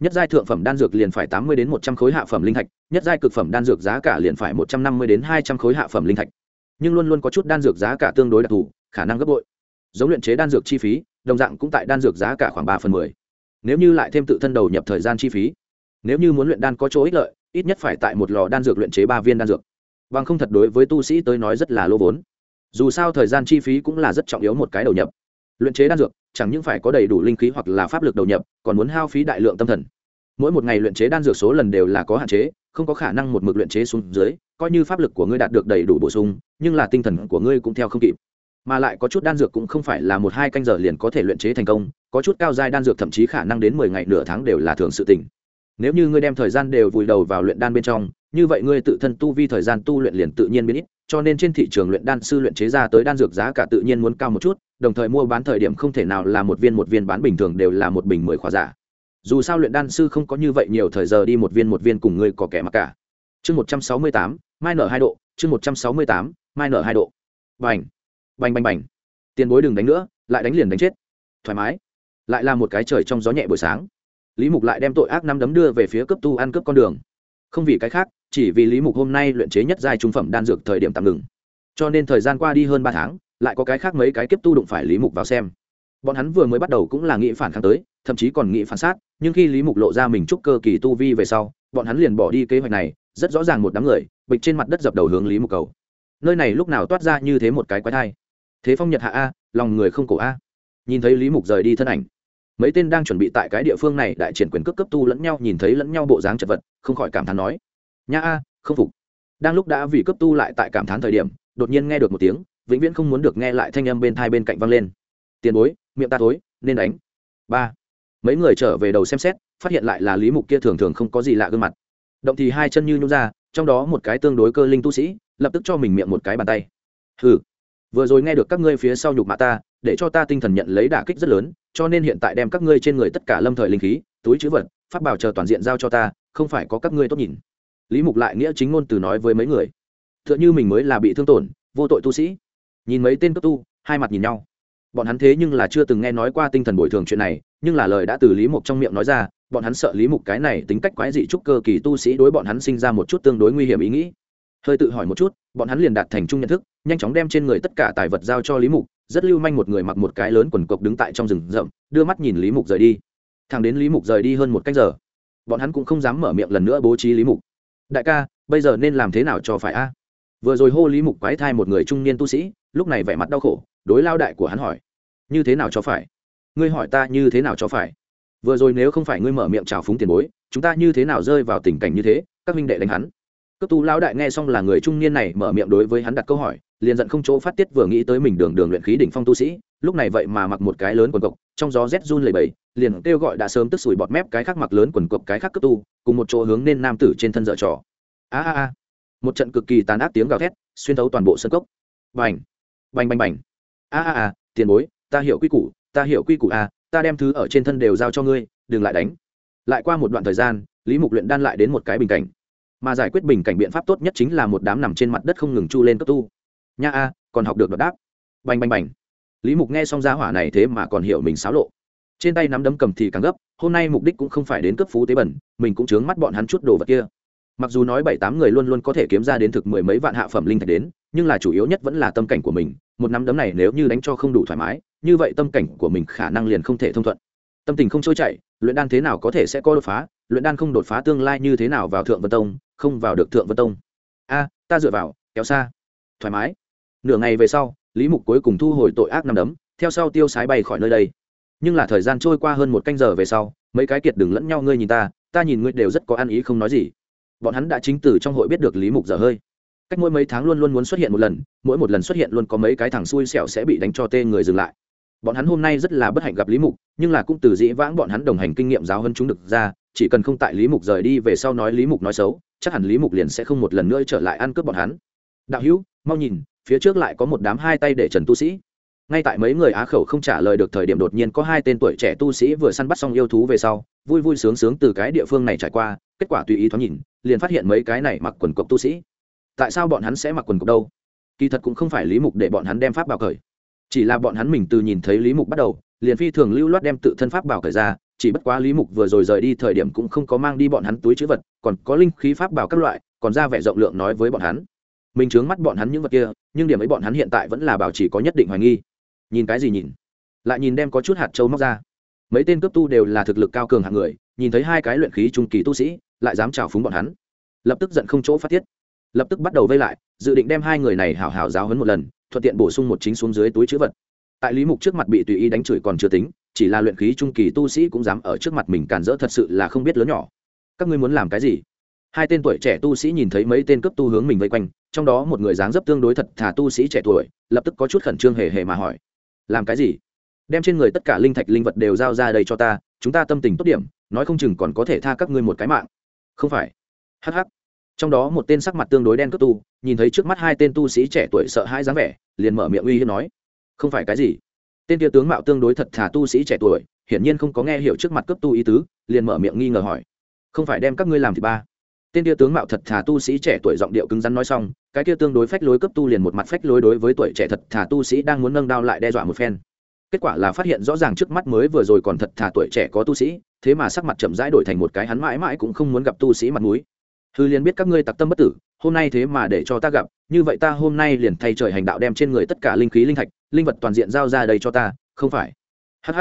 Nhất giai thượng phẩm đan dược liền phải tám mươi đến một trăm khối hạ phẩm linh thạch, nhất giai cực phẩm đan dược giá cả liền phải một trăm năm mươi đến hai trăm khối hạ phẩm linh thạch. Nhưng luôn luôn có chút đan dược giá cả tương đối đặc thù, khả năng gấp bội. Giống luyện chế đan dược chi phí, đồng dạng cũng tại đan dược giá cả khoảng ba phần mười. Nếu như lại thêm tự thân đầu nhập thời gian chi phí, nếu như muốn luyện đan có chỗ ích lợi, ít nhất phải tại một lò đan dược luyện chế ba viên đan dược. Bằng không thật đối với tu sĩ tới nói rất là lô vốn. Dù sao thời gian chi phí cũng là rất trọng yếu một cái đầu nhập. Luyện chế đan dược chẳng những phải có đầy đủ linh khí hoặc là pháp lực đầu nhập, còn muốn hao phí đại lượng tâm thần. Mỗi một ngày luyện chế đan dược số lần đều là có hạn chế, không có khả năng một mực luyện chế xuống dưới, coi như pháp lực của ngươi đạt được đầy đủ bổ sung, nhưng là tinh thần của ngươi cũng theo không kịp. Mà lại có chút đan dược cũng không phải là một hai canh giờ liền có thể luyện chế thành công, có chút cao giai đan dược thậm chí khả năng đến mười ngày nửa tháng đều là thường sự tình. Nếu như ngươi đem thời gian đều vùi đầu vào luyện đan bên trong, như vậy ngươi tự thân tu vi thời gian tu luyện liền tự nhiên biến ít cho nên trên thị trường luyện đan sư luyện chế ra tới đan dược giá cả tự nhiên muốn cao một chút, đồng thời mua bán thời điểm không thể nào là một viên một viên bán bình thường đều là một bình mười khóa giả. Dù sao luyện đan sư không có như vậy nhiều thời giờ đi một viên một viên cùng ngươi có kẻ mặc cả. Chương một trăm sáu mươi tám, mai nở hai độ, chương một trăm sáu mươi tám, mai nở hai độ. Bành bành bành bành. Tiền bối đừng đánh nữa, lại đánh liền đánh chết. Thoải mái. Lại là một cái trời trong gió nhẹ buổi sáng. Lý mục lại đem tội ác năm đấm đưa về phía cấp tu ăn cướp con đường. Không vì cái khác chỉ vì lý mục hôm nay luyện chế nhất giai trung phẩm đan dược thời điểm tạm ngừng. Cho nên thời gian qua đi hơn ba tháng, lại có cái khác mấy cái kiếp tu đụng phải lý mục vào xem. Bọn hắn vừa mới bắt đầu cũng là nghĩ phản kháng tới, thậm chí còn nghĩ phản sát, nhưng khi lý mục lộ ra mình chúc cơ kỳ tu vi về sau, bọn hắn liền bỏ đi kế hoạch này, rất rõ ràng một đám người, bịch trên mặt đất dập đầu hướng lý mục cầu. Nơi này lúc nào toát ra như thế một cái quái thai. Thế phong nhật hạ a, lòng người không cổ a. Nhìn thấy lý mục rời đi thân ảnh, mấy tên đang chuẩn bị tại cái địa phương này đại triển quyền cước cấp tu lẫn nhau nhìn thấy lẫn nhau bộ dáng chật vật, không khỏi cảm thán nói nha a, không phục. Đang lúc đã vì cấp tu lại tại cảm thán thời điểm, đột nhiên nghe được một tiếng, vĩnh viễn không muốn được nghe lại thanh âm bên thai bên cạnh văng lên. Tiền bối, miệng ta thối, nên đánh. Ba. Mấy người trở về đầu xem xét, phát hiện lại là lý mục kia thường thường không có gì lạ gương mặt. Động thì hai chân như nhún ra, trong đó một cái tương đối cơ linh tu sĩ, lập tức cho mình miệng một cái bàn tay. Hừ. Vừa rồi nghe được các ngươi phía sau nhục mạ ta, để cho ta tinh thần nhận lấy đả kích rất lớn, cho nên hiện tại đem các ngươi trên người tất cả lâm thời linh khí, túi chữ vật phát bảo chờ toàn diện giao cho ta, không phải có các ngươi tốt nhìn lý mục lại nghĩa chính ngôn từ nói với mấy người. T h ư ợ n h ư mình mới là bị thương tổn, vô tội tu sĩ. Nhìn mấy tên cấp tu, hai mặt nhìn nhau. Bọn hắn thế nhưng là chưa từng nghe nói qua tinh thần bồi thường chuyện này, nhưng là lời đã từ lý mục trong miệng nói ra, bọn hắn sợ lý mục cái này tính cách quái dị trúc cơ kỳ tu sĩ đối bọn hắn sinh ra một chút tương đối nguy hiểm ý nghĩ. Hơi tự hỏi một chút, bọn hắn liền đạt thành chung nhận thức, nhanh chóng đem trên người tất cả tài vật giao cho lý mục, rất lưu manh một người mặc một cái lớn quần cộc đứng tại trong rừng rậm, đưa mắt nhìn lý mục rời đi. Thằng đến lý mục rời đi hơn một cách giờ, bọn hắn cũng không dám mở miệng lần nữa bố trí lý mục đại ca, bây giờ nên làm thế nào cho phải a? Vừa rồi hô lý mục quái thai một người trung niên tu sĩ, lúc này vẻ mặt đau khổ, đối lao đại của hắn hỏi. Như thế nào cho phải? Ngươi hỏi ta như thế nào cho phải? Vừa rồi nếu không phải ngươi mở miệng trào phúng tiền bối, chúng ta như thế nào rơi vào tình cảnh như thế, các minh đệ đánh hắn? Cấp tu lão đại nghe xong là người trung niên này mở miệng đối với hắn đặt câu hỏi, liền giận không chỗ phát tiết vừa nghĩ tới mình đường đường luyện khí đỉnh phong tu sĩ, lúc này vậy mà mặc một cái lớn quần cộc, trong gió rét run lầy bầy liền kêu gọi đã sớm tức sủi bọt mép cái khác mặc lớn quần cộc cái khác cấp tu, cùng một chỗ hướng nên nam tử trên thân dở trò. A a a. Một trận cực kỳ tàn ác tiếng gào thét, xuyên thấu toàn bộ sân cốc. Bành. Bành bành bành. A a a, tiền bối, ta hiểu quy củ, ta hiểu quy củ a, ta đem thứ ở trên thân đều giao cho ngươi, đừng lại đánh. Lại qua một đoạn thời gian, lý mục luyện đan lại đến một cái bình cảnh mà giải quyết bình cảnh biện pháp tốt nhất chính là một đám nằm trên mặt đất không ngừng chu lên cấp tu. Nha a, còn học được đột đáp. Bành bành bành. Lý mục nghe xong giá hỏa này thế mà còn hiểu mình xáo lộ. Trên tay nắm đấm cầm thì càng gấp, hôm nay mục đích cũng không phải đến cấp phú tế bẩn, mình cũng chướng mắt bọn hắn chút đồ vật kia. Mặc dù nói bảy tám người luôn luôn có thể kiếm ra đến thực mười mấy vạn hạ phẩm linh thạch đến, nhưng là chủ yếu nhất vẫn là tâm cảnh của mình, một nắm đấm này nếu như đánh cho không đủ thoải mái, như vậy tâm cảnh của mình khả năng liền không thể thông thuận. Tâm tình không trôi chảy, luyện đan thế nào có thể sẽ có đột phá, luyện đan không đột phá tương lai như thế nào vào thượng vân tông không vào được thượng vân tông. A, ta dựa vào, kéo xa. Thoải mái. Nửa ngày về sau, lý mục cuối cùng thu hồi tội ác năm đấm, theo sau tiêu sái bay khỏi nơi đây. Nhưng là thời gian trôi qua hơn một canh giờ về sau, mấy cái kiệt đừng lẫn nhau ngươi nhìn ta ta nhìn ngươi đều rất có ăn ý không nói gì. Bọn hắn đã chính từ trong hội biết được lý mục dở hơi. Cách mỗi mấy tháng luôn luôn muốn xuất hiện một lần, mỗi một lần xuất hiện luôn có mấy cái thằng xui xẻo sẽ bị đánh cho tê người dừng lại. Bọn hắn hôm nay rất là bất hạnh gặp lý mục, nhưng là cũng từ dĩ vãng bọn hắn đồng hành kinh nghiệm giáo hơn chúng được ra, chỉ cần không tại lý mục rời đi về sau nói lý mục nói xấu chắc hẳn lý mục liền sẽ không một lần nữa trở lại ăn cướp bọn hắn. Đạo hữu, mau nhìn, phía trước lại có một đám hai tay để trần tu sĩ. Ngay tại mấy người á khẩu không trả lời được thời điểm đột nhiên có hai tên tuổi trẻ tu sĩ vừa săn bắt xong yêu thú về sau, vui vui sướng sướng từ cái địa phương này trải qua, kết quả tùy ý thoáng nhìn, liền phát hiện mấy cái này mặc quần cộc tu sĩ. Tại sao bọn hắn sẽ mặc quần cộc đâu? Kỳ thật cũng không phải lý mục để bọn hắn đem pháp bảo cởi. Chỉ là bọn hắn mình từ nhìn thấy lý mục bắt đầu, liền phi thường lưu loát đem tự thân pháp bảo cởi ra chỉ bất quá lý mục vừa rồi rời đi thời điểm cũng không có mang đi bọn hắn túi chữ vật, còn có linh khí pháp bảo các loại, còn ra vẻ rộng lượng nói với bọn hắn. Mình chướng mắt bọn hắn những vật kia, nhưng điểm ấy bọn hắn hiện tại vẫn là bảo chỉ có nhất định hoài nghi. Nhìn cái gì nhìn? Lại nhìn đem có chút hạt trâu móc ra. Mấy tên cướp tu đều là thực lực cao cường hạng người, nhìn thấy hai cái luyện khí trung kỳ tu sĩ, lại dám trào phúng bọn hắn. Lập tức giận không chỗ phát tiết. Lập tức bắt đầu vây lại, dự định đem hai người này hảo hảo giáo hấn một lần, thuận tiện bổ sung một chính xuống dưới túi chữ vật. Tại lý mục trước mặt bị tùy ý đánh chửi còn chưa tính chỉ là luyện khí trung kỳ tu sĩ cũng dám ở trước mặt mình càn rỡ thật sự là không biết lớn nhỏ. Các ngươi muốn làm cái gì? Hai tên tuổi trẻ tu sĩ nhìn thấy mấy tên cấp tu hướng mình vây quanh, trong đó một người dáng dấp tương đối thật thà tu sĩ trẻ tuổi, lập tức có chút khẩn trương hề hề mà hỏi, làm cái gì? Đem trên người tất cả linh thạch linh vật đều giao ra đây cho ta, chúng ta tâm tình tốt điểm, nói không chừng còn có thể tha các ngươi một cái mạng. Không phải. Hh trong đó một tên sắc mặt tương đối đen cấp tu, nhìn thấy trước mắt hai tên tu sĩ trẻ tuổi sợ hãi dáng vẻ, liền mở miệng uy hiếp nói, không phải cái gì tên kia tướng mạo tương đối thật thà tu sĩ trẻ tuổi, hiển nhiên không có nghe hiểu trước mặt cấp tu ý tứ, liền mở miệng nghi ngờ hỏi. Không phải đem các ngươi làm thì ba. Tên kia tướng mạo thật thà tu sĩ trẻ tuổi giọng điệu cứng rắn nói xong, cái kia tương đối phách lối cấp tu liền một mặt phách lối đối với tuổi trẻ thật thà tu sĩ đang muốn nâng đao lại đe dọa một phen. Kết quả là phát hiện rõ ràng trước mắt mới vừa rồi còn thật thà tuổi trẻ có tu sĩ, thế mà sắc mặt chậm rãi đổi thành một cái hắn mãi mãi cũng không muốn gặp tu sĩ mặt mũi hư liền biết các ngươi tặc tâm bất tử, hôm nay thế mà để cho ta gặp, như vậy ta hôm nay liền thay trời hành đạo đem trên người tất cả linh khí linh thạch, linh vật toàn diện giao ra đây cho ta, không phải? Hh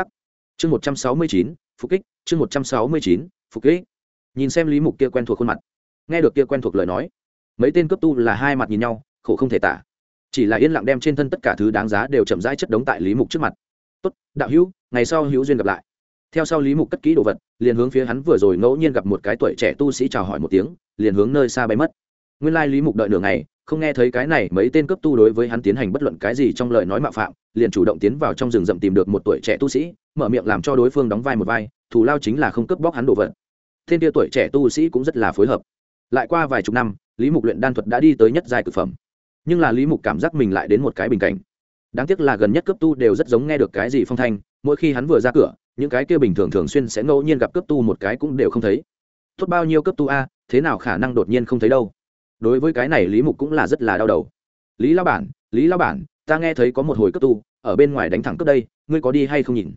chương một trăm sáu mươi chín, phục kích, chương một trăm sáu mươi chín, phục kích. Nhìn xem lý mục kia quen thuộc khuôn mặt. Nghe được kia quen thuộc lời nói, mấy tên cấp tu là hai mặt nhìn nhau, khổ không thể tả. Chỉ là yên lặng đem trên thân tất cả thứ đáng giá đều chậm rãi chất đống tại lý mục trước mặt. Tốt, đạo hữu, ngày sau hữu duyên gặp lại theo sau lý mục cất kỹ đồ vật, liền hướng phía hắn vừa rồi ngẫu nhiên gặp một cái tuổi trẻ tu sĩ chào hỏi một tiếng, liền hướng nơi xa bay mất. Nguyên lai lý mục đợi nửa ngày, không nghe thấy cái này mấy tên cấp tu đối với hắn tiến hành bất luận cái gì trong lời nói mạo phạm, liền chủ động tiến vào trong rừng rậm tìm được một tuổi trẻ tu sĩ, mở miệng làm cho đối phương đóng vai một vai, thù lao chính là không cướp bóc hắn đồ vật. Thiên tia tuổi trẻ tu sĩ cũng rất là phối hợp. Lại qua vài chục năm, lý mục luyện đan thuật đã đi tới nhất giai cực phẩm. Nhưng là lý mục cảm giác mình lại đến một cái bình cảnh. Đáng tiếc là gần nhất cấp tu đều rất giống nghe được cái gì phong thanh, mỗi khi hắn vừa ra cửa những cái kia bình thường thường xuyên sẽ ngẫu nhiên gặp cấp tu một cái cũng đều không thấy. Tốt bao nhiêu cấp tu a, thế nào khả năng đột nhiên không thấy đâu? Đối với cái này lý mục cũng là rất là đau đầu. Lý lao bản, lý lao bản, ta nghe thấy có một hồi cấp tu, ở bên ngoài đánh thẳng cấp đây, ngươi có đi hay không nhìn?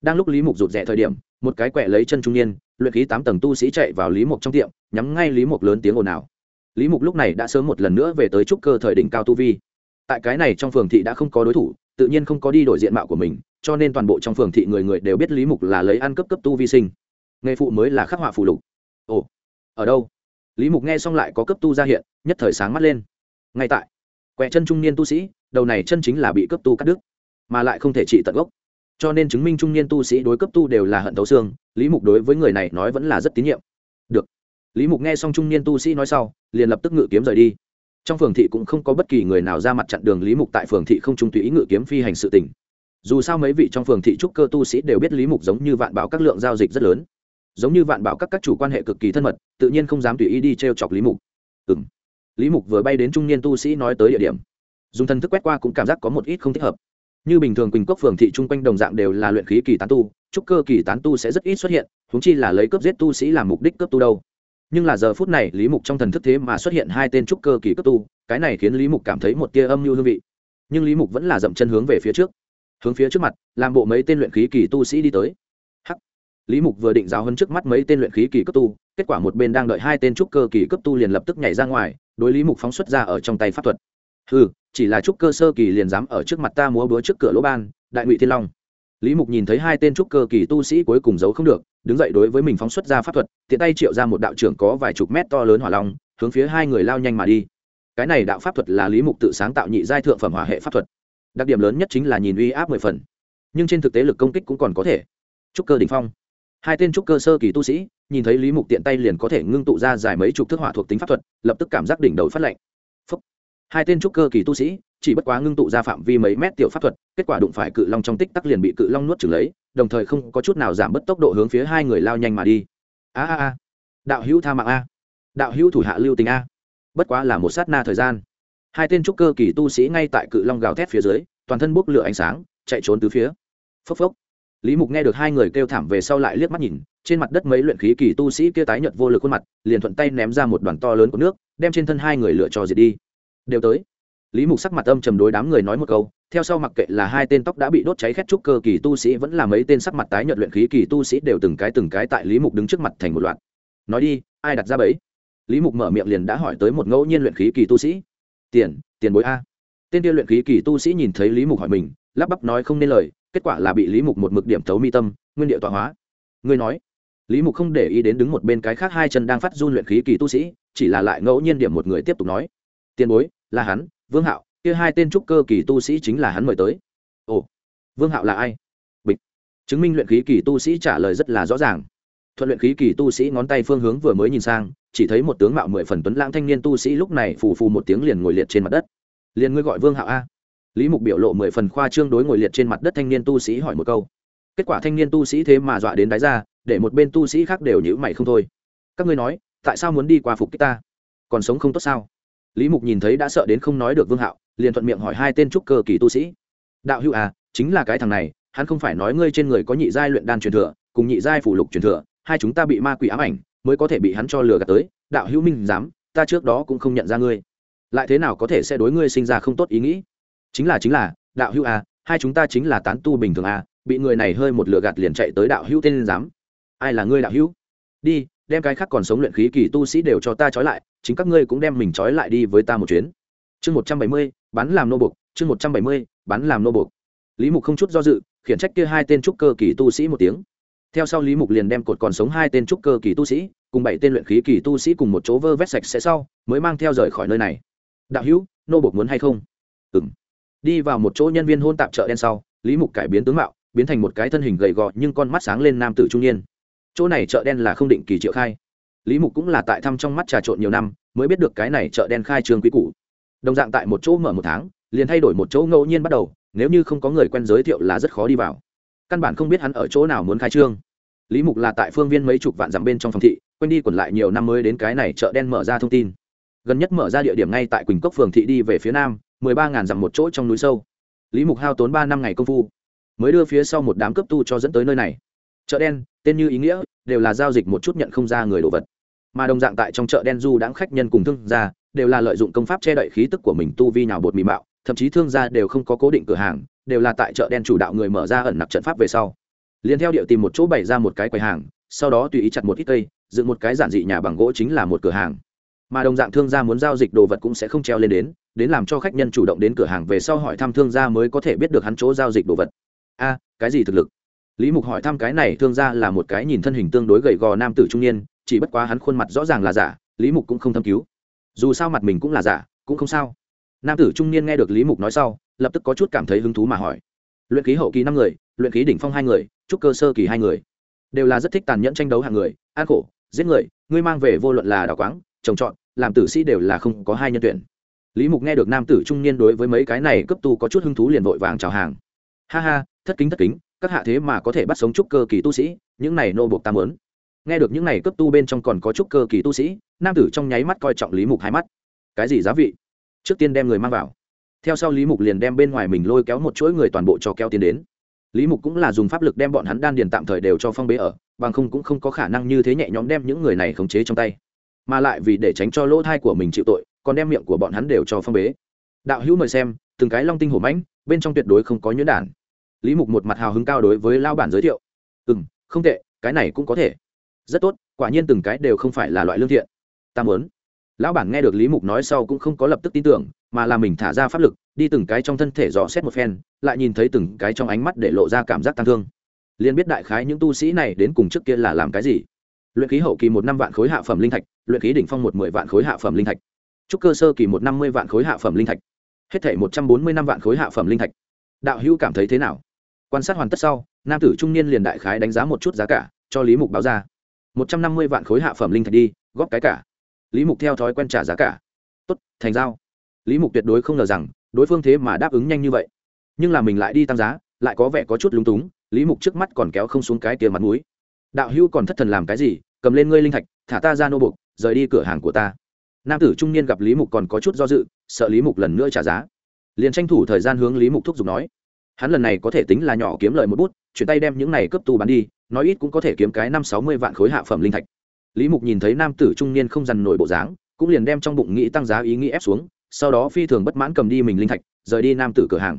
Đang lúc lý mục rụt rè thời điểm, một cái quẹ lấy chân trung niên, luyện khí tám tầng tu sĩ chạy vào lý mục trong tiệm, nhắm ngay lý mục lớn tiếng ồn ào. Lý mục lúc này đã sớm một lần nữa về tới trúc cơ thời đỉnh cao tu vi. Tại cái này trong phường thị đã không có đối thủ tự nhiên không có đi đổi diện mạo của mình, cho nên toàn bộ trong phường thị người người đều biết lý mục là lấy ăn cấp cấp tu vi sinh. Nghề phụ mới là khắc họa phụ lục. Ồ, ở đâu? Lý mục nghe xong lại có cấp tu ra hiện, nhất thời sáng mắt lên. Ngay tại quẹ chân trung niên tu sĩ, đầu này chân chính là bị cấp tu cắt đứt, mà lại không thể trị tận gốc. Cho nên chứng minh trung niên tu sĩ đối cấp tu đều là hận thấu xương, lý mục đối với người này nói vẫn là rất tín nhiệm. Được. Lý mục nghe xong trung niên tu sĩ nói sau, liền lập tức ngự kiếm rời đi trong phường thị cũng không có bất kỳ người nào ra mặt chặn đường lý mục tại phường thị không trung tùy ý ngự kiếm phi hành sự tình. Dù sao mấy vị trong phường thị trúc cơ tu sĩ đều biết lý mục giống như vạn bảo các lượng giao dịch rất lớn. Giống như vạn bảo các các chủ quan hệ cực kỳ thân mật, tự nhiên không dám tùy ý đi t r e o chọc lý mục. Ừ m lý mục vừa bay đến trung niên tu sĩ nói tới địa điểm. Dùng thân thức quét qua cũng cảm giác có một ít không thích hợp. Như bình thường quỳnh quốc phường thị chung quanh đồng dạng đều là luyện khí kỳ tán tu, trúc cơ kỳ tán tu sẽ rất ít xuất hiện húng chi là lấy cướp giết tu sĩ làm mục đích cướp tu đâu nhưng là giờ phút này, lý mục trong thần thức thế mà xuất hiện hai tên trúc cơ kỳ cấp tu, cái này khiến lý mục cảm thấy một tia âm mưu hương vị. Nhưng lý mục vẫn là dậm chân hướng về phía trước. Hướng phía trước mặt, làm bộ mấy tên luyện khí kỳ tu sĩ đi tới. Hắc. Lý mục vừa định giáo hơn trước mắt mấy tên luyện khí kỳ cấp tu, kết quả một bên đang đợi hai tên trúc cơ kỳ cấp tu liền lập tức nhảy ra ngoài, đối lý mục phóng xuất ra ở trong tay pháp thuật. Ừ chỉ là trúc cơ sơ kỳ liền dám ở trước mặt ta múa búa trước cửa lỗ ban, đại ngụy thiên long lý mục nhìn thấy hai tên trúc cơ kỳ tu sĩ cuối cùng giấu không được, đứng dậy đối với mình phóng xuất ra pháp thuật, tiện tay triệu ra một đạo trưởng có vài chục mét to lớn hỏa long, hướng phía hai người lao nhanh mà đi. Cái này đạo pháp thuật là lý mục tự sáng tạo nhị giai thượng phẩm hỏa hệ pháp thuật. Đặc điểm lớn nhất chính là nhìn uy áp mười phần. Nhưng trên thực tế lực công kích cũng còn có thể. Trúc cơ đ ỉ n h phong. Hai tên trúc cơ sơ kỳ tu sĩ, nhìn thấy lý mục tiện tay liền có thể ngưng tụ ra dài mấy chục thước hỏa thuộc tính pháp thuật, lập tức cảm giác đỉnh đầu phát lạnh. Hai tên trúc cơ kỳ tu sĩ chỉ bất quá ngưng tụ ra phạm vi mấy mét tiểu pháp thuật, kết quả đụng phải cự long trong tích tắc liền bị cự long nuốt trừng lấy, đồng thời không có chút nào giảm bớt tốc độ hướng phía hai người lao nhanh mà đi. A a a. Đạo hữu tha mạng a. Đạo hữu thủ hạ lưu tình a. Bất quá là một sát na thời gian. Hai tên trúc cơ kỳ tu sĩ ngay tại cự long gào thét phía dưới, toàn thân bốc lửa ánh sáng, chạy trốn từ phía. Phốc phốc. Lý mục nghe được hai người kêu thảm về sau lại liếc mắt nhìn, trên mặt đất mấy luyện khí kỳ tu sĩ kia tái nhợt vô lực khuôn mặt, liền thuận tay ném ra một đoàn to lớn của nước, đem trên thân hai người lựa cho diệt đi. Đều tới lý mục sắc mặt âm trầm đối đám người nói một câu, theo sau mặc kệ là hai tên tóc đã bị đốt cháy khét trúc cơ kỳ tu sĩ vẫn là mấy tên sắc mặt tái nhợt luyện khí kỳ tu sĩ đều từng cái từng cái tại lý mục đứng trước mặt thành một loạt. Nói đi, ai đặt ra bẫy? Lý mục mở miệng liền đã hỏi tới một ngẫu nhiên luyện khí kỳ tu sĩ. Tiền tiền bối a. Tên kia luyện khí kỳ tu sĩ nhìn thấy lý mục hỏi mình, lắp bắp nói không nên lời, kết quả là bị lý mục một mực điểm thấu mi tâm, nguyên địa tọa hóa. Ngươi nói. Lý mục không để ý đến đứng một bên cái khác hai chân đang phát run luyện khí kỳ tu sĩ, chỉ là lại ngẫu nhiên điểm một người tiếp tục nói. Tiền bối, là hắn vương hạo, kia hai tên trúc cơ kỳ tu sĩ chính là hắn mời tới. Ồ, vương hạo là ai? Bịch. Chứng minh luyện khí kỳ tu sĩ trả lời rất là rõ ràng. Thuận luyện khí kỳ tu sĩ ngón tay phương hướng vừa mới nhìn sang, chỉ thấy một tướng mạo mười phần tuấn lãng thanh niên tu sĩ lúc này phù phù một tiếng liền ngồi liệt trên mặt đất. Liền ngươi gọi vương hạo a? Lý mục biểu lộ mười phần khoa trương đối ngồi liệt trên mặt đất thanh niên tu sĩ hỏi một câu. Kết quả thanh niên tu sĩ thế mà dọa đến đáy ra, để một bên tu sĩ khác đều nhữ mày không thôi. Các ngươi nói, tại sao muốn đi qua phục kích ta? Còn sống không tốt sao? Lý mục nhìn thấy đã sợ đến không nói được vương hạo, liền thuận miệng hỏi hai tên trúc cơ kỳ tu sĩ. Đạo hữu à chính là cái thằng này, hắn không phải nói ngươi trên người có nhị giai luyện đan truyền thừa, cùng nhị giai phủ lục truyền thừa, hai chúng ta bị ma quỷ ám ảnh, mới có thể bị hắn cho lừa gạt tới. Đạo hữu minh dám ta trước đó cũng không nhận ra ngươi. Lại thế nào có thể sẽ đối ngươi sinh ra không tốt ý nghĩ? Chính là chính là, đạo hữu à hai chúng ta chính là tán tu bình thường à bị người này hơi một lừa gạt liền chạy tới đạo hữu tên dám ai là ngươi đạo hữu? Đi, đem cái khác còn sống luyện khí kỳ tu sĩ đều cho ta trói lại chính các ngươi cũng đem mình trói lại đi với ta một chuyến. Chương một trăm bảy mươi, bán làm nô bục chương một trăm bảy mươi, bán làm nô bục lý mục không chút do dự, khiển trách kia hai tên trúc cơ kỳ tu sĩ một tiếng. Theo sau lý mục liền đem cột còn sống hai tên trúc cơ kỳ tu sĩ, cùng bảy tên luyện khí kỳ tu sĩ cùng một chỗ vơ vét sạch sẽ sau, mới mang theo rời khỏi nơi này. Đạo hữu, nô bộc muốn hay không? Ừ m đi vào một chỗ nhân viên hôn tạp chợ đen sau, lý mục cải biến tướng mạo, biến thành một cái thân hình gầy gò nhưng con mắt sáng lên nam tử trung niên. Chỗ này chợ đen là không định kỳ triệu khai lý mục cũng là tại thăm trong mắt trà trộn nhiều năm, mới biết được cái này chợ đen khai trương quý cũ đồng dạng tại một chỗ mở một tháng, liền thay đổi một chỗ ngẫu nhiên bắt đầu, nếu như không có người quen giới thiệu là rất khó đi vào. Căn bản không biết hắn ở chỗ nào muốn khai trương. Lý mục là tại phương viên mấy chục vạn dặm bên trong phòng thị quen đi quẩn lại nhiều năm mới đến cái này chợ đen mở ra thông tin. Gần nhất mở ra địa điểm ngay tại quỳnh cốc phường thị đi về phía nam, mười ba ngàn dặm một chỗ trong núi sâu. Lý mục hao tốn ba năm ngày công phu, mới đưa phía sau một đám cấp tu cho dẫn tới nơi này chợ đen, tên như ý nghĩa, đều là giao dịch một chút nhận không ra người đồ vật. Mà đồng dạng tại trong chợ đen du đãng khách nhân cùng thương gia, đều là lợi dụng công pháp che đậy khí tức của mình tu vi nhào bột mì mạo, thậm chí thương gia đều không có cố định cửa hàng, đều là tại chợ đen chủ đạo người mở ra ẩn nặc trận pháp về sau. Liền theo điệu tìm một chỗ bày ra một cái quầy hàng, sau đó tùy ý chặt một ít cây, dựng một cái giản dị nhà bằng gỗ chính là một cửa hàng. Mà đồng dạng thương gia muốn giao dịch đồ vật cũng sẽ không treo lên đến đến làm cho khách nhân chủ động đến cửa hàng về sau hỏi thăm thương gia mới có thể biết được hắn chỗ giao dịch đồ vật. A, cái gì thực lực? Lý mục hỏi thăm cái này thương ra là một cái nhìn thân hình tương đối gầy gò nam tử trung niên, chỉ bất quá hắn khuôn mặt rõ ràng là giả, lý mục cũng không thâm cứu. Dù sao mặt mình cũng là giả, cũng không sao. Nam tử trung niên nghe được lý mục nói sau, lập tức có chút cảm thấy hứng thú mà hỏi. Luyện khí hậu kỳ năm người, luyện khí đỉnh phong hai người, trúc cơ sơ kỳ hai người. Đều là rất thích tàn nhẫn tranh đấu hàng người, an khổ, giết người, ngươi mang về vô luận là đào quáng, trồng trọt, làm tử sĩ đều là không có hai nhân tuyển. Lý mục nghe được nam tử trung niên đối với mấy cái này cấp tu có chút hứng thú liền vội vàng chào hàng. Ha ha, thất kính thất kính các hạ thế mà có thể bắt sống trúc cơ kỳ tu sĩ, những này nô buộc ta mớn nghe được những này cấp tu bên trong còn có trúc cơ kỳ tu sĩ, nam tử trong nháy mắt coi trọng lý mục hai mắt. Cái gì giá vị? Trước tiên đem người mang vào. Theo sau lý mục liền đem bên ngoài mình lôi kéo một chuỗi người toàn bộ cho kéo tiến đến. Lý mục cũng là dùng pháp lực đem bọn hắn đan điền tạm thời đều cho phong bế ở, bằng không cũng không có khả năng như thế nhẹ nhõm đem những người này khống chế trong tay. Mà lại vì để tránh cho lỗ thai của mình chịu tội, còn đem miệng của bọn hắn đều cho phong bế. Đạo hữu mời xem, từng cái long tinh hổ mãnh, bên trong tuyệt đối không có nhuyễn đản lý mục một mặt hào hứng cao đối với lao bản giới thiệu. Ừ m không tệ, cái này cũng có thể. Rất tốt, quả nhiên từng cái đều không phải là loại lương thiện. Ta muốn. Lão bản nghe được lý mục nói sau cũng không có lập tức tin tưởng, mà là mình thả ra pháp lực, đi từng cái trong thân thể dò xét một phen, lại nhìn thấy từng cái trong ánh mắt để lộ ra cảm giác tăng thương. Liền biết đại khái những tu sĩ này đến cùng trước kia là làm cái gì. Luyện khí hậu kỳ một năm vạn khối hạ phẩm linh thạch, luyện khí đỉnh phong một mười vạn khối hạ phẩm linh thạch. Trúc cơ sơ kỳ một năm mươi vạn khối hạ phẩm linh thạch. Hết thể một trăm bốn mươi năm vạn khối hạ phẩm linh thạch. Đạo hữu cảm thấy thế nào? Quan sát hoàn tất sau, nam tử trung niên liền đại khái đánh giá một chút giá cả, cho lý mục báo ra. Một trăm năm mươi vạn khối hạ phẩm linh thạch đi, góp cái cả. Lý mục theo thói quen trả giá cả. Tốt, thành giao. Lý mục tuyệt đối không ngờ rằng, đối phương thế mà đáp ứng nhanh như vậy. Nhưng là mình lại đi tăng giá, lại có vẻ có chút lúng túng, lý mục trước mắt còn kéo không xuống cái tiền mặt mũi. Đạo hữu còn thất thần làm cái gì, cầm lên ngươi linh thạch, thả ta ra nô bục rời đi cửa hàng của ta. Nam tử trung niên gặp lý mục còn có chút do dự, sợ lý mục lần nữa trả giá. Liền tranh thủ thời gian hướng lý mục thúc giục nói hắn lần này có thể tính là nhỏ kiếm lời một bút, chuyển tay đem những này cấp tu bán đi, nói ít cũng có thể kiếm cái năm sáu mươi vạn khối hạ phẩm linh thạch. Lý mục nhìn thấy nam tử trung niên không dằn nổi bộ dáng, cũng liền đem trong bụng nghĩ tăng giá ý nghĩ ép xuống, sau đó phi thường bất mãn cầm đi mình linh thạch, rời đi nam tử cửa hàng.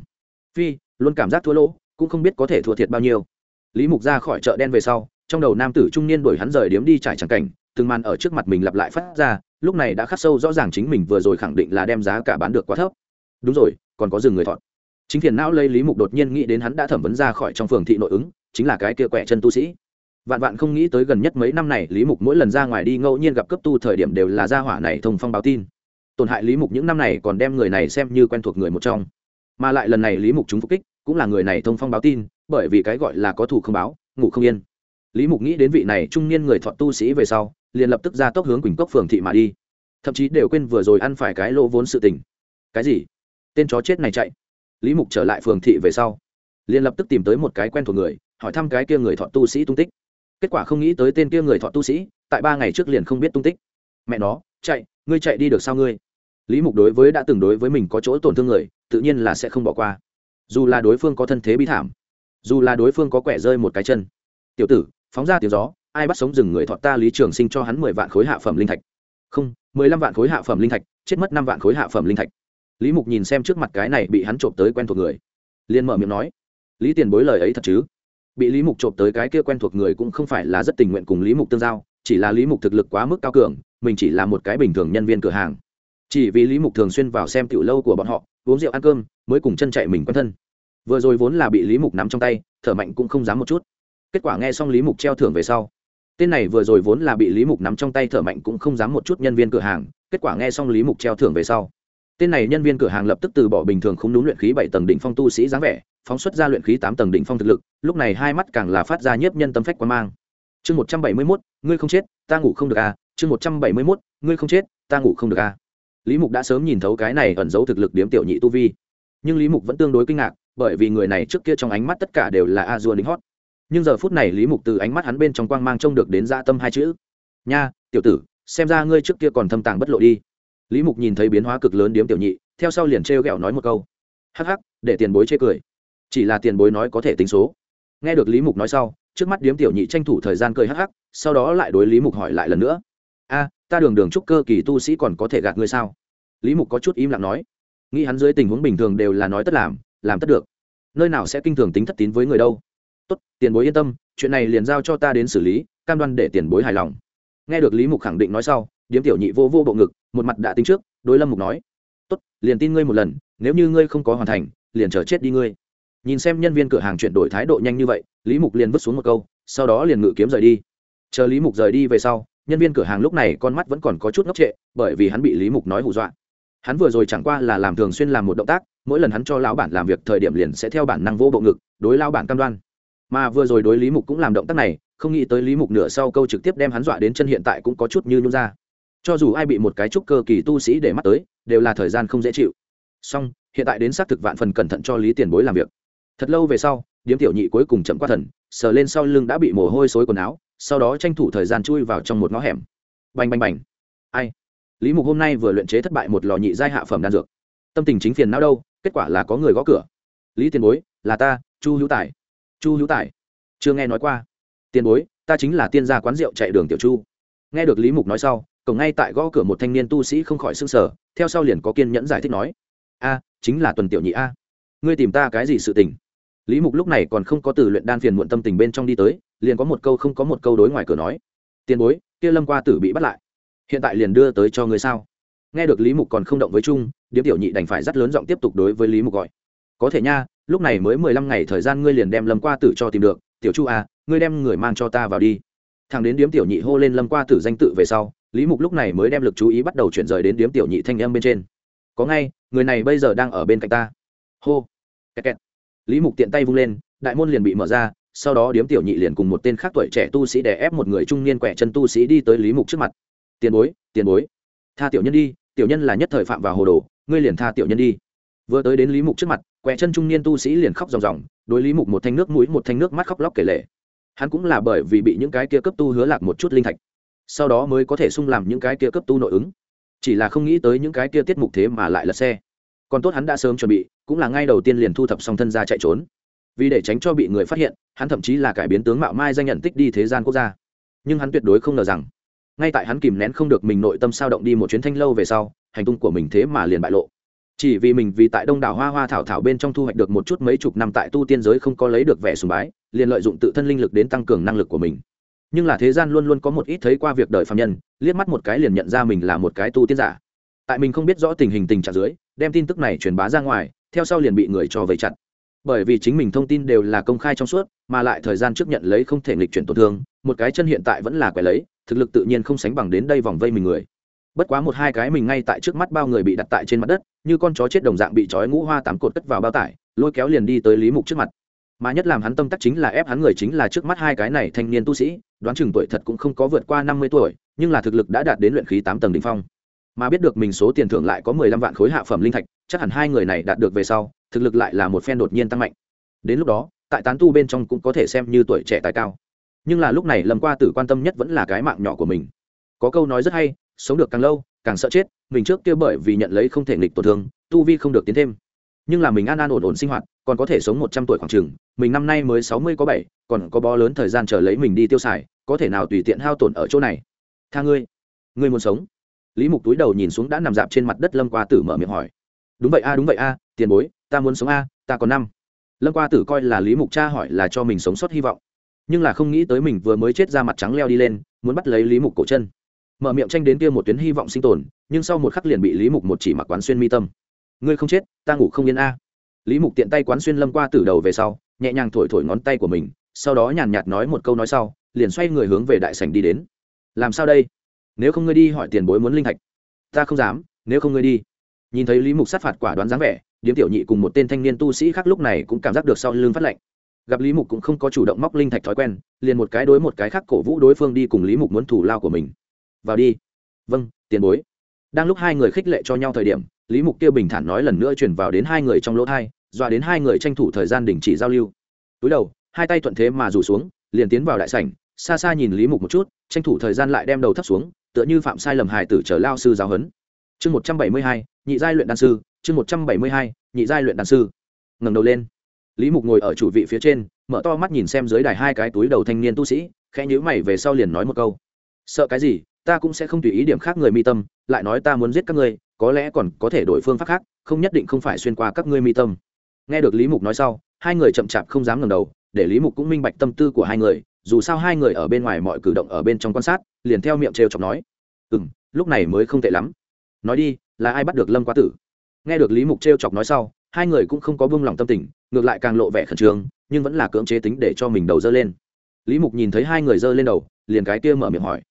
Phi, luôn cảm giác thua lỗ, cũng không biết có thể thua thiệt bao nhiêu. Lý mục ra khỏi chợ đen về sau, trong đầu nam tử trung niên đuổi hắn rời điếm đi trải tràng cảnh, từng màn ở trước mặt mình lặp lại phát ra, lúc này đã khắc sâu rõ ràng chính mình vừa rồi khẳng định là đem giá cả bán được quá thấp. Đúng rồi, còn có rừng người thọn chính phiền não lây lý mục đột nhiên nghĩ đến hắn đã thẩm vấn ra khỏi trong phường thị nội ứng, chính là cái kia quẻ chân tu sĩ. Vạn vạn không nghĩ tới gần nhất mấy năm này lý mục mỗi lần ra ngoài đi ngẫu nhiên gặp cấp tu thời điểm đều là gia hỏa này thông phong báo tin. Tổn hại lý mục những năm này còn đem người này xem như quen thuộc người một trong. Mà lại lần này lý mục chúng phục kích, cũng là người này thông phong báo tin, bởi vì cái gọi là có thủ không báo, ngủ không yên. Lý mục nghĩ đến vị này trung niên người thọ tu sĩ về sau, liền lập tức ra tốc hướng quỳnh cốc phường thị mà đi. Thậm chí đều quên vừa rồi ăn phải cái lỗ vốn sự tình. Cái gì? Tên chó chết này chạy lý mục trở lại phường thị về sau, liền lập tức tìm tới một cái quen thuộc người, hỏi thăm cái kia người thọ tu sĩ tung tích. Kết quả không nghĩ tới tên kia người thọ tu sĩ, tại ba ngày trước liền không biết tung tích. Mẹ nó, chạy, ngươi chạy đi được sao ngươi? Lý mục đối với đã từng đối với mình có chỗ tổn thương người, tự nhiên là sẽ không bỏ qua. Dù là đối phương có thân thế bi thảm, dù là đối phương có quẻ rơi một cái chân, tiểu tử, phóng ra tiếng gió, ai bắt sống rừng người thọ ta lý trường sinh cho hắn mười vạn khối hạ phẩm linh thạch. Không, mười lăm vạn khối hạ phẩm linh thạch, chết mất năm vạn khối hạ phẩm linh thạch lý mục nhìn xem trước mặt cái này bị hắn trộm tới quen thuộc người, liền mở miệng nói, lý tiền bối lời ấy thật chứ? Bị lý mục trộm tới cái kia quen thuộc người cũng không phải là rất tình nguyện cùng lý mục tương giao, chỉ là lý mục thực lực quá mức cao cường, mình chỉ là một cái bình thường nhân viên cửa hàng. Chỉ vì lý mục thường xuyên vào xem tiểu lâu của bọn họ, uống rượu ăn cơm, mới cùng chân chạy mình quen thân. Vừa rồi vốn là bị lý mục nắm trong tay, thở mạnh cũng không dám một chút. Kết quả nghe xong lý mục treo thưởng về sau, tên này vừa rồi vốn là bị lý mục nắm trong tay thở mạnh cũng không dám một chút nhân viên cửa hàng, kết quả nghe xong lý mục treo thưởng về sau tên này nhân viên cửa hàng lập tức từ bỏ bình thường không đúng luyện khí bảy tầng đỉnh phong tu sĩ dáng vẻ, phóng xuất ra luyện khí tám tầng đỉnh phong thực lực, lúc này hai mắt càng là phát ra nhiếp nhân tâm phách quan mang. Chương một trăm bảy mươi mốt, ngươi không chết, ta ngủ không được à chương một trăm bảy mươi mốt, ngươi không chết, ta ngủ không được à. Lý mục đã sớm nhìn thấu cái này ẩn giấu thực lực điếm tiểu nhị tu vi. Nhưng lý mục vẫn tương đối kinh ngạc, bởi vì người này trước kia trong ánh mắt tất cả đều là a dua đính hót nhưng giờ phút này lý mục từ ánh mắt hắn bên trong quang mang trông được đến gia tâm hai chữ. Nha, tiểu tử, xem ra ngươi trước kia còn thâm tàng bất lộ đi lý mục nhìn thấy biến hóa cực lớn điếm tiểu nhị, theo sau liền trêu ghẹo nói một câu. Hắc hắc, để tiền bối chê cười. Chỉ là tiền bối nói có thể tính số. Nghe được lý mục nói sau, trước mắt điếm tiểu nhị tranh thủ thời gian cười hắc hắc, sau đó lại đối lý mục hỏi lại lần nữa. A, ta đường đường trúc cơ kỳ tu sĩ còn có thể gạt ngươi sao? Lý mục có chút im lặng nói. Nghĩ hắn dưới tình huống bình thường đều là nói tất làm làm tất được. Nơi nào sẽ kinh thường tính thất tín với người đâu. Tốt, tiền bối yên tâm, chuyện này liền giao cho ta đến xử lý, cam đoan để tiền bối hài lòng. Nghe được lý mục khẳng định nói sau điếm tiểu nhị vô vô bộ ngực, một mặt đã tính trước, đối lâm mục nói, tốt, liền tin ngươi một lần, nếu như ngươi không có hoàn thành, liền chờ chết đi ngươi. Nhìn xem nhân viên cửa hàng chuyển đổi thái độ nhanh như vậy, lý mục liền vứt xuống một câu, sau đó liền ngự kiếm rời đi. Chờ lý mục rời đi về sau, nhân viên cửa hàng lúc này con mắt vẫn còn có chút ngốc trệ, bởi vì hắn bị lý mục nói hù dọa. Hắn vừa rồi chẳng qua là làm thường xuyên làm một động tác, mỗi lần hắn cho lão bản làm việc thời điểm liền sẽ theo bản năng vô bộ ngực, đối lao bản cam đoan. Mà vừa rồi đối lý mục cũng làm động tác này, không nghĩ tới lý mục nửa sau câu trực tiếp đem hắn dọa đến chân hiện tại cũng có chút như nhún ra cho dù ai bị một cái trúc cơ kỳ tu sĩ để mắt tới, đều là thời gian không dễ chịu. Song, hiện tại đến xác thực vạn phần cẩn thận cho lý tiền bối làm việc. Thật lâu về sau, điếm tiểu nhị cuối cùng chậm qua thần, sờ lên sau lưng đã bị mồ hôi xối quần áo, sau đó tranh thủ thời gian chui vào trong một ngõ hẻm. Bành bành bành. Ai? Lý mục hôm nay vừa luyện chế thất bại một lò nhị giai hạ phẩm đan dược. Tâm tình chính phiền não đâu, kết quả là có người gõ cửa. Lý tiền bối, là ta, chu hữu tài. Chu hữu tài. Chưa nghe nói qua. Tiền bối, ta chính là tiên gia quán rượu chạy đường tiểu chu. Nghe được lý mục nói sau cổng ngay tại gõ cửa một thanh niên tu sĩ không khỏi s ư n g sở theo sau liền có kiên nhẫn giải thích nói, a, chính là tuần tiểu nhị a. Ngươi tìm ta cái gì sự tình? Lý mục lúc này còn không có từ luyện đan phiền muộn tâm tình bên trong đi tới, liền có một câu không có một câu đối ngoài cửa nói, tiền bối, kia lâm qua tử bị bắt lại. Hiện tại liền đưa tới cho ngươi sao? Nghe được lý mục còn không động với trung điếm tiểu nhị đành phải rất lớn giọng tiếp tục đối với lý mục gọi, có thể nha, lúc này mới mười lăm ngày thời gian ngươi liền đem lâm qua tử cho tìm được. Tiểu chu à ngươi đem người mang cho ta vào đi. Thằng đến điếm tiểu nhị hô lên lâm qua tử danh tự về sau lý mục lúc này mới đem lực chú ý bắt đầu chuyển rời đến điếm tiểu nhị thanh âm bên trên. Có ngay, người này bây giờ đang ở bên cạnh ta. Hô. Kẹt kẹt. lý mục tiện tay vung lên, đại môn liền bị mở ra, sau đó điếm tiểu nhị liền cùng một tên khác tuổi trẻ tu sĩ đè ép một người trung niên quẹ chân tu sĩ đi tới lý mục trước mặt. Tiền bối tiền bối, tha tiểu nhân đi, tiểu nhân là nhất thời phạm vào hồ đồ, ngươi liền tha tiểu nhân đi. Vừa tới đến lý mục trước mặt quẹ chân trung niên tu sĩ liền khóc ròng ròng, đối lý mục một thanh nước mũi, một thanh nước mắt khóc lóc kể lệ hắn cũng là bởi vì bị những cái kia cấp tu hứa lạc một chút linh thạch sau đó mới có thể sung làm những cái kia cấp tu nội ứng. Chỉ là không nghĩ tới những cái kia tiết mục thế mà lại lật xe. Còn tốt hắn đã sớm chuẩn bị, cũng là ngay đầu tiên liền thu thập xong thân ra chạy trốn. Vì để tránh cho bị người phát hiện, hắn thậm chí là cải biến tướng mạo mai danh nhận tích đi thế gian quốc gia. Nhưng hắn tuyệt đối không ngờ rằng, ngay tại hắn kìm nén không được mình nội tâm sao động đi một chuyến thanh lâu về sau, hành tung của mình thế mà liền bại lộ. Chỉ vì mình vì tại đông đảo hoa hoa thảo thảo bên trong thu hoạch được một chút mấy chục năm tại tu tiên giới không có lấy được vẻ sùng bái, liền lợi dụng tự thân linh lực đến tăng cường năng lực của mình nhưng là thế gian luôn luôn có một ít thấy qua việc đời phạm nhân, liếc mắt một cái liền nhận ra mình là một cái tu tiên giả. Tại mình không biết rõ tình hình tình trạng dưới, đem tin tức này truyền bá ra ngoài, theo sau liền bị người cho vây chặt. Bởi vì chính mình thông tin đều là công khai trong suốt, mà lại thời gian trước nhận lấy không thể nghịch chuyển tổn thương, một cái chân hiện tại vẫn là quẻ lấy, thực lực tự nhiên không sánh bằng đến đây vòng vây mình người. Bất quá một hai cái mình ngay tại trước mắt bao người bị đặt tại trên mặt đất, như con chó chết đồng dạng bị trói ngũ hoa tám cột cất vào bao tải, lôi kéo liền đi tới lý mục trước mặt. Mà nhất làm hắn tâm tắc chính là ép hắn người chính là trước mắt hai cái này thanh niên tu sĩ đoán chừng tuổi thật cũng không có vượt qua năm mươi tuổi, nhưng là thực lực đã đạt đến luyện khí tám tầng đ ỉ n h phong. Mà biết được mình số tiền thưởng lại có mười lăm vạn khối hạ phẩm linh thạch, chắc hẳn hai người này đạt được về sau, thực lực lại là một phen đột nhiên tăng mạnh. Đến lúc đó, tại tán tu bên trong cũng có thể xem như tuổi trẻ tài cao. Nhưng là lúc này lâm qua tử quan tâm nhất vẫn là cái mạng nhỏ của mình. Có câu nói rất hay, sống được càng lâu, càng sợ chết, mình trước kia bởi vì nhận lấy không thể nghịch tổn thương, tu vi không được tiến thêm nhưng là mình an an ổn ổn sinh hoạt, còn có thể sống một trăm tuổi khoảng chừng, mình năm nay mới sáu mươi có bảy, còn có bó lớn thời gian chờ lấy mình đi tiêu xài, có thể nào tùy tiện hao tổn ở chỗ này? Tha ngươi ngươi muốn sống? Lý mục túi đầu nhìn xuống đã nằm dạp trên mặt đất lâm qua tử mở miệng hỏi. Đúng vậy a, đúng vậy a, tiền bối, ta muốn sống a, ta còn năm. Lâm qua tử coi là lý mục cha hỏi là cho mình sống sót hy vọng, nhưng là không nghĩ tới mình vừa mới chết ra mặt trắng leo đi lên, muốn bắt lấy lý mục cổ chân. Mở miệng tranh đến kia một tuyến hy vọng sinh tồn, nhưng sau một khắc liền bị lý mục một chỉ mặc quán xuyên mi tâm ngươi không chết, ta ngủ không yên a. Lý mục tiện tay quán xuyên lâm qua từ đầu về sau, nhẹ nhàng thổi thổi ngón tay của mình, sau đó nhàn nhạt nói một câu nói sau, liền xoay người hướng về đại sảnh đi đến. Làm sao đây? Nếu không ngươi đi hỏi tiền bối muốn linh thạch. Ta không dám, nếu không ngươi đi. Nhìn thấy lý mục sát phạt quả đoán dáng vẻ, điếm tiểu nhị cùng một tên thanh niên tu sĩ khác lúc này cũng cảm giác được sau lưng phát lệnh gặp lý mục cũng không có chủ động móc linh thạch thói quen, liền một cái đối một cái khác cổ vũ đối phương đi cùng lý mục muốn thủ lao của mình. Vào đi. Vâng tiền bối. Đang lúc hai người khích lệ cho nhau thời điểm lý mục tiêu bình thản nói lần nữa chuyển vào đến hai người trong lỗ thai, dọa đến hai người tranh thủ thời gian đình chỉ giao lưu. Túi đầu, hai tay thuận thế mà rủ xuống, liền tiến vào đại sảnh, xa xa nhìn lý mục một chút, tranh thủ thời gian lại đem đầu thấp xuống, tựa như phạm sai lầm hài tử trở lao sư giáo huấn. Chương một trăm bảy mươi hai, nhị giai luyện đan sư, chương một trăm bảy mươi hai, nhị giai luyện đan sư. Ngẩng đầu lên. Lý mục ngồi ở chủ vị phía trên, mở to mắt nhìn xem dưới đài hai cái túi đầu thanh niên tu sĩ, khẽ nhíu mày về sau liền nói một câu. Sợ cái gì? Ta cũng sẽ không tùy ý điểm khác người mi tâm, lại nói ta muốn giết các ngươi, có lẽ còn có thể đổi phương pháp khác, không nhất định không phải xuyên qua các ngươi mi tâm. Nghe được lý mục nói sau, hai người chậm chạp không dám ngẩng đầu, để lý mục cũng minh bạch tâm tư của hai người, dù sao hai người ở bên ngoài mọi cử động ở bên trong quan sát, liền theo miệng trêu chọc nói ừ m lúc này mới không tệ lắm. Nói đi, là ai bắt được lâm quá tử? Nghe được lý mục trêu chọc nói sau, hai người cũng không có buông lòng tâm tình, ngược lại càng lộ vẻ khẩn trương, nhưng vẫn là cưỡng chế tính để cho mình đầu dơ lên. Lý mục nhìn thấy hai người dơ lên đầu, liền cái kia mở miệng hỏi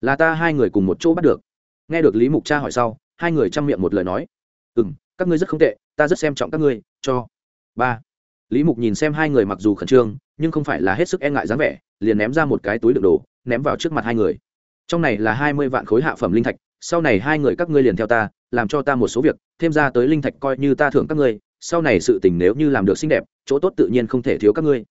là ta hai người cùng một chỗ bắt được. Nghe được lý mục cha hỏi sau, hai người chăm miệng một lời nói. Ừ m các ngươi rất không tệ, ta rất xem trọng các ngươi, cho. Ba. Lý mục nhìn xem hai người mặc dù khẩn trương, nhưng không phải là hết sức e ngại dáng vẻ, liền ném ra một cái túi đựng đồ, ném vào trước mặt hai người. Trong này là hai mươi vạn khối hạ phẩm linh thạch, sau này hai người các ngươi liền theo ta, làm cho ta một số việc, thêm ra tới linh thạch coi như ta thưởng các ngươi, sau này sự tình nếu như làm được xinh đẹp, chỗ tốt tự nhiên không thể thiếu các ngươi.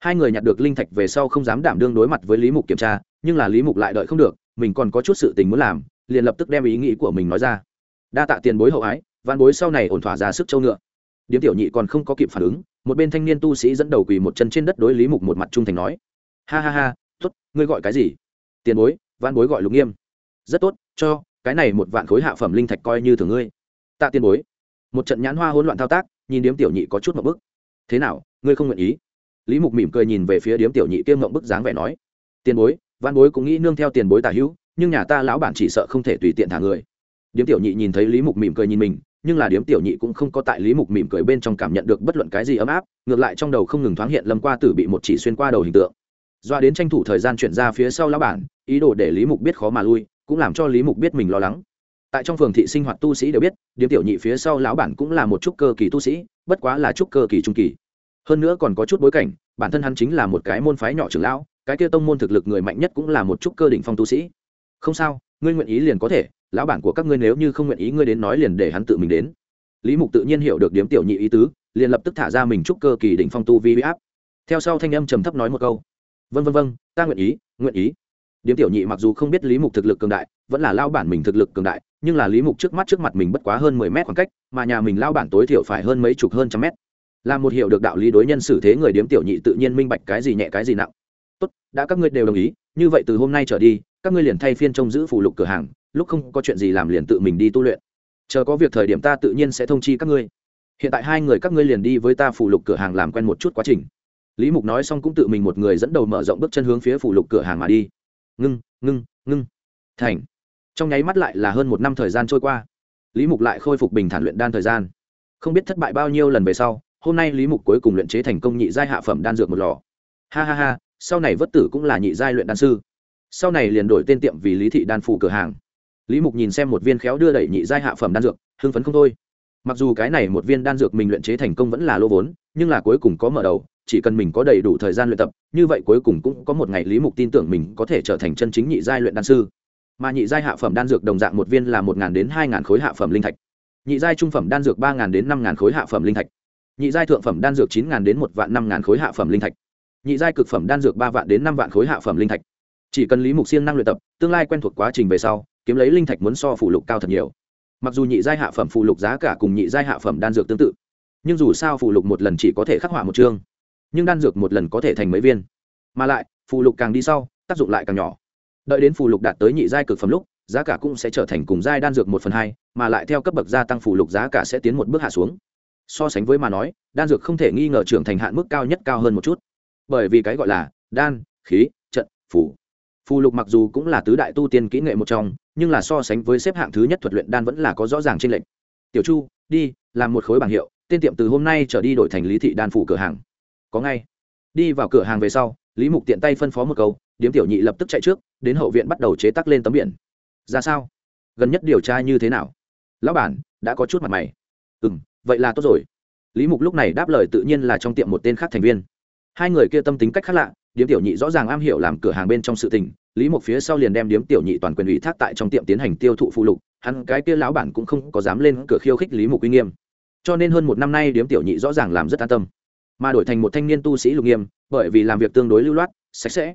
Hai người nhặt được linh thạch về sau không dám đảm đương đối mặt với lý mục kiểm tra, nhưng là lý mục lại đợi không được mình còn có chút sự tình muốn làm, liền lập tức đem ý nghĩ của mình nói ra. Đa tạ tiền bối hậu ái văn bối sau này ổn thỏa ra sức châu ngựa. Điếm tiểu nhị còn không có kịp phản ứng, một bên thanh niên tu sĩ dẫn đầu quỳ một chân trên đất đối lý mục một mặt trung thành nói. Ha ha ha, tốt, ngươi gọi cái gì? Tiền bối văn bối gọi lục nghiêm. Rất tốt, cho, cái này một vạn khối hạ phẩm linh thạch coi như thường ngươi. Tạ tiền bối. Một trận nhãn hoa hỗn loạn thao tác, nhìn điếm tiểu nhị có chút một bức. Thế nào, ngươi không nguyện ý? Lý mục mỉm cười nhìn về phía điếm tiểu nhị kiêm ngộng bức dáng vẻ nói. Tiền bối văn bối cũng nghĩ nương theo tiền bối tả hữu, nhưng nhà ta lão bản chỉ sợ không thể tùy tiện thả người. Điếm tiểu nhị nhìn thấy lý mục mỉm cười nhìn mình, nhưng là điếm tiểu nhị cũng không có tại lý mục mỉm cười bên trong cảm nhận được bất luận cái gì ấm áp, ngược lại trong đầu không ngừng thoáng hiện lâm qua tử bị một chỉ xuyên qua đầu hình tượng. Doa đến tranh thủ thời gian chuyển ra phía sau lão bản, ý đồ để lý mục biết khó mà lui, cũng làm cho lý mục biết mình lo lắng. Tại trong phường thị sinh hoạt tu sĩ đều biết, điếm tiểu nhị phía sau lão bản cũng là một chút cơ kỳ tu sĩ, bất quá là chút cơ kỳ trung kỳ. Hơn nữa còn có chút bối cảnh, bản thân hắn chính là một cái môn phái nhỏ trưởng lão cái kia tông môn thực lực người mạnh nhất cũng là một chút cơ đỉnh phong tu sĩ. Không sao, ngươi nguyện ý liền có thể, lão bản của các ngươi nếu như không nguyện ý ngươi đến nói liền để hắn tự mình đến. Lý mục tự nhiên hiểu được điếm tiểu nhị ý tứ, liền lập tức thả ra mình chúc cơ kỳ đỉnh phong tu vi huy áp. Theo sau thanh âm trầm thấp nói một câu. Vân vân vân ta nguyện ý nguyện ý. Điếm tiểu nhị mặc dù không biết lý mục thực lực cường đại, vẫn là lao bản mình thực lực cường đại, nhưng là lý mục trước mắt trước mặt mình bất quá hơn mười mét khoảng cách, mà nhà mình lao bản tối thiểu phải hơn mấy chục hơn trăm mét. Là một hiệu được đạo lý đối nhân xử thế người điếm tiểu nhị tự nhiên minh bạch cái gì nhẹ cái gì nặng tốt, đã các ngươi đều đồng ý, như vậy từ hôm nay trở đi, các ngươi liền thay phiên trông giữ phụ lục cửa hàng, lúc không có chuyện gì làm liền tự mình đi tu luyện. Chờ có việc thời điểm ta tự nhiên sẽ thông chi các ngươi. Hiện tại hai người các ngươi liền đi với ta phụ lục cửa hàng làm quen một chút quá trình. Lý mục nói xong cũng tự mình một người dẫn đầu mở rộng bước chân hướng phía phụ lục cửa hàng mà đi. Ngưng ngưng ngưng. Thành. Trong nháy mắt lại là hơn một năm thời gian trôi qua. Lý mục lại khôi phục bình thản luyện đan thời gian. Không biết thất bại bao nhiêu lần về sau, hôm nay lý mục cuối cùng luyện chế thành công nhị giai hạ phẩm đan dược một lò. Ha ha ha sau này vất tử cũng là nhị giai luyện đan sư. Sau này liền đổi tên tiệm vì lý thị đan phủ cửa hàng. Lý mục nhìn xem một viên khéo đưa đẩy nhị giai hạ phẩm đan dược, hưng phấn không thôi. Mặc dù cái này một viên đan dược mình luyện chế thành công vẫn là lô vốn, nhưng là cuối cùng có mở đầu, chỉ cần mình có đầy đủ thời gian luyện tập, như vậy cuối cùng cũng có một ngày lý mục tin tưởng mình có thể trở thành chân chính nhị giai luyện đan sư. Mà nhị giai hạ phẩm đan dược đồng dạng một viên là một đến hai khối hạ phẩm linh thạch. Nhị giai trung phẩm đan dược ba đến năm khối hạ phẩm linh thạch. Nhị giai thượng phẩm đan dược chín đến một vạn năm khối hạ phẩm linh thạch nhị giai cực phẩm đan dược ba vạn đến năm vạn khối hạ phẩm linh thạch. Chỉ cần lý mục siêng năng luyện tập, tương lai quen thuộc quá trình về sau, kiếm lấy linh thạch muốn so phụ lục cao thật nhiều. Mặc dù nhị giai hạ phẩm phụ lục giá cả cùng nhị giai hạ phẩm đan dược tương tự, nhưng dù sao phụ lục một lần chỉ có thể khắc họa một chương, nhưng đan dược một lần có thể thành mấy viên. Mà lại, phụ lục càng đi sau, tác dụng lại càng nhỏ. Đợi đến phụ lục đạt tới nhị giai cực phẩm lúc, giá cả cũng sẽ trở thành cùng giai đan dược một phần hai, mà lại theo cấp bậc gia tăng phụ lục giá cả sẽ tiến một bước hạ xuống. So sánh với mà nói, đan dược không thể nghi ngờ trưởng thành hạn mức cao nhất cao hơn một chút bởi vì cái gọi là đan, khí, trận, phủ. Phù lục mặc dù cũng là tứ đại tu tiên kỹ nghệ một trong, nhưng là so sánh với xếp hạng thứ nhất thuật luyện đan vẫn là có rõ ràng trên lệnh tiểu chu, đi, làm một khối bảng hiệu, tên tiệm từ hôm nay trở đi đổi thành lý thị đan phủ cửa hàng. Có ngay. Đi vào cửa hàng về sau, lý mục tiện tay phân phó một câu, điếm tiểu nhị lập tức chạy trước, đến hậu viện bắt đầu chế tắc lên tấm biển. Ra sao? Gần nhất điều tra như thế nào? Lão bản, đã có chút mặt mày. Ừ vậy là tốt rồi. Lý mục lúc này đáp lời tự nhiên là trong tiệm một tên khác thành viên hai người kia tâm tính cách khác lạ, điếm tiểu nhị rõ ràng am hiểu làm cửa hàng bên trong sự tình, lý mục phía sau liền đem điếm tiểu nhị toàn quyền ủy thác tại trong tiệm tiến hành tiêu thụ phụ lục, hắn cái kia lão bản cũng không có dám lên cửa khiêu khích lý mục uy nghiêm. Cho nên hơn một năm nay điếm tiểu nhị rõ ràng làm rất an tâm, mà đổi thành một thanh niên tu sĩ lục nghiêm, bởi vì làm việc tương đối lưu loát, sạch sẽ.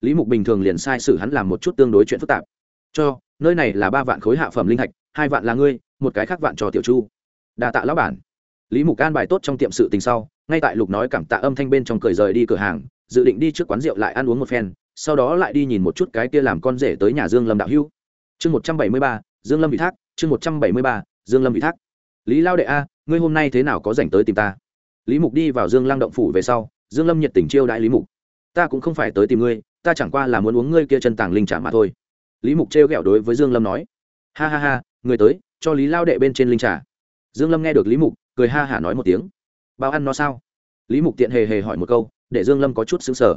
Lý mục bình thường liền sai xử hắn làm một chút tương đối chuyện phức tạp. Cho, nơi này là ba vạn khối hạ phẩm linh thạch, hai vạn là ngươi, một cái khác vạn cho tiểu chu. Đa tạ lão bản. Lý mục can bài tốt trong tiệm sự tình sau ngay tại lục nói cảm tạ âm thanh bên trong cười rời đi cửa hàng, dự định đi trước quán rượu lại ăn uống một phen, sau đó lại đi nhìn một chút cái kia làm con rể tới nhà dương lâm đạo hữu. Chương một trăm bảy mươi ba, dương lâm bị thác, chương một trăm bảy mươi ba, dương lâm bị thác. Lý lao đệ a, ngươi hôm nay thế nào có dành tới tìm ta? Lý mục đi vào dương lăng động phủ về sau, dương lâm nhiệt tình chiêu đãi lý mục. Ta cũng không phải tới tìm ngươi, ta chẳng qua là muốn uống ngươi kia chân tàng linh trả mà thôi. Lý mục trêu ghẹo đối với dương lâm nói. Ha ha ha, người tới, cho lý lao đệ bên trên linh trà. Dương lâm nghe được lý mục, cười ha hả nói một tiếng bao ăn no sao? Lý mục tiện hề hề hỏi một câu, để dương lâm có chút xứng sở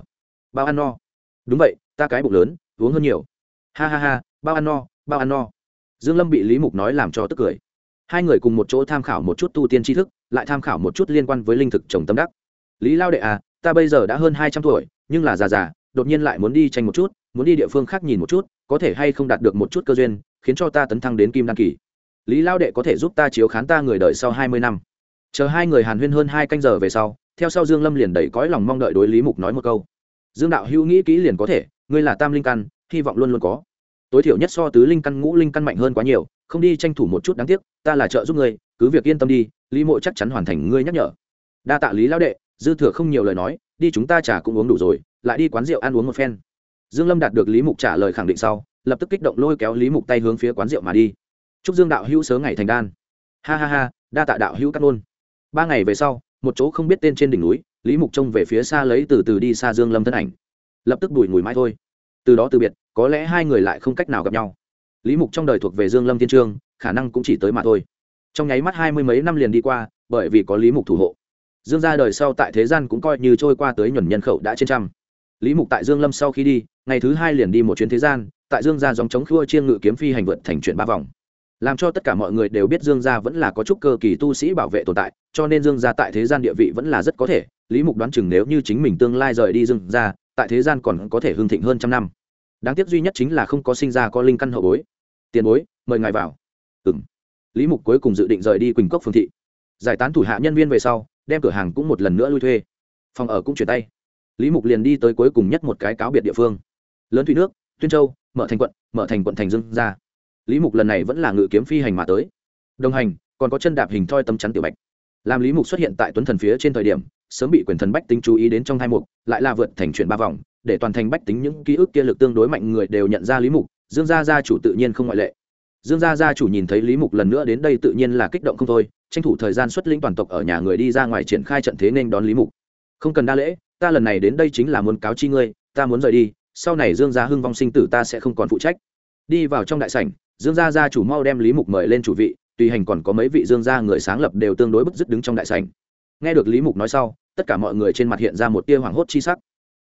bao ăn no? Đúng vậy, ta cái bụng lớn, uống hơn nhiều. Ha ha ha, bao ăn no, bao ăn no. Dương lâm bị lý mục nói làm cho tức cười. Hai người cùng một chỗ tham khảo một chút tu tiên tri thức, lại tham khảo một chút liên quan với linh thực trồng tâm đắc. Lý lao đệ à ta bây giờ đã hơn hai trăm tuổi, nhưng là già già, đột nhiên lại muốn đi tranh một chút, muốn đi địa phương khác nhìn một chút, có thể hay không đạt được một chút cơ duyên, khiến cho ta tấn thăng đến kim đăng kỳ. Lý lao đệ có thể giúp ta chiếu khán ta người đợi sau hai mươi năm chờ hai người hàn huyên hơn hai canh giờ về sau, theo sau dương lâm liền đẩy cõi lòng mong đợi đối lý mục nói một câu. Dương đạo hữu nghĩ kỹ liền có thể, ngươi là tam linh căn, hy vọng luôn luôn có. Tối thiểu nhất so tứ linh căn, ngũ linh căn mạnh hơn quá nhiều, không đi tranh thủ một chút đáng tiếc, ta là trợ giúp ngươi, cứ việc yên tâm đi, lý mộ chắc chắn hoàn thành ngươi nhắc nhở. Đa tạ lý lão đệ, dư thừa không nhiều lời nói, đi chúng ta trả cũng uống đủ rồi, lại đi quán rượu ăn uống một phen. Dương lâm đạt được lý mục trả lời khẳng định sau, lập tức kích động lôi kéo lý mục tay hướng phía quán rượu mà đi. Chúc dương đạo hữu sớ ngày thành đan. Ha ha ha, đa tạ đạo hữu cắt luôn ba ngày về sau, một chỗ không biết tên trên đỉnh núi, lý mục trông về phía xa lấy từ từ đi xa dương lâm thân ảnh. Lập tức đuổi ngùi mãi thôi. Từ đó từ biệt, có lẽ hai người lại không cách nào gặp nhau. Lý mục trong đời thuộc về dương lâm thiên trương, khả năng cũng chỉ tới mà thôi. Trong nháy mắt hai mươi mấy năm liền đi qua, bởi vì có lý mục thủ hộ. Dương ra đời sau tại thế gian cũng coi như trôi qua tới nhuần nhân khẩu đã trên trăm. Lý mục tại dương lâm sau khi đi, ngày thứ hai liền đi một chuyến thế gian, tại dương gia dòng chống khua chiêng ngự kiếm phi hành vượt thành chuyển ba vòng làm cho tất cả mọi người đều biết dương gia vẫn là có chút cơ kỳ tu sĩ bảo vệ tồn tại cho nên dương gia tại thế gian địa vị vẫn là rất có thể. Lý mục đoán chừng nếu như chính mình tương lai rời đi dương gia, tại thế gian còn có thể hưng thịnh hơn trăm năm. Đáng tiếc duy nhất chính là không có sinh ra có linh căn hậu bối. Tiền bối mời ngài vào. Ừ m lý mục cuối cùng dự định rời đi quỳnh cốc phương thị. Giải tán thủ hạ nhân viên về sau đem cửa hàng cũng một lần nữa lui thuê. Phòng ở cũng chuyển tay. Lý mục liền đi tới cuối cùng nhất một cái cáo biệt địa phương. Lớn thủy nước tuyên châu mở thành quận mở thành quận thành dương gia lý mục lần này vẫn là ngự kiếm phi hành mà tới. Đồng hành, còn có chân đạp hình thoi tấm chắn tiểu bạch. Làm lý mục xuất hiện tại tuấn thần phía trên thời điểm, sớm bị quyền thần bách tính chú ý đến trong hai mục, lại là vượt thành chuyện ba vòng, để toàn thành bách tính những ký ức kia lực tương đối mạnh người đều nhận ra lý mục, dương gia gia chủ tự nhiên không ngoại lệ. Dương gia gia chủ nhìn thấy lý mục lần nữa đến đây tự nhiên là kích động không thôi, tranh thủ thời gian xuất lĩnh toàn tộc ở nhà người đi ra ngoài triển khai trận thế nên đón lý mục. Không cần đa lễ, ta lần này đến đây chính là muốn cáo chi ngươi, ta muốn rời đi, sau này dương gia hưng vong sinh tử ta sẽ không còn phụ trách. Đi vào trong đại sảnh dương gia gia chủ mau đem lý mục mời lên chủ vị, tùy hành còn có mấy vị dương gia người sáng lập đều tương đối bức dứt đứng trong đại sảnh. Nghe được lý mục nói sau, tất cả mọi người trên mặt hiện ra một tia hoảng hốt chi sắc.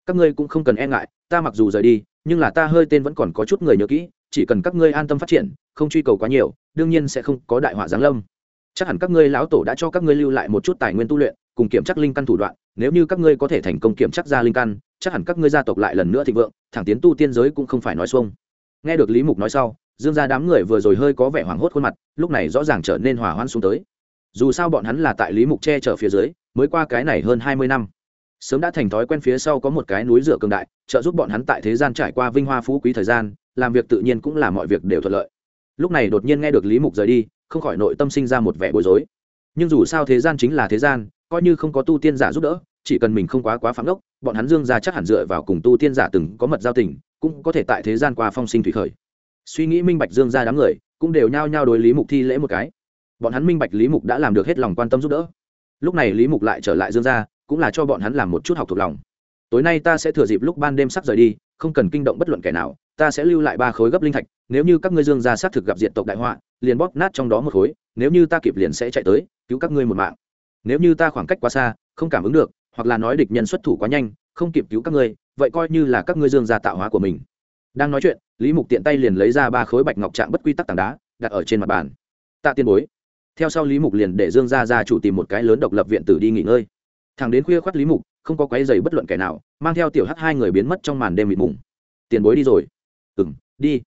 Các ngươi cũng không cần e ngại, ta mặc dù rời đi, nhưng là ta hơi tên vẫn còn có chút người nhớ kỹ, chỉ cần các ngươi an tâm phát triển, không truy cầu quá nhiều, đương nhiên sẽ không có đại họa giáng lâm. Chắc hẳn các ngươi lão tổ đã cho các ngươi lưu lại một chút tài nguyên tu luyện, cùng kiểm chắc linh căn thủ đoạn, nếu như các ngươi có thể thành công kiểm chắc ra linh căn, chắc hẳn các ngươi gia tộc lại lần nữa thịnh vượng, thẳng tiến tu tiên giới cũng không phải nói xuông. Nghe được lý mục nói sau dương ra đám người vừa rồi hơi có vẻ hoảng hốt khuôn mặt, lúc này rõ ràng trở nên hòa hoãn xuống tới. Dù sao bọn hắn là tại lý mục che chở phía dưới, mới qua cái này hơn hai mươi năm. Sớm đã thành thói quen phía sau có một cái núi rửa cường đại, trợ giúp bọn hắn tại thế gian trải qua vinh hoa phú quý thời gian, làm việc tự nhiên cũng là mọi việc đều thuận lợi. Lúc này đột nhiên nghe được lý mục rời đi, không khỏi nội tâm sinh ra một vẻ bối rối. Nhưng dù sao thế gian chính là thế gian, coi như không có tu tiên giả giúp đỡ, chỉ cần mình không quá quá phạm gốc bọn hắn dương ra chắc hẳn dựa vào cùng tu tiên giả từng có mật giao tình, cũng có thể tại thế gian qua phong sinh thủy khởi suy nghĩ minh bạch dương ra đám người, cũng đều nhao nhao đối lý mục thi lễ một cái. Bọn hắn minh bạch lý mục đã làm được hết lòng quan tâm giúp đỡ. Lúc này lý mục lại trở lại dương ra cũng là cho bọn hắn làm một chút học thuộc lòng. Tối nay ta sẽ thừa dịp lúc ban đêm sắp rời đi, không cần kinh động bất luận kẻ nào, ta sẽ lưu lại ba khối gấp linh thạch, nếu như các ngươi dương ra xác thực gặp diện tộc đại họa, liền bóp nát trong đó một khối, nếu như ta kịp liền sẽ chạy tới, cứu các ngươi một mạng. Nếu như ta khoảng cách quá xa, không cảm ứng được, hoặc là nói địch nhân xuất thủ quá nhanh, không kịp cứu các ngươi, vậy coi như là các ngươi dương ra tạo hóa của mình. Đang nói chuyện lý mục tiện tay liền lấy ra ba khối bạch ngọc trạng bất quy tắc tảng đá, đặt ở trên mặt bàn. Tạ tiên bối, theo sau lý mục liền để dương gia gia chủ tìm một cái lớn độc lập viện tử đi nghỉ ngơi. Thằng đến khuya khoắt lý mục, không có quấy giày bất luận kẻ nào, mang theo tiểu hắc hai người biến mất trong màn đêm mịt mùng. Tiền bối đi rồi. Ừ m đi.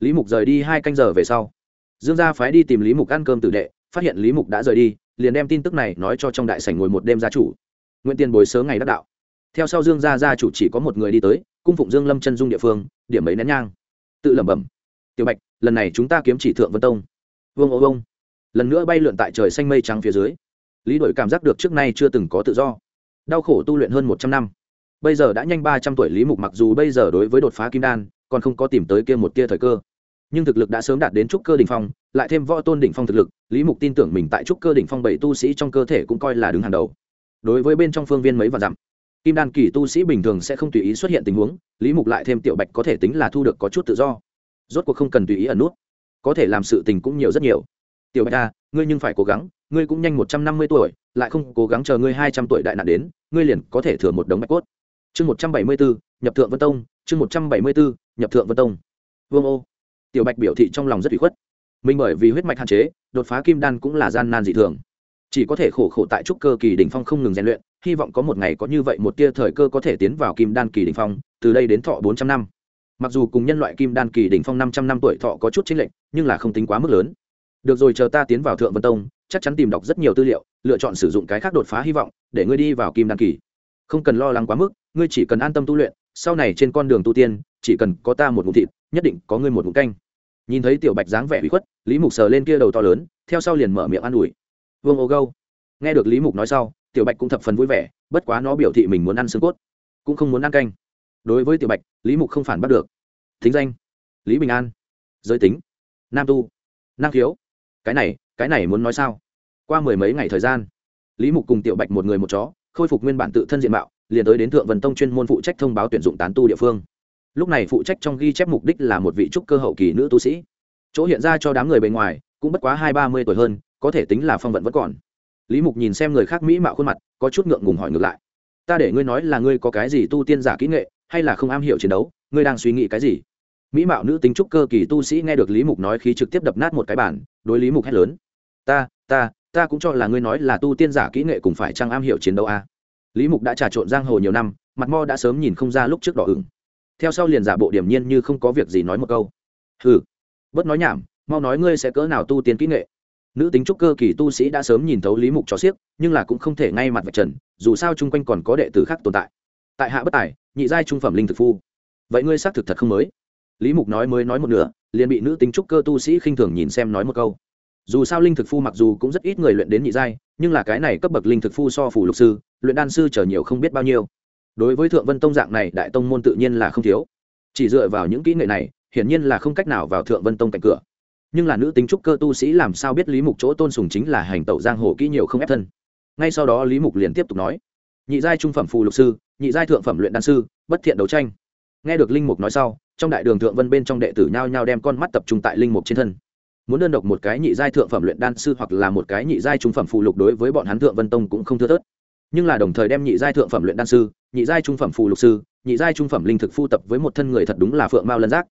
Lý mục rời đi hai canh giờ về sau. Dương gia phái đi tìm lý mục ăn cơm tử đệ, phát hiện lý mục đã rời đi, liền đem tin tức này nói cho trong đại sảnh ngồi một đêm gia chủ. Nguyện tiền Bối sớm ngày đắc đạo. Theo sau dương gia gia chủ chỉ có một người đi tới, cung phụng dương lâm chân dung địa phương, điểm ấy nén nhang tự lẩm bẩm. Tiểu bạch, lần này chúng ta kiếm chỉ thượng vân tông. Vương ô vông lần nữa bay lượn tại trời xanh mây trắng phía dưới. Lý đổi cảm giác được trước nay chưa từng có tự do. Đau khổ tu luyện hơn một trăm năm. Bây giờ đã nhanh ba trăm tuổi lý mục mặc dù bây giờ đối với đột phá kim đan, còn không có tìm tới kia một tia thời cơ. Nhưng thực lực đã sớm đạt đến trúc cơ đỉnh phong, lại thêm võ tôn đỉnh phong thực lực, lý mục tin tưởng mình tại trúc cơ đỉnh phong bảy tu sĩ trong cơ thể cũng coi là đứng hàng đầu. Đối với bên trong phương viên mấy và dặm kim đan kỳ tu sĩ bình thường sẽ không tùy ý xuất hiện tình huống, lý mục lại thêm tiểu bạch có thể tính là thu được có chút tự do. Rốt cuộc không cần tùy ý ẩn nút. Có thể làm sự tình cũng nhiều rất nhiều. Tiểu bạch ta ngươi nhưng phải cố gắng, ngươi cũng nhanh một trăm năm mươi tuổi, lại không cố gắng chờ ngươi hai trăm tuổi đại nạn đến, ngươi liền có thể thừa một đống bạch cốt. Chương một trăm bảy mươi bốn nhập thượng vân tông, chương một trăm bảy mươi bốn nhập thượng vân tông. Vương ô. Tiểu bạch biểu thị trong lòng rất bị khuất. Mình bởi vì huyết mạch hạn chế, đột phá kim đan cũng là gian nan dị thường chỉ có thể khổ khổ tại trúc cơ kỳ đỉnh phong không ngừng rèn luyện, hy vọng có một ngày có như vậy một tia thời cơ có thể tiến vào kim đan kỳ đỉnh phong, từ đây đến thọ bốn trăm năm. Mặc dù cùng nhân loại kim đan kỳ đỉnh phong năm trăm năm tuổi thọ có chút chênh lệch, nhưng là không tính quá mức lớn. Được rồi, chờ ta tiến vào thượng vân tông, chắc chắn tìm đọc rất nhiều tư liệu, lựa chọn sử dụng cái khác đột phá hy vọng, để ngươi đi vào kim đan kỳ. Không cần lo lắng quá mức, ngươi chỉ cần an tâm tu luyện, sau này trên con đường tu tiên, chỉ cần có ta một ngụm thịt, nhất định có ngươi một ngụm canh. Nhìn thấy tiểu bạch dáng vẻ bị khuất, lý mục sờ lên kia đầu to lớn, theo sau liền mở miệng an ủi vương ô gâu nghe được lý mục nói sau tiểu bạch cũng thập phần vui vẻ bất quá nó biểu thị mình muốn ăn xương cốt cũng không muốn ăn canh đối với tiểu bạch lý mục không phản bắt được thính danh lý bình an giới tính nam tu năng khiếu cái này cái này muốn nói sao qua mười mấy ngày thời gian lý mục cùng tiểu bạch một người một chó khôi phục nguyên bản tự thân diện mạo liền tới đến thượng vân tông chuyên môn phụ trách thông báo tuyển dụng tán tu địa phương lúc này phụ trách trong ghi chép mục đích là một vị trúc cơ hậu kỳ nữ tu sĩ chỗ hiện ra cho đám người bề ngoài cũng bất quá hai ba mươi tuổi hơn có thể tính là phong vận vẫn còn. Lý mục nhìn xem người khác mỹ mạo khuôn mặt, có chút ngượng ngùng hỏi ngược lại. Ta để ngươi nói là ngươi có cái gì tu tiên giả kỹ nghệ, hay là không am hiểu chiến đấu, ngươi đang suy nghĩ cái gì? Mỹ mạo nữ tính trúc cơ kỳ tu sĩ nghe được lý mục nói khí trực tiếp đập nát một cái bản đối lý mục hét lớn. Ta ta ta cũng cho là ngươi nói là tu tiên giả kỹ nghệ cùng phải chăng am hiểu chiến đấu a? À? lý mục đã trà trộn giang hồ nhiều năm, mặt mo đã sớm nhìn không ra lúc trước đỏ ửng. Theo sau liền giả bộ điểm nhiên như không có việc gì nói một câu. Hừ, bớt nói nhảm, mau nói ngươi sẽ cỡ nào tu tiên kỹ nghệ nữ tính trúc cơ kỳ tu sĩ đã sớm nhìn thấu lý mục cho xiếc, nhưng là cũng không thể ngay mặt vạch trần, dù sao chung quanh còn có đệ tử khác tồn tại. Tại hạ bất tài, nhị giai trung phẩm linh thực phu. Vậy ngươi xác thực thật không mới? Lý mục nói mới nói một nửa, liền bị nữ tính trúc cơ tu sĩ khinh thường nhìn xem nói một câu. Dù sao linh thực phu mặc dù cũng rất ít người luyện đến nhị giai, nhưng là cái này cấp bậc linh thực phu so phủ lục sư, luyện đan sư chờ nhiều không biết bao nhiêu. Đối với thượng vân tông dạng này, đại tông môn tự nhiên là không thiếu. Chỉ dựa vào những kỹ nghệ này, hiển nhiên là không cách nào vào thượng vân tông cạnh cửa nhưng là nữ tính trúc cơ tu sĩ làm sao biết lý mục chỗ tôn sùng chính là hành tẩu giang hồ kỹ nhiều không ép thân? Ngay sau đó lý mục liền tiếp tục nói, nhị giai trung phẩm phù lục sư, nhị giai thượng phẩm luyện đan sư, bất thiện đấu tranh. Nghe được linh mục nói sau, trong đại đường thượng vân bên trong đệ tử nhao nhao đem con mắt tập trung tại linh mục trên thân. Muốn đơn độc một cái nhị giai thượng phẩm luyện đan sư hoặc là một cái nhị giai trung phẩm phù lục đối với bọn hắn thượng vân tông cũng không thưa thớt. Nhưng là đồng thời đem nhị giai thượng phẩm luyện đan sư, nhị giai trung phẩm phù lục sư, nhị giai trung phẩm linh thực phu tập với một thân người thật đúng là phượng mao lân giác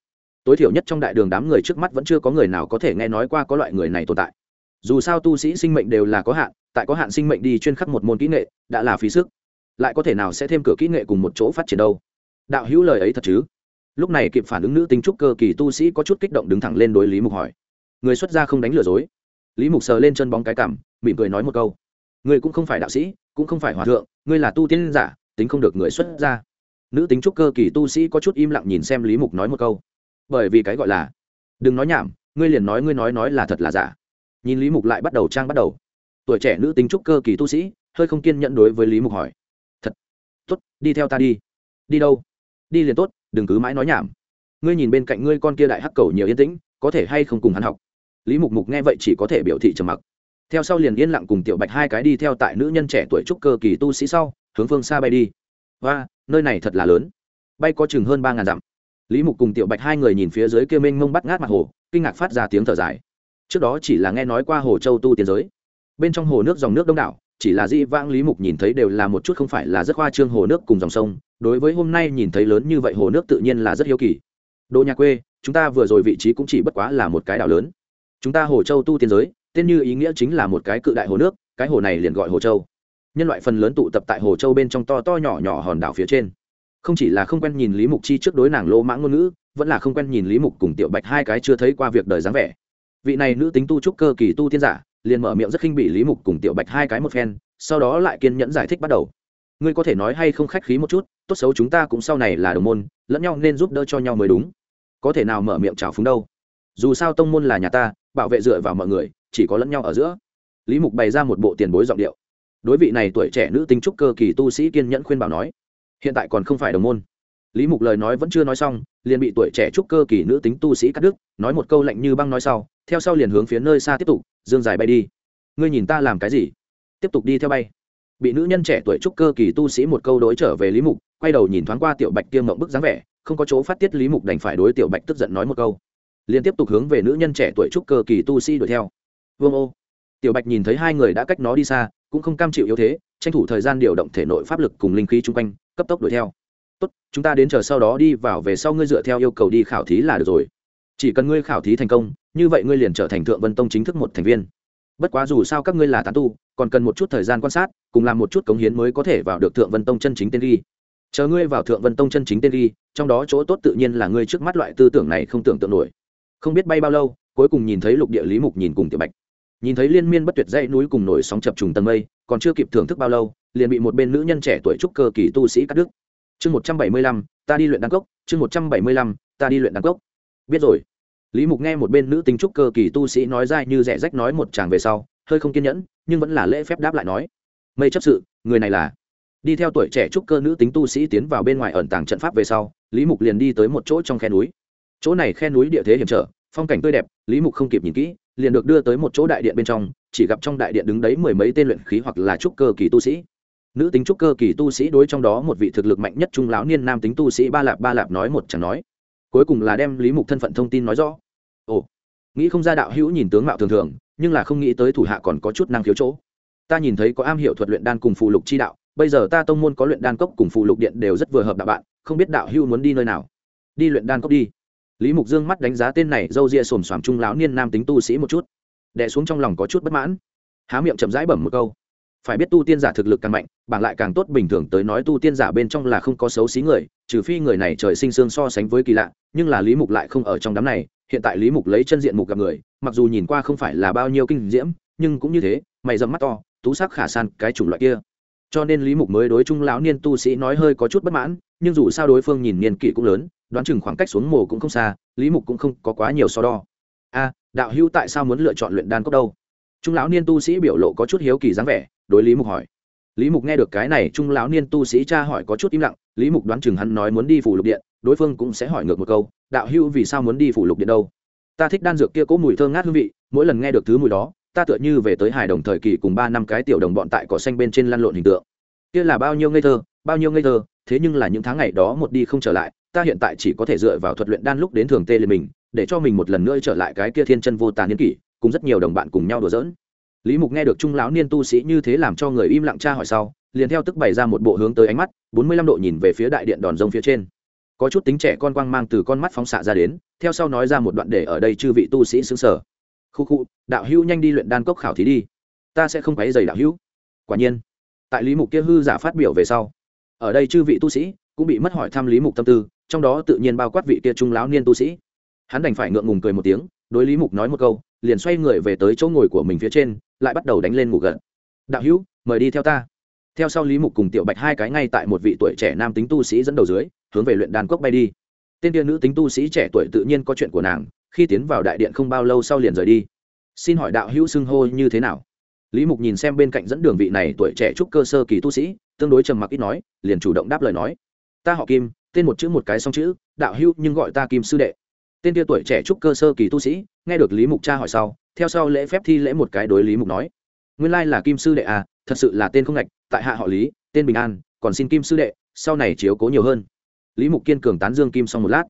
tối thiểu nhất trong đại đường đám người trước mắt vẫn chưa có người nào có thể nghe nói qua có loại người này tồn tại. Dù sao tu sĩ sinh mệnh đều là có hạn, tại có hạn sinh mệnh đi chuyên khắc một môn kỹ nghệ, đã là phí sức. Lại có thể nào sẽ thêm cửa kỹ nghệ cùng một chỗ phát triển đâu? Đạo hữu lời ấy thật chứ? Lúc này kịp phản ứng nữ tính trúc cơ kỳ tu sĩ có chút kích động đứng thẳng lên đối lý mục hỏi. Người xuất gia không đánh lừa dối. Lý mục sờ lên chân bóng cái cảm mỉm cười nói một câu. Người cũng không phải đạo sĩ, cũng không phải hòa thượng, ngươi là tu tiên giả, tính không được người xuất gia. Nữ tính trúc cơ kỳ tu sĩ có chút im lặng nhìn xem lý mục nói một câu bởi vì cái gọi là, đừng nói nhảm, ngươi liền nói ngươi nói nói là thật là giả. Nhìn lý mục lại bắt đầu trang bắt đầu. Tuổi trẻ nữ tính trúc cơ kỳ tu sĩ, hơi không kiên nhẫn đối với lý mục hỏi. Thật. Tốt, đi theo ta đi. Đi đâu? Đi liền tốt, đừng cứ mãi nói nhảm. Ngươi nhìn bên cạnh ngươi con kia đại hắc cầu nhiều yên tĩnh, có thể hay không cùng hắn học? Lý mục mục nghe vậy chỉ có thể biểu thị trầm mặc. Theo sau liền yên lặng cùng tiểu bạch hai cái đi theo tại nữ nhân trẻ tuổi trúc cơ kỳ tu sĩ sau, hướng phương xa bay đi. Và nơi này thật là lớn. Bay có chừng hơn ba ngàn dặm lý mục cùng tiểu bạch hai người nhìn phía dưới kia mênh mông bắt ngát mặt hồ, kinh ngạc phát ra tiếng thở dài. Trước đó chỉ là nghe nói qua hồ châu tu tiến giới. Bên trong hồ nước dòng nước đông đảo, chỉ là di vãng lý mục nhìn thấy đều là một chút không phải là rất hoa trương hồ nước cùng dòng sông, đối với hôm nay nhìn thấy lớn như vậy hồ nước tự nhiên là rất hiếu kỳ. Đồ nhà quê, chúng ta vừa rồi vị trí cũng chỉ bất quá là một cái đảo lớn. Chúng ta hồ châu tu tiên giới, tên như ý nghĩa chính là một cái cự đại hồ nước, cái hồ này liền gọi hồ châu. Nhân loại phần lớn tụ tập tại hồ châu bên trong to to nhỏ nhỏ hòn đảo phía trên không chỉ là không quen nhìn lý mục chi trước đối nàng lỗ mãng ngôn ngữ, vẫn là không quen nhìn lý mục cùng tiểu bạch hai cái chưa thấy qua việc đời dáng vẻ. Vị này nữ tính tu trúc cơ kỳ tu tiên giả, liền mở miệng rất khinh bị lý mục cùng tiểu bạch hai cái một phen, sau đó lại kiên nhẫn giải thích bắt đầu. Ngươi có thể nói hay không khách khí một chút, tốt xấu chúng ta cũng sau này là đồng môn, lẫn nhau nên giúp đỡ cho nhau mới đúng. Có thể nào mở miệng trào phúng đâu? Dù sao tông môn là nhà ta, bảo vệ dựa vào mọi người, chỉ có lẫn nhau ở giữa. Lý mục bày ra một bộ tiền bối giọng điệu. Đối vị này tuổi trẻ nữ tính trúc cơ kỳ tu sĩ kiên nhẫn khuyên bảo nói hiện tại còn không phải đồng môn. Lý mục lời nói vẫn chưa nói xong, liền bị tuổi trẻ trúc cơ kỳ nữ tính tu sĩ cắt đứt, nói một câu lạnh như băng nói sau, theo sau liền hướng phía nơi xa tiếp tục, dương dài bay đi. Ngươi nhìn ta làm cái gì? Tiếp tục đi theo bay. Bị nữ nhân trẻ tuổi trúc cơ kỳ tu sĩ một câu đối trở về lý mục, quay đầu nhìn thoáng qua tiểu bạch kiêm mộng bức dáng vẻ, không có chỗ phát tiết lý mục đành phải đối tiểu bạch tức giận nói một câu. Liền tiếp tục hướng về nữ nhân trẻ tuổi trúc cơ kỳ tu sĩ đuổi theo. Vương ô. Tiểu bạch nhìn thấy hai người đã cách nó đi xa, cũng không cam chịu yếu thế, tranh thủ thời gian điều động thể nội pháp lực cùng linh khí chung quanh cấp tốc đuổi theo. Tốt, chúng ta đến chờ sau đó đi vào về sau ngươi dựa theo yêu cầu đi khảo thí là được rồi. Chỉ cần ngươi khảo thí thành công, như vậy ngươi liền trở thành thượng vân tông chính thức một thành viên. Bất quá dù sao các ngươi là tán tu, còn cần một chút thời gian quan sát, cùng làm một chút cống hiến mới có thể vào được thượng vân tông chân chính tên ghi chờ ngươi vào thượng vân tông chân chính tên ghi trong đó chỗ tốt tự nhiên là ngươi trước mắt loại tư tưởng này không tưởng tượng nổi. Không biết bay bao lâu, cuối cùng nhìn thấy lục địa lý mục nhìn cùng tiểu bạch. Nhìn thấy liên miên bất tuyệt dãy núi cùng nổi sóng chập trùng tầng mây, còn chưa kịp thưởng thức bao lâu liền bị một bên nữ nhân trẻ tuổi trúc cơ kỳ tu sĩ cắt đứt. Chương một trăm bảy mươi lăm, ta đi luyện đan cốc. Chương một trăm bảy mươi lăm, ta đi luyện đan cốc. Biết rồi. Lý mục nghe một bên nữ tính trúc cơ kỳ tu sĩ nói ra như rẻ rách nói một chàng về sau, hơi không kiên nhẫn, nhưng vẫn là lễ phép đáp lại nói. Mây chấp sự, người này là. Đi theo tuổi trẻ trúc cơ nữ tính tu sĩ tiến vào bên ngoài ẩn tàng trận pháp về sau, lý mục liền đi tới một chỗ trong khe núi. Chỗ này khe núi địa thế hiểm trở, phong cảnh tươi đẹp, lý mục không kịp nhìn kỹ, liền được đưa tới một chỗ đại điện bên trong, chỉ gặp trong đại điện đứng đấy mười mấy tên luyện khí hoặc là trúc cơ kỳ tu sĩ nữ tính trúc cơ kỳ tu sĩ đối trong đó một vị thực lực mạnh nhất trung lão niên nam tính tu sĩ ba lạp ba lạp nói một chẳng nói. Cuối cùng là đem lý mục thân phận thông tin nói rõ. Ồ, nghĩ không ra đạo hữu nhìn tướng mạo thường thường, nhưng là không nghĩ tới thủ hạ còn có chút năng khiếu chỗ. Ta nhìn thấy có am hiểu thuật luyện đan cùng phù lục chi đạo, bây giờ ta tông môn có luyện đan cốc cùng phù lục điện đều rất vừa hợp đạo bạn, không biết đạo hữu muốn đi nơi nào. Đi luyện đan cốc đi. Lý mục dương mắt đánh giá tên này râu ria xồm xoàm trung lão niên nam tính tu sĩ một chút. Đẻ xuống trong lòng có chút bất mãn. Há miệng chậm rãi bẩm một câu phải biết tu tiên giả thực lực càng mạnh, bảng lại càng tốt, bình thường tới nói tu tiên giả bên trong là không có xấu xí người, trừ phi người này trời sinh sương so sánh với kỳ lạ, nhưng là lý mục lại không ở trong đám này, hiện tại lý mục lấy chân diện mục gặp người, mặc dù nhìn qua không phải là bao nhiêu kinh diễm, nhưng cũng như thế, mày dẫm mắt to, tú sắc khả san cái chủng loại kia. Cho nên lý mục mới đối trung lão niên tu sĩ nói hơi có chút bất mãn, nhưng dù sao đối phương nhìn niên kỷ cũng lớn, đoán chừng khoảng cách xuống mồ cũng không xa, lý mục cũng không có quá nhiều so đo. A, đạo hữu tại sao muốn lựa chọn luyện đan cốc đâu? Trung lão niên tu sĩ biểu lộ có chút hiếu kỳ dáng vẻ đối lý mục hỏi. Lý mục nghe được cái này, trung lão niên tu sĩ cha hỏi có chút im lặng, lý mục đoán chừng hắn nói muốn đi phủ lục điện, đối phương cũng sẽ hỏi ngược một câu, đạo hữu vì sao muốn đi phủ lục điện đâu? Ta thích đan dược kia có mùi thơm ngát hương vị, mỗi lần nghe được thứ mùi đó, ta tựa như về tới hài đồng thời kỳ cùng ba năm cái tiểu đồng bọn tại cỏ xanh bên trên lăn lộn hình tượng. Kia là bao nhiêu ngây thơ, bao nhiêu ngây thơ, thế nhưng là những tháng ngày đó một đi không trở lại, ta hiện tại chỉ có thể dựa vào thuật luyện đan lúc đến thường tê lên mình, để cho mình một lần nữa trở lại cái kia thiên chân vô tàn niên kỷ, cùng rất nhiều đồng bạn cùng nhau đùa giỡn lý mục nghe được trung lão niên tu sĩ như thế làm cho người im lặng tra hỏi sau, liền theo tức bày ra một bộ hướng tới ánh mắt, bốn mươi lăm độ nhìn về phía đại điện đòn rông phía trên. Có chút tính trẻ con quang mang từ con mắt phóng xạ ra đến, theo sau nói ra một đoạn để ở đây chư vị tu sĩ xứng sở khu khu, đạo hữu nhanh đi luyện đan cốc khảo thí đi. Ta sẽ không quấy dày đạo hữu. Quả nhiên, tại lý mục kia hư giả phát biểu về sau, ở đây chư vị tu sĩ cũng bị mất hỏi thăm lý mục tâm tư, trong đó tự nhiên bao quát vị kia trung lão niên tu sĩ. Hắn đành phải ngượng ngùng cười một tiếng, đối lý mục nói một câu, liền xoay người về tới chỗ ngồi của mình phía trên lại bắt đầu đánh lên ngủ gật. Đạo hữu, mời đi theo ta. Theo sau lý mục cùng tiểu bạch hai cái ngay tại một vị tuổi trẻ nam tính tu sĩ dẫn đầu dưới, hướng về luyện đan cốc bay đi. Tên tiên nữ tính tu sĩ trẻ tuổi tự nhiên có chuyện của nàng, khi tiến vào đại điện không bao lâu sau liền rời đi. Xin hỏi đạo hữu xưng hô như thế nào? Lý mục nhìn xem bên cạnh dẫn đường vị này tuổi trẻ trúc cơ sơ kỳ tu sĩ, tương đối trầm mặc ít nói, liền chủ động đáp lời nói. Ta họ kim, tên một chữ một cái song chữ, đạo hữu nhưng gọi ta kim sư đệ. Tên kia tuổi trẻ trúc cơ sơ kỳ tu sĩ, nghe được lý mục cha hỏi sau theo sau lễ phép thi lễ một cái đối lý mục nói, nguyên lai là kim sư đệ à thật sự là tên không ngạch, tại hạ họ lý, tên bình an, còn xin kim sư đệ, sau này chiếu cố nhiều hơn. Lý mục kiên cường tán dương kim xong một lát,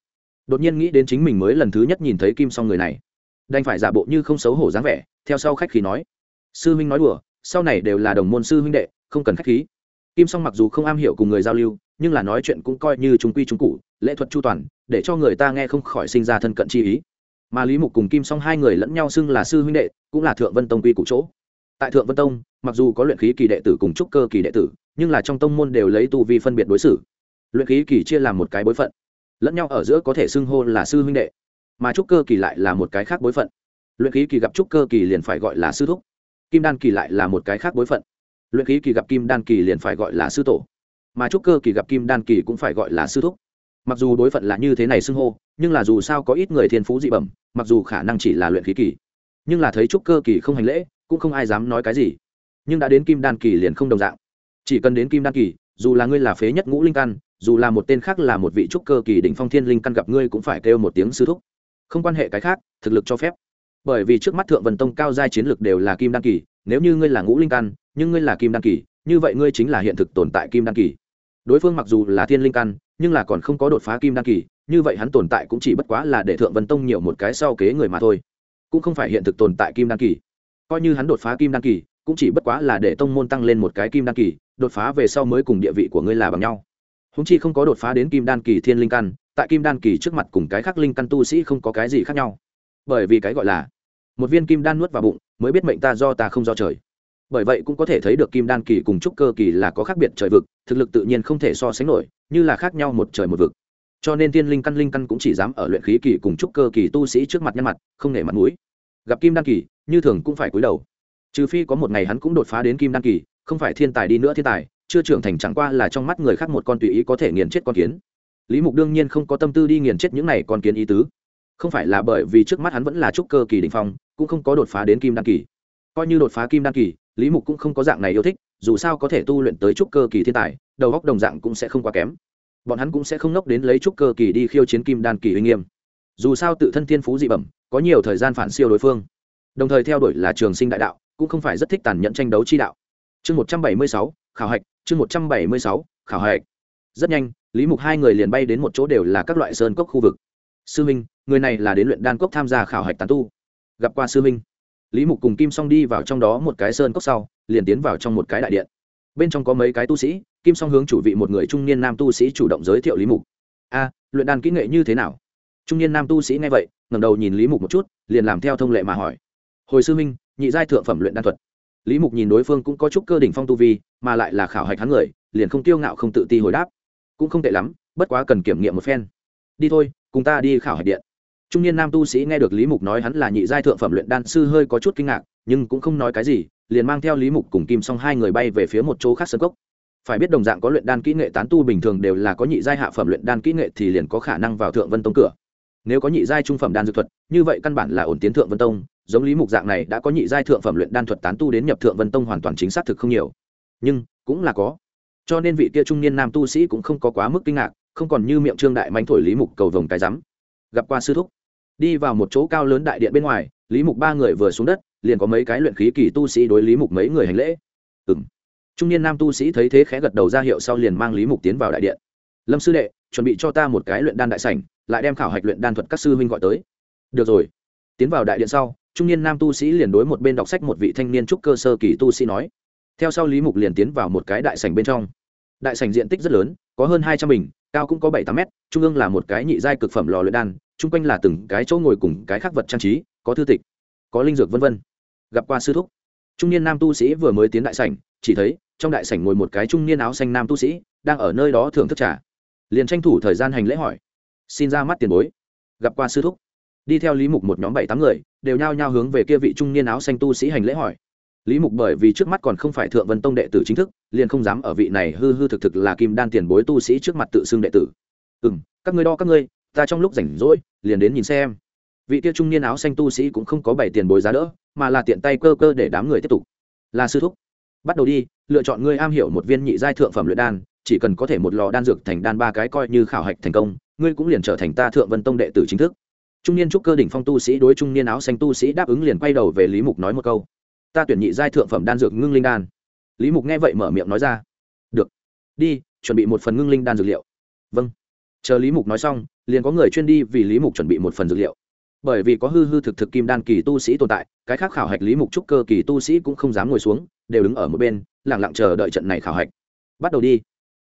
đột nhiên nghĩ đến chính mình mới lần thứ nhất nhìn thấy kim xong người này. Đành phải giả bộ như không xấu hổ dáng vẻ, theo sau khách khí nói, sư huynh nói đùa, sau này đều là đồng môn sư huynh đệ, không cần khách khí. Kim song mặc dù không am hiểu cùng người giao lưu, nhưng là nói chuyện cũng coi như chúng quy chúng cụ, lễ thuật chu toàn, để cho người ta nghe không khỏi sinh ra thân cận chi ý mà lý mục cùng kim song hai người lẫn nhau xưng là sư huynh đệ, cũng là thượng vân tông quy cụ chỗ. Tại thượng vân tông, mặc dù có luyện khí kỳ đệ tử cùng trúc cơ kỳ đệ tử, nhưng là trong tông môn đều lấy tu vi phân biệt đối xử. Luyện khí kỳ chia làm một cái bối phận, lẫn nhau ở giữa có thể xưng hô là sư huynh đệ, mà trúc cơ kỳ lại là một cái khác bối phận. Luyện khí kỳ gặp trúc cơ kỳ liền phải gọi là sư thúc, kim đan kỳ lại là một cái khác bối phận. Luyện khí kỳ gặp kim đan kỳ liền phải gọi là sư tổ, mà trúc cơ kỳ gặp kim đan kỳ cũng phải gọi là sư thúc mặc dù đối phận là như thế này xưng hô, nhưng là dù sao có ít người thiên phú dị bẩm, mặc dù khả năng chỉ là luyện khí kỳ, nhưng là thấy trúc cơ kỳ không hành lễ, cũng không ai dám nói cái gì. Nhưng đã đến kim đan kỳ liền không đồng dạng. Chỉ cần đến kim đan kỳ, dù là ngươi là phế nhất ngũ linh căn, dù là một tên khác là một vị trúc cơ kỳ đỉnh phong thiên linh căn gặp ngươi cũng phải kêu một tiếng sư thúc. Không quan hệ cái khác, thực lực cho phép. Bởi vì trước mắt thượng vần tông cao giai chiến lực đều là kim đan kỳ, nếu như ngươi là ngũ linh căn, nhưng ngươi là kim đan kỳ, như vậy ngươi chính là hiện thực tồn tại kim đan kỳ. Đối phương mặc dù là thiên linh căn nhưng là còn không có đột phá kim đan kỳ, như vậy hắn tồn tại cũng chỉ bất quá là để thượng vân tông nhiều một cái sau kế người mà thôi. Cũng không phải hiện thực tồn tại kim đan kỳ. Coi như hắn đột phá kim đan kỳ, cũng chỉ bất quá là để tông môn tăng lên một cái kim đan kỳ, đột phá về sau mới cùng địa vị của ngươi là bằng nhau. Húng chi không có đột phá đến kim đan kỳ thiên linh căn, tại kim đan kỳ trước mặt cùng cái khác linh căn tu sĩ không có cái gì khác nhau. Bởi vì cái gọi là một viên kim đan nuốt vào bụng, mới biết mệnh ta do ta không do trời. Bởi vậy cũng có thể thấy được kim đan kỳ cùng trúc cơ kỳ là có khác biệt trời vực, thực lực tự nhiên không thể so sánh nổi như là khác nhau một trời một vực. Cho nên tiên linh căn linh căn cũng chỉ dám ở luyện khí kỳ cùng trúc cơ kỳ tu sĩ trước mặt nhân mặt, không nể mặt mũi. Gặp kim đan kỳ, như thường cũng phải cúi đầu. Trừ phi có một ngày hắn cũng đột phá đến kim đan kỳ, không phải thiên tài đi nữa thiên tài, chưa trưởng thành chẳng qua là trong mắt người khác một con tùy ý có thể nghiền chết con kiến. Lý mục đương nhiên không có tâm tư đi nghiền chết những này con kiến ý tứ. Không phải là bởi vì trước mắt hắn vẫn là trúc cơ kỳ đình phong, cũng không có đột phá đến kim đan kỳ. Coi như đột phá kim đan kỳ, lý mục cũng không có dạng này yêu thích, dù sao có thể tu luyện tới trúc cơ kỳ thiên tài đầu góc đồng dạng cũng sẽ không quá kém. Bọn hắn cũng sẽ không nốc đến lấy trúc cơ kỳ đi khiêu chiến kim đan kỳ uy nghiêm. Dù sao tự thân thiên phú dị bẩm, có nhiều thời gian phản siêu đối phương. Đồng thời theo đuổi là trường sinh đại đạo, cũng không phải rất thích tàn nhẫn tranh đấu chi đạo. Chương một trăm bảy mươi sáu, khảo hạch, chương một trăm bảy mươi sáu, khảo hạch. Rất nhanh, lý mục hai người liền bay đến một chỗ đều là các loại sơn cốc khu vực. Sư minh, người này là đến luyện đan cốc tham gia khảo hạch tàn tu. Gặp qua sư minh, lý mục cùng kim song đi vào trong đó một cái sơn cốc sau, liền tiến vào trong một cái đại điện. Bên trong có mấy cái tu sĩ kim song hướng chủ vị một người trung niên nam tu sĩ chủ động giới thiệu lý mục. A, luyện đan kỹ nghệ như thế nào? Trung niên nam tu sĩ nghe vậy, ngẩng đầu nhìn lý mục một chút, liền làm theo thông lệ mà hỏi. Hồi sư minh nhị giai thượng phẩm luyện đan thuật. Lý mục nhìn đối phương cũng có chút cơ đỉnh phong tu vi, mà lại là khảo hạch hắn người, liền không tiêu ngạo không tự ti hồi đáp. Cũng không tệ lắm, bất quá cần kiểm nghiệm một phen. Đi thôi, cùng ta đi khảo hạch điện. Trung niên nam tu sĩ nghe được lý mục nói hắn là nhị giai thượng phẩm luyện đan sư hơi có chút kinh ngạc, nhưng cũng không nói cái gì, liền mang theo lý mục cùng kim xong hai người bay về phía một chỗ khác sân cốc phải biết đồng dạng có luyện đan kỹ nghệ tán tu bình thường đều là có nhị giai hạ phẩm luyện đan kỹ nghệ thì liền có khả năng vào thượng vân tông cửa. Nếu có nhị giai trung phẩm đan dược thuật, như vậy căn bản là ổn tiến thượng vân tông, giống lý mục dạng này đã có nhị giai thượng phẩm luyện đan thuật tán tu đến nhập thượng vân tông hoàn toàn chính xác thực không nhiều. Nhưng, cũng là có. Cho nên vị kia trung niên nam tu sĩ cũng không có quá mức kinh ngạc, không còn như miệng trương đại mánh thổi lý mục cầu vồng cái rắm. Gặp qua sư thúc. Đi vào một chỗ cao lớn đại điện bên ngoài, lý mục ba người vừa xuống đất, liền có mấy cái luyện khí kỳ tu sĩ đối lý mục mấy người hành lễ. Ừng trung niên nam tu sĩ thấy thế khẽ gật đầu ra hiệu sau liền mang lý mục tiến vào đại điện lâm sư đệ chuẩn bị cho ta một cái luyện đan đại sảnh lại đem khảo hạch luyện đan thuật các sư huynh gọi tới được rồi tiến vào đại điện sau trung niên nam tu sĩ liền đối một bên đọc sách một vị thanh niên trúc cơ sơ kỳ tu sĩ nói theo sau lý mục liền tiến vào một cái đại sảnh bên trong đại sảnh diện tích rất lớn có hơn hai trăm bình cao cũng có bảy tám mét trung ương là một cái nhị giai cực phẩm lò luyện đan chung quanh là từng cái chỗ ngồi cùng cái khắc vật trang trí có thư tịch có linh dược vân vân gặp qua sư thúc trung niên nam tu sĩ vừa mới tiến đại sảnh chỉ thấy trong đại sảnh ngồi một cái trung niên áo xanh nam tu sĩ, đang ở nơi đó thưởng thức trà. Liền tranh thủ thời gian hành lễ hỏi, xin ra mắt tiền bối. Gặp qua sư thúc. Đi theo lý mục một nhóm bảy tám người, đều nhao nhao hướng về kia vị trung niên áo xanh tu sĩ hành lễ hỏi. Lý mục bởi vì trước mắt còn không phải thượng vân tông đệ tử chính thức, liền không dám ở vị này hư hư thực thực là kim đan tiền bối tu sĩ trước mặt tự xưng đệ tử. Ừ m các ngươi đo các ngươi, ta trong lúc rảnh rỗi, liền đến nhìn xem. Vị kia trung niên áo xanh tu sĩ cũng không có bảy tiền bối giá đỡ, mà là tiện tay cơ cơ để đám người tiếp tục. Là sư thúc bắt đầu đi, lựa chọn ngươi am hiểu một viên nhị giai thượng phẩm luyện đan, chỉ cần có thể một lò đan dược thành đan ba cái coi như khảo hạch thành công, ngươi cũng liền trở thành ta thượng vân tông đệ tử chính thức. Trung niên trúc cơ đỉnh phong tu sĩ đối trung niên áo xanh tu sĩ đáp ứng liền quay đầu về lý mục nói một câu. Ta tuyển nhị giai thượng phẩm đan dược ngưng linh đan. Lý mục nghe vậy mở miệng nói ra. Được. Đi, chuẩn bị một phần ngưng linh đan dược liệu. Vâng. Chờ lý mục nói xong, liền có người chuyên đi vì lý mục chuẩn bị một phần dược liệu bởi vì có hư hư thực thực kim đan kỳ tu sĩ tồn tại, cái khác khảo hạch lý mục trúc cơ kỳ tu sĩ cũng không dám ngồi xuống, đều đứng ở một bên lẳng lặng chờ đợi trận này khảo hạch. Bắt đầu đi.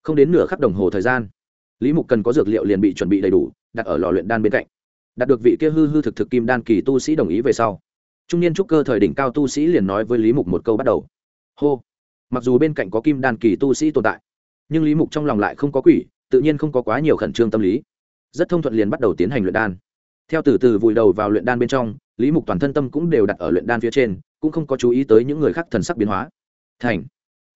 Không đến nửa khắc đồng hồ thời gian, lý mục cần có dược liệu liền bị chuẩn bị đầy đủ, đặt ở lò luyện đan bên cạnh. Đạt được vị kia hư hư thực thực kim đan kỳ tu sĩ đồng ý về sau, trung niên trúc cơ thời đỉnh cao tu sĩ liền nói với lý mục một câu bắt đầu. Hô. Mặc dù bên cạnh có kim đan kỳ tu sĩ tồn tại, nhưng lý mục trong lòng lại không có quỷ, tự nhiên không có quá nhiều khẩn trương tâm lý. Rất thông thuận liền bắt đầu tiến hành luyện đan theo từ từ vùi đầu vào luyện đan bên trong, lý mục toàn thân tâm cũng đều đặt ở luyện đan phía trên, cũng không có chú ý tới những người khác thần sắc biến hóa. Thành.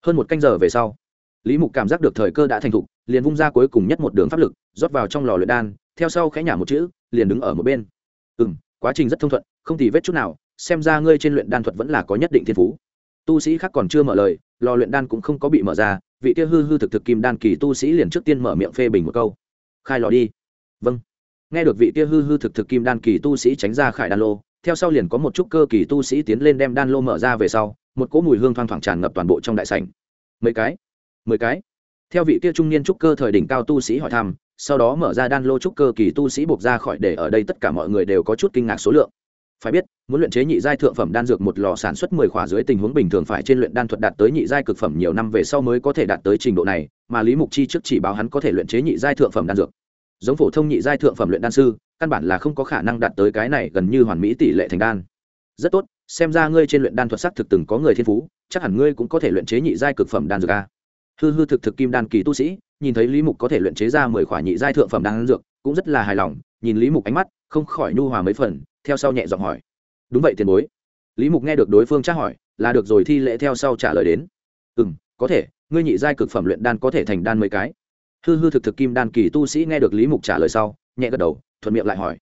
Hơn một canh giờ về sau, lý mục cảm giác được thời cơ đã thành thục, liền vung ra cuối cùng nhất một đường pháp lực, rót vào trong lò luyện đan, theo sau khẽ nhả một chữ, liền đứng ở một bên. Ừ m quá trình rất thông thuận, không thì vết chút nào, xem ra ngươi trên luyện đan thuật vẫn là có nhất định thiên phú. Tu sĩ khác còn chưa mở lời, lò luyện đan cũng không có bị mở ra, vị kia hư hư thực thực kim đan kỳ tu sĩ liền trước tiên mở miệng phê bình một câu. Khai lò đi. Vâng nghe được vị kia hư hư thực thực kim đan kỳ tu sĩ tránh ra khải đan lô, theo sau liền có một chút cơ kỳ tu sĩ tiến lên đem đan lô mở ra về sau, một cỗ mùi hương thoang thoảng tràn ngập toàn bộ trong đại sảnh. Mấy cái? Mười cái? Theo vị kia trung niên trúc cơ thời đỉnh cao tu sĩ hỏi thăm, sau đó mở ra đan lô trúc cơ kỳ tu sĩ buộc ra khỏi để ở đây tất cả mọi người đều có chút kinh ngạc số lượng. Phải biết, muốn luyện chế nhị giai thượng phẩm đan dược một lò sản xuất mười khỏa dưới tình huống bình thường phải trên luyện đan thuật đạt tới nhị giai cực phẩm nhiều năm về sau mới có thể đạt tới trình độ này, mà lý mục chi trước chỉ báo hắn có thể luyện chế nhị giai thượng phẩm đan dược giống phổ thông nhị giai thượng phẩm luyện đan sư, căn bản là không có khả năng đạt tới cái này gần như hoàn mỹ tỷ lệ thành đan. Rất tốt, xem ra ngươi trên luyện đan thuật sắc thực từng có người thiên phú, chắc hẳn ngươi cũng có thể luyện chế nhị giai cực phẩm đan dược a. Hư hư thực thực kim đan kỳ tu sĩ, nhìn thấy lý mục có thể luyện chế ra mười khỏa nhị giai thượng phẩm đan dược, cũng rất là hài lòng, nhìn lý mục ánh mắt, không khỏi nhu hòa mấy phần, theo sau nhẹ giọng hỏi. Đúng vậy tiền bối. Lý mục nghe được đối phương tra hỏi, là được rồi, thi lễ theo sau trả lời đến. Ừ m có thể, ngươi nhị giai cực phẩm luyện đan có thể thành đan mấy cái? Hư hư thực thực kim đan kỳ tu sĩ nghe được lý mục trả lời sau, nhẹ gật đầu, thuận miệng lại hỏi.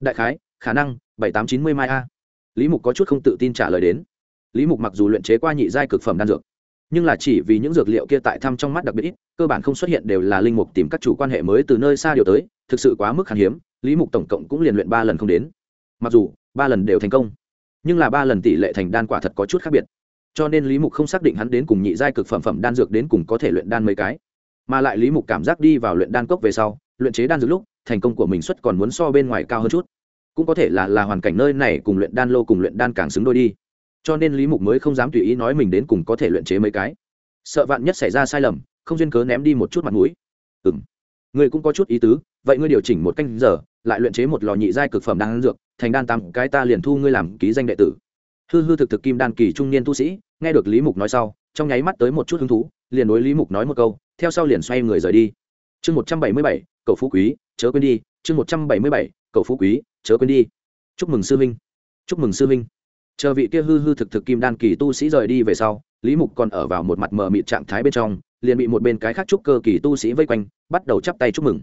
Đại khái, khả năng, bảy tám chín mươi mai a. Lý mục có chút không tự tin trả lời đến. Lý mục mặc dù luyện chế qua nhị giai cực phẩm đan dược, nhưng là chỉ vì những dược liệu kia tại thăm trong mắt đặc biệt ít, cơ bản không xuất hiện đều là linh mục tìm các chủ quan hệ mới từ nơi xa điều tới, thực sự quá mức khan hiếm, lý mục tổng cộng cũng liền luyện ba lần không đến. Mặc dù, ba lần đều thành công, nhưng là ba lần tỷ lệ thành đan quả thật có chút khác biệt. Cho nên lý mục không xác định hắn đến cùng nhị giai cực phẩm phẩm đan dược đến cùng có thể luyện đan mấy cái mà lại lý mục cảm giác đi vào luyện đan cốc về sau, luyện chế đan dược lúc, thành công của mình xuất còn muốn so bên ngoài cao hơn chút. Cũng có thể là là hoàn cảnh nơi này cùng luyện đan lô cùng luyện đan càng xứng đôi đi. Cho nên lý mục mới không dám tùy ý nói mình đến cùng có thể luyện chế mấy cái. Sợ vạn nhất xảy ra sai lầm, không duyên cớ ném đi một chút mặt mũi. Ừ m ngươi cũng có chút ý tứ, vậy ngươi điều chỉnh một canh giờ, lại luyện chế một lò nhị giai cực phẩm đan dược, thành đan tặng cái ta liền thu ngươi làm ký danh đệ tử. Hư hư thực thực kim đan kỳ trung niên tu sĩ, nghe được lý mục nói sau, trong nháy mắt tới một chút hứng thú, liền đối lý mục nói một câu theo sau liền xoay người rời đi. Chương một trăm bảy mươi bảy cậu phú quý, chớ quên đi. Chương một trăm bảy mươi bảy cậu phú quý, chớ quên đi. Chúc mừng sư minh chúc mừng sư minh chờ vị kia hư hư thực thực kim đan kỳ tu sĩ rời đi về sau, lý mục còn ở vào một mặt mờ mịt trạng thái bên trong, liền bị một bên cái khác trúc cơ kỳ tu sĩ vây quanh, bắt đầu chắp tay chúc mừng.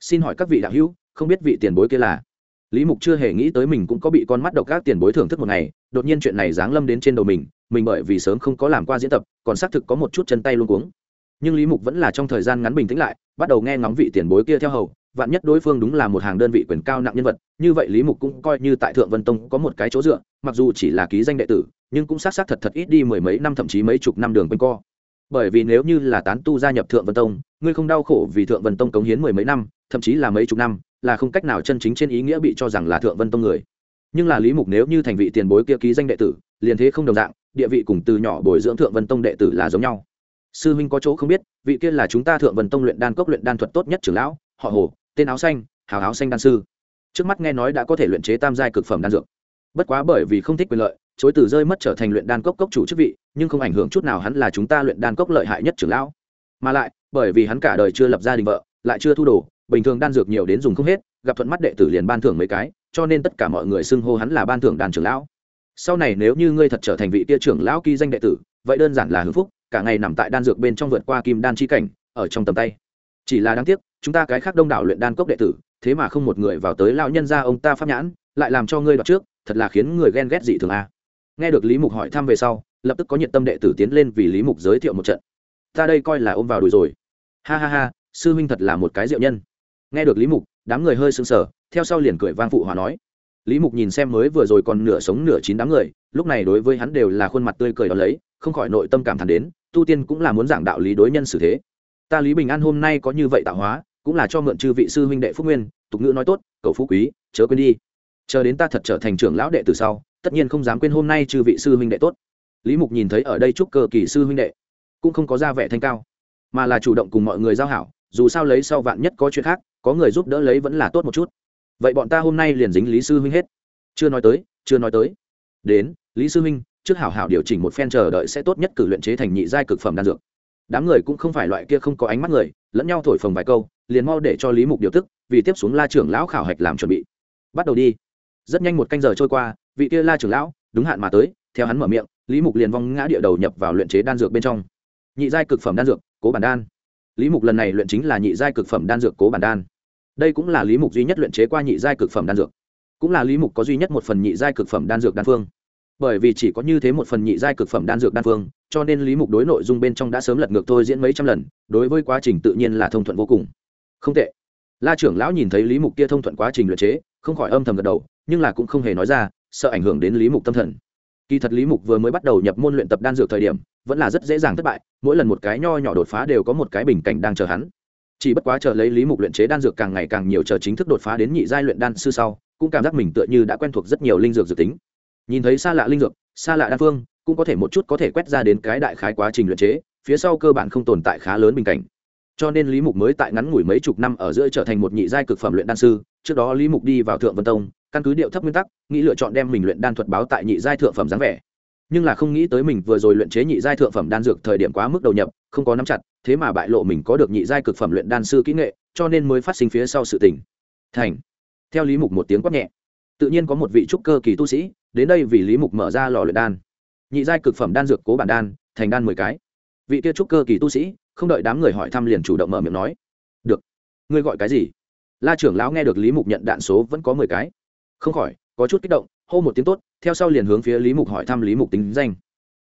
Xin hỏi các vị đạo hữu, không biết vị tiền bối kia là? Lý mục chưa hề nghĩ tới mình cũng có bị con mắt độc các tiền bối thưởng thức một ngày, đột nhiên chuyện này giáng lâm đến trên đầu mình mình bởi vì sớm không có làm qua diễn tập, còn xác thực có một chút chân tay luôn cuống nhưng lý mục vẫn là trong thời gian ngắn bình tĩnh lại, bắt đầu nghe ngóng vị tiền bối kia theo hầu, vạn nhất đối phương đúng là một hàng đơn vị quyền cao nặng nhân vật, như vậy lý mục cũng coi như tại thượng vân tông có một cái chỗ dựa, mặc dù chỉ là ký danh đệ tử, nhưng cũng xác xác thật thật ít đi mười mấy năm thậm chí mấy chục năm đường quanh co. Bởi vì nếu như là tán tu gia nhập thượng vân tông, ngươi không đau khổ vì thượng vân tông cống hiến mười mấy năm, thậm chí là mấy chục năm, là không cách nào chân chính trên ý nghĩa bị cho rằng là thượng vân tông người. Nhưng là lý mục nếu như thành vị tiền bối kia ký danh đệ tử, liền thế không đồng dạng, địa vị cùng từ nhỏ bồi dưỡng thượng vân tông đệ tử là giống nhau sư huynh có chỗ không biết, vị kia là chúng ta thượng vân tông luyện đan cốc luyện đan thuật tốt nhất trưởng lão, họ hồ, tên áo xanh, hào áo xanh đan sư. Trước mắt nghe nói đã có thể luyện chế tam giai cực phẩm đan dược. Bất quá bởi vì không thích quyền lợi, chối từ rơi mất trở thành luyện đan cốc cốc chủ chức vị, nhưng không ảnh hưởng chút nào hắn là chúng ta luyện đan cốc lợi hại nhất trưởng lão. Mà lại, bởi vì hắn cả đời chưa lập gia đình vợ, lại chưa thu đồ, bình thường đan dược nhiều đến dùng không hết, gặp thuận mắt đệ tử liền ban thưởng mấy cái, cho nên tất cả mọi người xưng hô hắn là ban thưởng đan trưởng lão. Sau này nếu như ngươi thật trở thành vị tia trưởng lão ký danh đệ tử, vậy đơn giản là hưng phúc cả ngày nằm tại đan dược bên trong vượt qua kim đan chi cảnh, ở trong tầm tay. Chỉ là đáng tiếc, chúng ta cái khác đông đảo luyện đan cốc đệ tử, thế mà không một người vào tới lão nhân gia ông ta pháp nhãn, lại làm cho ngươi đoạt trước, thật là khiến người ghen ghét dị thường a. Nghe được lý mục hỏi thăm về sau, lập tức có nhiệt tâm đệ tử tiến lên vì lý mục giới thiệu một trận. Ta đây coi là ôm vào đùi rồi. Ha ha ha, sư huynh thật là một cái diệu nhân. Nghe được lý mục, đám người hơi sững sờ, theo sau liền cười vang phụ hòa nói. Lý mục nhìn xem mới vừa rồi còn nửa sống nửa chín đám người, lúc này đối với hắn đều là khuôn mặt tươi cười đó lấy, không khỏi nội tâm cảm thán đến tu tiên cũng là muốn giảng đạo lý đối nhân xử thế. Ta lý bình an hôm nay có như vậy tạo hóa, cũng là cho mượn chư vị sư huynh đệ phúc nguyên, tục ngữ nói tốt, cầu phú quý, chớ quên đi. Chờ đến ta thật trở thành trưởng lão đệ từ sau, tất nhiên không dám quên hôm nay chư vị sư huynh đệ tốt. Lý mục nhìn thấy ở đây chúc cơ kỳ sư huynh đệ, cũng không có ra vẻ thanh cao, mà là chủ động cùng mọi người giao hảo, dù sao lấy sau vạn nhất có chuyện khác, có người giúp đỡ lấy vẫn là tốt một chút. Vậy bọn ta hôm nay liền dính lý sư huynh hết. Chưa nói tới, chưa nói tới. Đến, lý sư huynh trước hảo hảo điều chỉnh một phen chờ đợi sẽ tốt nhất cử luyện chế thành nhị giai cực phẩm đan dược. Đám người cũng không phải loại kia không có ánh mắt người, lẫn nhau thổi phồng vài câu, liền mau để cho lý mục điều tức, vì tiếp xuống la trưởng lão khảo hạch làm chuẩn bị. Bắt đầu đi. Rất nhanh một canh giờ trôi qua, vị kia la trưởng lão, đúng hạn mà tới, theo hắn mở miệng, lý mục liền vong ngã địa đầu nhập vào luyện chế đan dược bên trong. Nhị giai cực phẩm đan dược, cố bản đan. Lý mục lần này luyện chính là nhị giai cực phẩm đan dược cố bản đan. Đây cũng là lý mục duy nhất luyện chế qua nhị giai cực phẩm đan dược. Cũng là lý mục có duy nhất một phần nhị giai cực phẩm đan dược đan phương bởi vì chỉ có như thế một phần nhị giai cực phẩm đan dược đan phương, cho nên lý mục đối nội dung bên trong đã sớm lật ngược thôi diễn mấy trăm lần, đối với quá trình tự nhiên là thông thuận vô cùng. Không tệ. La trưởng lão nhìn thấy lý mục kia thông thuận quá trình luyện chế, không khỏi âm thầm gật đầu, nhưng là cũng không hề nói ra, sợ ảnh hưởng đến lý mục tâm thần. Kỳ thật lý mục vừa mới bắt đầu nhập môn luyện tập đan dược thời điểm, vẫn là rất dễ dàng thất bại, mỗi lần một cái nho nhỏ đột phá đều có một cái bình cảnh đang chờ hắn. Chỉ bất quá chờ lấy lý mục luyện chế đan dược càng ngày càng nhiều, chờ chính thức đột phá đến nhị giai luyện đan sư sau, cũng cảm giác mình tựa như đã quen thuộc rất nhiều linh dược dự tính nhìn thấy xa lạ linh dược xa lạ đan phương cũng có thể một chút có thể quét ra đến cái đại khái quá trình luyện chế, phía sau cơ bản không tồn tại khá lớn bình cảnh. Cho nên lý mục mới tại ngắn ngủi mấy chục năm ở giữa trở thành một nhị giai cực phẩm luyện đan sư, trước đó lý mục đi vào thượng vân tông, căn cứ điệu thấp nguyên tắc, nghĩ lựa chọn đem mình luyện đan thuật báo tại nhị giai thượng phẩm dáng vẻ. Nhưng là không nghĩ tới mình vừa rồi luyện chế nhị giai thượng phẩm đan dược thời điểm quá mức đầu nhập, không có nắm chặt, thế mà bại lộ mình có được nhị giai cực phẩm luyện đan sư kỹ nghệ, cho nên mới phát sinh phía sau sự tình. Thành. Theo lý mục một tiếng quát nhẹ tự nhiên có một vị trúc cơ kỳ tu sĩ, đến đây vì lý mục mở ra lò luyện đan. Nhị giai cực phẩm đan dược cố bản đan, thành đan mười cái. Vị kia trúc cơ kỳ tu sĩ, không đợi đám người hỏi thăm liền chủ động mở miệng nói, được, ngươi gọi cái gì? La trưởng lão nghe được lý mục nhận đạn số vẫn có mười cái. Không khỏi, có chút kích động, hô một tiếng tốt, theo sau liền hướng phía lý mục hỏi thăm lý mục tính danh.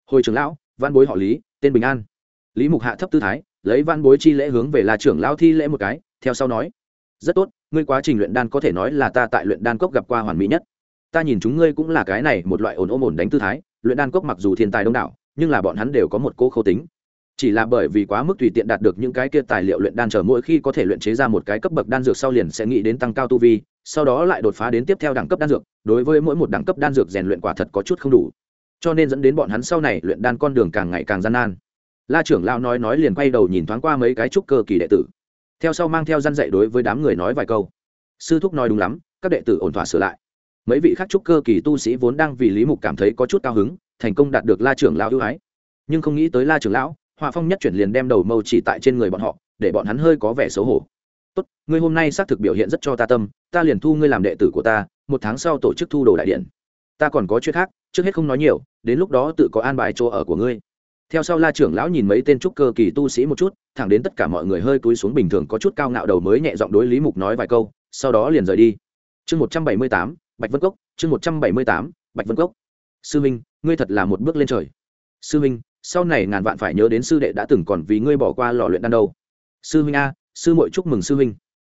Hồi trưởng lão, văn bối họ lý, tên bình an. Lý mục hạ thấp tư thái, lấy văn bối chi lễ hướng về la trưởng lão thi lễ một cái, theo sau nói, rất tốt ngươi quá trình luyện đan có thể nói là ta tại luyện đan cốc gặp qua hoàn mỹ nhất. Ta nhìn chúng ngươi cũng là cái này một loại ổn ôm ổn đánh tư thái, luyện đan cốc mặc dù thiên tài đông đảo, nhưng là bọn hắn đều có một cô khâu tính. Chỉ là bởi vì quá mức tùy tiện đạt được những cái kia tài liệu luyện đan chờ mỗi khi có thể luyện chế ra một cái cấp bậc đan dược sau liền sẽ nghĩ đến tăng cao tu vi, sau đó lại đột phá đến tiếp theo đẳng cấp đan dược, đối với mỗi một đẳng cấp đan dược rèn luyện quả thật có chút không đủ. Cho nên dẫn đến bọn hắn sau này luyện đan con đường càng ngày càng gian nan. La trưởng lao nói nói liền quay đầu nhìn thoáng qua mấy cái trúc cơ kỳ đệ tử theo sau mang theo gian dạy đối với đám người nói vài câu. Sư thúc nói đúng lắm, các đệ tử ổn thỏa sửa lại. Mấy vị khác trúc cơ kỳ tu sĩ vốn đang vì lý mục cảm thấy có chút cao hứng, thành công đạt được la trưởng lão ưu ái. Nhưng không nghĩ tới la trưởng lão, họa phong nhất chuyển liền đem đầu mâu chỉ tại trên người bọn họ, để bọn hắn hơi có vẻ xấu hổ. Tốt, ngươi hôm nay xác thực biểu hiện rất cho ta tâm, ta liền thu ngươi làm đệ tử của ta, một tháng sau tổ chức thu đồ đại điện. Ta còn có chuyện khác, trước hết không nói nhiều, đến lúc đó tự có an bài chỗ ở của ngươi theo sau la trưởng lão nhìn mấy tên trúc cơ kỳ tu sĩ một chút, thẳng đến tất cả mọi người hơi cúi xuống bình thường có chút cao ngạo đầu mới nhẹ giọng đối lý mục nói vài câu, sau đó liền rời đi. Chương một trăm bảy mươi tám, bạch vân cốc, chương một trăm bảy mươi tám, bạch vân cốc. Sư minh, ngươi thật là một bước lên trời. Sư minh, sau này ngàn vạn phải nhớ đến sư đệ đã từng còn vì ngươi bỏ qua lò luyện đan đâu. Sư minh a, sư muội chúc mừng sư Minh.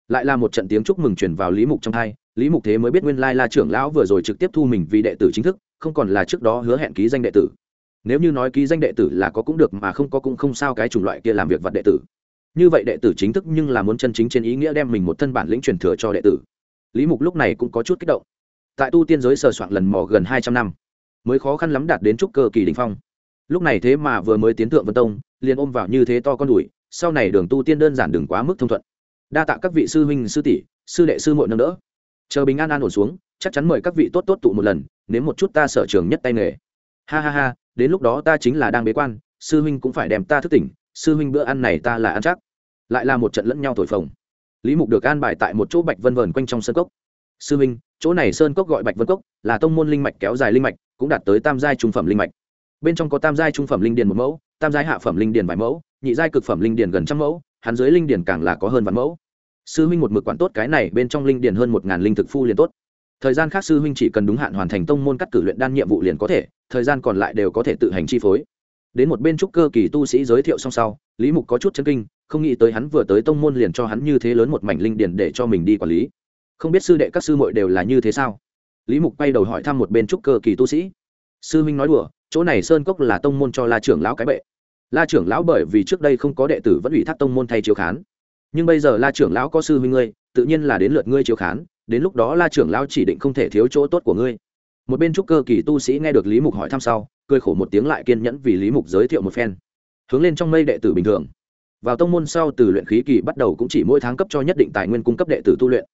lại là một trận tiếng chúc mừng truyền vào lý mục trong hai, lý mục thế mới biết nguyên lai la trưởng lão vừa rồi trực tiếp thu mình vì đệ tử chính thức, không còn là trước đó hứa hẹn ký danh đệ tử nếu như nói ký danh đệ tử là có cũng được mà không có cũng không sao, cái chủng loại kia làm việc vật đệ tử. Như vậy đệ tử chính thức nhưng là muốn chân chính trên ý nghĩa đem mình một thân bản lĩnh truyền thừa cho đệ tử. Lý mục lúc này cũng có chút kích động. Tại tu tiên giới sờ soạn lần mò gần hai trăm năm, mới khó khăn lắm đạt đến trúc cơ kỳ đình phong. Lúc này thế mà vừa mới tiến tượng vân tông, liền ôm vào như thế to con đùi, sau này đường tu tiên đơn giản đừng quá mức thông thuận. Đa tạ các vị sư huynh, sư tỷ, sư đệ, sư muội nâng đỡ. Chờ bình an an ổn xuống, chắc chắn mời các vị tốt tốt tụ một lần nếu một chút ta sở trường nhất tay nghề. Ha ha ha đến lúc đó ta chính là đang bế quan, sư huynh cũng phải đem ta thức tỉnh, sư huynh bữa ăn này ta là ăn chắc. Lại là một trận lẫn nhau thổi phồng. Lý mục được an bài tại một chỗ bạch vân vờn quanh trong sơn cốc. Sư huynh, chỗ này sơn cốc gọi bạch vân cốc, là tông môn linh mạch kéo dài linh mạch, cũng đạt tới tam giai trung phẩm linh mạch. Bên trong có tam giai trung phẩm linh điền một mẫu, tam giai hạ phẩm linh điền vài mẫu, nhị giai cực phẩm linh điền gần trăm mẫu, hắn dưới linh điền càng là có hơn vạn mẫu. Sư huynh một mực quản tốt cái này, bên trong linh điền hơn một ngàn linh thực phu liền tốt thời gian khác sư huynh chỉ cần đúng hạn hoàn thành tông môn cắt cử luyện đan nhiệm vụ liền có thể, thời gian còn lại đều có thể tự hành chi phối. Đến một bên trúc cơ kỳ tu sĩ giới thiệu xong sau, lý mục có chút chân kinh, không nghĩ tới hắn vừa tới tông môn liền cho hắn như thế lớn một mảnh linh điền để cho mình đi quản lý. Không biết sư đệ các sư muội đều là như thế sao? Lý mục quay đầu hỏi thăm một bên trúc cơ kỳ tu sĩ. Sư huynh nói đùa, chỗ này sơn cốc là tông môn cho la trưởng lão cái bệ. La trưởng lão bởi vì trước đây không có đệ tử vẫn ủy thác tông môn thay chiếu khán. Nhưng bây giờ la trưởng lão có sư huynh ngươi, tự nhiên là đến lượt ngươi chiếu khán đến lúc đó la trưởng lao chỉ định không thể thiếu chỗ tốt của ngươi. Một bên trúc cơ kỳ tu sĩ nghe được lý mục hỏi thăm sau, cười khổ một tiếng lại kiên nhẫn vì lý mục giới thiệu một phen. Hướng lên trong mây đệ tử bình thường. Vào tông môn sau từ luyện khí kỳ bắt đầu cũng chỉ mỗi tháng cấp cho nhất định tài nguyên cung cấp đệ tử tu luyện.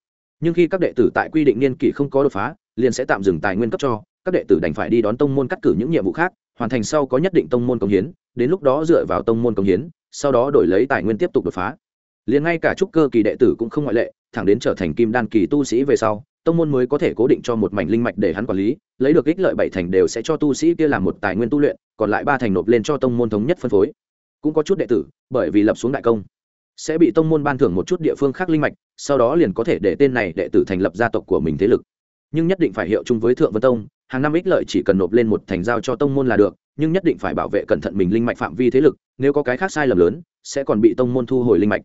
Nhưng khi các đệ tử tại quy định niên kỷ không có đột phá, liền sẽ tạm dừng tài nguyên cấp cho, các đệ tử đành phải đi đón tông môn cắt cử những nhiệm vụ khác, hoàn thành sau có nhất định tông môn công hiến, đến lúc đó dựa vào tông môn công hiến, sau đó đổi lấy tài nguyên tiếp tục đột phá. Liền ngay cả trúc cơ kỳ đệ tử cũng không ngoại lệ thẳng đến trở thành kim đan kỳ tu sĩ về sau, tông môn mới có thể cố định cho một mảnh linh mạch để hắn quản lý, lấy được ích lợi bảy thành đều sẽ cho tu sĩ kia làm một tài nguyên tu luyện, còn lại ba thành nộp lên cho tông môn thống nhất phân phối. Cũng có chút đệ tử, bởi vì lập xuống đại công, sẽ bị tông môn ban thưởng một chút địa phương khác linh mạch, sau đó liền có thể để tên này đệ tử thành lập gia tộc của mình thế lực. Nhưng nhất định phải hiệu chung với thượng vân tông, hàng năm ích lợi chỉ cần nộp lên một thành giao cho tông môn là được, nhưng nhất định phải bảo vệ cẩn thận mình linh mạch phạm vi thế lực, nếu có cái khác sai lầm lớn, sẽ còn bị tông môn thu hồi linh mạch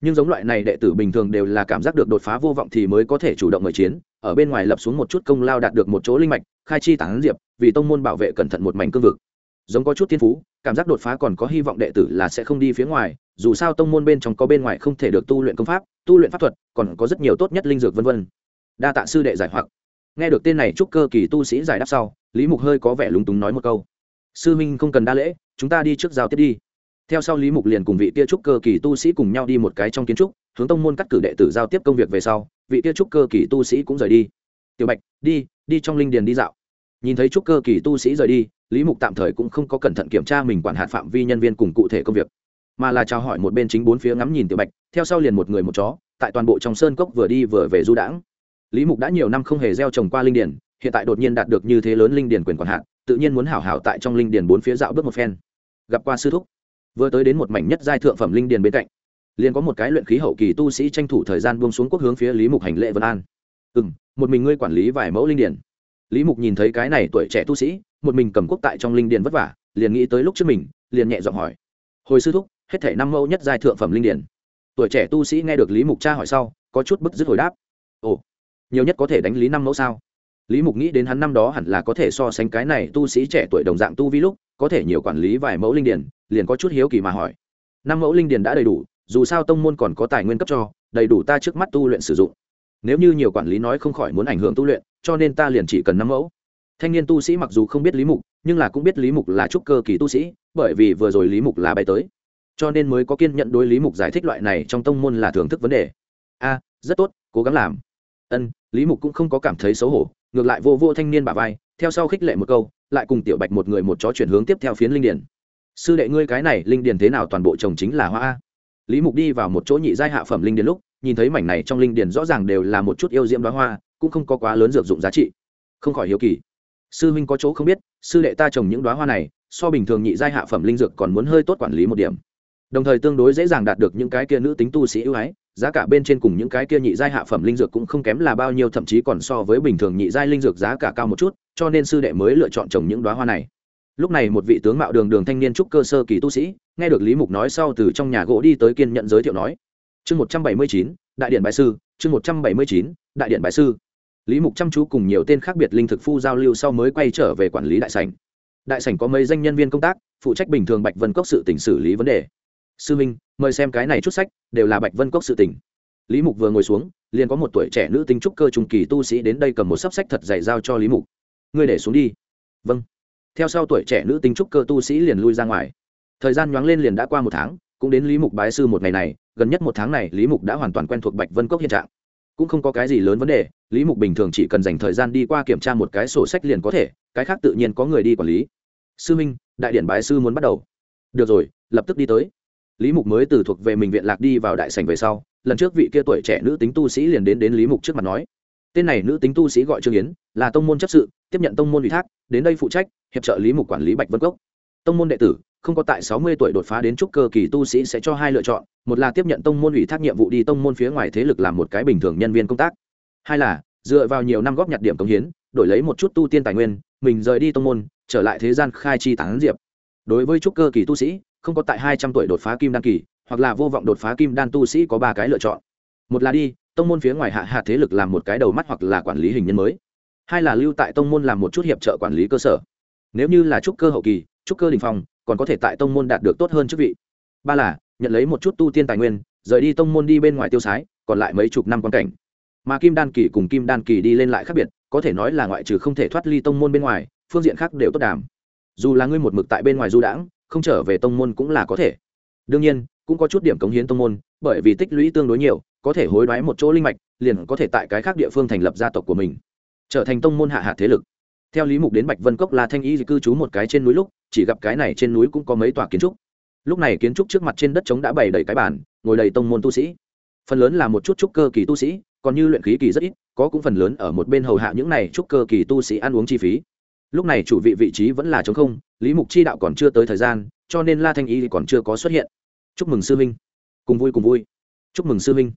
nhưng giống loại này đệ tử bình thường đều là cảm giác được đột phá vô vọng thì mới có thể chủ động mời chiến, ở bên ngoài lập xuống một chút công lao đạt được một chỗ linh mạch, khai chi tán diệp, vì tông môn bảo vệ cẩn thận một mảnh cương vực. Giống có chút thiên phú, cảm giác đột phá còn có hy vọng đệ tử là sẽ không đi phía ngoài, dù sao tông môn bên trong có bên ngoài không thể được tu luyện công pháp, tu luyện pháp thuật, còn có rất nhiều tốt nhất linh dược vân vân. Đa tạ sư đệ giải hoặc. Nghe được tên này, chúc cơ kỳ tu sĩ giải đáp sau, lý mục hơi có vẻ lúng túng nói một câu. Sư minh không cần đa lễ, chúng ta đi trước giao tiếp đi theo sau lý mục liền cùng vị tia trúc cơ kỳ tu sĩ cùng nhau đi một cái trong kiến trúc, hướng tông môn cắt cử đệ tử giao tiếp công việc về sau, vị tia trúc cơ kỳ tu sĩ cũng rời đi. Tiểu bạch, đi đi trong linh điền đi dạo. Nhìn thấy trúc cơ kỳ tu sĩ rời đi, lý mục tạm thời cũng không có cẩn thận kiểm tra mình quản hạt phạm vi nhân viên cùng cụ thể công việc, mà là chào hỏi một bên chính bốn phía ngắm nhìn tiểu bạch, theo sau liền một người một chó, tại toàn bộ trong sơn cốc vừa đi vừa về du đãng. Lý mục đã nhiều năm không hề gieo trồng qua linh điền, hiện tại đột nhiên đạt được như thế lớn linh điền quyền quản hạt, tự nhiên muốn hảo hảo tại trong linh điền bốn phía dạo bước một phen. Gặp qua sư thúc vừa tới đến một mảnh nhất giai thượng phẩm linh điền bên cạnh, liền có một cái luyện khí hậu kỳ tu sĩ tranh thủ thời gian buông xuống quốc hướng phía lý mục hành lệ vân an. Ừ m một mình ngươi quản lý vài mẫu linh điền. Lý mục nhìn thấy cái này tuổi trẻ tu sĩ, một mình cầm quốc tại trong linh điền vất vả, liền nghĩ tới lúc trước mình, liền nhẹ giọng hỏi, hồi sư thúc, hết thể năm mẫu nhất giai thượng phẩm linh điền. Tuổi trẻ tu sĩ nghe được lý mục cha hỏi sau, có chút bức dứt hồi đáp, ồ, nhiều nhất có thể đánh lý năm mẫu sao? Lý mục nghĩ đến hắn năm đó hẳn là có thể so sánh cái này tu sĩ trẻ tuổi đồng dạng tu vi lúc có thể nhiều quản lý vài mẫu linh điền, liền có chút hiếu kỳ mà hỏi. Năm mẫu linh điền đã đầy đủ, dù sao tông môn còn có tài nguyên cấp cho, đầy đủ ta trước mắt tu luyện sử dụng. Nếu như nhiều quản lý nói không khỏi muốn ảnh hưởng tu luyện, cho nên ta liền chỉ cần năm mẫu. Thanh niên tu sĩ mặc dù không biết lý mục, nhưng là cũng biết lý mục là trúc cơ kỳ tu sĩ, bởi vì vừa rồi lý mục là bay tới. Cho nên mới có kiên nhận đối lý mục giải thích loại này trong tông môn là thưởng thức vấn đề. A, rất tốt, cố gắng làm. Ân, lý mục cũng không có cảm thấy xấu hổ, ngược lại vô vô thanh niên bà vai, theo sau khích lệ một câu lại cùng tiểu bạch một người một chó chuyển hướng tiếp theo phiến linh điển sư đệ ngươi cái này, linh điển thế nào toàn bộ trồng chính là hoa a? Lý mục đi vào một chỗ nhị giai hạ phẩm linh điển lúc, nhìn thấy mảnh này trong linh điển rõ ràng đều là một chút yêu diễm đoá hoa, cũng không có quá lớn dược dụng giá trị. Không khỏi hiếu kỳ. Sư huynh có chỗ không biết, sư đệ ta trồng những đoá hoa này, so bình thường nhị giai hạ phẩm linh dược còn muốn hơi tốt quản lý một điểm. Đồng thời tương đối dễ dàng đạt được những cái kia nữ tính tu sĩ ưu ái, giá cả bên trên cùng những cái kia nhị giai hạ phẩm linh dược cũng không kém là bao nhiêu, thậm chí còn so với bình thường nhị giai linh dược giá cả cao một chút cho nên sư đệ mới lựa chọn trồng những đoá hoa này. Lúc này một vị tướng mạo đường đường thanh niên trúc cơ sơ kỳ tu sĩ, nghe được lý mục nói sau từ trong nhà gỗ đi tới kiên nhận giới thiệu nói, chương một trăm bảy mươi chín, đại điện bài sư, chương một trăm bảy mươi chín, đại điện bài sư. Lý mục chăm chú cùng nhiều tên khác biệt linh thực phu giao lưu sau mới quay trở về quản lý đại sảnh. Đại sảnh có mấy danh nhân viên công tác, phụ trách bình thường bạch vân cốc sự tỉnh xử lý vấn đề. Sư minh, mời xem cái này chút sách, đều là bạch vân cốc sự tỉnh. Lý mục vừa ngồi xuống, liền có một tuổi trẻ nữ tinh trúc cơ trung kỳ tu sĩ đến đây cầm một sắp sách thật dày giao cho lý mục ngươi để xuống đi. Vâng. Theo sau tuổi trẻ nữ tinh trúc cơ tu sĩ liền lui ra ngoài. Thời gian nhoáng lên liền đã qua một tháng, cũng đến lý mục bái sư một ngày này, gần nhất một tháng này lý mục đã hoàn toàn quen thuộc bạch vân cốc hiện trạng. Cũng không có cái gì lớn vấn đề, lý mục bình thường chỉ cần dành thời gian đi qua kiểm tra một cái sổ sách liền có thể, cái khác tự nhiên có người đi quản lý. Sư minh, đại điện bái sư muốn bắt đầu. Được rồi, lập tức đi tới. Lý mục mới từ thuộc về mình viện lạc đi vào đại sảnh về sau, lần trước vị kia tuổi trẻ nữ tính tu sĩ liền đến đến lý mục trước mặt nói tên này nữ tính tu sĩ gọi trương yến, là tông môn chấp sự, tiếp nhận tông môn ủy thác, đến đây phụ trách, hiệp trợ lý mục quản lý bạch vân cốc. Tông môn đệ tử, không có tại sáu mươi tuổi đột phá đến trúc cơ kỳ tu sĩ sẽ cho hai lựa chọn, một là tiếp nhận tông môn ủy thác nhiệm vụ đi tông môn phía ngoài thế lực làm một cái bình thường nhân viên công tác. Hai là, dựa vào nhiều năm góp nhặt điểm công hiến, đổi lấy một chút tu tiên tài nguyên, mình rời đi tông môn, trở lại thế gian khai chi tán diệp. Đối với trúc cơ kỳ tu sĩ, không có tại hai trăm tuổi đột phá kim đan kỳ, hoặc là vô vọng đột phá kim đan tu sĩ có ba cái lựa chọn. Một là đi tông môn phía ngoài hạ hạ thế lực làm một cái đầu mắt hoặc là quản lý hình nhân mới. Hai là lưu tại tông môn làm một chút hiệp trợ quản lý cơ sở. Nếu như là trúc cơ hậu kỳ, trúc cơ đình phong, còn có thể tại tông môn đạt được tốt hơn chức vị. Ba là, nhận lấy một chút tu tiên tài nguyên, rời đi tông môn đi bên ngoài tiêu sái, còn lại mấy chục năm quan cảnh. Mà kim đan kỳ cùng kim đan kỳ đi lên lại khác biệt, có thể nói là ngoại trừ không thể thoát ly tông môn bên ngoài, phương diện khác đều tốt đàm. Dù là ngươi một mực tại bên ngoài du đãng, không trở về tông môn cũng là có thể. Đương nhiên, cũng có chút điểm cống hiến tông môn, bởi vì tích lũy tương đối nhiều có thể hối đoái một chỗ linh mạch, liền có thể tại cái khác địa phương thành lập gia tộc của mình. Trở thành tông môn hạ hạ thế lực. Theo lý mục đến bạch vân cốc là thanh y cư trú một cái trên núi lúc, chỉ gặp cái này trên núi cũng có mấy tòa kiến trúc. Lúc này kiến trúc trước mặt trên đất trống đã bày đầy cái bản ngồi đầy tông môn tu sĩ. Phần lớn là một chút trúc cơ kỳ tu sĩ, còn như luyện khí kỳ rất ít, có cũng phần lớn ở một bên hầu hạ những này trúc cơ kỳ tu sĩ ăn uống chi phí. Lúc này chủ vị vị trí vẫn là trống không, lý mục chi đạo còn chưa tới thời gian, cho nên la thanh y còn chưa có xuất hiện. Chúc mừng sư minh cùng vui cùng vui. Chúc mừng sư minh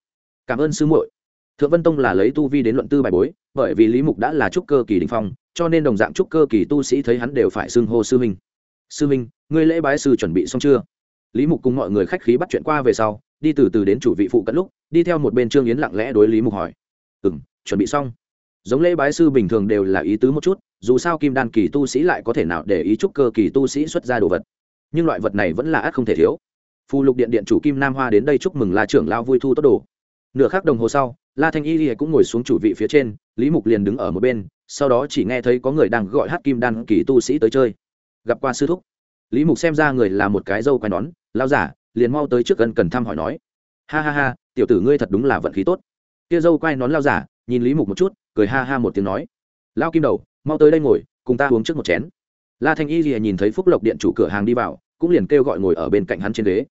cảm ơn sư muội. Thượng vân tông là lấy tu vi đến luận tư bài bối, bởi vì lý mục đã là trúc cơ kỳ đình phong, cho nên đồng dạng trúc cơ kỳ tu sĩ thấy hắn đều phải xưng hô sư minh sư minh ngươi lễ bái sư chuẩn bị xong chưa? Lý mục cùng mọi người khách khí bắt chuyện qua về sau, đi từ từ đến chủ vị phụ cận lúc, đi theo một bên trương yến lặng lẽ đối lý mục hỏi. Ừ m chuẩn bị xong. Giống lễ bái sư bình thường đều là ý tứ một chút, dù sao kim đan kỳ tu sĩ lại có thể nào để ý trúc cơ kỳ tu sĩ xuất ra đồ vật. Nhưng loại vật này vẫn là ác không thể thiếu. Phù lục điện điện chủ kim nam hoa đến đây chúc mừng la trưởng lao vui thu tốt đồ nửa khắc đồng hồ sau, la thanh y lìa cũng ngồi xuống chủ vị phía trên, lý mục liền đứng ở một bên, sau đó chỉ nghe thấy có người đang gọi hát kim đan kỳ tu sĩ tới chơi. Gặp qua sư thúc. Lý mục xem ra người là một cái dâu quai nón, lao giả, liền mau tới trước gần cần thăm hỏi nói. Ha ha ha, tiểu tử ngươi thật đúng là vận khí tốt. Kia dâu quai nón lao giả, nhìn lý mục một chút, cười ha ha một tiếng nói. Lao kim đầu, mau tới đây ngồi, cùng ta uống trước một chén. La thanh y lìa nhìn thấy phúc lộc điện chủ cửa hàng đi vào, cũng liền kêu gọi ngồi ở bên cạnh hắn trên ghế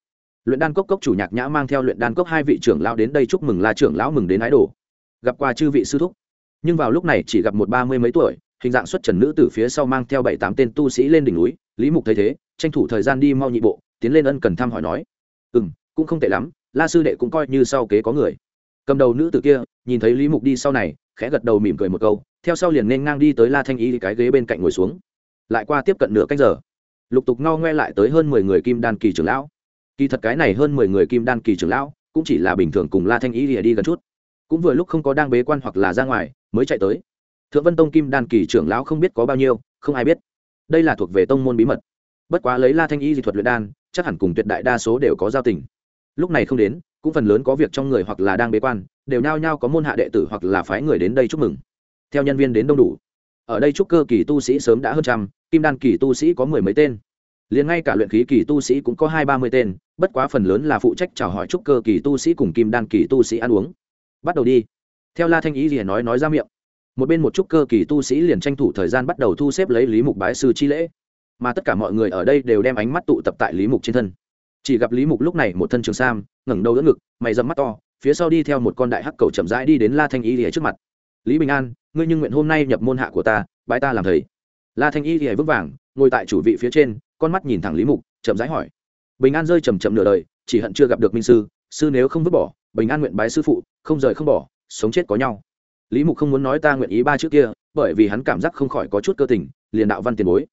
luyện đan cốc cốc chủ nhạc nhã mang theo luyện đan cốc hai vị trưởng lão đến đây chúc mừng la trưởng lão mừng đến ái đồ. Gặp qua chư vị sư thúc. Nhưng vào lúc này chỉ gặp một ba mươi mấy tuổi, hình dạng xuất trần nữ từ phía sau mang theo bảy tám tên tu sĩ lên đỉnh núi, lý mục thấy thế, tranh thủ thời gian đi mau nhị bộ, tiến lên ân cần thăm hỏi nói ừ m cũng không tệ lắm, la sư đệ cũng coi như sau kế có người. Cầm đầu nữ tử kia, nhìn thấy lý mục đi sau này, khẽ gật đầu mỉm cười một câu, theo sau liền nên ngang đi tới la thanh y cái ghế bên cạnh ngồi xuống. Lại qua tiếp cận nửa cách giờ. Lục tục ngao ngoe lại tới hơn mười người kim đan kỳ trưởng lão kỳ thật cái này hơn mười người kim đan kỳ trưởng lão, cũng chỉ là bình thường cùng la thanh y lìa đi gần chút. Cũng vừa lúc không có đang bế quan hoặc là ra ngoài, mới chạy tới. Thượng vân tông kim đan kỳ trưởng lão không biết có bao nhiêu, không ai biết. Đây là thuộc về tông môn bí mật. Bất quá lấy la thanh y dị thuật luyện đan, chắc hẳn cùng tuyệt đại đa số đều có giao tình. Lúc này không đến, cũng phần lớn có việc trong người hoặc là đang bế quan, đều nhao nhao có môn hạ đệ tử hoặc là phái người đến đây chúc mừng. Theo nhân viên đến đông đủ. Ở đây chúc cơ kỳ tu sĩ sớm đã hơn trăm, kim đan kỳ tu sĩ có mười mấy tên liền ngay cả luyện khí kỳ tu sĩ cũng có hai ba mươi tên, bất quá phần lớn là phụ trách chào hỏi trúc cơ kỳ tu sĩ cùng kim đan kỳ tu sĩ ăn uống. Bắt đầu đi. Theo la thanh ý liền nói nói ra miệng. Một bên một trúc cơ kỳ tu sĩ liền tranh thủ thời gian bắt đầu thu xếp lấy lý mục bái sư chi lễ. Mà tất cả mọi người ở đây đều đem ánh mắt tụ tập tại lý mục trên thân. Chỉ gặp lý mục lúc này một thân trường sam, ngẩng đầu đỡ ngực, mày dầm mắt to, phía sau đi theo một con đại hắc cầu chậm rãi đi đến la thanh y lìa trước mặt. Lý bình an, ngươi nhưng nguyện hôm nay nhập môn hạ của ta, bái ta làm thầy. La thanh y lìa vững vàng, ngồi tại chủ vị phía trên con mắt nhìn thẳng lý mục, chậm rãi hỏi. Bình an rơi chầm chậm nửa đời, chỉ hận chưa gặp được minh sư sư nếu không vứt bỏ, bình an nguyện bái sư phụ, không rời không bỏ, sống chết có nhau. Lý mục không muốn nói ta nguyện ý ba chữ kia, bởi vì hắn cảm giác không khỏi có chút cơ tình, liền đạo văn tiền bối.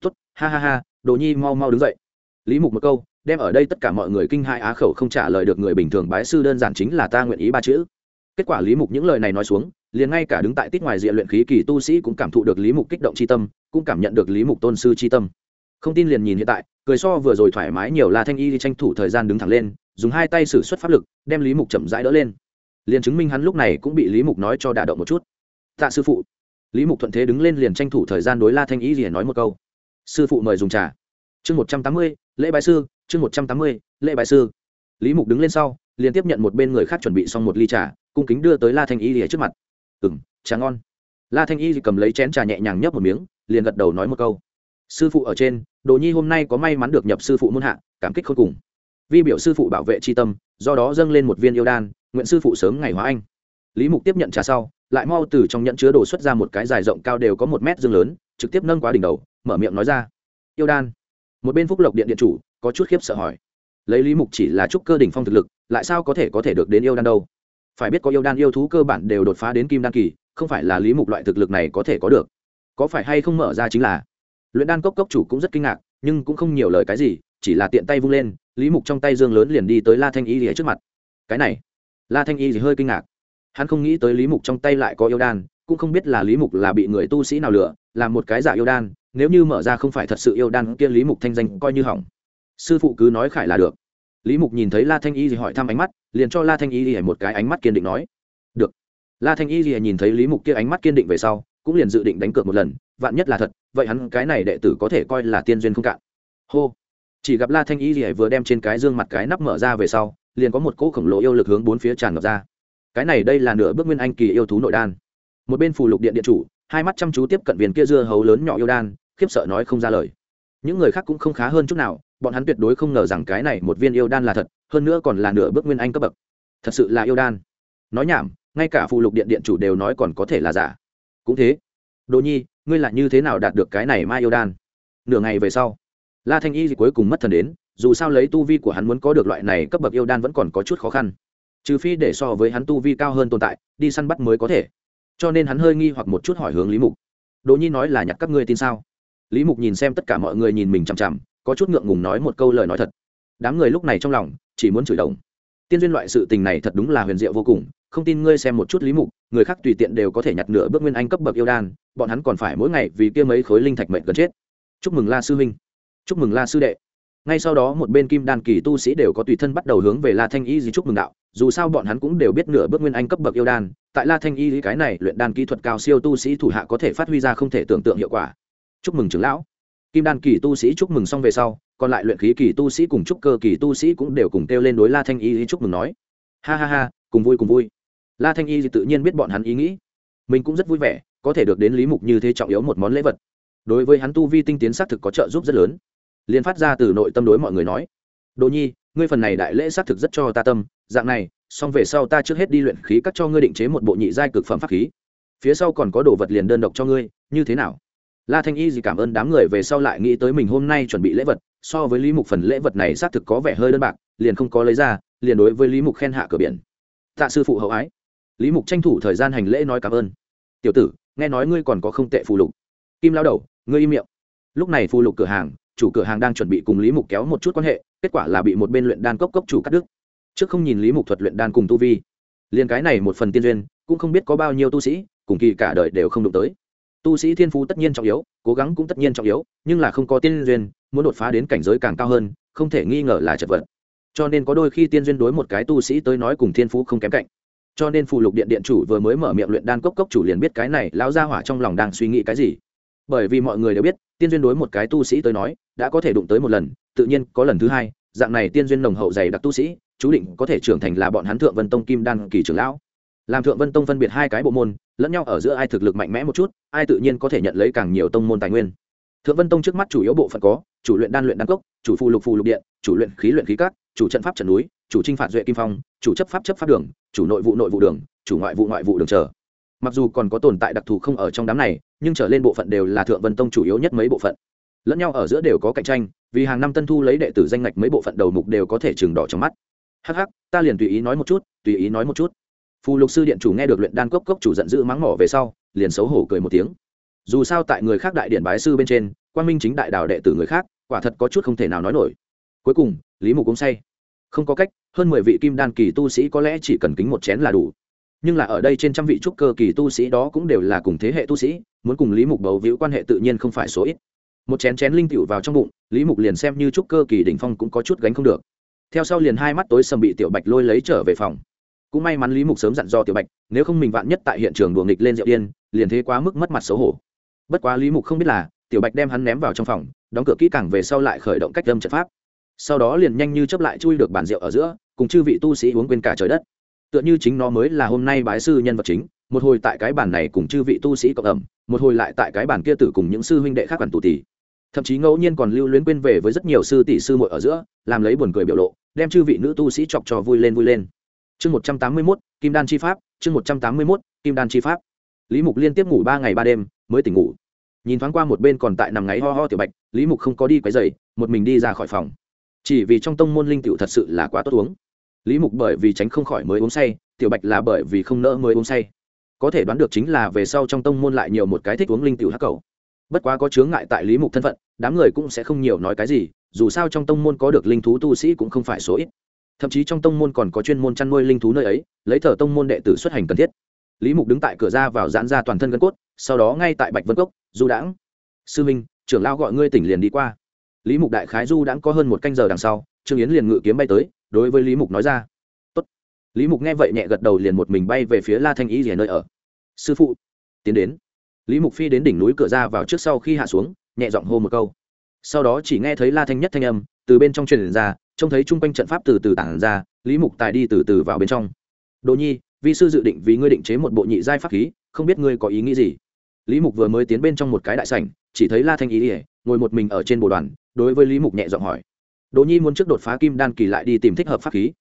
Tốt, ha ha ha, đồ nhi mau mau đứng dậy. Lý mục một câu, đem ở đây tất cả mọi người kinh hai á khẩu không trả lời được người bình thường bái sư đơn giản chính là ta nguyện ý ba chữ. Kết quả lý mục những lời này nói xuống, liền ngay cả đứng tại tít ngoài diện luyện khí kỳ tu sĩ cũng cảm thụ được lý mục kích động c h i tâm, cũng cảm nhận được lý mục tôn sư c h i tâm không tin liền nhìn hiện tại, cười so vừa rồi thoải mái nhiều là thanh y đi tranh thủ thời gian đứng thẳng lên, dùng hai tay xử suất pháp lực, đem lý mục chậm rãi đỡ lên. Liền chứng minh hắn lúc này cũng bị lý mục nói cho đả động một chút. Tạ sư phụ. Lý mục thuận thế đứng lên liền tranh thủ thời gian đối la thanh y liền nói một câu. Sư phụ mời dùng trà. Chương một trăm tám mươi, lễ bài sư, chương một trăm tám mươi, lễ bài sư. Lý mục đứng lên sau, liền tiếp nhận một bên người khác chuẩn bị xong một ly trà, cung kính đưa tới la thanh y lìa trước mặt. Ừ m trà ngon. La thanh y cầm lấy chén trà nhẹ nhàng nhấp một miếng, liền gật đầu nói một câu sư phụ ở trên, đồ nhi hôm nay có may mắn được nhập sư phụ muôn hạ, cảm kích không cùng. Vi biểu sư phụ bảo vệ tri tâm, do đó dâng lên một viên yêu đan, nguyện sư phụ sớm ngày hóa anh. Lý mục tiếp nhận trà sau, lại mau từ trong nhận chứa đồ xuất ra một cái dài rộng cao đều có một mét dương lớn, trực tiếp nâng quá đỉnh đầu, mở miệng nói ra. Yêu đan. Một bên phúc lộc điện điện chủ, có chút khiếp sợ hỏi. Lấy lý mục chỉ là trúc cơ đỉnh phong thực lực, lại sao có thể có thể được đến yêu đan đâu? Phải biết có yêu đan yêu thú cơ bản đều đột phá đến kim đan kỳ, không phải là lý mục loại thực lực này có thể có được. Có phải hay không mở ra chính là luyện đan cốc cốc chủ cũng rất kinh ngạc, nhưng cũng không nhiều lời cái gì, chỉ là tiện tay vung lên, lý mục trong tay dương lớn liền đi tới la thanh y rìa trước mặt. Cái này, la thanh y thì hơi kinh ngạc. Hắn không nghĩ tới lý mục trong tay lại có yêu đan, cũng không biết là lý mục là bị người tu sĩ nào lựa là một cái giả yêu đan, nếu như mở ra không phải thật sự yêu đan kia lý mục thanh danh coi như hỏng. Sư phụ cứ nói khải là được. Lý mục nhìn thấy la thanh y thì hỏi thăm ánh mắt, liền cho la thanh y thì một cái ánh mắt kiên định nói, được. La thanh y thì nhìn thấy lý mục kia ánh mắt kiên định về sau, cũng liền dự định đánh cược một lần, vạn nhất là thật vậy hắn cái này đệ tử có thể coi là tiên duyên không cạn. Hô. Chỉ gặp la thanh y thì vừa đem trên cái dương mặt cái nắp mở ra về sau, liền có một cỗ khổng lồ yêu lực hướng bốn phía tràn ngập ra. Cái này đây là nửa bước nguyên anh kỳ yêu thú nội đan. Một bên phù lục điện điện chủ, hai mắt chăm chú tiếp cận viền kia dưa hấu lớn nhỏ yêu đan, khiếp sợ nói không ra lời. Những người khác cũng không khá hơn chút nào, bọn hắn tuyệt đối không ngờ rằng cái này một viên yêu đan là thật, hơn nữa còn là nửa bước nguyên anh cấp bậc. Thật sự là yêu đan. Nói nhảm, ngay cả phù lục điện điện chủ đều nói còn có thể là giả. Cũng thế. Đồ nhi ngươi là như thế nào đạt được cái này mai yêu đan? Nửa ngày về sau, la thanh y thì cuối cùng mất thần đến, dù sao lấy tu vi của hắn muốn có được loại này cấp bậc yêu đan vẫn còn có chút khó khăn. Trừ phi để so với hắn tu vi cao hơn tồn tại, đi săn bắt mới có thể. Cho nên hắn hơi nghi hoặc một chút hỏi hướng lý mục. Đỗ nhi nói là nhặt các ngươi tin sao? Lý mục nhìn xem tất cả mọi người nhìn mình chằm chằm, có chút ngượng ngùng nói một câu lời nói thật. Đám người lúc này trong lòng, chỉ muốn chửi đồng. Tiên duyên loại sự tình này thật đúng là huyền diệu vô cùng, không tin ngươi xem một chút lý mục người khác tùy tiện đều có thể nhặt nửa bước nguyên anh cấp bậc yêu đan, bọn hắn còn phải mỗi ngày vì kia mấy khối linh thạch mệnh gần chết. Chúc mừng la sư huynh chúc mừng la sư đệ. Ngay sau đó một bên kim đan kỳ tu sĩ đều có tùy thân bắt đầu hướng về la thanh y gì chúc mừng đạo, dù sao bọn hắn cũng đều biết nửa bước nguyên anh cấp bậc yêu đan, tại la thanh y cái này luyện đan kỹ thuật cao siêu tu sĩ thủ hạ có thể phát huy ra không thể tưởng tượng hiệu quả. Chúc mừng trưởng lão. Kim đan kỳ tu sĩ chúc mừng xong về sau, còn lại luyện khí kỳ tu sĩ cùng chúc cơ kỳ tu sĩ cũng đều cùng kêu lên đối la thanh y chúc mừng nói. Ha ha ha, cùng vui cùng vui la thanh y tự nhiên biết bọn hắn ý nghĩ. Mình cũng rất vui vẻ, có thể được đến lý mục như thế trọng yếu một món lễ vật. Đối với hắn tu vi tinh tiến xác thực có trợ giúp rất lớn. Liền phát ra từ nội tâm đối mọi người nói, đồ nhi, ngươi phần này đại lễ xác thực rất cho ta tâm. Dạng này, xong về sau ta trước hết đi luyện khí cắt cho ngươi định chế một bộ nhị giai cực phẩm pháp khí. Phía sau còn có đồ vật liền đơn độc cho ngươi, như thế nào? La thanh y gì cảm ơn đám người về sau lại nghĩ tới mình hôm nay chuẩn bị lễ vật. So với lý mục phần lễ vật này xác thực có vẻ hơi đơn bạc, liền không có lấy ra, liền đối với lý mục khen hạ cửa biển. Tạ sư phụ hậu ái lý mục tranh thủ thời gian hành lễ nói cảm ơn. Tiểu tử, nghe nói ngươi còn có không tệ phù lục. Kim lao đầu, ngươi im miệng. Lúc này phù lục cửa hàng, chủ cửa hàng đang chuẩn bị cùng lý mục kéo một chút quan hệ, kết quả là bị một bên luyện đan cốc cốc chủ cắt đứt. Trước không nhìn lý mục thuật luyện đan cùng tu vi, liền cái này một phần tiên duyên, cũng không biết có bao nhiêu tu sĩ, cùng kỳ cả đời đều không đụng tới. Tu sĩ thiên phú tất nhiên trọng yếu, cố gắng cũng tất nhiên trọng yếu, nhưng là không có tiên duyên, muốn đột phá đến cảnh giới càng cao hơn, không thể nghi ngờ là chật vật. Cho nên có đôi khi tiên duyên đối một cái tu sĩ tới nói cùng thiên phú không kém cạnh cho nên phù lục điện điện chủ vừa mới mở miệng luyện đan cốc cốc chủ liền biết cái này lão gia hỏa trong lòng đang suy nghĩ cái gì. Bởi vì mọi người đều biết, tiên duyên đối một cái tu sĩ tới nói, đã có thể đụng tới một lần, tự nhiên có lần thứ hai, dạng này tiên duyên nồng hậu dày đặc tu sĩ, chú định có thể trưởng thành là bọn hắn thượng vân tông kim đan kỳ trưởng lão. Làm thượng vân tông phân biệt hai cái bộ môn, lẫn nhau ở giữa ai thực lực mạnh mẽ một chút, ai tự nhiên có thể nhận lấy càng nhiều tông môn tài nguyên. Thượng vân tông trước mắt chủ yếu bộ phận có, chủ luyện đan luyện đan cốc, chủ phù lục phù lục điện, chủ luyện khí luyện khí cát chủ trận pháp trận núi chủ trinh phạt duệ kim phong, chủ chấp pháp chấp pháp đường, chủ nội vụ nội vụ đường, chủ ngoại vụ ngoại vụ đường chờ. Mặc dù còn có tồn tại đặc thù không ở trong đám này, nhưng trở lên bộ phận đều là thượng vân tông chủ yếu nhất mấy bộ phận. Lẫn nhau ở giữa đều có cạnh tranh, vì hàng năm tân thu lấy đệ tử danh ngạch mấy bộ phận đầu mục đều có thể chừng đỏ trong mắt. Hắc hắc, ta liền tùy ý nói một chút, tùy ý nói một chút. Phù lục sư điện chủ nghe được luyện đan cốc cốc chủ giận dữ mắng mỏ về sau, liền xấu hổ cười một tiếng. Dù sao tại người khác đại điện bái sư bên trên quan minh chính đại đạo đệ tử người khác, quả thật có chút không thể nào nói nổi. Cuối cùng, lý mục cũng say không có cách, hơn mười vị kim đan kỳ tu sĩ có lẽ chỉ cần kính một chén là đủ. Nhưng là ở đây trên trăm vị trúc cơ kỳ tu sĩ đó cũng đều là cùng thế hệ tu sĩ, muốn cùng lý mục bầu víu quan hệ tự nhiên không phải số ít. Một chén chén linh tiểu vào trong bụng, lý mục liền xem như trúc cơ kỳ đỉnh phong cũng có chút gánh không được. Theo sau liền hai mắt tối sầm bị tiểu bạch lôi lấy trở về phòng. Cũng may mắn lý mục sớm dặn do tiểu bạch, nếu không mình vạn nhất tại hiện trường đùa nghịch lên rượu điên, liền thế quá mức mất mặt xấu hổ. Bất quá lý mục không biết là, tiểu bạch đem hắn ném vào trong phòng, đóng cửa kỹ càng về sau lại khởi động cách đâm trận pháp sau đó liền nhanh như chấp lại chui được bàn rượu ở giữa, cùng chư vị tu sĩ uống quên cả trời đất. Tựa như chính nó mới là hôm nay bái sư nhân vật chính, một hồi tại cái bàn này cùng chư vị tu sĩ cộng ẩm, một hồi lại tại cái bàn kia tử cùng những sư huynh đệ khác bản tù tỷ thậm chí ngẫu nhiên còn lưu luyến quên về với rất nhiều sư tỷ sư muội ở giữa, làm lấy buồn cười biểu lộ, đem chư vị nữ tu sĩ chọc trò vui lên vui lên. Chương một trăm tám mươi mốt, kim đan chi pháp, chương một trăm tám mươi mốt, kim đan chi pháp. Lý mục liên tiếp ngủ ba ngày ba đêm, mới tỉnh ngủ. Nhìn thoáng qua một bên còn tại nằm ngáy ho ho tiểu bạch, lý mục không có đi quấy dày một mình đi ra khỏi phòng chỉ vì trong tông môn linh tiểu thật sự là quá tốt uống. Lý mục bởi vì tránh không khỏi mới uống say, tiểu bạch là bởi vì không nỡ mới uống say. Có thể đoán được chính là về sau trong tông môn lại nhiều một cái thích uống linh tiểu hắc cầu. Bất quá có chướng ngại tại lý mục thân phận, đám người cũng sẽ không nhiều nói cái gì, dù sao trong tông môn có được linh thú tu sĩ cũng không phải số ít. Thậm chí trong tông môn còn có chuyên môn chăn nuôi linh thú nơi ấy, lấy thờ tông môn đệ tử xuất hành cần thiết. Lý mục đứng tại cửa ra vào giãn ra toàn thân gân cốt, sau đó ngay tại bạch vân cốc, du đãng, sư minh, trưởng lao gọi ngươi tỉnh liền đi qua lý mục đại khái du đã có hơn một canh giờ đằng sau, trương yến liền ngự kiếm bay tới, đối với lý mục nói ra, Tốt. lý mục nghe vậy nhẹ gật đầu liền một mình bay về phía la thanh ý rìa nơi ở. Sư phụ. Tiến đến. Lý mục phi đến đỉnh núi cửa ra vào trước sau khi hạ xuống, nhẹ giọng hô một câu. Sau đó chỉ nghe thấy la thanh nhất thanh âm, từ bên trong truyền ra, trông thấy chung quanh trận pháp từ từ tản ra, lý mục tài đi từ từ vào bên trong. Đồ nhi, vi sư dự định vì ngươi định chế một bộ nhị giai pháp khí, không biết ngươi có ý nghĩ gì? Lý mục vừa mới tiến bên trong một cái đại sảnh, chỉ thấy la thanh ý ỉa ngồi một mình ở trên bồ đoàn đối với lý mục nhẹ giọng hỏi. Đỗ nhi muốn trước đột phá kim đan kỳ lại đi tìm thích hợp pháp khí.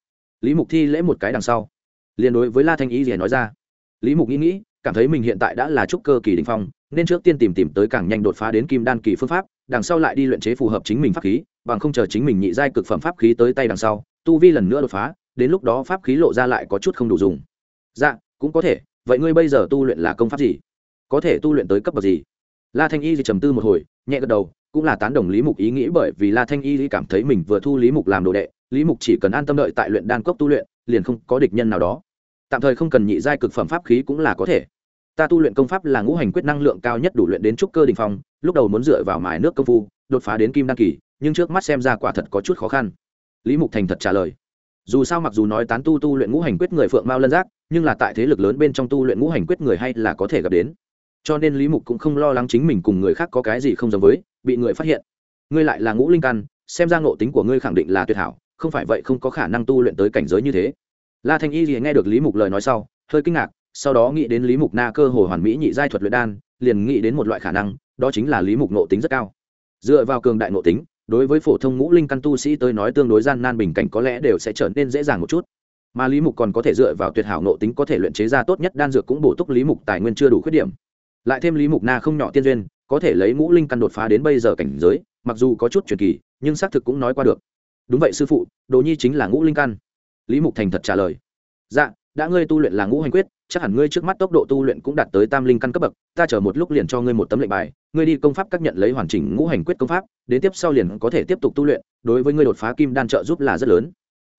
Lý mục thi lễ một cái đằng sau. Liền đối với la thanh ý gì nói ra. Lý mục nghĩ nghĩ, cảm thấy mình hiện tại đã là trúc cơ kỳ đình phong, nên trước tiên tìm tìm tới càng nhanh đột phá đến kim đan kỳ phương pháp, đằng sau lại đi luyện chế phù hợp chính mình pháp khí, bằng không chờ chính mình nhị giai cực phẩm pháp khí tới tay đằng sau, tu vi lần nữa đột phá, đến lúc đó pháp khí lộ ra lại có chút không đủ dùng. Dạ cũng có thể, vậy ngươi bây giờ tu luyện là công pháp gì? Có thể tu luyện tới cấp bậc gì? La thanh y thì trầm tư một hồi, nhẹ gật đầu cũng là tán đồng lý mục ý nghĩ bởi vì la thanh y cảm thấy mình vừa thu lý mục làm đồ đệ, lý mục chỉ cần an tâm đợi tại luyện đan cốc tu luyện, liền không có địch nhân nào đó. Tạm thời không cần nhị giai cực phẩm pháp khí cũng là có thể. Ta tu luyện công pháp là ngũ hành quyết năng lượng cao nhất đủ luyện đến trúc cơ đình phong, lúc đầu muốn dựa vào mài nước công phu, đột phá đến kim đăng kỳ, nhưng trước mắt xem ra quả thật có chút khó khăn. Lý mục thành thật trả lời. Dù sao mặc dù nói tán tu tu luyện ngũ hành quyết người phượng mao lân giác, nhưng là tại thế lực lớn bên trong tu luyện ngũ hành quyết người hay là có thể gặp đến. Cho nên lý mục cũng không lo lắng chính mình cùng người khác có cái gì không giống với bị người phát hiện. Ngươi lại là ngũ linh căn, xem ra ngộ tính của ngươi khẳng định là tuyệt hảo, không phải vậy không có khả năng tu luyện tới cảnh giới như thế. La thanh y thì nghe được lý mục lời nói sau, hơi kinh ngạc, sau đó nghĩ đến lý mục na cơ hồ hoàn mỹ nhị giai thuật luyện đan, liền nghĩ đến một loại khả năng, đó chính là lý mục nộ tính rất cao. Dựa vào cường đại nộ tính, đối với phổ thông ngũ linh căn tu sĩ tới nói tương đối gian nan bình cảnh có lẽ đều sẽ trở nên dễ dàng một chút. Mà lý mục còn có thể dựa vào tuyệt hảo nộ tính có thể luyện chế ra tốt nhất đan dược cũng bổ túc lý mục tài nguyên chưa đủ khuyết điểm. Lại thêm lý mục na không nhỏ tiên duyên có thể lấy ngũ linh căn đột phá đến bây giờ cảnh giới, mặc dù có chút truyền kỳ, nhưng xác thực cũng nói qua được. Đúng vậy sư phụ, đồ nhi chính là ngũ linh căn. Lý mục thành thật trả lời. Dạ đã ngươi tu luyện là ngũ hành quyết, chắc hẳn ngươi trước mắt tốc độ tu luyện cũng đạt tới tam linh căn cấp bậc, ta chờ một lúc liền cho ngươi một tấm lệnh bài, ngươi đi công pháp các nhận lấy hoàn chỉnh ngũ hành quyết công pháp, đến tiếp sau liền có thể tiếp tục tu luyện, đối với ngươi đột phá kim đan trợ giúp là rất lớn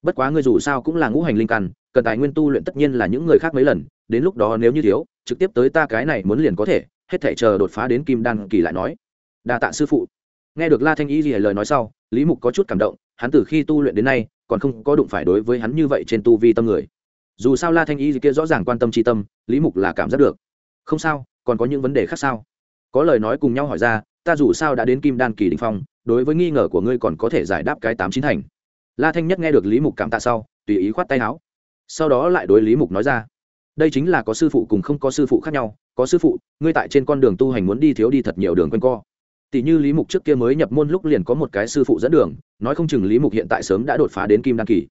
bất quá ngươi dù sao cũng là ngũ hành linh căn, cần tài nguyên tu luyện tất nhiên là những người khác mấy lần, đến lúc đó nếu như thiếu, trực tiếp tới ta cái này muốn liền có thể, hết thể chờ đột phá đến kim đan kỳ lại nói. Đa tạ sư phụ. Nghe được la thanh y gì lời nói sau, lý mục có chút cảm động, hắn từ khi tu luyện đến nay, còn không có đụng phải đối với hắn như vậy trên tu vi tâm người. Dù sao la thanh y gì kia rõ ràng quan tâm tri tâm, lý mục là cảm giác được. Không sao, còn có những vấn đề khác sao? Có lời nói cùng nhau hỏi ra, ta dù sao đã đến kim đan kỳ đình phong, đối với nghi ngờ của ngươi còn có thể giải đáp cái tám chín thành la thanh nhất nghe được lý mục cảm tạ sau, tùy ý khoát tay áo. Sau đó lại đối lý mục nói ra, đây chính là có sư phụ cùng không có sư phụ khác nhau, có sư phụ, ngươi tại trên con đường tu hành muốn đi thiếu đi thật nhiều đường quanh co. Tỷ như lý mục trước kia mới nhập môn lúc liền có một cái sư phụ dẫn đường, nói không chừng lý mục hiện tại sớm đã đột phá đến kim đăng kỳ.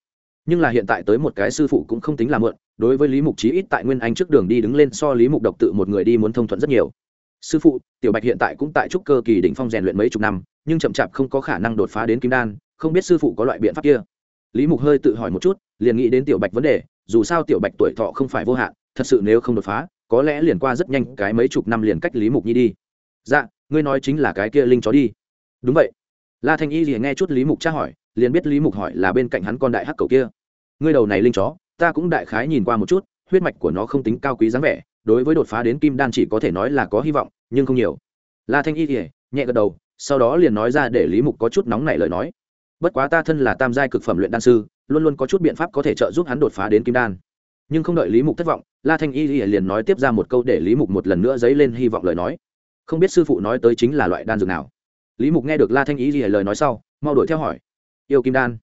Nhưng là hiện tại tới một cái sư phụ cũng không tính là mượn, đối với lý mục chí ít tại nguyên anh trước đường đi đứng lên so lý mục độc tự một người đi muốn thông thuận rất nhiều. Sư phụ, tiểu bạch hiện tại cũng tại trúc cơ kỳ đỉnh phong rèn luyện mấy chục năm, nhưng chậm chạp không có khả năng đột phá đến kim đan không biết sư phụ có loại biện pháp kia. Lý mục hơi tự hỏi một chút, liền nghĩ đến tiểu bạch vấn đề, dù sao tiểu bạch tuổi thọ không phải vô hạn, thật sự nếu không đột phá, có lẽ liền qua rất nhanh cái mấy chục năm liền cách lý mục nhi đi. Dạ ngươi nói chính là cái kia linh chó đi. Đúng vậy. La thanh y liền nghe chút lý mục tra hỏi, liền biết lý mục hỏi là bên cạnh hắn con đại hắc cầu kia. Ngươi đầu này linh chó, ta cũng đại khái nhìn qua một chút, huyết mạch của nó không tính cao quý dáng vẻ, đối với đột phá đến kim đan chỉ có thể nói là có hy vọng, nhưng không nhiều. La thanh y thì nhẹ gật đầu, sau đó liền nói ra để lý mục có chút nóng nảy lời nói bất quá ta thân là tam giai cực phẩm luyện đan sư, luôn luôn có chút biện pháp có thể trợ giúp hắn đột phá đến kim đan. Nhưng không đợi lý mục thất vọng, la thanh y liền nói tiếp ra một câu để lý mục một lần nữa dấy lên hy vọng lời nói. Không biết sư phụ nói tới chính là loại đan dược nào. Lý mục nghe được la thanh y lời nói sau, mau đuổi theo hỏi. Yêu kim đan.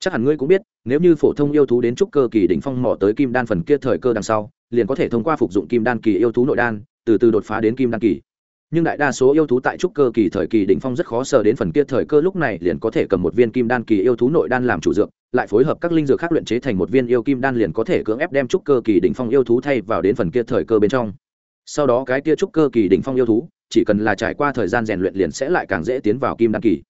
Chắc hẳn ngươi cũng biết, nếu như phổ thông yêu thú đến trúc cơ kỳ đỉnh phong mỏ tới kim đan phần kia thời cơ đằng sau, liền có thể thông qua phục dụng kim đan kỳ yêu thú nội đan, từ từ đột phá đến kim đan kỳ nhưng đại đa số yêu thú tại trúc cơ kỳ thời kỳ đỉnh phong rất khó sờ đến phần kia thời cơ lúc này liền có thể cầm một viên kim đan kỳ yêu thú nội đan làm chủ dược, lại phối hợp các linh dược khác luyện chế thành một viên yêu kim đan liền có thể cưỡng ép đem trúc cơ kỳ đỉnh phong yêu thú thay vào đến phần kia thời cơ bên trong. Sau đó cái kia trúc cơ kỳ đỉnh phong yêu thú, chỉ cần là trải qua thời gian rèn luyện liền sẽ lại càng dễ tiến vào kim đan kỳ.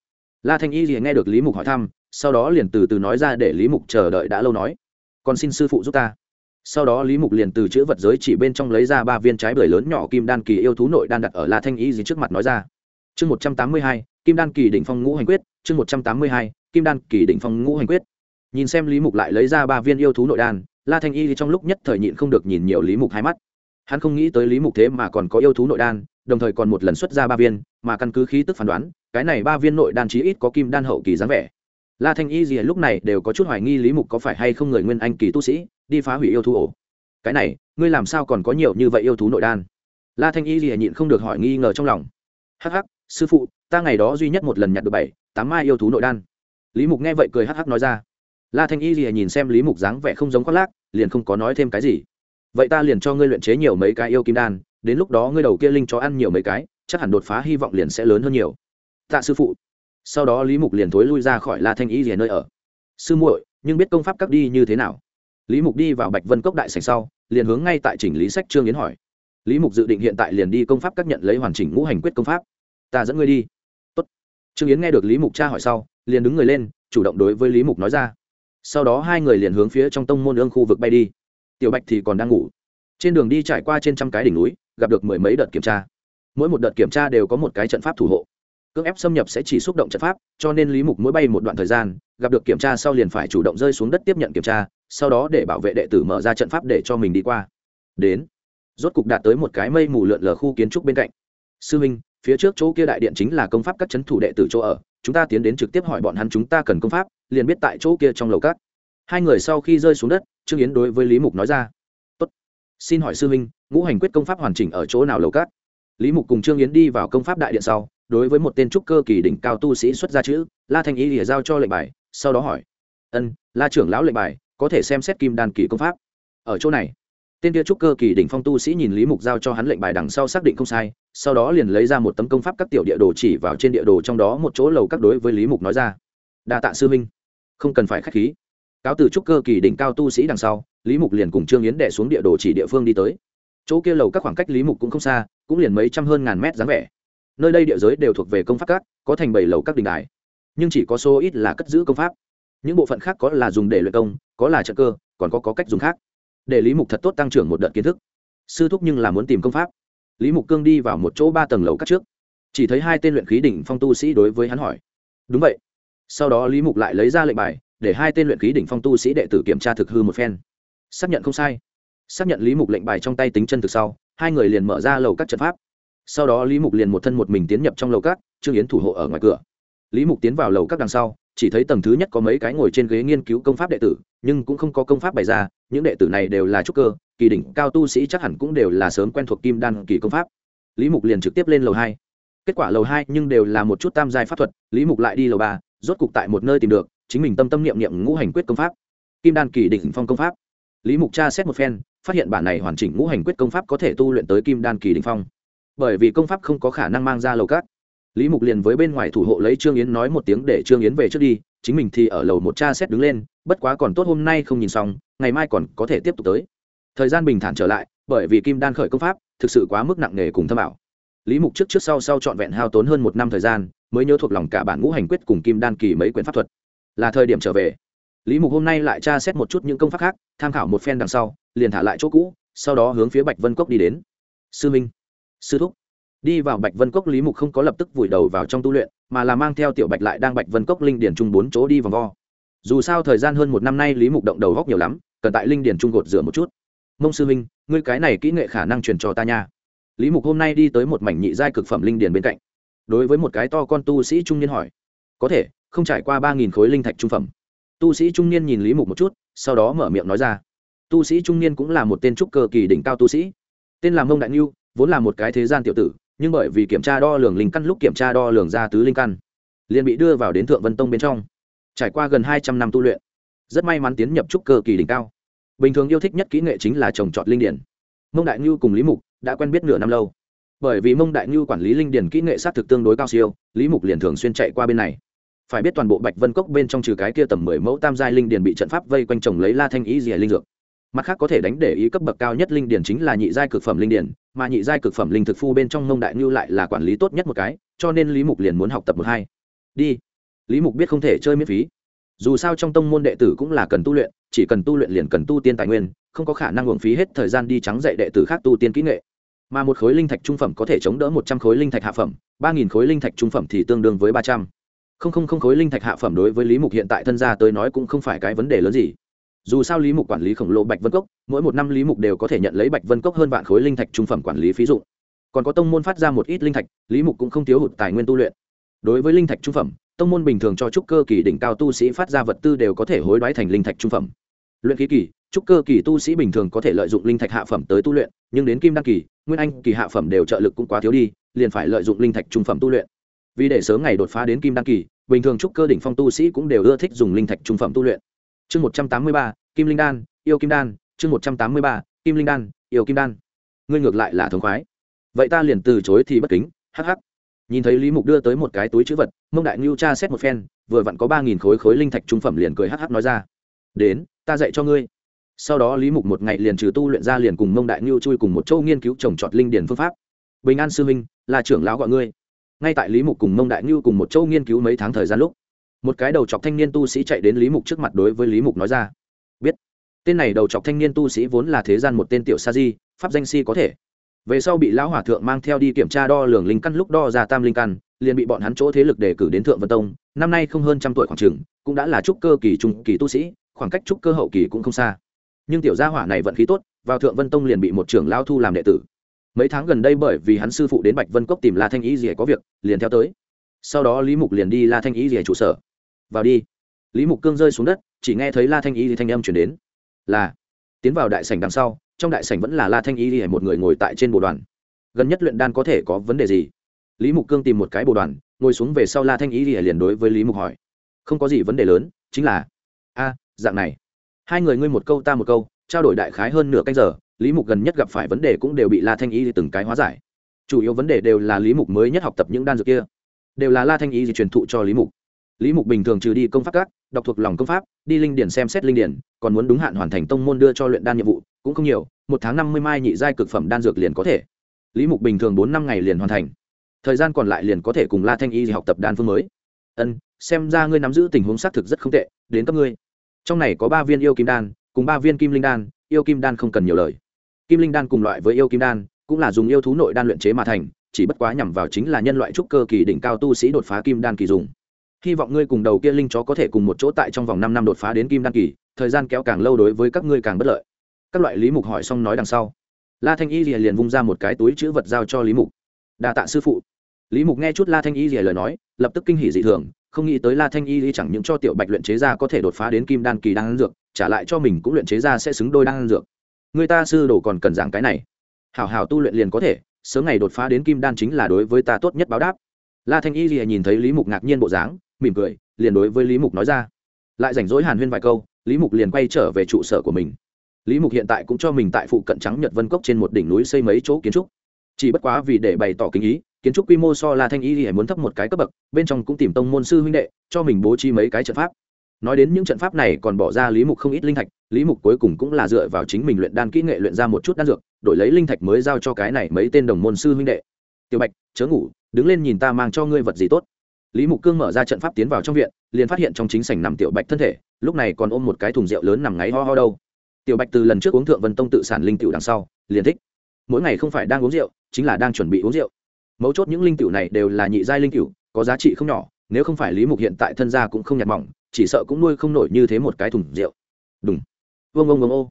La thanh y liền nghe được lý mục hỏi thăm, sau đó liền từ từ nói ra để lý mục chờ đợi đã lâu nói. Còn xin sư phụ giúp ta sau đó lý mục liền từ chữ vật giới chỉ bên trong lấy ra ba viên trái bưởi lớn nhỏ kim đan kỳ yêu thú nội đan đặt ở la thanh y gì trước mặt nói ra. Chương một trăm tám mươi hai, kim đan kỳ đỉnh phong ngũ hành quyết, chương một trăm tám mươi hai, kim đan kỳ đỉnh phong ngũ hành quyết. Nhìn xem lý mục lại lấy ra ba viên yêu thú nội đan, la thanh y trong lúc nhất thời nhịn không được nhìn nhiều lý mục hai mắt. Hắn không nghĩ tới lý mục thế mà còn có yêu thú nội đan, đồng thời còn một lần xuất ra ba viên, mà căn cứ khí tức phán đoán, cái này ba viên nội đan chí ít có kim đan hậu kỳ dáng vẻ. La thanh y gì lúc này đều có chút hoài nghi lý mục có phải hay không người nguyên anh kỳ tu sĩ đi phá hủy yêu thú ổ. Cái này, ngươi làm sao còn có nhiều như vậy yêu thú nội đan? La thanh y gì nhịn không được hỏi nghi ngờ trong lòng. Hắc hắc, sư phụ, ta ngày đó duy nhất một lần nhặt được bảy, tám mai yêu thú nội đan. Lý mục nghe vậy cười hắc hắc nói ra. La thanh y gì nhìn xem lý mục dáng vẻ không giống khoác lác, liền không có nói thêm cái gì. Vậy ta liền cho ngươi luyện chế nhiều mấy cái yêu kim đan, đến lúc đó ngươi đầu kia linh cho ăn nhiều mấy cái, chắc hẳn đột phá hy vọng liền sẽ lớn hơn nhiều. Tạ sư phụ. Sau đó lý mục liền thối lui ra khỏi la thanh y Lìa nơi ở. Sư muội, nhưng biết công pháp các đi như thế nào? Lý mục đi vào bạch vân cốc đại sành sau, liền hướng ngay tại chỉnh lý sách trương yến hỏi. Lý mục dự định hiện tại liền đi công pháp các nhận lấy hoàn chỉnh ngũ hành quyết công pháp. Ta dẫn ngươi đi. Tốt. trương yến nghe được lý mục tra hỏi sau, liền đứng người lên, chủ động đối với lý mục nói ra. Sau đó hai người liền hướng phía trong tông môn ương khu vực bay đi. Tiểu bạch thì còn đang ngủ. Trên đường đi trải qua trên trăm cái đỉnh núi, gặp được mười mấy đợt kiểm tra. Mỗi một đợt kiểm tra đều có một cái trận pháp thủ hộ cưỡng ép xâm nhập sẽ chỉ xúc động trận pháp, cho nên lý mục mỗi bay một đoạn thời gian, gặp được kiểm tra sau liền phải chủ động rơi xuống đất tiếp nhận kiểm tra, sau đó để bảo vệ đệ tử mở ra trận pháp để cho mình đi qua. Đến, rốt cục đạt tới một cái mây mù lượn lờ khu kiến trúc bên cạnh. Sư minh, phía trước chỗ kia đại điện chính là công pháp các c h ấ n thủ đệ tử chỗ ở, chúng ta tiến đến trực tiếp hỏi bọn hắn chúng ta cần công pháp, liền biết tại chỗ kia trong lầu cát hai người sau khi rơi xuống đất, trương yến đối với lý mục nói ra. Tốt. xin hỏi sư minh, ngũ hành quyết công pháp hoàn chỉnh ở chỗ nào lầu cát lý mục cùng trương yến đi vào công pháp đại điện sau, đối với một tên trúc cơ kỳ đỉnh cao tu sĩ xuất ra chữ, la thanh ý lìa giao cho lệnh bài, sau đó hỏi, ân, la trưởng lão lệnh bài, có thể xem xét kim đan kỳ công pháp? Ở chỗ này. Tên kia trúc cơ kỳ đỉnh phong tu sĩ nhìn lý mục giao cho hắn lệnh bài đằng sau xác định không sai, sau đó liền lấy ra một tấm công pháp các tiểu địa đồ chỉ vào trên địa đồ trong đó một chỗ lầu các đối với lý mục nói ra, đa tạ sư minh không cần phải k h á c h khí. Cáo từ trúc cơ kỳ đỉnh cao tu sĩ đằng sau, lý mục liền cùng trương yến đẻ xuống địa đồ chỉ địa phương đi tới chỗ kia lầu các khoảng cách lý mục cũng không xa cũng liền mấy trăm hơn ngàn mét dáng vẻ. Nơi đây địa giới đều thuộc về công pháp các có thành bảy lầu các đình đài. Nhưng chỉ có số ít là cất giữ công pháp. Những bộ phận khác có là dùng để luyện công có là trợ cơ còn có, có cách dùng khác. Để lý mục thật tốt tăng trưởng một đợt kiến thức. Sư thúc nhưng là muốn tìm công pháp. Lý mục cương đi vào một chỗ ba tầng lầu các trước. Chỉ thấy hai tên luyện khí đỉnh phong tu sĩ đối với hắn hỏi. Đúng vậy. Sau đó lý mục lại lấy ra lệnh bài để hai tên luyện khí đỉnh phong tu sĩ đệ tử kiểm tra thực hư một phen. Xác nhận không sai xác nhận lý mục lệnh bài trong tay tính chân thực sau, hai người liền mở ra lầu các trận pháp. Sau đó lý mục liền một thân một mình tiến nhập trong lầu các, trương yến thủ hộ ở ngoài cửa. Lý mục tiến vào lầu các đằng sau, chỉ thấy tầng thứ nhất có mấy cái ngồi trên ghế nghiên cứu công pháp đệ tử, nhưng cũng không có công pháp bày ra, những đệ tử này đều là trúc cơ, kỳ đỉnh, cao tu sĩ chắc hẳn cũng đều là sớm quen thuộc kim đan kỳ công pháp. Lý mục liền trực tiếp lên lầu hai. Kết quả lầu hai nhưng đều là một chút tam giai pháp thuật, lý mục lại đi lầu ba, rốt cục tại một nơi tìm được, chính mình tâm tâm niệm niệm ngũ hành quyết công pháp. Kim đan kỳ đỉnh phong công pháp. Lý mục tra xét một phen phát hiện bản này hoàn chỉnh ngũ hành quyết công pháp có thể tu luyện tới kim đan kỳ đỉnh phong. Bởi vì công pháp không có khả năng mang ra lầu cát. Lý mục liền với bên ngoài thủ hộ lấy trương yến nói một tiếng để trương yến về trước đi, chính mình thì ở lầu một cha xét đứng lên, bất quá còn tốt hôm nay không nhìn xong, ngày mai còn có thể tiếp tục tới. Thời gian bình thản trở lại, bởi vì kim đan khởi công pháp thực sự quá mức nặng nề cùng thâm ảo. Lý mục trước trước sau sau trọn vẹn hao tốn hơn một năm thời gian, mới nhớ thuộc lòng cả bản ngũ hành quyết cùng kim đan kỳ mấy quyển pháp thuật. Là thời điểm trở về. Lý mục hôm nay lại tra xét một chút những công pháp khác, tham khảo một phen đằng sau liền thả lại chỗ cũ, sau đó hướng phía bạch vân cốc đi đến. Sư minh, sư thúc. Đi vào bạch vân cốc, lý mục không có lập tức vùi đầu vào trong tu luyện, mà là mang theo tiểu bạch lại đang bạch vân cốc linh điển chung bốn chỗ đi vòng vo. Dù sao thời gian hơn một năm nay, lý mục động đầu góc nhiều lắm, cần tại linh điển chung gột rửa một chút. Mông sư minh, ngươi cái này kỹ nghệ khả năng truyền cho ta nha. Lý mục hôm nay đi tới một mảnh nhị giai cực phẩm linh điển bên cạnh. Đối với một cái to con tu sĩ trung niên hỏi. Có thể, không trải qua ba nghìn khối linh thạch trung phẩm. Tu sĩ trung niên nhìn lý mục một chút, sau đó mở miệng nói ra tu sĩ trung niên cũng là một tên trúc cơ kỳ đỉnh cao tu sĩ. Tên là mông đại ngưu, vốn là một cái thế gian tiểu tử, nhưng bởi vì kiểm tra đo lường linh căn lúc kiểm tra đo lường ra tứ linh căn, liền bị đưa vào đến thượng vân tông bên trong. Trải qua gần hai trăm năm tu luyện, rất may mắn tiến nhập trúc cơ kỳ đỉnh cao. Bình thường yêu thích nhất kỹ nghệ chính là trồng trọt linh điển. Mông đại ngưu cùng lý mục đã quen biết nửa năm lâu. Bởi vì mông đại ngưu quản lý linh điển kỹ nghệ sát thực tương đối cao siêu, lý mục liền thường xuyên chạy qua bên này. Phải biết toàn bộ bạch vân cốc bên trong trừ cái kia tầm mười mẫu tam giai linh điển bị trận pháp vây quanh trồng lấy la thanh ý rìa linh dược mặt khác có thể đánh để ý cấp bậc cao nhất linh điển chính là nhị giai cực phẩm linh điển, mà nhị giai cực phẩm linh thực phu bên trong nông đại ngưu lại là quản lý tốt nhất một cái, cho nên lý mục liền muốn học tập một hai. Đi. Lý mục biết không thể chơi miễn phí. Dù sao trong tông môn đệ tử cũng là cần tu luyện, chỉ cần tu luyện liền cần tu tiên tài nguyên, không có khả năng uổng phí hết thời gian đi trắng dạy đệ tử khác tu tiên kỹ nghệ. Mà một khối linh thạch trung phẩm có thể chống đỡ một trăm khối linh thạch hạ phẩm, ba nghìn khối linh thạch trung phẩm thì tương đương với ba trăm. Không không không khối linh thạch hạ phẩm đối với lý mục hiện tại thân gia tới nói cũng không phải cái vấn đề lớn gì dù sao lý mục quản lý khổng lồ bạch vân cốc, mỗi một năm lý mục đều có thể nhận lấy bạch vân cốc hơn vạn khối linh thạch trung phẩm quản lý phí dụng. Còn có tông môn phát ra một ít linh thạch, lý mục cũng không thiếu hụt tài nguyên tu luyện. Đối với linh thạch trung phẩm, tông môn bình thường cho trúc cơ kỳ đỉnh cao tu sĩ phát ra vật tư đều có thể hối đoái thành linh thạch trung phẩm. Luyện khí kỳ, trúc cơ kỳ tu sĩ bình thường có thể lợi dụng linh thạch hạ phẩm tới tu luyện, nhưng đến kim đăng kỳ, nguyên anh kỳ hạ phẩm đều trợ lực cũng quá thiếu đi, liền phải lợi dụng linh thạch trung phẩm tu luyện. Vì để sớm ngày đột phá đến kim đăng kỳ, bình thường trúc cơ đỉnh phong tu sĩ cũng đều ưa thích dùng linh thạch trung phẩm tu luyện chương một trăm tám mươi ba, kim linh đan, yêu kim đan. Chương một trăm tám mươi ba, kim linh đan, yêu kim đan. Ngươi ngược lại là thống khoái. Vậy ta liền từ chối thì bất kính, hắc hắc. Nhìn thấy lý mục đưa tới một cái túi chữ vật, mông đại ngưu cha xét một phen, vừa vặn có ba nghìn khối khối linh thạch trung phẩm liền cười hắc hắc nói ra. Đến, ta dạy cho ngươi. Sau đó lý mục một ngày liền trừ tu luyện ra liền cùng mông đại ngưu chui cùng một châu nghiên cứu trồng trọt linh điển phương pháp. Bình an sư minh là trưởng lão gọi ngươi. Ngay tại lý mục cùng mông đại ngưu cùng một châu nghiên cứu mấy tháng thời gian lúc một cái đầu chọc thanh niên tu sĩ chạy đến lý mục trước mặt đối với lý mục nói ra. Biết. Tên này đầu chọc thanh niên tu sĩ vốn là thế gian một tên tiểu sa di, pháp danh si có thể. Về sau bị lão hòa thượng mang theo đi kiểm tra đo lường linh căn lúc đo ra tam linh căn, liền bị bọn hắn chỗ thế lực đề cử đến thượng vân tông. Năm nay không hơn trăm tuổi khoảng trường cũng đã là trúc cơ kỳ trung kỳ tu sĩ, khoảng cách trúc cơ hậu kỳ cũng không xa. Nhưng tiểu gia hỏa này vận khí tốt, vào thượng vân tông liền bị một trưởng lao thu làm đệ tử. Mấy tháng gần đây bởi vì hắn sư phụ đến bạch vân cốc tìm la thanh ý gì có việc, liền theo tới. Sau đó lý mục liền đi la thanh ý gì trụ sở vào đi. Lý mục cương rơi xuống đất, chỉ nghe thấy la thanh ý thì thanh âm chuyển đến. Là, tiến vào đại sảnh đằng sau, trong đại sảnh vẫn là la thanh ý thì một người ngồi tại trên bộ đoàn. Gần nhất luyện đan có thể có vấn đề gì? Lý mục cương tìm một cái bộ đoàn, ngồi xuống về sau la thanh ý thì liền đối với lý mục hỏi. Không có gì vấn đề lớn, chính là, a, dạng này. Hai người ngươi một câu ta một câu, trao đổi đại khái hơn nửa canh giờ, lý mục gần nhất gặp phải vấn đề cũng đều bị la thanh ý từng cái hóa giải. Chủ yếu vấn đề đều là lý mục mới nhất học tập những đan dược kia. Đều là la thanh ý thì truyền thụ cho lý mục lý mục bình thường trừ đi công pháp các, đọc thuộc lòng công pháp, đi linh điển xem xét linh điển, còn muốn đúng hạn hoàn thành tông môn đưa cho luyện đan nhiệm vụ, cũng không nhiều, một tháng năm mươi mai nhị giai cực phẩm đan dược liền có thể. Lý mục bình thường bốn năm ngày liền hoàn thành. Thời gian còn lại liền có thể cùng la thanh y học tập đan phương mới. Ân, xem ra ngươi nắm giữ tình huống xác thực rất không tệ, đến cấp ngươi. Trong này có ba viên yêu kim đan, cùng ba viên kim linh đan, yêu kim đan không cần nhiều lời. Kim linh đan cùng loại với yêu kim đan, cũng là dùng yêu thú nội đan luyện chế mà thành, chỉ bất quá nhằm vào chính là nhân loại trúc cơ kỳ đỉnh cao tu sĩ đột phá kim đan kỳ dùng hy vọng ngươi cùng đầu kia linh chó có thể cùng một chỗ tại trong vòng năm năm đột phá đến kim đan kỳ, thời gian kéo càng lâu đối với các ngươi càng bất lợi. Các loại lý mục hỏi xong nói đằng sau. La thanh y liền vung ra một cái túi chữ vật giao cho lý mục. Đà tạ sư phụ. Lý mục nghe chút la thanh y lời nói, lập tức kinh hỉ dị thường, không nghĩ tới la thanh y chẳng những cho tiểu bạch luyện chế ra có thể đột phá đến kim đan kỳ đan dược, trả lại cho mình cũng luyện chế ra sẽ xứng đôi đan dược. Người ta sư đồ còn cần giảng cái này. Hảo hảo tu luyện liền có thể, sớm ngày đột phá đến kim đan chính là đối với ta tốt nhất báo đáp. La thanh y rìa nhìn thấy lý mục ngạc nhiên bộ dáng mỉm cười, liền đối với lý mục nói ra. Lại rảnh rỗi hàn huyên vài câu, lý mục liền quay trở về trụ sở của mình. Lý mục hiện tại cũng cho mình tại phụ cận trắng nhật vân cốc trên một đỉnh núi xây mấy chỗ kiến trúc. Chỉ bất quá vì để bày tỏ kinh ý, kiến trúc quy mô so la thanh y thì hãy muốn thấp một cái cấp bậc, bên trong cũng tìm tông môn sư huynh đệ, cho mình bố trí mấy cái trận pháp. Nói đến những trận pháp này còn bỏ ra lý mục không ít linh thạch, lý mục cuối cùng cũng là dựa vào chính mình luyện đan kỹ nghệ luyện ra một chút đan dược, đổi lấy linh thạch mới giao cho cái này mấy tên đồng môn sư huynh đệ. Tiểu bạch, chớ ngủ, đứng lên nhìn ta mang cho ngươi vật gì tốt lý mục cương mở ra trận pháp tiến vào trong viện, liền phát hiện trong chính sảnh nằm tiểu bạch thân thể, lúc này còn ôm một cái thùng rượu lớn nằm ngáy ho ho đâu. Tiểu bạch từ lần trước uống thượng vân tông tự sản linh tiểu đằng sau, liền thích. Mỗi ngày không phải đang uống rượu, chính là đang chuẩn bị uống rượu. Mấu chốt những linh tiểu này đều là nhị giai linh tiểu, có giá trị không nhỏ, nếu không phải lý mục hiện tại thân gia cũng không nhạt mỏng, chỉ sợ cũng nuôi không nổi như thế một cái thùng rượu. Đúng vương ông vương vâng, ô.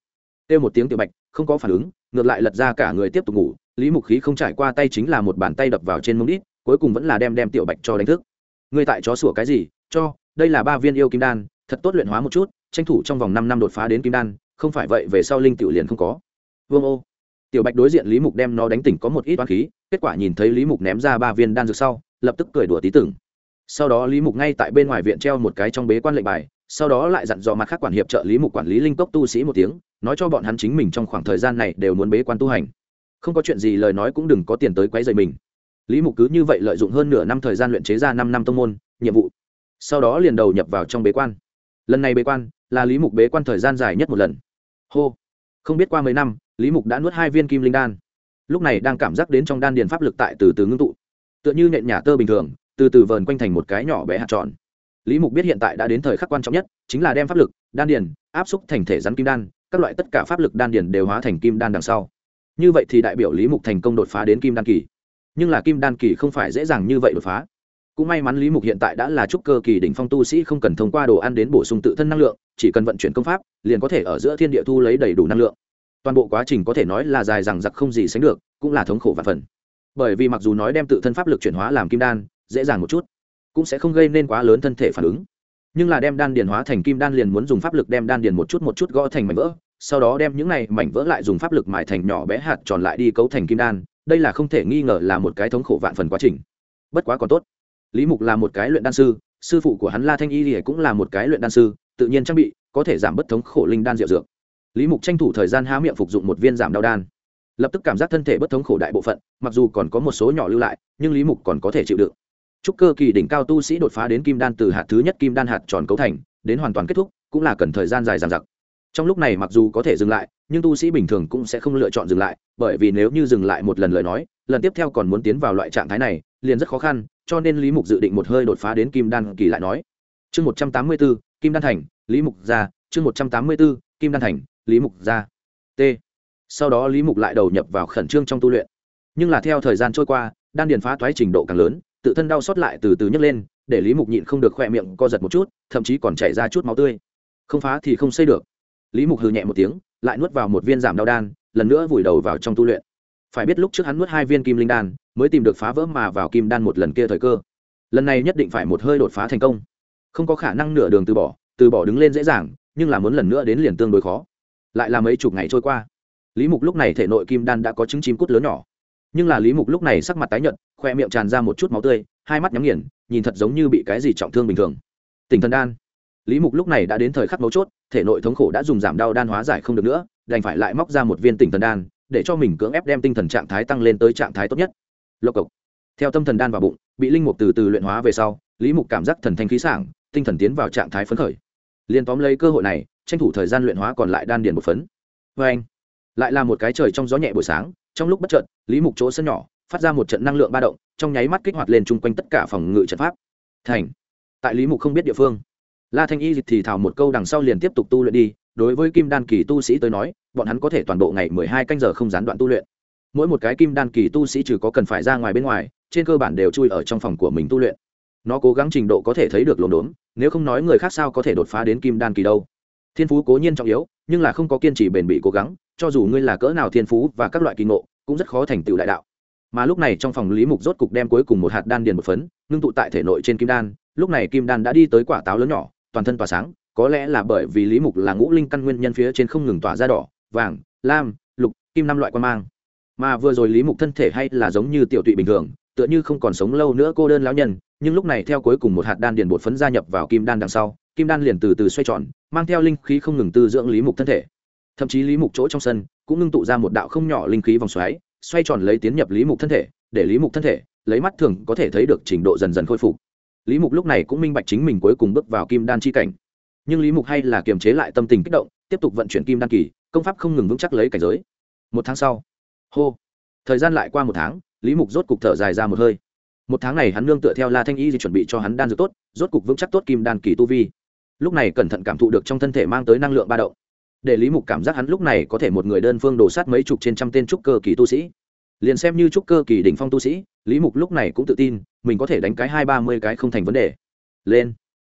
Têu một tiếng tiểu bạch, không có phản ứng, ngược lại lật ra cả người tiếp tục ngủ. Lý mục khí không trải qua tay chính là một bàn tay đập vào trên mông đít, cuối cùng vẫn là đem đem tiểu bạch cho đánh thức. Ngươi tại chó sủa cái gì? Cho, đây là ba viên yêu kim đan, thật tốt luyện hóa một chút, tranh thủ trong vòng năm năm đột phá đến kim đan, không phải vậy về sau linh tiểu liền không có. Vương ô. Tiểu bạch đối diện lý mục đem nó đánh tỉnh có một ít toán khí, kết quả nhìn thấy lý mục ném ra ba viên đan dược sau, lập tức cười đùa tí tưởng. Sau đó lý mục ngay tại bên ngoài viện treo một cái trong bế quan lệnh bài, sau đó lại dặn dò mặt khác quản hiệp trợ lý mục quản lý linh cốc tu sĩ một tiếng, nói cho bọn hắn chính mình trong khoảng thời gian này đều muốn bế quan tu hành. Không có chuyện gì lời nói cũng đừng có tiền tới quấy rầy mình lý mục cứ như vậy lợi dụng hơn nửa năm thời gian luyện chế ra năm năm tông môn, nhiệm vụ. Sau đó liền đầu nhập vào trong bế quan. Lần này bế quan là lý mục bế quan thời gian dài nhất một lần. Hô. Không biết qua mấy năm, lý mục đã nuốt hai viên kim linh đan. Lúc này đang cảm giác đến trong đan điền pháp lực tại từ từ ngưng tụ. Tựa như nện nhà tơ bình thường, từ từ vờn quanh thành một cái nhỏ bé hạt tròn. Lý mục biết hiện tại đã đến thời khắc quan trọng nhất, chính là đem pháp lực, đan điền, áp xúc thành thể rắn kim đan, các loại tất cả pháp lực đan điền đều hóa thành kim đan đằng sau. Như vậy thì đại biểu lý mục thành công đột phá đến kim đan kỳ nhưng là kim đan kỳ không phải dễ dàng như vậy đột phá. Cũng may mắn lý mục hiện tại đã là trúc cơ kỳ đỉnh phong tu sĩ không cần thông qua đồ ăn đến bổ sung tự thân năng lượng, chỉ cần vận chuyển công pháp, liền có thể ở giữa thiên địa thu lấy đầy đủ năng lượng. Toàn bộ quá trình có thể nói là dài rằng giặc không gì sánh được, cũng là thống khổ và phần. Bởi vì mặc dù nói đem tự thân pháp lực chuyển hóa làm kim đan, dễ dàng một chút, cũng sẽ không gây nên quá lớn thân thể phản ứng. Nhưng là đem đan điền hóa thành kim đan liền muốn dùng pháp lực đem đan điền một chút một chút gõ thành mảnh vỡ, sau đó đem những này mảnh vỡ lại dùng pháp lực mài thành nhỏ bé hạt tròn lại đi cấu thành kim đan đây là không thể nghi ngờ là một cái thống khổ vạn phần quá trình. Bất quá còn tốt. Lý mục là một cái luyện đan sư sư phụ của hắn la thanh y thì cũng là một cái luyện đan sư, tự nhiên trang bị có thể giảm bất thống khổ linh đan diệu dược. Lý mục tranh thủ thời gian há miệng phục dụng một viên giảm đau đan. Lập tức cảm giác thân thể bất thống khổ đại bộ phận, mặc dù còn có một số nhỏ lưu lại, nhưng lý mục còn có thể chịu đựng. Chúc cơ kỳ đỉnh cao tu sĩ đột phá đến kim đan từ hạt thứ nhất kim đan hạt tròn cấu thành, đến hoàn toàn kết thúc, cũng là cần thời gian dài dằng dặc trong lúc này mặc dù có thể dừng lại, nhưng tu sĩ bình thường cũng sẽ không lựa chọn dừng lại, bởi vì nếu như dừng lại một lần lời nói, lần tiếp theo còn muốn tiến vào loại trạng thái này, liền rất khó khăn, cho nên lý mục dự định một hơi đột phá đến kim đan kỳ lại nói. Chương một trăm tám mươi b ố kim đan thành, lý mục ra, chương một trăm tám mươi b ố kim đan thành, lý mục ra. T. Sau đó lý mục lại đầu nhập vào khẩn trương trong tu luyện. Nhưng là theo thời gian trôi qua, đan điền phá thoái trình độ càng lớn, tự thân đau xót lại từ từ nhấc lên, để lý mục nhịn không được khoe miệng co giật một chút, thậm chí còn chảy ra chút máu tươi. Không phá thì không xây được lý mục hừ nhẹ một tiếng, lại nuốt vào một viên giảm đau đan, lần nữa vùi đầu vào trong tu luyện. Phải biết lúc trước hắn nuốt hai viên kim linh đan, mới tìm được phá vỡ mà vào kim đan một lần kia thời cơ. Lần này nhất định phải một hơi đột phá thành công. Không có khả năng nửa đường từ bỏ từ bỏ đứng lên dễ dàng, nhưng là muốn lần nữa đến liền tương đối khó. Lại là mấy chục ngày trôi qua. Lý mục lúc này thể nội kim đan đã có trứng chim cút lớn nhỏ. Nhưng là lý mục lúc này sắc mặt tái nhợt, khoe miệng tràn ra một chút máu tươi, hai mắt nhắm nghiền, nhìn thật giống như bị cái gì trọng thương bình thường. Tỉnh thần đan lý mục lúc này đã đến thời khắc mấu chốt, thể nội thống khổ đã dùng giảm đau đan hóa giải không được nữa, đành phải lại móc ra một viên tỉnh thần đan, để cho mình cưỡng ép đem tinh thần trạng thái tăng lên tới trạng thái tốt nhất. Lộc cộc. Theo tâm thần đan vào bụng, bị linh mục từ từ luyện hóa về sau, lý mục cảm giác thần thanh khí sảng, tinh thần tiến vào trạng thái phấn khởi. Liên tóm lấy cơ hội này, tranh thủ thời gian luyện hóa còn lại đan điền một phấn. Vê anh lại là một cái trời trong gió nhẹ buổi sáng, trong lúc bất chợt, lý mục chỗ sân nhỏ, phát ra một trận năng lượng ba động, trong nháy mắt kích hoạt lên chung quanh tất cả phòng ngự trận pháp. Thành. Tại lý mục không biết địa phương la thanh y thì thào một câu đằng sau liền tiếp tục tu luyện đi, đối với kim đan kỳ tu sĩ tới nói, bọn hắn có thể toàn bộ ngày mười hai canh giờ không gián đoạn tu luyện. Mỗi một cái kim đan kỳ tu sĩ trừ có cần phải ra ngoài bên ngoài, trên cơ bản đều chui ở trong phòng của mình tu luyện. Nó cố gắng trình độ có thể thấy được lồn đốn, nếu không nói người khác sao có thể đột phá đến kim đan kỳ đâu. Thiên phú cố nhiên trọng yếu, nhưng là không có kiên trì bền bỉ cố gắng, cho dù ngươi là cỡ nào thiên phú và các loại kỳ ngộ, cũng rất khó thành tựu đại đạo. Mà lúc này trong phòng lý mục rốt cục đem cuối cùng một hạt đan điền một phấn, ngưng tụ tại thể nội trên kim đan, lúc này kim đan đã đi tới quả táo lớn nhỏ toàn thân tỏa sáng, có lẽ là bởi vì lý mục là ngũ linh căn nguyên nhân phía trên không ngừng tỏa ra đỏ, vàng, lam, lục, kim năm loại quan mang. Mà vừa rồi lý mục thân thể hay là giống như tiểu tụy bình thường, tựa như không còn sống lâu nữa cô đơn lão nhân, nhưng lúc này theo cuối cùng một hạt đan điền bột phấn gia nhập vào kim đan đằng sau, kim đan liền từ từ xoay tròn, mang theo linh khí không ngừng tư dưỡng lý mục thân thể. Thậm chí lý mục chỗ trong sân cũng ngưng tụ ra một đạo không nhỏ linh khí vòng xoáy, xoay tròn lấy tiến nhập lý mục thân thể, để lý mục thân thể, lấy mắt thường có thể thấy được trình độ dần dần khôi phục lý mục lúc này cũng minh bạch chính mình cuối cùng bước vào kim đan chi cảnh. Nhưng lý mục hay là kiềm chế lại tâm tình kích động, tiếp tục vận chuyển kim đan kỳ, công pháp không ngừng vững chắc lấy cảnh giới. Một tháng sau, hô, thời gian lại qua một tháng, lý mục rốt cục thở dài ra một hơi. Một tháng này hắn nương tựa theo la thanh y di chuẩn bị cho hắn đan dược tốt, rốt cục vững chắc tốt kim đan kỳ tu vi. Lúc này cẩn thận cảm thụ được trong thân thể mang tới năng lượng ba động. Để lý mục cảm giác hắn lúc này có thể một người đơn phương đổ sát mấy chục trên trăm tên trúc cơ kỳ tu sĩ liền xem như trúc cơ kỳ đỉnh phong tu sĩ, lý mục lúc này cũng tự tin, mình có thể đánh cái hai ba mươi cái không thành vấn đề. Lên.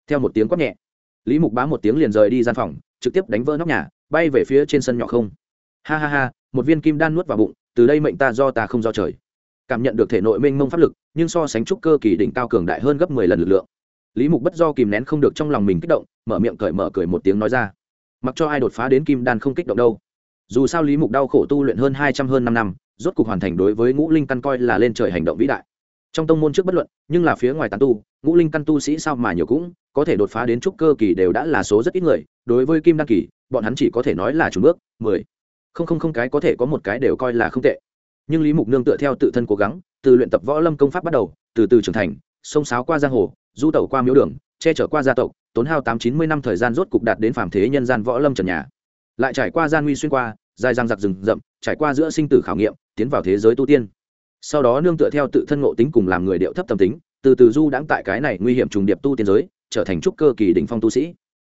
Theo một tiếng quát nhẹ, lý mục bá một tiếng liền rời đi gian phòng, trực tiếp đánh vỡ nóc nhà, bay về phía trên sân nhỏ không. Ha ha ha, một viên kim đan nuốt vào bụng, từ đây mệnh ta do ta không do trời. Cảm nhận được thể nội mênh mông pháp lực, nhưng so sánh trúc cơ kỳ đỉnh cao cường đại hơn gấp mười lần lực lượng. Lý mục bất do kìm nén không được trong lòng mình kích động, mở miệng cởi mở cười một tiếng nói ra. Mặc cho ai đột phá đến kim đan không kích động đâu. Dù sao lý mục đau khổ tu luyện hơn hai trăm hơn năm năm rốt cục hoàn thành đối với ngũ linh căn coi là lên trời hành động vĩ đại. Trong tông môn trước bất luận, nhưng là phía ngoài tán tu, ngũ linh căn tu sĩ sao mà nhiều cũng có thể đột phá đến trúc cơ kỳ đều đã là số rất ít người, đối với kim đăng kỳ, bọn hắn chỉ có thể nói là chủ bước, mười. Không không không cái có thể có một cái đều coi là không tệ. Nhưng lý mục nương tựa theo tự thân cố gắng, từ luyện tập võ lâm công pháp bắt đầu, từ từ trưởng thành, sông sáo qua giang hồ, du tẩu qua miếu đường, che chở qua gia tộc, tốn hao tám chín mươi năm thời gian rốt cục đạt đến phàm thế nhân gian võ lâm trần nhà. Lại trải qua gian nguy xuyên qua dài răng giặc rừng rậm, trải qua giữa sinh tử khảo nghiệm, tiến vào thế giới tu tiên. Sau đó nương tựa theo tự thân ngộ tính cùng làm người điệu thấp tâm tính, từ từ du đãng tại cái này nguy hiểm trùng điệp tu tiên giới, trở thành trúc cơ kỳ đỉnh phong tu sĩ.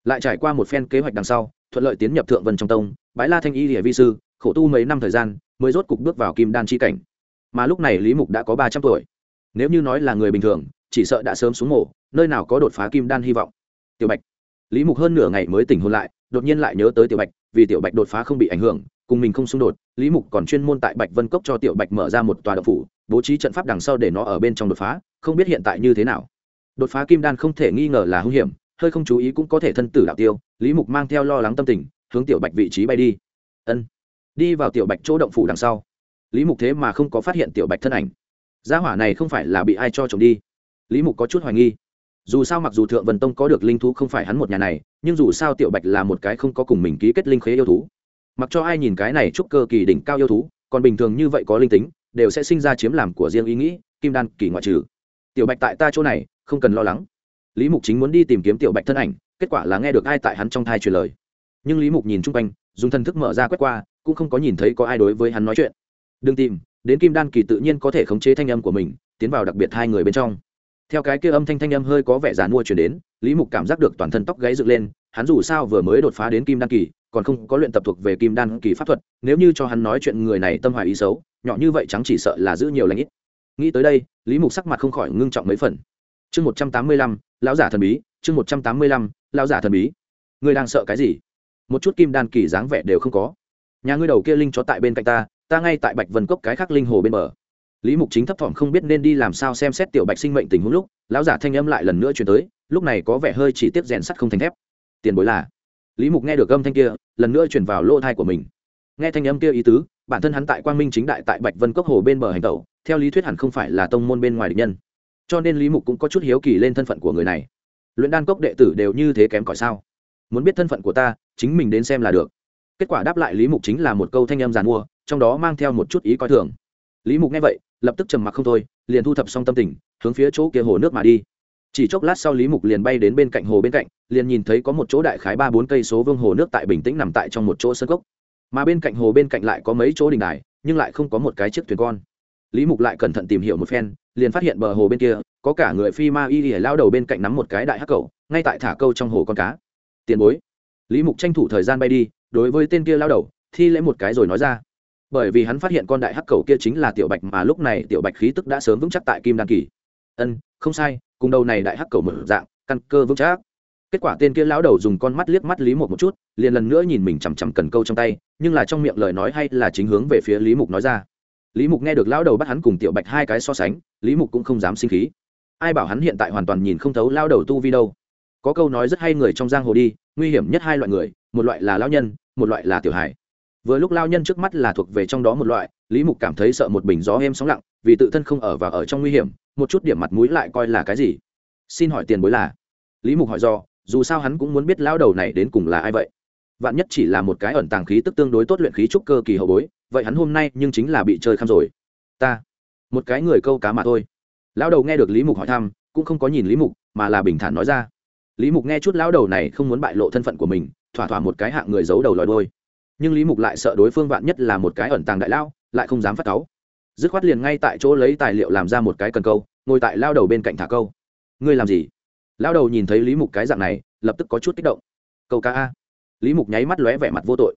Lại trải qua một phen kế hoạch đằng sau, thuận lợi tiến nhập thượng vân trong tông bãi la thanh y địa vi sư, khổ tu mấy năm thời gian, mới rốt cục bước vào kim đan chi cảnh. Mà lúc này lý mục đã có ba trăm tuổi. Nếu như nói là người bình thường, chỉ sợ đã sớm xuống mổ, nơi nào có đột phá kim đan hy vọng. Tiểu bạch, lý mục hơn nửa ngày mới tỉnh hôn lại đột nhiên lại nhớ tới tiểu bạch, vì tiểu bạch đột phá không bị ảnh hưởng, cùng mình không xung đột, lý mục còn chuyên môn tại bạch vân cốc cho tiểu bạch mở ra một tòa độc phủ, bố trí trận pháp đằng sau để nó ở bên trong đột phá, không biết hiện tại như thế nào. Đột phá kim đan không thể nghi ngờ là hung hiểm, hơi không chú ý cũng có thể thân tử đạo tiêu, lý mục mang theo lo lắng tâm tình, hướng tiểu bạch vị trí bay đi. Ân. Đi vào tiểu bạch chỗ động phủ đằng sau. Lý mục thế mà không có phát hiện tiểu bạch thân ảnh. Gia hỏa này không phải là bị ai cho chồng đi. Lý mục có chút hoài nghi dù sao mặc dù thượng vân tông có được linh thú không phải hắn một nhà này, nhưng dù sao tiểu bạch là một cái không có cùng mình ký kết linh khế yêu thú. Mặc cho ai nhìn cái này chúc cơ kỳ đỉnh cao yêu thú, còn bình thường như vậy có linh tính, đều sẽ sinh ra chiếm làm của riêng ý nghĩ, kim đan kỳ ngoại trừ. Tiểu bạch tại ta chỗ này, không cần lo lắng. Lý mục chính muốn đi tìm kiếm tiểu bạch thân ảnh, kết quả là nghe được ai tại hắn trong thai truyền lời. Nhưng lý mục nhìn chung quanh, dùng thân thức mở ra quét qua, cũng không có nhìn thấy có ai đối với hắn nói chuyện. Đừng tìm, đến kim đan kỳ tự nhiên có thể khống chế thanh âm của mình, tiến vào đặc biệt hai người bên trong theo cái kia âm thanh thanh âm hơi có vẻ giàn mua chuyển đến, lý mục cảm giác được toàn thân tóc gáy dựng lên, hắn dù sao vừa mới đột phá đến kim đan kỳ, còn không có luyện tập thuộc về kim đan kỳ pháp thuật, nếu như cho hắn nói chuyện người này tâm hoài ý xấu, nhỏ như vậy chẳng chỉ sợ là giữ nhiều lãnh ít. Nghĩ tới đây, lý mục sắc mặt không khỏi ngưng trọng mấy phần. Chương một trăm tám mươi lăm, lão giả thần bí, chương một trăm tám mươi lăm, lão giả thần bí. Ngươi đang sợ cái gì? Một chút kim đan kỳ dáng vẻ đều không có. Nhà ngươi đầu kia linh chó tại bên cạnh ta ta ngay tại bạch vân cốc cái khác linh hồ bên bờ lý mục chính thấp thỏm không biết nên đi làm sao xem xét tiểu bạch sinh mệnh tình huống lúc, lão giả thanh âm lại lần nữa chuyển tới, lúc này có vẻ hơi chỉ tiếp rèn sắt không thành thép. Tiền bối là. Lý mục nghe được âm thanh kia, lần nữa chuyển vào lỗ thai của mình. Nghe thanh âm kia ý tứ, bản thân hắn tại quang minh chính đại tại bạch vân cốc hồ bên bờ hành tẩu, theo lý thuyết hẳn không phải là tông môn bên ngoài địch nhân. Cho nên lý mục cũng có chút hiếu kỳ lên thân phận của người này. Luyện đan cốc đệ tử đều như thế kém cỏi sao? Muốn biết thân phận của ta, chính mình đến xem là được. Kết quả đáp lại lý mục chính là một câu thanh âm giàn mua, trong đó mang theo một chút ý coi thường. Lý mục nghe vậy lập tức trầm mặc không thôi liền thu thập xong tâm tình hướng phía chỗ kia hồ nước mà đi. Chỉ chốc lát sau lý mục liền bay đến bên cạnh hồ bên cạnh liền nhìn thấy có một chỗ đại khái ba bốn cây số vương hồ nước tại bình tĩnh nằm tại trong một chỗ sân cốc, mà bên cạnh hồ bên cạnh lại có mấy chỗ đình đài nhưng lại không có một cái chiếc thuyền con. Lý mục lại cẩn thận tìm hiểu một phen liền phát hiện bờ hồ bên kia có cả người phi ma y ỉa lao đầu bên cạnh nắm một cái đại hắc cầu ngay tại thả câu trong hồ con cá. Tiền bối. Lý mục tranh thủ thời gian bay đi đối với tên kia lao đầu thi lễ một cái rồi nói ra bởi vì hắn phát hiện con đại hắc cầu kia chính là tiểu bạch mà lúc này tiểu bạch khí tức đã sớm vững chắc tại kim đan kỳ. Ân, không sai, cùng đầu này đại hắc cầu mở dạng, căn cơ vững chắc. Kết quả tên kia lão đầu dùng con mắt liếc mắt lý mục một chút, liền lần nữa nhìn mình chằm chằm cần câu trong tay, nhưng là trong miệng lời nói hay là chính hướng về phía lý mục nói ra. Lý mục nghe được lão đầu bắt hắn cùng tiểu bạch hai cái so sánh, lý mục cũng không dám sinh khí. Ai bảo hắn hiện tại hoàn toàn nhìn không thấu lao đầu tu vi đâu. Có câu nói rất hay người trong giang hồ đi, nguy hiểm nhất hai loại người, một loại là lão nhân, một loại là tiểu hải vừa lúc lao nhân trước mắt là thuộc về trong đó một loại, lý mục cảm thấy sợ một bình gió êm sóng lặng, vì tự thân không ở và ở trong nguy hiểm, một chút điểm mặt mũi lại coi là cái gì? Xin hỏi tiền bối là? Lý mục hỏi do, dù sao hắn cũng muốn biết lao đầu này đến cùng là ai vậy. Vạn nhất chỉ là một cái ẩn tàng khí tức tương đối tốt luyện khí trúc cơ kỳ hậu bối, vậy hắn hôm nay nhưng chính là bị chơi khăm rồi. Ta, một cái người câu cá mà thôi. Lão đầu nghe được lý mục hỏi thăm, cũng không có nhìn lý mục, mà là bình thản nói ra. Lý mục nghe chút lão đầu này không muốn bại lộ thân phận của mình, thỏa thỏa một cái hạng người giấu đầu lòi đôi nhưng lý mục lại sợ đối phương vạn nhất là một cái ẩn tàng đại lao, lại không dám phát cáu. Dứt khoát liền ngay tại chỗ lấy tài liệu làm ra một cái cần câu, ngồi tại lao đầu bên cạnh thả câu. Ngươi làm gì? Lao đầu nhìn thấy lý mục cái dạng này, lập tức có chút kích động. Câu cá a. Lý mục nháy mắt lóe vẻ mặt vô tội.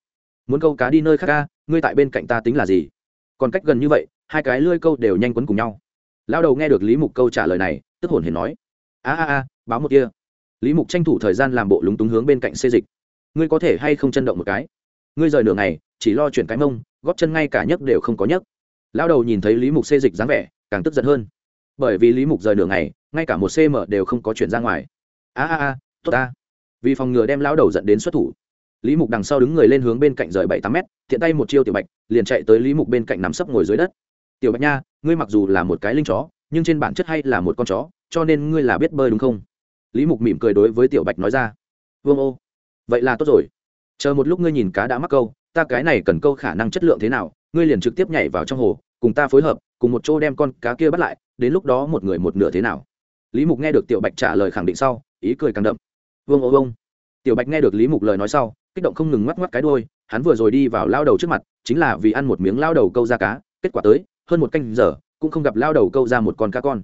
Muốn câu cá đi nơi khác a, ngươi tại bên cạnh ta tính là gì? Còn cách gần như vậy, hai cái lươi câu đều nhanh quấn cùng nhau. Lao đầu nghe được lý mục câu trả lời này, tức hồn hển nói. A a a, báo một kia. Lý mục tranh thủ thời gian làm bộ lúng túng hướng bên cạnh xê dịch. Ngươi có thể hay không chân động một cái? Ngươi rời nửa ngày, chỉ lo chuyển cái mông, góp chân ngay cả nhấc đều không có nhấc. Lao đầu nhìn thấy lý mục xê dịch dáng vẻ, càng tức giận hơn. Bởi vì lý mục rời nửa ngày, ngay cả một cm đều không có chuyển ra ngoài. A a a, tốt ta. Vì phòng ngừa đem lao đầu dẫn đến xuất thủ, lý mục đằng sau đứng người lên hướng bên cạnh rời bảy tám mét thiện tay một chiêu tiểu bạch, liền chạy tới lý mục bên cạnh nắm sấp ngồi dưới đất. Tiểu bạch nha, ngươi mặc dù là một cái linh chó, nhưng trên bản chất hay là một con chó, cho nên ngươi là biết bơi đúng không? Lý mục mỉm cười đối với tiểu bạch nói ra. Vương ô, vậy là tốt rồi chờ một lúc ngươi nhìn cá đã mắc câu, ta cái này cần câu khả năng chất lượng thế nào, ngươi liền trực tiếp nhảy vào trong hồ, cùng ta phối hợp, cùng một chỗ đem con cá kia bắt lại, đến lúc đó một người một nửa thế nào? Lý mục nghe được tiểu bạch trả lời khẳng định sau, ý cười càng đậm. Vương ô vông tiểu bạch nghe được lý mục lời nói sau, kích động không ngừng ngoắc ngoắc cái đôi hắn vừa rồi đi vào lao đầu trước mặt, chính là vì ăn một miếng lao đầu câu ra cá, kết quả tới, hơn một canh giờ, cũng không gặp lao đầu câu ra một con cá con.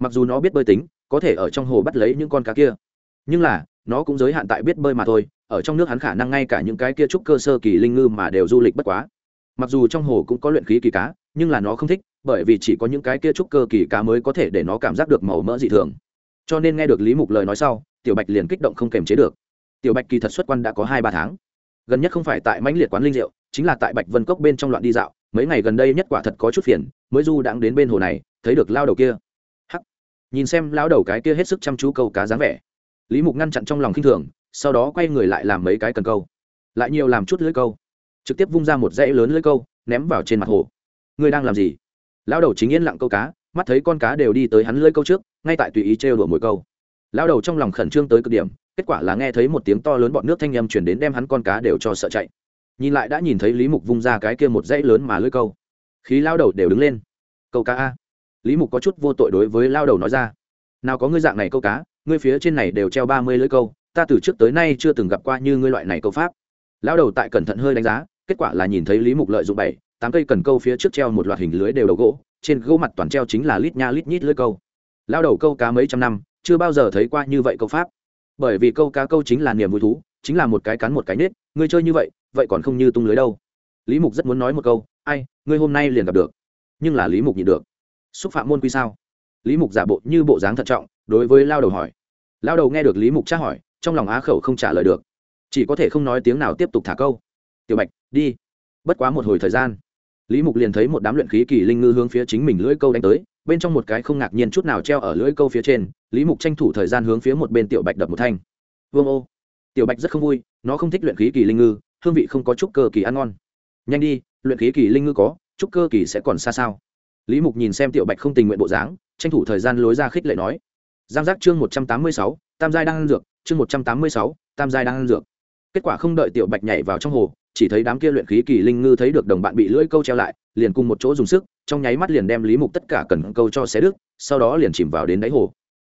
Mặc dù nó biết bơi tính, có thể ở trong hồ bắt lấy những con cá kia, nhưng là, nó cũng giới hạn tại biết bơi mà thôi ở trong nước hắn khả năng ngay cả những cái kia trúc cơ sơ kỳ linh ngư mà đều du lịch bất quá. Mặc dù trong hồ cũng có luyện khí kỳ cá, nhưng là nó không thích, bởi vì chỉ có những cái kia trúc cơ kỳ cá mới có thể để nó cảm giác được màu mỡ dị thường. Cho nên nghe được lý mục lời nói sau, tiểu bạch liền kích động không kềm chế được. Tiểu bạch kỳ thật xuất quan đã có hai ba tháng. Gần nhất không phải tại mãnh liệt quán linh rượu, chính là tại bạch vân cốc bên trong loạn đi dạo, mấy ngày gần đây nhất quả thật có chút phiền, mới du đãng đến bên hồ này, thấy được lao đầu kia. Hắc. Nhìn xem lao đầu cái kia hết sức chăm chú câu cá dáng vẻ. Lý mục ngăn chặn trong lòng khinh thường sau đó quay người lại làm mấy cái cần câu, lại nhiều làm chút lưỡi câu, trực tiếp vung ra một dãy lớn lưỡi câu, ném vào trên mặt hồ. Ngươi đang làm gì? Lao đầu chính yên lặng câu cá, mắt thấy con cá đều đi tới hắn lưỡi câu trước, ngay tại tùy ý trêu đùa mồi câu. Lao đầu trong lòng khẩn trương tới cực điểm, kết quả là nghe thấy một tiếng to lớn bọn nước thanh â m chuyển đến đem hắn con cá đều cho sợ chạy. Nhìn lại đã nhìn thấy lý mục vung ra cái kia một dãy lớn mà lưỡi câu. Khí lao đầu đều đứng lên. Câu cá a. Lý mục có chút vô tội đối với lao đầu nói ra. Nào có ngươi dạng này câu cá, ngươi phía trên này đều treo ba mươi lưỡi câu ta từ trước tới nay chưa từng gặp qua như ngươi loại này câu pháp. Lao đầu tại cẩn thận hơi đánh giá, kết quả là nhìn thấy lý mục lợi dụng bảy, tám cây cần câu phía trước treo một loạt hình lưới đều đầu gỗ, trên gỗ mặt toàn treo chính là lít nha lít nhít lưới câu. Lao đầu câu cá mấy trăm năm, chưa bao giờ thấy qua như vậy câu pháp. Bởi vì câu cá câu chính là niềm vui thú, chính là một cái cắn một cái nết, ngươi chơi như vậy vậy còn không như tung lưới đâu. Lý mục rất muốn nói một câu, ai, ngươi hôm nay liền gặp được. Nhưng là lý mục nhịn được. Xúc phạm môn quy sao? Lý mục giả bộ như bộ dáng thận trọng, đối với lao đầu hỏi. Lao đầu nghe được lý mục tra hỏi trong lòng á khẩu không trả lời được. Chỉ có thể không nói tiếng nào tiếp tục thả câu. Tiểu bạch, đi. Bất quá một hồi thời gian, lý mục liền thấy một đám luyện khí kỳ linh ngư hướng phía chính mình lưỡi câu đánh tới, bên trong một cái không ngạc nhiên chút nào treo ở lưỡi câu phía trên, lý mục tranh thủ thời gian hướng phía một bên tiểu bạch đập một thanh. Vương ô. Tiểu bạch rất không vui, nó không thích luyện khí kỳ linh ngư, hương vị không có chút cơ kỳ ăn ngon. Nhanh đi, luyện khí kỳ linh ngư có, chút cơ kỳ sẽ còn xa sao? Lý mục nhìn xem tiểu bạch không tình nguyện bộ dáng, tranh thủ thời gian lối ra khích lệ nói. Giang giác chương một trăm tám mươi sáu, tam giai đang ăn dược chương một trăm tám mươi sáu, tam giai đang ăn dược. Kết quả không đợi tiểu bạch nhảy vào trong hồ, chỉ thấy đám kia luyện khí kỳ linh ngư thấy được đồng bạn bị lưỡi câu treo lại, liền cùng một chỗ dùng sức, trong nháy mắt liền đem lý mục tất cả cần câu cho xé đứt, sau đó liền chìm vào đến đáy hồ.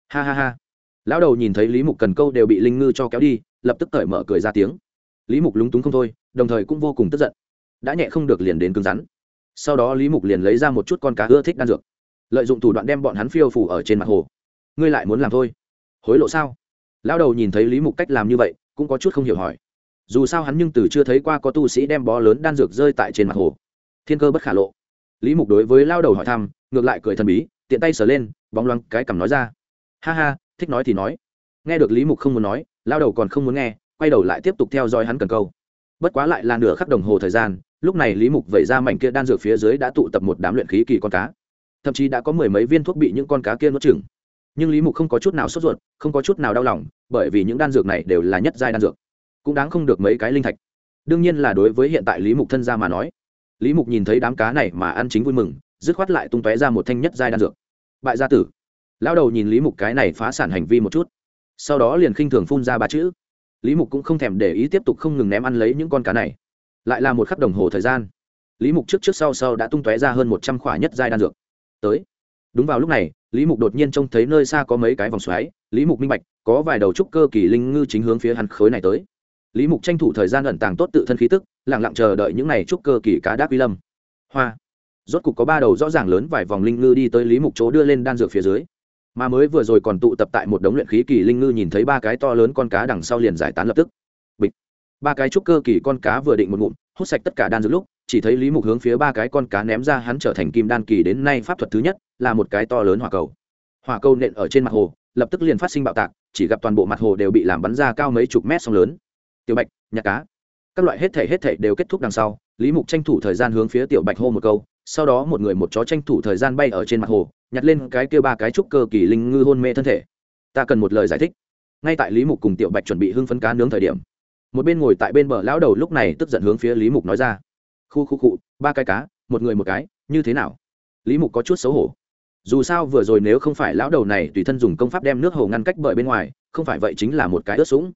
Ha ha ha. Lão đầu nhìn thấy lý mục cần câu đều bị linh ngư cho kéo đi, lập tức cởi mở cười ra tiếng. Lý mục lúng túng không thôi, đồng thời cũng vô cùng tức giận. Đã nhẹ không được liền đến cứng rắn. Sau đó lý mục liền lấy ra một chút con cá ưa thích đan dược, lợi dụng thủ đoạn đem bọn hắn phiêu phủ ở trên mặt hồ. Ngươi lại muốn làm thôi? Hối lộ sao? Lão đầu nhìn thấy lý mục cách làm như vậy, cũng có chút không hiểu hỏi. Dù sao hắn nhưng từ chưa thấy qua có tu sĩ đem bó lớn đan dược rơi tại trên mặt hồ. Thiên cơ bất khả lộ. Lý mục đối với lao đầu hỏi thăm, ngược lại cười thần bí, tiện tay sờ lên, bóng loáng cái cằm nói ra. Ha ha, thích nói thì nói. Nghe được lý mục không muốn nói lao đầu còn không muốn nghe, quay đầu lại tiếp tục theo dõi hắn cần câu. Bất quá lại là nửa khắc đồng hồ thời gian, lúc này lý mục vẩy ra mảnh kia đan dược phía dưới đã tụ tập một đám luyện khí kỳ con cá. Thậm chí đã có mười mấy viên thuốc bị những con cá kia nuốt chừng nhưng lý mục không có chút nào sốt ruột, không có chút nào đau lòng, bởi vì những đan dược này đều là nhất giai đan dược, cũng đáng không được mấy cái linh thạch. Đương nhiên là đối với hiện tại lý mục thân gia mà nói, lý mục nhìn thấy đám cá này mà ăn chính vui mừng, dứt khoát lại tung tóe ra một thanh nhất giai đan dược. Bại gia tử. Lao đầu nhìn lý mục cái này phá sản hành vi một chút, sau đó liền khinh thường phun ra ba chữ. Lý mục cũng không thèm để ý tiếp tục không ngừng ném ăn lấy những con cá này. Lại là một khắc đồng hồ thời gian. Lý mục trước trước sau sau đã tung tóe ra hơn một trăm khỏa nhất giai đan dược. Tới đúng vào lúc này, lý mục đột nhiên trông thấy nơi xa có mấy cái vòng xoáy, lý mục minh bạch, có vài đầu trúc cơ kỳ linh ngư chính hướng phía hắn khối này tới. Lý mục tranh thủ thời gian ẩn tàng tốt tự thân khí tức lẳng lặng chờ đợi những n à y trúc cơ kỳ cá đáp uy lâm. Hoa! Rốt cục có ba đầu rõ ràng lớn vài vòng linh ngư đi tới lý mục chỗ đưa lên đan dược phía dưới. Mà mới vừa rồi còn tụ tập tại một đống luyện khí kỳ linh ngư nhìn thấy ba cái to lớn con cá đằng sau liền giải tán lập tức. Bịch! Ba cái trúc cơ kỳ con cá vừa định một ngụm hút sạch tất cả đan dược lúc, chỉ thấy lý mục hướng phía ba cái con cá ném ra hắn trở thành kim đan kỳ đến nay pháp thuật thứ nhất, là một cái to lớn hỏa cầu. Hỏa cầu nện ở trên mặt hồ, lập tức liền phát sinh bạo tạc, chỉ gặp toàn bộ mặt hồ đều bị làm bắn ra cao mấy chục mét sông lớn. Tiểu bạch nhặt cá. Các loại hết thể hết thể đều kết thúc đằng sau, lý mục tranh thủ thời gian hướng phía tiểu bạch hô một câu, sau đó một người một chó tranh thủ thời gian bay ở trên mặt hồ, nhặt lên cái kêu ba cái trúc cơ kỳ linh ngư hôn mê thân thể. Ta cần một lời giải thích. Ngay tại lý mục cùng tiểu bạch chuẩn bị hưng phấn cá nướng thời điểm một bên ngồi tại bên bờ lão đầu lúc này tức giận hướng phía lý mục nói ra, khu khu cụ ba cái cá, một người một cái, như thế nào? Lý mục có chút xấu hổ. Dù sao vừa rồi nếu không phải lão đầu này tùy thân dùng công pháp đem nước hồ ngăn cách bởi bên ngoài, không phải vậy chính là một cái ướt sũng.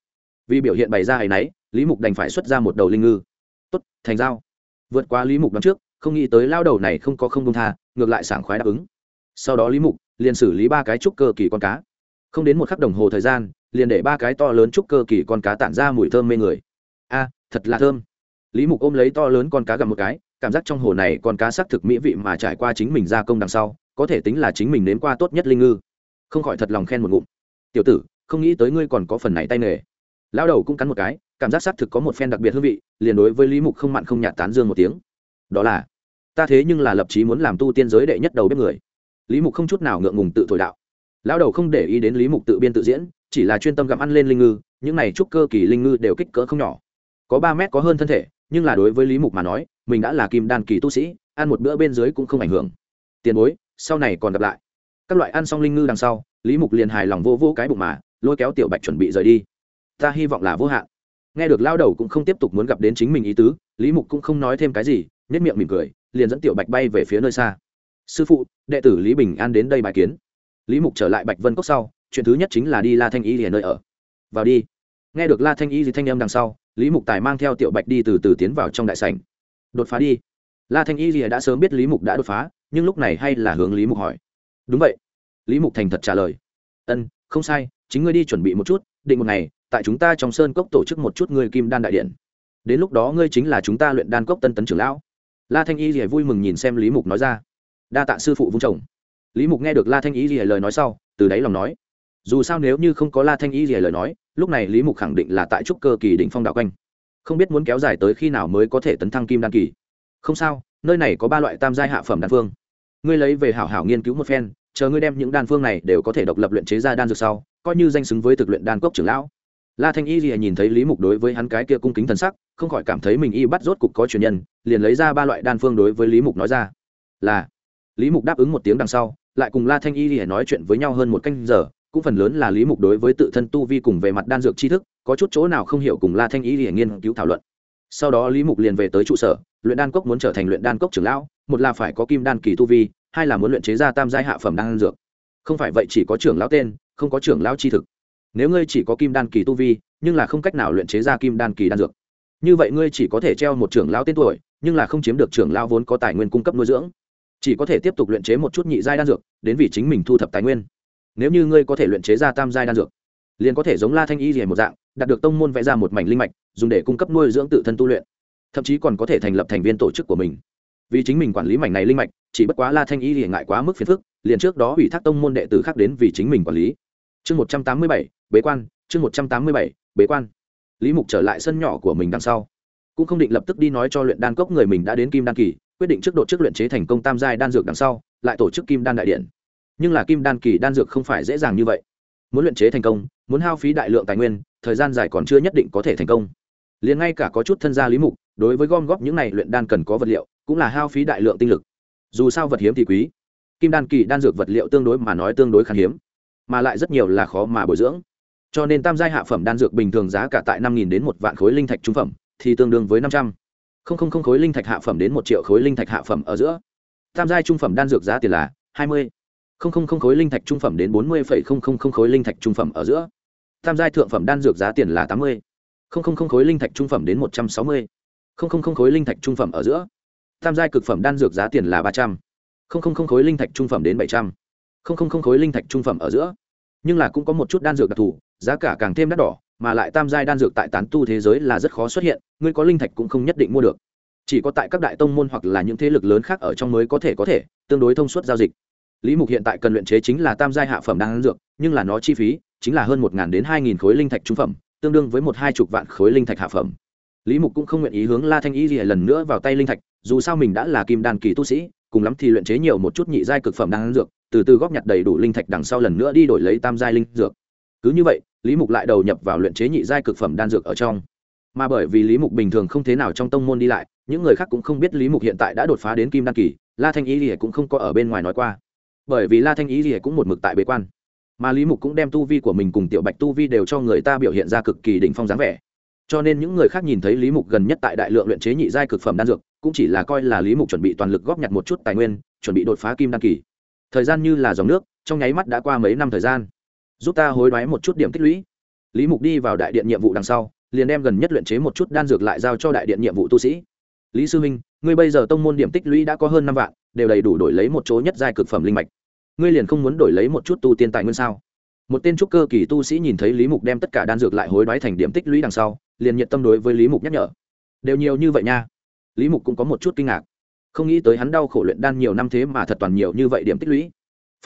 Vì biểu hiện bày ra hay náy lý mục đành phải xuất ra một đầu linh ngư. Tốt, thành dao vượt qua lý mục đón trước, không nghĩ tới lao đầu này không có không công tha, ngược lại sảng khoái đáp ứng. Sau đó lý mục liền xử lý ba cái trúc cơ kỳ con cá. Không đến một khắc đồng hồ thời gian liền để ba cái to lớn trúc cơ kỳ con cá tản ra mùi thơm mê người. A, thật là thơm. Lý mục ôm lấy to lớn con cá gặm một cái, cảm giác trong hồ này con cá xác thực mỹ vị mà trải qua chính mình gia công đằng sau, có thể tính là chính mình nếm qua tốt nhất linh ngư. Không khỏi thật lòng khen một ngụm. Tiểu tử, không nghĩ tới ngươi còn có phần này tay nghề. Lao đầu cũng cắn một cái, cảm giác xác thực có một phen đặc biệt hương vị, liền đối với lý mục không mặn không nhạt tán dương một tiếng. Đó là, ta thế nhưng là lập chí muốn làm tu tiên giới đệ nhất đầu bếp người. Lý mục không chút nào ngượng ngùng tự thổi đạo lão đầu không để ý đến lý mục tự biên tự diễn, chỉ là chuyên tâm gặm ăn lên linh ngư, những này trúc cơ kỳ linh ngư đều kích cỡ không nhỏ. Có ba mét có hơn thân thể, nhưng là đối với lý mục mà nói, mình đã là kim đan kỳ tu sĩ, ăn một bữa bên dưới cũng không ảnh hưởng. Tiền bối, sau này còn gặp lại. Các loại ăn xong linh ngư đằng sau, lý mục liền hài lòng vô vô cái bụng mà, lôi kéo tiểu bạch chuẩn bị rời đi. Ta hy vọng là vô hạn. Nghe được lao đầu cũng không tiếp tục muốn gặp đến chính mình ý tứ, lý mục cũng không nói thêm cái gì nhất miệng mỉm cười, liền dẫn tiểu bạch bay về phía nơi xa. Sư phụ, đệ tử lý bình an đến đây bài kiến lý mục trở lại bạch vân cốc sau, chuyện thứ nhất chính là đi la thanh y liền nơi ở. Vào đi. Nghe được la thanh y gì thanh âm đằng sau, lý mục tài mang theo tiểu bạch đi từ từ tiến vào trong đại sảnh. Đột phá đi. La thanh y gì đã sớm biết lý mục đã đột phá, nhưng lúc này hay là hướng lý mục hỏi. Đúng vậy. Lý mục thành thật trả lời. Ân, không sai, chính ngươi đi chuẩn bị một chút, định một ngày, tại chúng ta trong sơn cốc tổ chức một chút ngươi kim đan đại điện. Đến lúc đó ngươi chính là chúng ta luyện đan cốc tân tấn trưởng lão. La thanh y thì vui mừng nhìn xem lý mục nói ra. Đa tạ sư phụ vung chồng lý mục nghe được la thanh y gì lời nói sau, từ đáy lòng nói, dù sao nếu như không có la thanh y gì lời nói, lúc này lý mục khẳng định là tại trúc cơ kỳ đỉnh phong đạo quanh. Không biết muốn kéo dài tới khi nào mới có thể tấn thăng kim đan kỳ. Không sao, nơi này có ba loại tam giai hạ phẩm đan phương. Ngươi lấy về hảo hảo nghiên cứu một phen, chờ ngươi đem những đan phương này đều có thể độc lập luyện chế ra đan dược sau, coi như danh xứng với thực luyện đan cốc trưởng lão. La thanh y gì nhìn thấy lý mục đối với hắn cái kia cung kính thần sắc, không khỏi cảm thấy mình y bắt rốt cục có truyền nhân, liền lấy ra ba loại đan phương đối với lý mục nói ra, là lý mục đáp ứng một tiếng đằng sau, lại cùng la thanh y gì nói chuyện với nhau hơn một canh giờ, cũng phần lớn là lý mục đối với tự thân tu vi cùng về mặt đan dược tri thức, có chút chỗ nào không hiểu cùng la thanh y gì nghiên cứu thảo luận. Sau đó lý mục liền về tới trụ sở, luyện đan cốc muốn trở thành luyện đan cốc trưởng lão, một là phải có kim đan kỳ tu vi, hai là muốn luyện chế ra tam giai hạ phẩm đan dược. Không phải vậy chỉ có trưởng lão tên, không có trưởng lão tri thực. Nếu ngươi chỉ có kim đan kỳ tu vi, nhưng là không cách nào luyện chế ra kim đan kỳ đan dược. Như vậy ngươi chỉ có thể treo một trưởng lão tên tuổi, nhưng là không chiếm được trưởng lão vốn có tài nguyên cung cấp nuôi dưỡng chỉ có thể tiếp tục luyện chế một chút nhị giai đan dược, đến vì chính mình thu thập tài nguyên. Nếu như ngươi có thể luyện chế ra tam giai đan dược, liền có thể giống la thanh y gì một dạng, đạt được tông môn vẽ ra một mảnh linh mạch, dùng để cung cấp nuôi dưỡng tự thân tu luyện. Thậm chí còn có thể thành lập thành viên tổ chức của mình. Vì chính mình quản lý mảnh này linh mạch, chỉ bất quá la thanh y thì ngại quá mức phiền phức, liền trước đó ủy thác tông môn đệ tử khác đến vì chính mình quản lý. Chương một trăm tám mươi bảy, bế quan, chương một trăm tám mươi bảy, bế quan. Lý mục trở lại sân nhỏ của mình đằng sau. Cũng không định lập tức đi nói cho luyện đan cốc người mình đã đến kim đan kỳ quyết định trước độ trước luyện chế thành công tam giai đan dược đằng sau, lại tổ chức kim đan đại điện. Nhưng là kim đan kỳ đan dược không phải dễ dàng như vậy. Muốn luyện chế thành công, muốn hao phí đại lượng tài nguyên, thời gian dài còn chưa nhất định có thể thành công. Liền ngay cả có chút thân gia lý mục, đối với gom góp những này luyện đan cần có vật liệu, cũng là hao phí đại lượng tinh lực. Dù sao vật hiếm thì quý. Kim đan kỳ đan dược vật liệu tương đối mà nói tương đối khan hiếm, mà lại rất nhiều là khó mà bồi dưỡng. Cho nên tam giai hạ phẩm đan dược bình thường giá cả tại năm đến một vạn khối linh thạch trung phẩm, thì tương đương với năm trăm không không không khối linh thạch hạ phẩm đến một triệu khối linh thạch hạ phẩm ở giữa. Tam giai trung phẩm đan dược giá tiền là hai mươi. Không không không khối linh thạch trung phẩm đến bốn mươi phẩy không không không khối linh thạch trung phẩm ở giữa. Tam giai thượng phẩm đan dược giá tiền là tám mươi. Không không không khối linh thạch trung phẩm đến một trăm sáu mươi. Không không không khối linh thạch trung phẩm ở giữa. Tam giai cực phẩm đan dược giá tiền là ba trăm. Không không không khối linh thạch trung phẩm đến bảy trăm. Không không không khối linh thạch trung phẩm ở giữa. Nhưng là cũng có một chút đan dược đặc thù, giá cả càng thêm đắt đỏ mà lại tam giai đan dược tại tán tu thế giới là rất khó xuất hiện, ngươi có linh thạch cũng không nhất định mua được. Chỉ có tại các đại tông môn hoặc là những thế lực lớn khác ở trong mới có thể có thể tương đối thông suốt giao dịch. Lý mục hiện tại cần luyện chế chính là tam giai hạ phẩm đan dược, nhưng là nó chi phí chính là hơn một đến hai nghìn khối linh thạch trung phẩm, tương đương với một hai chục vạn khối linh thạch hạ phẩm. Lý mục cũng không nguyện ý hướng la thanh y gì lần nữa vào tay linh thạch, dù sao mình đã là kim đan kỳ tu sĩ, cùng lắm thì luyện chế nhiều một chút nhị giai cực phẩm đan dược, từ từ góp nhặt đầy đủ linh thạch đằng sau lần nữa đi đổi lấy tam giai linh dược. Cứ như vậy lý mục lại đầu nhập vào luyện chế nhị giai cực phẩm đan dược ở trong. Mà bởi vì lý mục bình thường không thế nào trong tông môn đi lại, những người khác cũng không biết lý mục hiện tại đã đột phá đến kim đan kỳ, la thanh y gì cũng không có ở bên ngoài nói qua. Bởi vì la thanh y gì cũng một mực tại bế quan. Mà lý mục cũng đem tu vi của mình cùng tiểu bạch tu vi đều cho người ta biểu hiện ra cực kỳ đỉnh phong dáng vẻ. Cho nên những người khác nhìn thấy lý mục gần nhất tại đại lượng luyện chế nhị giai cực phẩm đan dược, cũng chỉ là coi là lý mục chuẩn bị toàn lực góp nhặt một chút tài nguyên, chuẩn bị đột phá kim đan kỳ. Thời gian như là dòng nước, trong nháy mắt đã qua mấy năm thời gian giúp ta hối đoái một chút điểm tích lũy. Lý mục đi vào đại điện nhiệm vụ đằng sau, liền đem gần nhất luyện chế một chút đan dược lại giao cho đại điện nhiệm vụ tu sĩ. Lý sư minh, ngươi bây giờ tông môn điểm tích lũy đã có hơn năm vạn, đều đầy đủ đổi lấy một chỗ nhất giai cực phẩm linh mạch. Ngươi liền không muốn đổi lấy một chút tu tiên tài nguyên sao? Một tên trúc cơ kỳ tu sĩ nhìn thấy lý mục đem tất cả đan dược lại hối đoái thành điểm tích lũy đằng sau, liền nhiệt tâm đối với lý mục nhắc nhở. Đều nhiều như vậy nha. Lý mục cũng có một chút kinh ngạc. Không nghĩ tới hắn đau khổ luyện đan nhiều năm thế mà thật toàn nhiều như vậy điểm tích lũy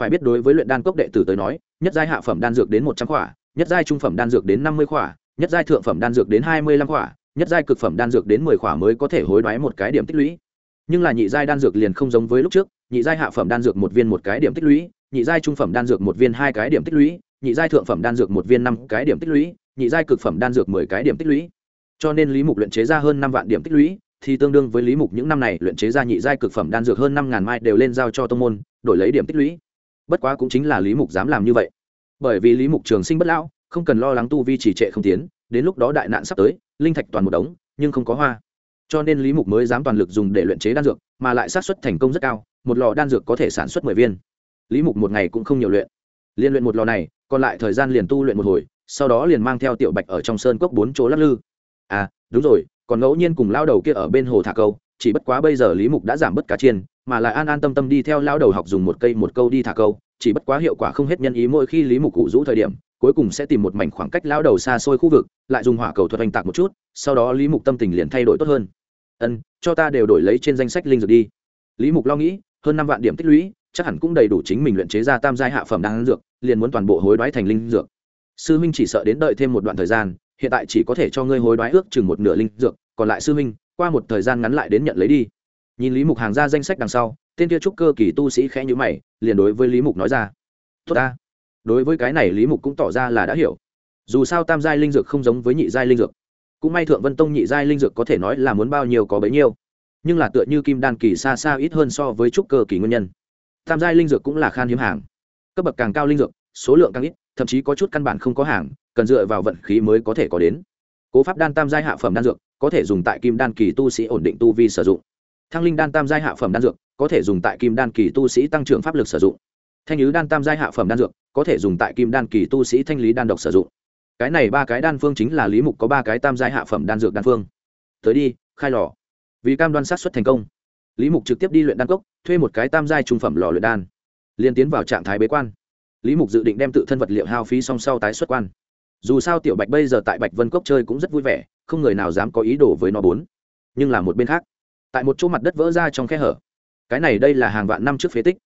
phải biết đối với luyện đan cốc đệ tử tới nói nhất giai hạ phẩm đan dược đến một trăm khỏa nhất giai trung phẩm đan dược đến năm mươi khỏa nhất giai thượng phẩm đan dược đến hai mươi lăm khỏa nhất giai cực phẩm đan dược đến mười khỏa mới có thể hối đoái một cái điểm tích lũy nhưng là nhị giai đan dược liền không giống với lúc trước nhị giai hạ phẩm đan dược một viên một cái điểm tích lũy nhị giai trung phẩm đan dược một viên hai cái điểm tích lũy nhị giai thượng phẩm đan dược một viên năm cái điểm tích lũy nhị giai cực phẩm đan dược mười cái điểm tích lũy cho nên lý mục luyện chế ra hơn năm vạn điểm tích lũy thì tương đương với lý mục những năm này luyện chế ra nhị giai cực phẩm đan dược hơn năm ngàn mai đều lên giao cho tông môn đổi lấy điểm tích lũy bất quá cũng chính là lý mục dám làm như vậy. Bởi vì lý mục trường sinh bất lão, không cần lo lắng tu vi trì trệ không tiến, đến lúc đó đại nạn sắp tới, linh thạch toàn một đống, nhưng không có hoa. Cho nên lý mục mới dám toàn lực dùng để luyện chế đan dược, mà lại sát xuất thành công rất cao, một lò đan dược có thể sản xuất mười viên. Lý mục một ngày cũng không nhiều luyện. Liên luyện một lò này, còn lại thời gian liền tu luyện một hồi, sau đó liền mang theo tiểu bạch ở trong sơn cốc bốn chỗ lắc lư. À đúng rồi, còn ngẫu nhiên cùng lao đầu kia ở bên hồ thả câu chỉ bất quá bây giờ lý mục đã giảm bớt cá chiên, mà lại an an tâm tâm đi theo lao đầu học dùng một cây một câu đi thả câu, chỉ bất quá hiệu quả không hết nhân ý mỗi khi lý mục cụ rũ thời điểm, cuối cùng sẽ tìm một mảnh khoảng cách lao đầu xa xôi khu vực, lại dùng hỏa cầu thuật oanh tạc một chút, sau đó lý mục tâm tình liền thay đổi tốt hơn. Ân, cho ta đều đổi lấy trên danh sách linh dược đi. Lý mục lo nghĩ, hơn năm vạn điểm tích lũy, chắc hẳn cũng đầy đủ chính mình luyện chế ra tam giai hạ phẩm đan dược, liền muốn toàn bộ hối đoái thành linh dược. Sư minh chỉ sợ đến đợi thêm một đoạn thời gian, hiện tại chỉ có thể cho ngươi hối đoái ước chừng một nửa linh dược, còn lại sư minh qua một thời gian ngắn lại đến nhận lấy đi. Nhìn lý mục hàng ra danh sách đằng sau, tên kia trúc cơ kỳ tu sĩ khẽ nhữ mày, liền đối với lý mục nói ra, tốt ta. Đối với cái này lý mục cũng tỏ ra là đã hiểu. Dù sao tam giai linh dược không giống với nhị giai linh dược. Cũng may thượng vân tông nhị giai linh dược có thể nói là muốn bao nhiêu có bấy nhiêu. Nhưng là tựa như kim đan kỳ xa xa ít hơn so với trúc cơ kỳ nguyên nhân. Tam giai linh dược cũng là khan hiếm hàng. Cấp bậc càng cao linh dược, số lượng càng ít, thậm chí có chút căn bản không có hàng, cần dựa vào vận khí mới có thể có đến. Cố pháp đan tam giai hạ phẩm đan dược có thể dùng tại kim đan kỳ tu sĩ ổn định tu vi sử dụng. Thăng linh đan tam giai hạ phẩm đan dược, có thể dùng tại kim đan kỳ tu sĩ tăng trưởng pháp lực sử dụng. Thanh lý đan tam giai hạ phẩm đan dược, có thể dùng tại kim đan kỳ tu sĩ thanh lý đan độc sử dụng. Cái này ba cái đan phương chính là lý mục có ba cái tam giai hạ phẩm đan dược đan phương. Tới đi, khai lò. Vì cam đoan sát xuất thành công, lý mục trực tiếp đi luyện đan cốc, thuê một cái tam giai trung phẩm lò luyện đan liên tiến vào trạng thái bế quan. Lý mục dự định đem tự thân vật liệu hao phí song sau tái xuất quan dù sao tiểu bạch bây giờ tại bạch vân cốc chơi cũng rất vui vẻ, không người nào dám có ý đồ với nó bốn. Nhưng là một bên khác, tại một chỗ mặt đất vỡ ra trong khe hở. Cái này đây là hàng vạn năm trước phế tích.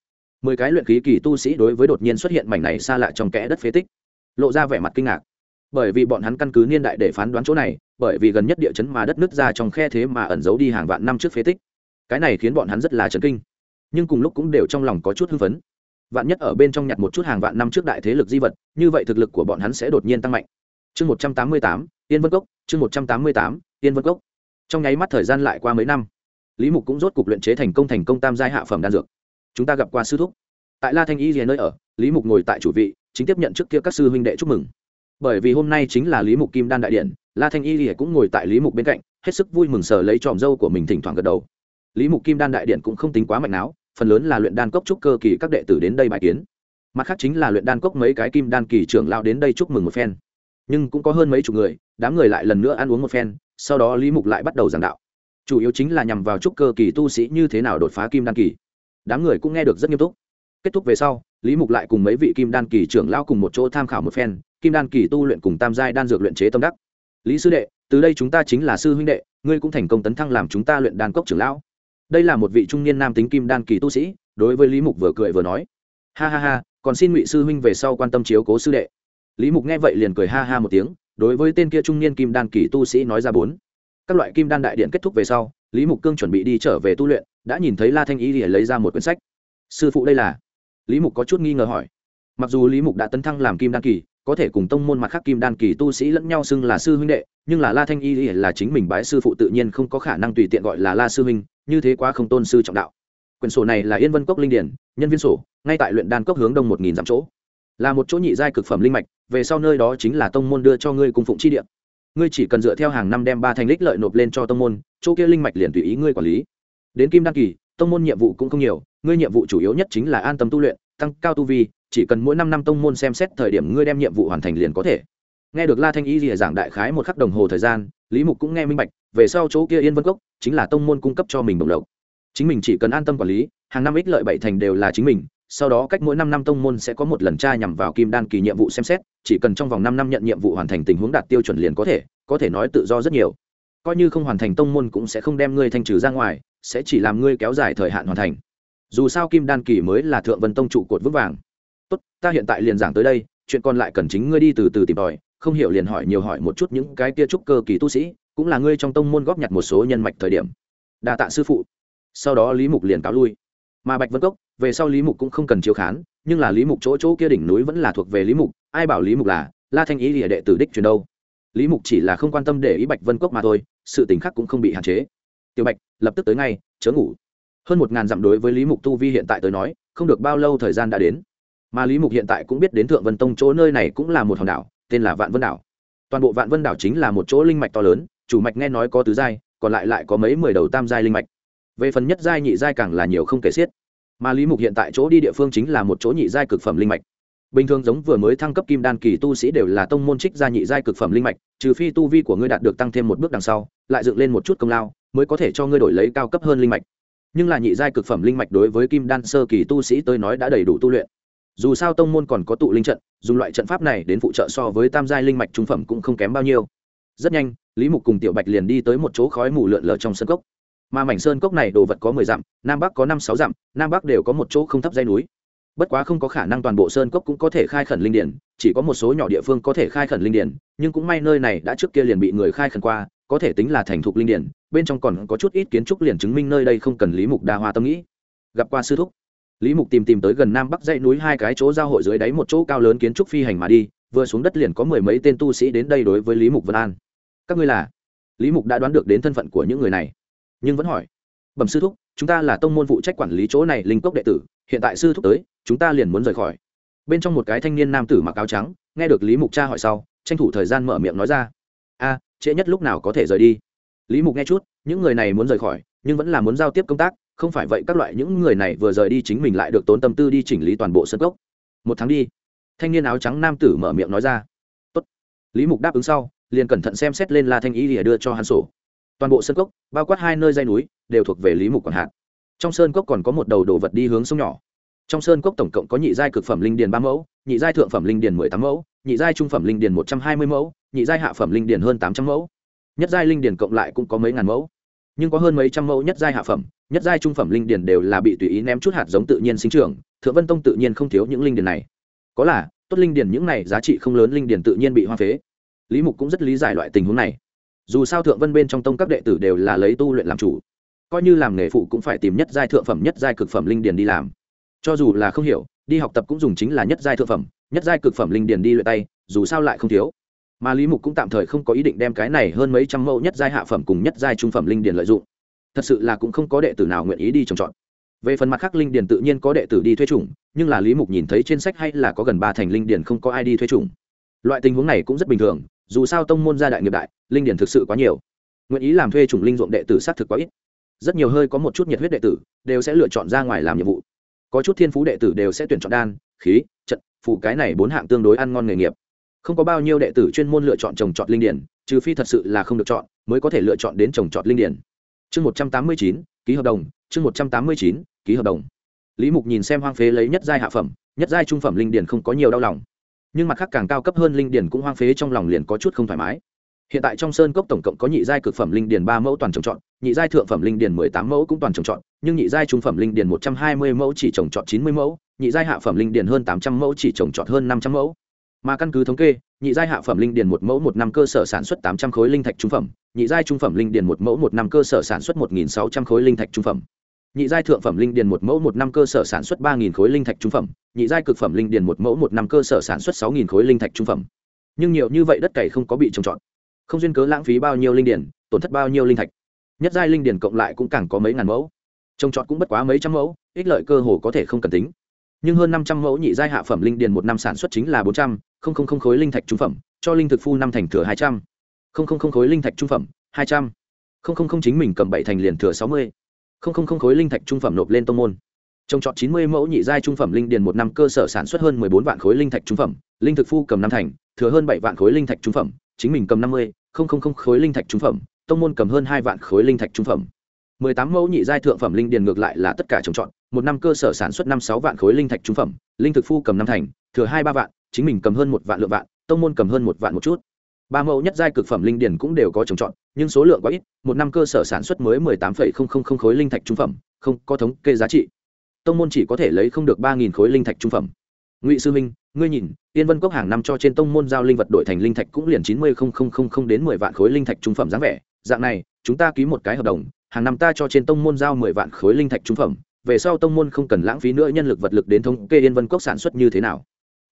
Mười cái luyện khí kỳ tu sĩ đối với đột nhiên xuất hiện mảnh này xa lạ trong kẽ đất phế tích, lộ ra vẻ mặt kinh ngạc. Bởi vì bọn hắn căn cứ niên đại để phán đoán chỗ này, bởi vì gần nhất địa chấn mà đất nứt ra trong khe thế mà ẩn giấu đi hàng vạn năm trước phế tích. Cái này khiến bọn hắn rất là chấn kinh, nhưng cùng lúc cũng đều trong lòng có chút hưng phấn vạn nhất ở bên trong nhặt một chút hàng vạn năm trước đại thế lực di vật, như vậy thực lực của bọn hắn sẽ đột nhiên tăng mạnh. Chương một trăm tám mươi tám, yên vân cốc, chương một trăm tám mươi tám, yên vân cốc. Trong nháy mắt thời gian lại qua mấy năm, lý mục cũng rốt cục luyện chế thành công thành công tam giai hạ phẩm đan dược. Chúng ta gặp qua sư thúc. Tại la thanh y về nơi ở, lý mục ngồi tại chủ vị, chính tiếp nhận trước kia các sư huynh đệ chúc mừng. Bởi vì hôm nay chính là lý mục kim đan đại điện, la thanh y thì cũng ngồi tại lý mục bên cạnh, hết sức vui mừng sờ lấy tròm dâu của mình thỉnh thoảng gật đầu. Lý mục kim đan đại điện cũng không tính quá mạnh não phần lớn là luyện đan cốc trúc cơ kỳ các đệ tử đến đây bài kiến. Mặt khác chính là luyện đan cốc mấy cái kim đan kỳ trưởng lao đến đây chúc mừng một phen. Nhưng cũng có hơn mấy chục người, đám người lại lần nữa ăn uống một phen, sau đó lý mục lại bắt đầu giảng đạo. Chủ yếu chính là nhằm vào trúc cơ kỳ tu sĩ như thế nào đột phá kim đan kỳ. Đám người cũng nghe được rất nghiêm túc. Kết thúc về sau, lý mục lại cùng mấy vị kim đan kỳ trưởng lao cùng một chỗ tham khảo một phen, kim đan kỳ tu luyện cùng tam giai đan dược luyện chế tâm đắc. Lý sư đệ, từ đây chúng ta chính là sư huynh đệ, ngươi cũng thành công tấn thăng làm chúng ta luyện đan cốc trưởng lão đây là một vị trung niên nam tính kim đan kỳ tu sĩ, đối với lý mục vừa cười vừa nói. Ha ha ha, còn xin ngụy sư huynh về sau quan tâm chiếu cố sư đệ. Lý mục nghe vậy liền cười ha ha một tiếng, đối với tên kia trung niên kim đan kỳ tu sĩ nói ra bốn. Các loại kim đan đại điện kết thúc về sau, lý mục cương chuẩn bị đi trở về tu luyện, đã nhìn thấy la thanh y lấy ra một quyển sách. Sư phụ đây là? Lý mục có chút nghi ngờ hỏi. Mặc dù lý mục đã tấn thăng làm kim đan kỳ có thể cùng tông môn mặt khác kim đan kỳ tu sĩ lẫn nhau xưng là sư huynh đệ, nhưng là la thanh y là chính mình bái sư phụ tự nhiên không có khả năng tùy tiện gọi là la sư huynh, như thế quá không tôn sư trọng đạo. Quyển sổ này là yên vân cốc linh điển, nhân viên sổ, ngay tại luyện đan cốc hướng đông một nghìn dặm chỗ. Là một chỗ nhị giai cực phẩm linh mạch, về sau nơi đó chính là tông môn đưa cho ngươi cùng phụng chi địa. Ngươi chỉ cần dựa theo hàng năm đem ba thành lích lợi nộp lên cho tông môn, chỗ kia linh mạch liền tùy ý ngươi quản lý. Đến kim đan kỳ, tông môn nhiệm vụ cũng không nhiều, ngươi nhiệm vụ chủ yếu nhất chính là an tâm tu luyện tăng cao tu vi, chỉ cần mỗi năm năm tông môn xem xét thời điểm ngươi đem nhiệm vụ hoàn thành liền có thể. Nghe được la thanh y rìa giảng đại khái một khắc đồng hồ thời gian, lý mục cũng nghe minh bạch, về sau chỗ kia yên vân cốc chính là tông môn cung cấp cho mình đồng lộc. Chính mình chỉ cần an tâm quản lý, hàng năm ích lợi bảy thành đều là chính mình, sau đó cách mỗi năm năm tông môn sẽ có một lần tra nhằm vào kim đan kỳ nhiệm vụ xem xét, chỉ cần trong vòng năm năm nhận nhiệm vụ hoàn thành tình huống đạt tiêu chuẩn liền có thể có thể nói tự do rất nhiều. Coi như không hoàn thành tông môn cũng sẽ không đem ngươi thanh trừ ra ngoài, sẽ chỉ làm ngươi kéo dài thời hạn hoàn thành dù sao kim đan kỳ mới là thượng vân tông trụ cột vững vàng. Tốt, ta hiện tại liền giảng tới đây, chuyện còn lại cần chính ngươi đi từ từ tìm tòi, không hiểu liền hỏi nhiều hỏi một chút những cái kia trúc cơ kỳ tu sĩ, cũng là ngươi trong tông môn góp nhặt một số nhân mạch thời điểm. Đa tạ sư phụ. Sau đó lý mục liền cáo lui. Mà bạch vân cốc, về sau lý mục cũng không cần chiếu khán, nhưng là lý mục chỗ chỗ kia đỉnh núi vẫn là thuộc về lý mục, ai bảo lý mục là, la thanh ý địa đệ tử đích truyền đâu. Lý mục chỉ là không quan tâm để ý bạch vân cốc mà thôi, sự t ì n h khác cũng không bị hạn chế. Tiểu bạch, lập tức tới ngay, chớ ngủ hơn một ngàn dặm đối với lý mục tu vi hiện tại tới nói, không được bao lâu thời gian đã đến. Mà lý mục hiện tại cũng biết đến thượng vân tông chỗ nơi này cũng là một hòn đảo, tên là vạn vân đảo. Toàn bộ vạn vân đảo chính là một chỗ linh mạch to lớn, chủ mạch nghe nói có tứ giai, còn lại lại có mấy mười đầu tam giai linh mạch. Về phần nhất giai, nhị giai càng là nhiều không kể xiết. Mà lý mục hiện tại chỗ đi địa phương chính là một chỗ nhị giai cực phẩm linh mạch. Bình thường giống vừa mới thăng cấp kim đan kỳ tu sĩ đều là tông môn trích gia nhị giai cực phẩm linh mạch, trừ phi tu vi của ngươi đạt được tăng thêm một bước đằng sau, lại dựng lên một chút công lao, mới có thể cho ngươi đổi lấy cao cấp hơn linh mạch nhưng là nhị giai cực phẩm linh mạch đối với kim đan sơ kỳ tu sĩ tôi nói đã đầy đủ tu luyện. Dù sao tông môn còn có tụ linh trận, dùng loại trận pháp này đến phụ trợ so với tam giai linh mạch trung phẩm cũng không kém bao nhiêu. Rất nhanh, lý mục cùng tiểu bạch liền đi tới một chỗ khói mù lượn lờ trong sân cốc. Mà mảnh sơn cốc này đồ vật có mười dặm, nam bắc có năm sáu dặm, nam bắc đều có một chỗ không thấp dây núi. Bất quá không có khả năng toàn bộ sơn cốc cũng có thể khai khẩn linh điển, chỉ có một số nhỏ địa phương có thể khai khẩn linh điển, nhưng cũng may nơi này đã trước kia liền bị người khai khẩn qua có thể tính là thành thục linh điển, bên trong còn có chút ít kiến trúc liền chứng minh nơi đây không cần lý mục đa hoa tâm nghĩ. Gặp qua sư thúc, lý mục tìm tìm tới gần nam bắc dãy núi hai cái chỗ giao hội dưới đáy một chỗ cao lớn kiến trúc phi hành mà đi, vừa xuống đất liền có mười mấy tên tu sĩ đến đây đối với lý mục vân an. Các ngươi là? Lý mục đã đoán được đến thân phận của những người này, nhưng vẫn hỏi. Bẩm sư thúc, chúng ta là tông môn phụ trách quản lý chỗ này linh cốc đệ tử, hiện tại sư thúc tới, chúng ta liền muốn rời khỏi. Bên trong một cái thanh niên nam tử mặc áo trắng, nghe được lý mục cha hỏi sau, tranh thủ thời gian mở miệng nói ra. A trễ nhất lúc nào có thể rời đi. Lý mục nghe chút, những người này muốn rời khỏi, nhưng vẫn là muốn giao tiếp công tác, không phải vậy các loại những người này vừa rời đi chính mình lại được tốn tâm tư đi chỉnh lý toàn bộ sân cốc. Một tháng đi, thanh niên áo trắng nam tử mở miệng nói ra. Tốt. lý mục đáp ứng sau, liền cẩn thận xem xét lên la thanh ý lìa đưa cho hắn sổ. Toàn bộ sân cốc, bao quát hai nơi dây núi, đều thuộc về lý mục quản hạn trong sơn cốc còn có một đầu đồ vật đi hướng sông nhỏ. Trong sơn cốc tổng cộng có nhị giai cực phẩm linh điền ba mẫu, nhị giai thượng phẩm linh điền mười tám mẫu, nhị giai trung phẩm linh điền một trăm hai mươi mẫu nhị giai hạ phẩm linh điền hơn tám trăm mẫu. Nhất giai linh điền cộng lại cũng có mấy ngàn mẫu. Nhưng có hơn mấy trăm mẫu nhất giai hạ phẩm, nhất giai trung phẩm linh điền đều là bị tùy ý ném chút hạt giống tự nhiên sinh trưởng, thượng vân tông tự nhiên không thiếu những linh điền này. Có là, tốt linh điền những này giá trị không lớn, linh điền tự nhiên bị hoa phế. Lý mục cũng rất lý giải loại tình huống này. Dù sao thượng vân bên trong tông các đệ tử đều là lấy tu luyện làm chủ. Coi như làm nghề phụ cũng phải tìm nhất giai thượng phẩm, nhất giai cực phẩm linh điền đi làm. Cho dù là không hiểu, đi học tập cũng dùng chính là nhất giai thượng phẩm, nhất giai cực phẩm linh điền đi luyện tay, dù sao lại không thiếu mà lý mục cũng tạm thời không có ý định đem cái này hơn mấy trăm mẫu nhất giai hạ phẩm cùng nhất giai trung phẩm linh điền lợi dụng. Thật sự là cũng không có đệ tử nào nguyện ý đi trồng trọt. Về phần mặt khác linh điền tự nhiên có đệ tử đi thuê chủng, nhưng là lý mục nhìn thấy trên sách hay là có gần ba thành linh điền không có ai đi thuê chủng. Loại tình huống này cũng rất bình thường, dù sao tông môn gia đại nghiệp đại, linh điền thực sự quá nhiều. Nguyện ý làm thuê chủng linh ruộng đệ tử xác thực quá ít. Rất nhiều hơi có một chút nhiệt huyết đệ tử đều sẽ lựa chọn ra ngoài làm nhiệm vụ. Có chút thiên phú đệ tử đều sẽ tuyển chọn đan, khí, trận phụ cái này bốn hạng tương đối ăn ngon nghề nghiệp không có bao nhiêu đệ tử chuyên môn lựa chọn trồng trọt linh điển, trừ phi thật sự là không được chọn, mới có thể lựa chọn đến trồng trọt linh điển. Chương một trăm tám mươi chín, ký hợp đồng, chương một trăm tám mươi chín, ký hợp đồng. Lý mục nhìn xem hoang phế lấy nhất giai hạ phẩm, nhất giai trung phẩm linh điển không có nhiều đau lòng. Nhưng mặt khác càng cao cấp hơn linh điển cũng hoang phế trong lòng liền có chút không thoải mái. Hiện tại trong sơn cốc tổng cộng có nhị giai cực phẩm linh điển ba mẫu toàn trồng trọt, nhị giai thượng phẩm linh điển mười tám mẫu cũng toàn trồng trọt, nhưng nhị giai trung phẩm linh điển một trăm hai mươi mẫu chỉ trồng trọt chín mươi mẫu, nhị giai hạ phẩm linh điển hơn tám trăm mẫu chỉ trồng trọt hơn năm trăm mẫu mà căn cứ thống kê, nhị giai hạ phẩm linh điền một mẫu một năm cơ sở sản xuất tám trăm khối linh thạch trung phẩm, nhị giai trung phẩm linh điền một mẫu một năm cơ sở sản xuất một nghìn sáu trăm khối linh thạch trung phẩm. Nhị giai thượng phẩm linh điền một mẫu một năm cơ sở sản xuất ba nghìn khối linh thạch trung phẩm, nhị giai cực phẩm linh điền một mẫu một năm cơ sở sản xuất sáu nghìn khối linh thạch trung phẩm. Nhưng nhiều như vậy đất cày không có bị trồng trọt. Không duyên cớ lãng phí bao nhiêu linh điền, tổn thất bao nhiêu linh thạch. Nhất giai linh điền cộng lại cũng càng có mấy ngàn mẫu. Trồng trọt cũng bất quá mấy trăm mẫu, ích lợi cơ hồ có thể không cần tính. Nhưng hơn năm trăm mẫu nhị giai hạ phẩm linh điền một năm sản xuất chính là bốn trăm không không không khối linh thạch trung phẩm, cho linh thực phu năm thành thừa hai trăm. Không không không khối linh thạch trung phẩm, hai trăm. Không không không chính mình cầm bảy thành liền thừa sáu mươi. Không không không khối linh thạch trung phẩm nộp lên tông môn. Trồng trọt chín mươi mẫu nhị giai trung phẩm linh điền một năm cơ sở sản xuất hơn mười bốn vạn khối linh thạch trung phẩm, linh thực phu cầm năm thành, thừa hơn bảy vạn khối linh thạch trung phẩm, chính mình cầm năm mươi, không không không khối linh thạch trung phẩm, tông môn cầm hơn hai vạn khối linh thạch trung phẩm. Mười tám mẫu nhị giai thượng phẩm linh điền ngược lại là tất cả trồng trọt, một năm cơ sở sản xuất năm sáu vạn khối linh thạch trung phẩm, linh thực phu cầm năm thành, thừa hai ba vạn chính mình cầm hơn một vạn lượng vạn, tông môn cầm hơn một vạn một chút. Ba mẫu nhất giai cực phẩm linh điền cũng đều có trồng trọt, nhưng số lượng quá ít, một năm cơ sở sản xuất mới mười tám phẩy không không không khối linh thạch trung phẩm, không có thống kê giá trị. Tông môn chỉ có thể lấy không được ba nghìn khối linh thạch trung phẩm. Ngụy sư minh, ngươi nhìn, yên vân cốc hàng năm cho trên tông môn giao linh vật đổi thành linh thạch cũng liền chín mươi không không không không đến mười vạn khối linh thạch trung phẩm dáng vẻ. Dạng này, chúng ta ký một cái hợp đồng, hàng năm ta cho trên tông môn giao mười vạn khối linh thạch trung phẩm, về sau tông môn không cần lãng phí nữa nhân lực vật lực đến thống kê yên vân cốc sản xuất như thế nào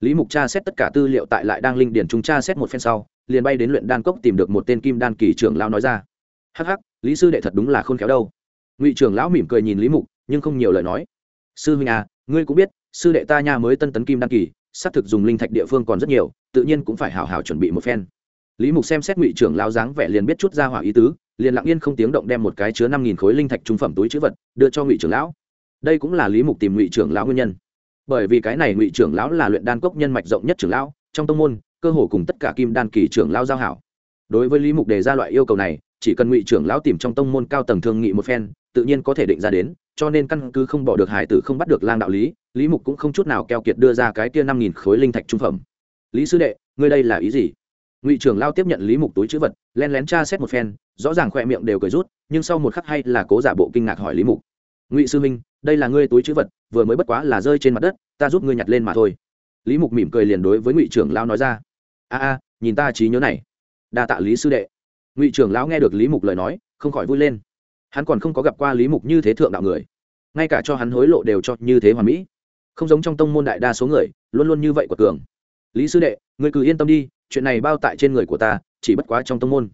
lý mục tra xét tất cả tư liệu tại lại đang linh điển chúng tra xét một phen sau, liền bay đến luyện đan cốc tìm được một tên kim đan kỳ trưởng lão nói ra. Hắc hắc, lý sư đệ thật đúng là khôn khéo đâu. Ngụy trưởng lão mỉm cười nhìn lý mục, nhưng không nhiều lời nói. Sư huynh à ngươi cũng biết, sư đệ ta nha mới tân tấn kim đan kỳ, xác thực dùng linh thạch địa phương còn rất nhiều, tự nhiên cũng phải hào hào chuẩn bị một phen. Lý mục xem xét ngụy trưởng lão dáng vẻ liền biết chút ra hỏa ý tứ, liền lặng yên không tiếng động đem một cái chứa năm nghìn khối linh thạch trung phẩm túi chữ vật, đưa cho ngụy trưởng lão. Đây cũng là lý mục tìm ngụy trưởng lão nguyên nhân bởi vì cái này ngụy trưởng lão là luyện đan cốc nhân mạch rộng nhất trưởng lão, trong tông môn, cơ hồ cùng tất cả kim đan kỳ trưởng lão giao hảo. Đối với lý mục đề ra loại yêu cầu này, chỉ cần ngụy trưởng lão tìm trong tông môn cao tầng thương nghị một phen, tự nhiên có thể định ra đến, cho nên căn cứ không bỏ được hải tử không bắt được lang đạo lý lý mục cũng không chút nào keo kiệt đưa ra cái kia năm nghìn khối linh thạch trung phẩm. Lý sư đệ, ngươi đây là ý gì? Ngụy trưởng lao tiếp nhận lý mục túi chữ vật, len lén tra xét một phen, rõ ràng khoe miệng đều cười rút, nhưng sau một khắc hay là cố giả bộ kinh ngạc hỏi lý mục. Ngụy sư minh đây là ngươi túi chữ vật, vừa mới bất quá là rơi trên mặt đất, ta giúp ngươi nhặt lên mà thôi. Lý mục mỉm cười liền đối với ngụy trưởng lão nói ra. A a, nhìn ta trí nhớ này. Đa tạ lý sư đệ. Ngụy trưởng lão nghe được lý mục lời nói, không khỏi vui lên. Hắn còn không có gặp qua lý mục như thế thượng đạo người. Ngay cả cho hắn hối lộ đều cho như thế hoàn mỹ. Không giống trong tông môn đại đa số người, luôn luôn như vậy của cường. Lý sư đệ, ngươi cứ yên tâm đi, chuyện này bao tại trên người của ta, chỉ bất quá trong tông môn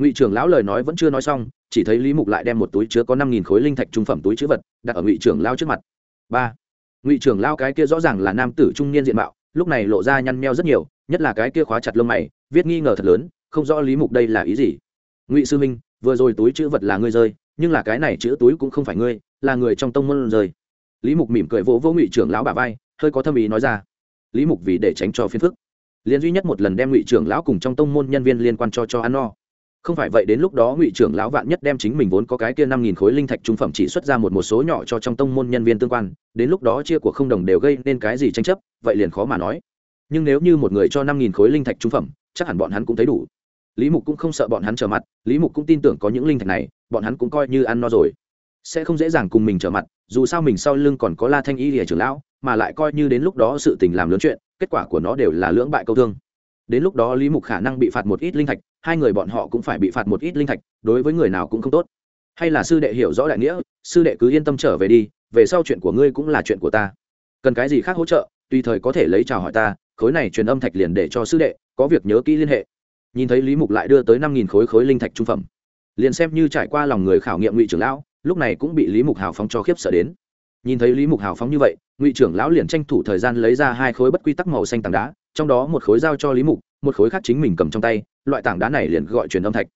ngụy trưởng lão lời nói vẫn chưa nói xong, chỉ thấy lý mục lại đem một túi chứa có năm nghìn khối linh thạch trung phẩm túi chữ vật đặt ở ngụy trưởng lao trước mặt. Ba, ngụy trưởng lao cái kia rõ ràng là nam tử trung niên diện mạo, lúc này lộ ra nhăn meo rất nhiều, nhất là cái kia khóa chặt lông mày, viết nghi ngờ thật lớn, không rõ lý mục đây là ý gì. Ngụy sư minh vừa rồi túi chữ vật là ngươi rơi, nhưng là cái này chữ túi cũng không phải ngươi, là người trong tông môn rơi. Lý mục mỉm cười vỗ vỗ ngụy trưởng lão bà vai, hơi có thâm ý nói ra. Lý mục vì để tránh cho phiền phức, liền duy nhất một lần đem ngụy trưởng lão cùng trong tông môn nhân viên liên quan cho cho ăn no không phải vậy đến lúc đó ngụy trưởng lão vạn nhất đem chính mình vốn có cái kia năm nghìn khối linh thạch trung phẩm chỉ xuất ra một một số nhỏ cho trong tông môn nhân viên tương quan, đến lúc đó chia của không đồng đều gây nên cái gì tranh chấp, vậy liền khó mà nói. Nhưng nếu như một người cho năm nghìn khối linh thạch trung phẩm, chắc hẳn bọn hắn cũng thấy đủ. Lý mục cũng không sợ bọn hắn trở mặt, lý mục cũng tin tưởng có những linh thạch này, bọn hắn cũng coi như ăn no rồi. Sẽ không dễ dàng cùng mình trở mặt, dù sao mình sau lưng còn có la thanh y lìa trưởng lão, mà lại coi như đến lúc đó sự tình làm lớn chuyện, kết quả của nó đều là lưỡng bại câu thương. Đến lúc đó lý mục khả năng bị phạt một ít linh thạch hai người bọn họ cũng phải bị phạt một ít linh thạch, đối với người nào cũng không tốt. Hay là sư đệ hiểu rõ đại nghĩa, sư đệ cứ yên tâm trở về đi, về sau chuyện của ngươi cũng là chuyện của ta. Cần cái gì khác hỗ trợ, tùy thời có thể lấy chào hỏi ta, khối này truyền âm thạch liền để cho sư đệ, có việc nhớ kỹ liên hệ. Nhìn thấy lý mục lại đưa tới năm nghìn khối khối linh thạch trung phẩm. Liền xem như trải qua lòng người khảo nghiệm ngụy trưởng lão, lúc này cũng bị lý mục hào phóng cho khiếp sợ đến. Nhìn thấy lý mục hào phóng như vậy, ngụy trưởng lão liền tranh thủ thời gian lấy ra hai khối bất quy tắc màu xanh tảng đá, trong đó một khối giao cho lý mục, một khối khác chính mình cầm trong tay loại tảng đá này liền gọi truyền âm thạch.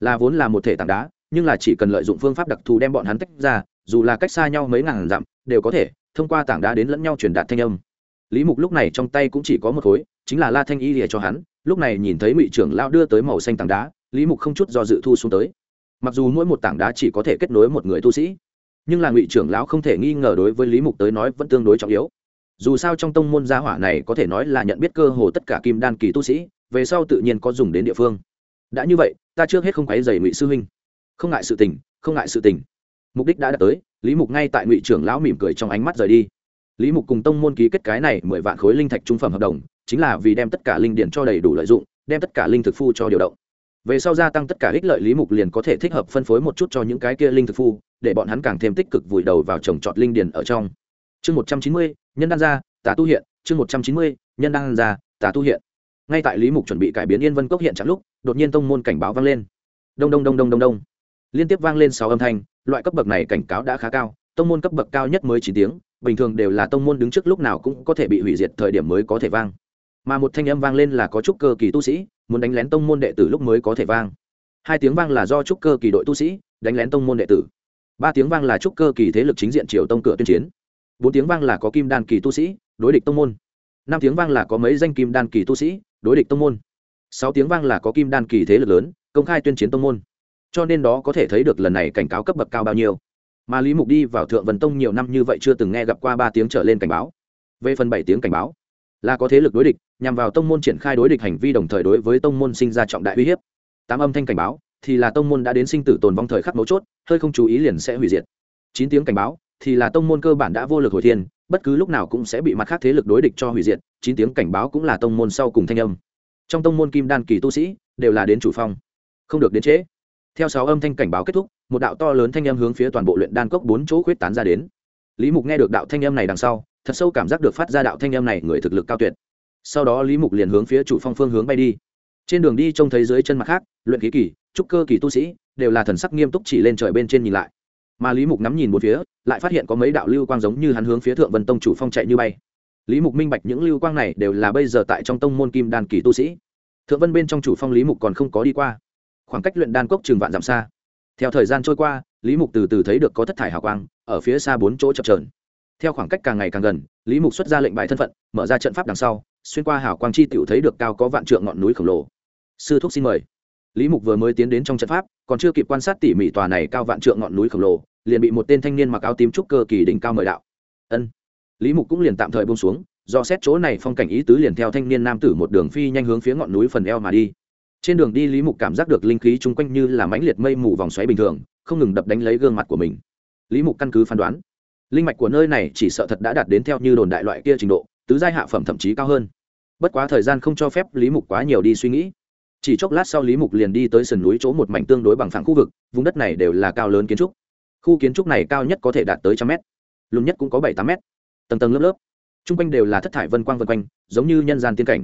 Là vốn là một thể tảng đá, nhưng là chỉ cần lợi dụng phương pháp đặc thù đem bọn hắn tách ra, dù là cách xa nhau mấy ngàn dặm, đều có thể thông qua tảng đá đến lẫn nhau truyền đạt thanh âm. Lý mục lúc này trong tay cũng chỉ có một khối, chính là la thanh y lìa cho hắn, lúc này nhìn thấy ngụy trưởng lão đưa tới màu xanh tảng đá, lý mục không chút do dự thu xuống tới. Mặc dù mỗi một tảng đá chỉ có thể kết nối một người tu sĩ, nhưng là ngụy trưởng lão không thể nghi ngờ đối với lý mục tới nói vẫn tương đối trọng yếu. Dù sao trong tông môn gia hỏa này có thể nói là nhận biết cơ hồ tất cả kim đan kỳ tu sĩ về sau tự nhiên có dùng đến địa phương. Đã như vậy, ta trước hết không quấy dày ngụy sư huynh không ngại sự tình, không ngại sự tình. Mục đích đã đạt tới, lý mục ngay tại ngụy trưởng lão mỉm cười trong ánh mắt rời đi. Lý mục cùng tông môn ký kết cái này mười vạn khối linh thạch trung phẩm hợp đồng, chính là vì đem tất cả linh điển cho đầy đủ lợi dụng, đem tất cả linh thực phu cho điều động. Về sau gia tăng tất cả ích lợi, lý mục liền có thể thích hợp phân phối một chút cho những cái kia linh thực phu, để bọn hắn càng thêm tích cực vùi đầu vào trồng trọt linh điền ở trong. Chương một trăm chín mươi, nhân đan gia, tà tu hiện. Chương một trăm chín mươi, nhân đan gia, tà tu hiện ngay tại lý mục chuẩn bị cải biến yên vân cốc hiện trạng lúc, đột nhiên tông môn cảnh báo vang lên. Đông đông đông đông đông đông. Liên tiếp vang lên sáu âm thanh, loại cấp bậc này cảnh cáo đã khá cao, tông môn cấp bậc cao nhất mới chín tiếng, bình thường đều là tông môn đứng trước lúc nào cũng có thể bị hủy diệt thời điểm mới có thể vang. Mà một thanh âm vang lên là có trúc cơ kỳ tu sĩ, muốn đánh lén tông môn đệ tử lúc mới có thể vang. Hai tiếng vang là do trúc cơ kỳ đội tu sĩ, đánh lén tông môn đệ tử. Ba tiếng vang là trúc cơ kỳ thế lực chính diện triều tông cửa tuyên chiến. Bốn tiếng vang là có kim đan kỳ tu sĩ, đối địch tông môn. Năm tiếng vang là có mấy danh kim đan kỳ tu sĩ đối địch tông môn. Sáu tiếng vang là có kim đan kỳ thế lực lớn, công khai tuyên chiến tông môn. Cho nên đó có thể thấy được lần này cảnh cáo cấp bậc cao bao nhiêu. Mà lý mục đi vào thượng vân tông nhiều năm như vậy chưa từng nghe gặp qua ba tiếng trở lên cảnh báo. Về phần bảy tiếng cảnh báo, là có thế lực đối địch, nhằm vào tông môn triển khai đối địch hành vi đồng thời đối với tông môn sinh ra trọng đại uy hiếp. Tám âm thanh cảnh báo, thì là tông môn đã đến sinh tử tồn vong thời khắc mấu chốt, hơi không chú ý liền sẽ hủy diệt. Chín tiếng cảnh báo, thì là tông môn cơ bản đã vô lực hồi thiên bất cứ lúc nào cũng sẽ bị mặt khác thế lực đối địch cho hủy diệt, chín tiếng cảnh báo cũng là tông môn sau cùng thanh âm. Trong tông môn kim đan kỳ tu sĩ, đều là đến chủ phong, không được đến trễ. Theo sáu âm thanh cảnh báo kết thúc, một đạo to lớn thanh âm hướng phía toàn bộ luyện đan cốc bốn chỗ khuyết tán ra đến. Lý mục nghe được đạo thanh âm này đằng sau, thật sâu cảm giác được phát ra đạo thanh âm này người thực lực cao tuyệt. Sau đó lý mục liền hướng phía chủ phong phương hướng bay đi. Trên đường đi trông thấy dưới chân mặt khác, luyện khí kỳ, trúc cơ kỳ tu sĩ, đều là thần sắc nghiêm túc chỉ lên trời bên trên nhìn lại mà lý mục ngắm nhìn một phía, lại phát hiện có mấy đạo lưu quang giống như hắn hướng phía thượng vân tông chủ phong chạy như bay. Lý mục minh bạch những lưu quang này đều là bây giờ tại trong tông môn kim đan kỳ tu sĩ. Thượng vân bên trong chủ phong lý mục còn không có đi qua. Khoảng cách luyện đan cốc trường vạn dặm xa. Theo thời gian trôi qua, lý mục từ từ thấy được có thất thải hào quang, ở phía xa bốn chỗ chập trờn theo khoảng cách càng ngày càng gần, lý mục xuất ra lệnh bài thân phận, mở ra trận pháp đằng sau, xuyên qua hào quang chi tiểu thấy được cao có vạn trượng ngọn núi khổng lồ. Sư thúc xin mời. Lý mục vừa mới tiến đến trong trận pháp còn chưa kịp quan sát tỉ mỉ tòa này cao vạn trượng ngọn núi khổng lồ, liền bị một tên thanh niên mặc áo tím trúc cơ kỳ đỉnh cao mời đạo. Ân. Lý mục cũng liền tạm thời buông xuống, do xét chỗ này phong cảnh ý tứ liền theo thanh niên nam tử một đường phi nhanh hướng phía ngọn núi phần eo mà đi. Trên đường đi, lý mục cảm giác được linh khí chung quanh như là mãnh liệt mây mù vòng xoáy bình thường, không ngừng đập đánh lấy gương mặt của mình. Lý mục căn cứ phán đoán, linh mạch của nơi này chỉ sợ thật đã đạt đến theo như đồn đại loại kia trình độ, tứ giai hạ phẩm thậm chí cao hơn. Bất quá thời gian không cho phép lý mục quá nhiều đi suy nghĩ chỉ chốc lát sau lý mục liền đi tới sườn núi chỗ một mảnh tương đối bằng phẳng khu vực, vùng đất này đều là cao lớn kiến trúc. Khu kiến trúc này cao nhất có thể đạt tới trăm mét lùn nhất cũng có bảy tám mét. Tầng tầng lớp lớp t r u n g quanh đều là thất thải vân quang vân quanh, giống như nhân gian tiên cảnh.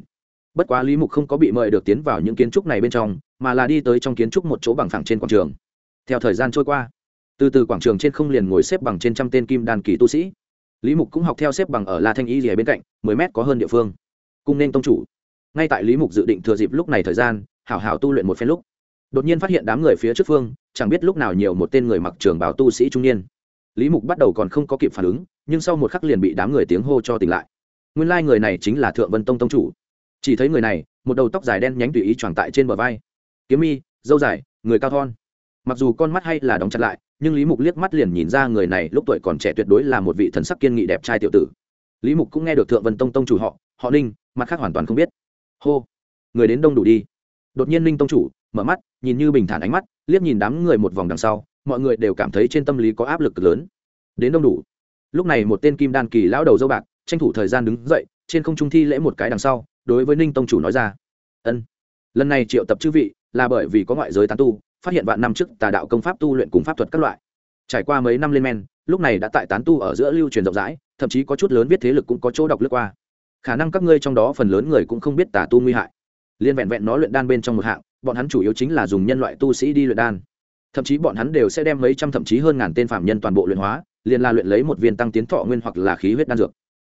Bất quá lý mục không có bị mời được tiến vào những kiến trúc này bên trong, mà là đi tới trong kiến trúc một chỗ bằng phẳng trên quảng trường. Theo thời gian trôi qua, từ từ quảng trường trên không liền ngồi xếp bằng trên trăm tên kim đàn kỳ tu sĩ. Lý mục cũng học theo xếp bằng ở la thanh y rìa bên cạnh, mười mét có hơn địa phương. Cung nên tông chủ ngay tại lý mục dự định thừa dịp lúc này thời gian, hảo hảo tu luyện một phen lúc, đột nhiên phát hiện đám người phía trước phương, chẳng biết lúc nào nhiều một tên người mặc trường bào tu sĩ trung niên. Lý mục bắt đầu còn không có kịp phản ứng, nhưng sau một khắc liền bị đám người tiếng hô cho tỉnh lại. Nguyên lai、like、người này chính là thượng vân tông tông chủ. Chỉ thấy người này, một đầu tóc dài đen nhánh tùy ý tròn tại trên bờ vai. Kiếm mi dâu dài, người cao thon. Mặc dù con mắt hay là đóng chặt lại, nhưng lý mục liếc mắt liền nhìn ra người này lúc tuổi còn trẻ tuyệt đối là một vị thần sắc kiên nghị đẹp trai tiểu tử. Lý mục cũng nghe được thượng vân tông tông chủ họ họ ninh, mặt khác hoàn toàn không biết hô. Người đến đông đủ đi. Đột nhiên ninh tông chủ mở mắt, nhìn như bình thản ánh mắt, liếc nhìn đám người một vòng đằng sau, mọi người đều cảm thấy trên tâm lý có áp lực cực lớn. Đến đông đủ. Lúc này một tên kim đan kỳ lão đầu dâu bạc, tranh thủ thời gian đứng dậy, trên không trung thi lễ một cái đằng sau, đối với ninh tông chủ nói ra. Ân. Lần này triệu tập chư vị là bởi vì có ngoại giới tán tu, phát hiện vạn năm trước tà đạo công pháp tu luyện cùng pháp thuật các loại. Trải qua mấy năm lên men, lúc này đã tại tán tu ở giữa lưu truyền rộng rãi, thậm chí có chút lớn viết thế lực cũng có chỗ đọc lướt qua khả năng các ngươi trong đó phần lớn người cũng không biết tà tu nguy hại. Liên vẹn vẹn nó luyện đan bên trong một hạng, bọn hắn chủ yếu chính là dùng nhân loại tu sĩ đi luyện đan. Thậm chí bọn hắn đều sẽ đem mấy trăm thậm chí hơn ngàn tên phạm nhân toàn bộ luyện hóa, liền là luyện lấy một viên tăng tiến thọ nguyên hoặc là khí huyết đan dược.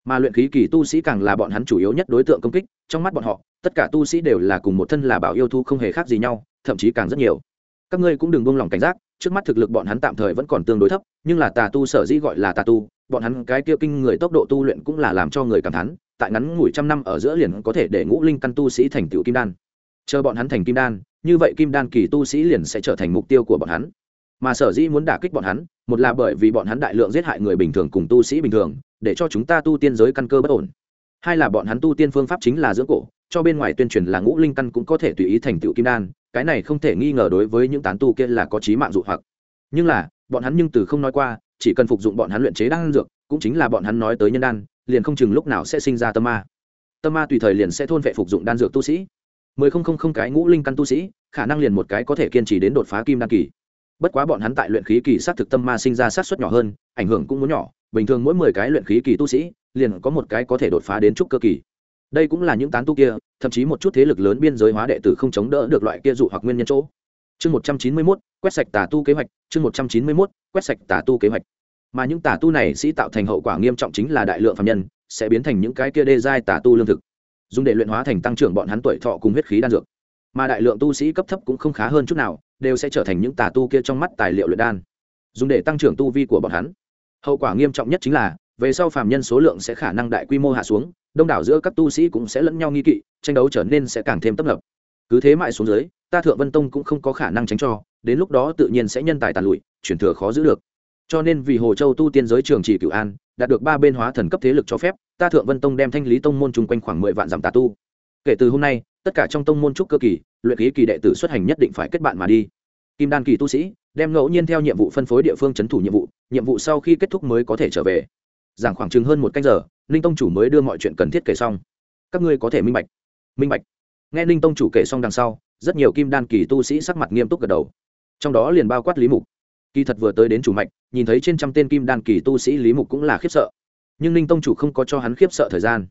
Mà luyện khí kỳ tu sĩ càng là bọn hắn chủ yếu nhất đối tượng công kích, trong mắt bọn họ, tất cả tu sĩ đều là cùng một thân là bảo yêu thu không hề khác gì nhau, thậm chí càng rất nhiều. Các ngươi cũng đừng buông lỏng cảnh giác, trước mắt thực lực bọn hắn tạm thời vẫn còn tương đối thấp, nhưng là tà tu sở dĩ gọi là tà tu, bọn hắn cái kia kinh người tốc độ tu luyện cũng là làm cho người cảm thán tại ngắn ngủi trăm năm ở giữa liền có thể để ngũ linh căn tu sĩ thành tựu kim đan. Chờ bọn hắn thành kim đan, như vậy kim đan kỳ tu sĩ liền sẽ trở thành mục tiêu của bọn hắn. Mà sở dĩ muốn đả kích bọn hắn, một là bởi vì bọn hắn đại lượng giết hại người bình thường cùng tu sĩ bình thường, để cho chúng ta tu tiên giới căn cơ bất ổn. Hai là bọn hắn tu tiên phương pháp chính là dưỡng cổ, cho bên ngoài tuyên truyền là ngũ linh căn cũng có thể tùy ý thành tựu kim đan, cái này không thể nghi ngờ đối với những tán tu kia là có trí mạng dụ hoặc. Nhưng là, bọn hắn nhưng từ không nói qua, chỉ cần phục dụng bọn hắn luyện chế đan dược, cũng chính là bọn hắn nói tới nhân đan liền không chừng lúc nào sẽ sinh ra tâm ma. Tâm ma tùy thời liền sẽ thôn vệ phục dụng đan dược tu sĩ. Mười không không không cái ngũ linh căn tu sĩ, khả năng liền một cái có thể kiên trì đến đột phá kim đan kỳ. Bất quá bọn hắn tại luyện khí kỳ sát thực tâm ma sinh ra sát xuất nhỏ hơn, ảnh hưởng cũng muốn nhỏ. Bình thường mỗi mười cái luyện khí kỳ tu sĩ, liền có một cái có thể đột phá đến trúc cơ kỳ. Đây cũng là những tán tu kia, thậm chí một chút thế lực lớn biên giới hóa đệ tử không chống đỡ được loại kia dụ hoặc nguyên nhân chỗ. Chương một trăm chín mươi mốt, quét sạch tà tu kế hoạch, chương một trăm chín mươi mốt, quét sạch tà tu kế hoạch mà những tà tu này sĩ tạo thành hậu quả nghiêm trọng chính là đại lượng phạm nhân sẽ biến thành những cái kia đê giai tà tu lương thực. Dùng để luyện hóa thành tăng trưởng bọn hắn tuổi thọ cùng huyết khí đan dược. Mà đại lượng tu sĩ cấp thấp cũng không khá hơn chút nào, đều sẽ trở thành những tà tu kia trong mắt tài liệu luyện đan. Dùng để tăng trưởng tu vi của bọn hắn. Hậu quả nghiêm trọng nhất chính là, về sau phạm nhân số lượng sẽ khả năng đại quy mô hạ xuống, đông đảo giữa các tu sĩ cũng sẽ lẫn nhau nghi kỵ, tranh đấu trở nên sẽ càng thêm tấp nập. Cứ thế mãi xuống dưới, ta thượng vân tông cũng không có khả năng tránh cho, đến lúc đó tự nhiên sẽ nhân tài tàn lụi, chuyển thừa khó giữ được cho nên vì hồ châu tu tiên giới trường chỉ cửu an, đạt được ba bên hóa thần cấp thế lực cho phép, ta thượng vân tông đem thanh lý tông môn chung quanh khoảng mười vạn dặm tà tu. Kể từ hôm nay, tất cả trong tông môn trúc cơ kỳ, luyện khí kỳ đệ tử xuất hành nhất định phải kết bạn mà đi. Kim đan kỳ tu sĩ, đem ngẫu nhiên theo nhiệm vụ phân phối địa phương c h ấ n thủ nhiệm vụ nhiệm vụ sau khi kết thúc mới có thể trở về. Giảng khoảng chừng hơn một canh giờ, ninh tông chủ mới đưa mọi chuyện cần thiết kể xong. Các ngươi có thể minh bạch. Minh bạch. Nghe ninh tông chủ kể xong đằng sau, rất nhiều kim đan kỳ tu sĩ sắc mặt nghiêm túc gật đầu. Trong đó liền bao quát lý mục kỳ thật vừa tới đến chủ mạch, nhìn thấy trên trăm tên kim đan kỳ tu sĩ lý mục cũng là khiếp sợ. Nhưng ninh tông chủ không có cho hắn khiếp sợ thời gian.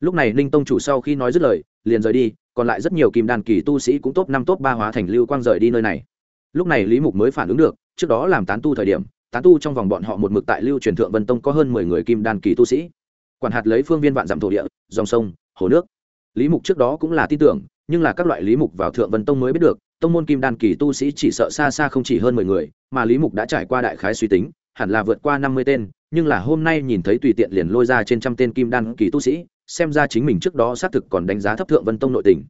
Lúc này ninh tông chủ sau khi nói dứt lời, liền rời đi, còn lại rất nhiều kim đan kỳ tu sĩ cũng top năm top ba hóa thành lưu quang rời đi nơi này. Lúc này lý mục mới phản ứng được, trước đó làm tán tu thời điểm, tán tu trong vòng bọn họ một mực tại lưu truyền thượng vân tông có hơn mười người kim đan kỳ tu sĩ. Quản hạt lấy phương viên vạn dặm thổ địa, dòng sông, hồ nước. Lý mục trước đó cũng là tin tưởng, nhưng là các loại lý mục vào thượng vân tông mới biết được, tông môn kim đan kỳ tu sĩ chỉ sợ xa xa không chỉ hơn mười người mà lý mục đã trải qua đại khái suy tính, hẳn là vượt qua năm mươi tên, nhưng là hôm nay nhìn thấy tùy tiện liền lôi ra trên trăm tên kim đan kỳ tu sĩ, xem ra chính mình trước đó xác thực còn đánh giá thấp thượng vân tông nội tình.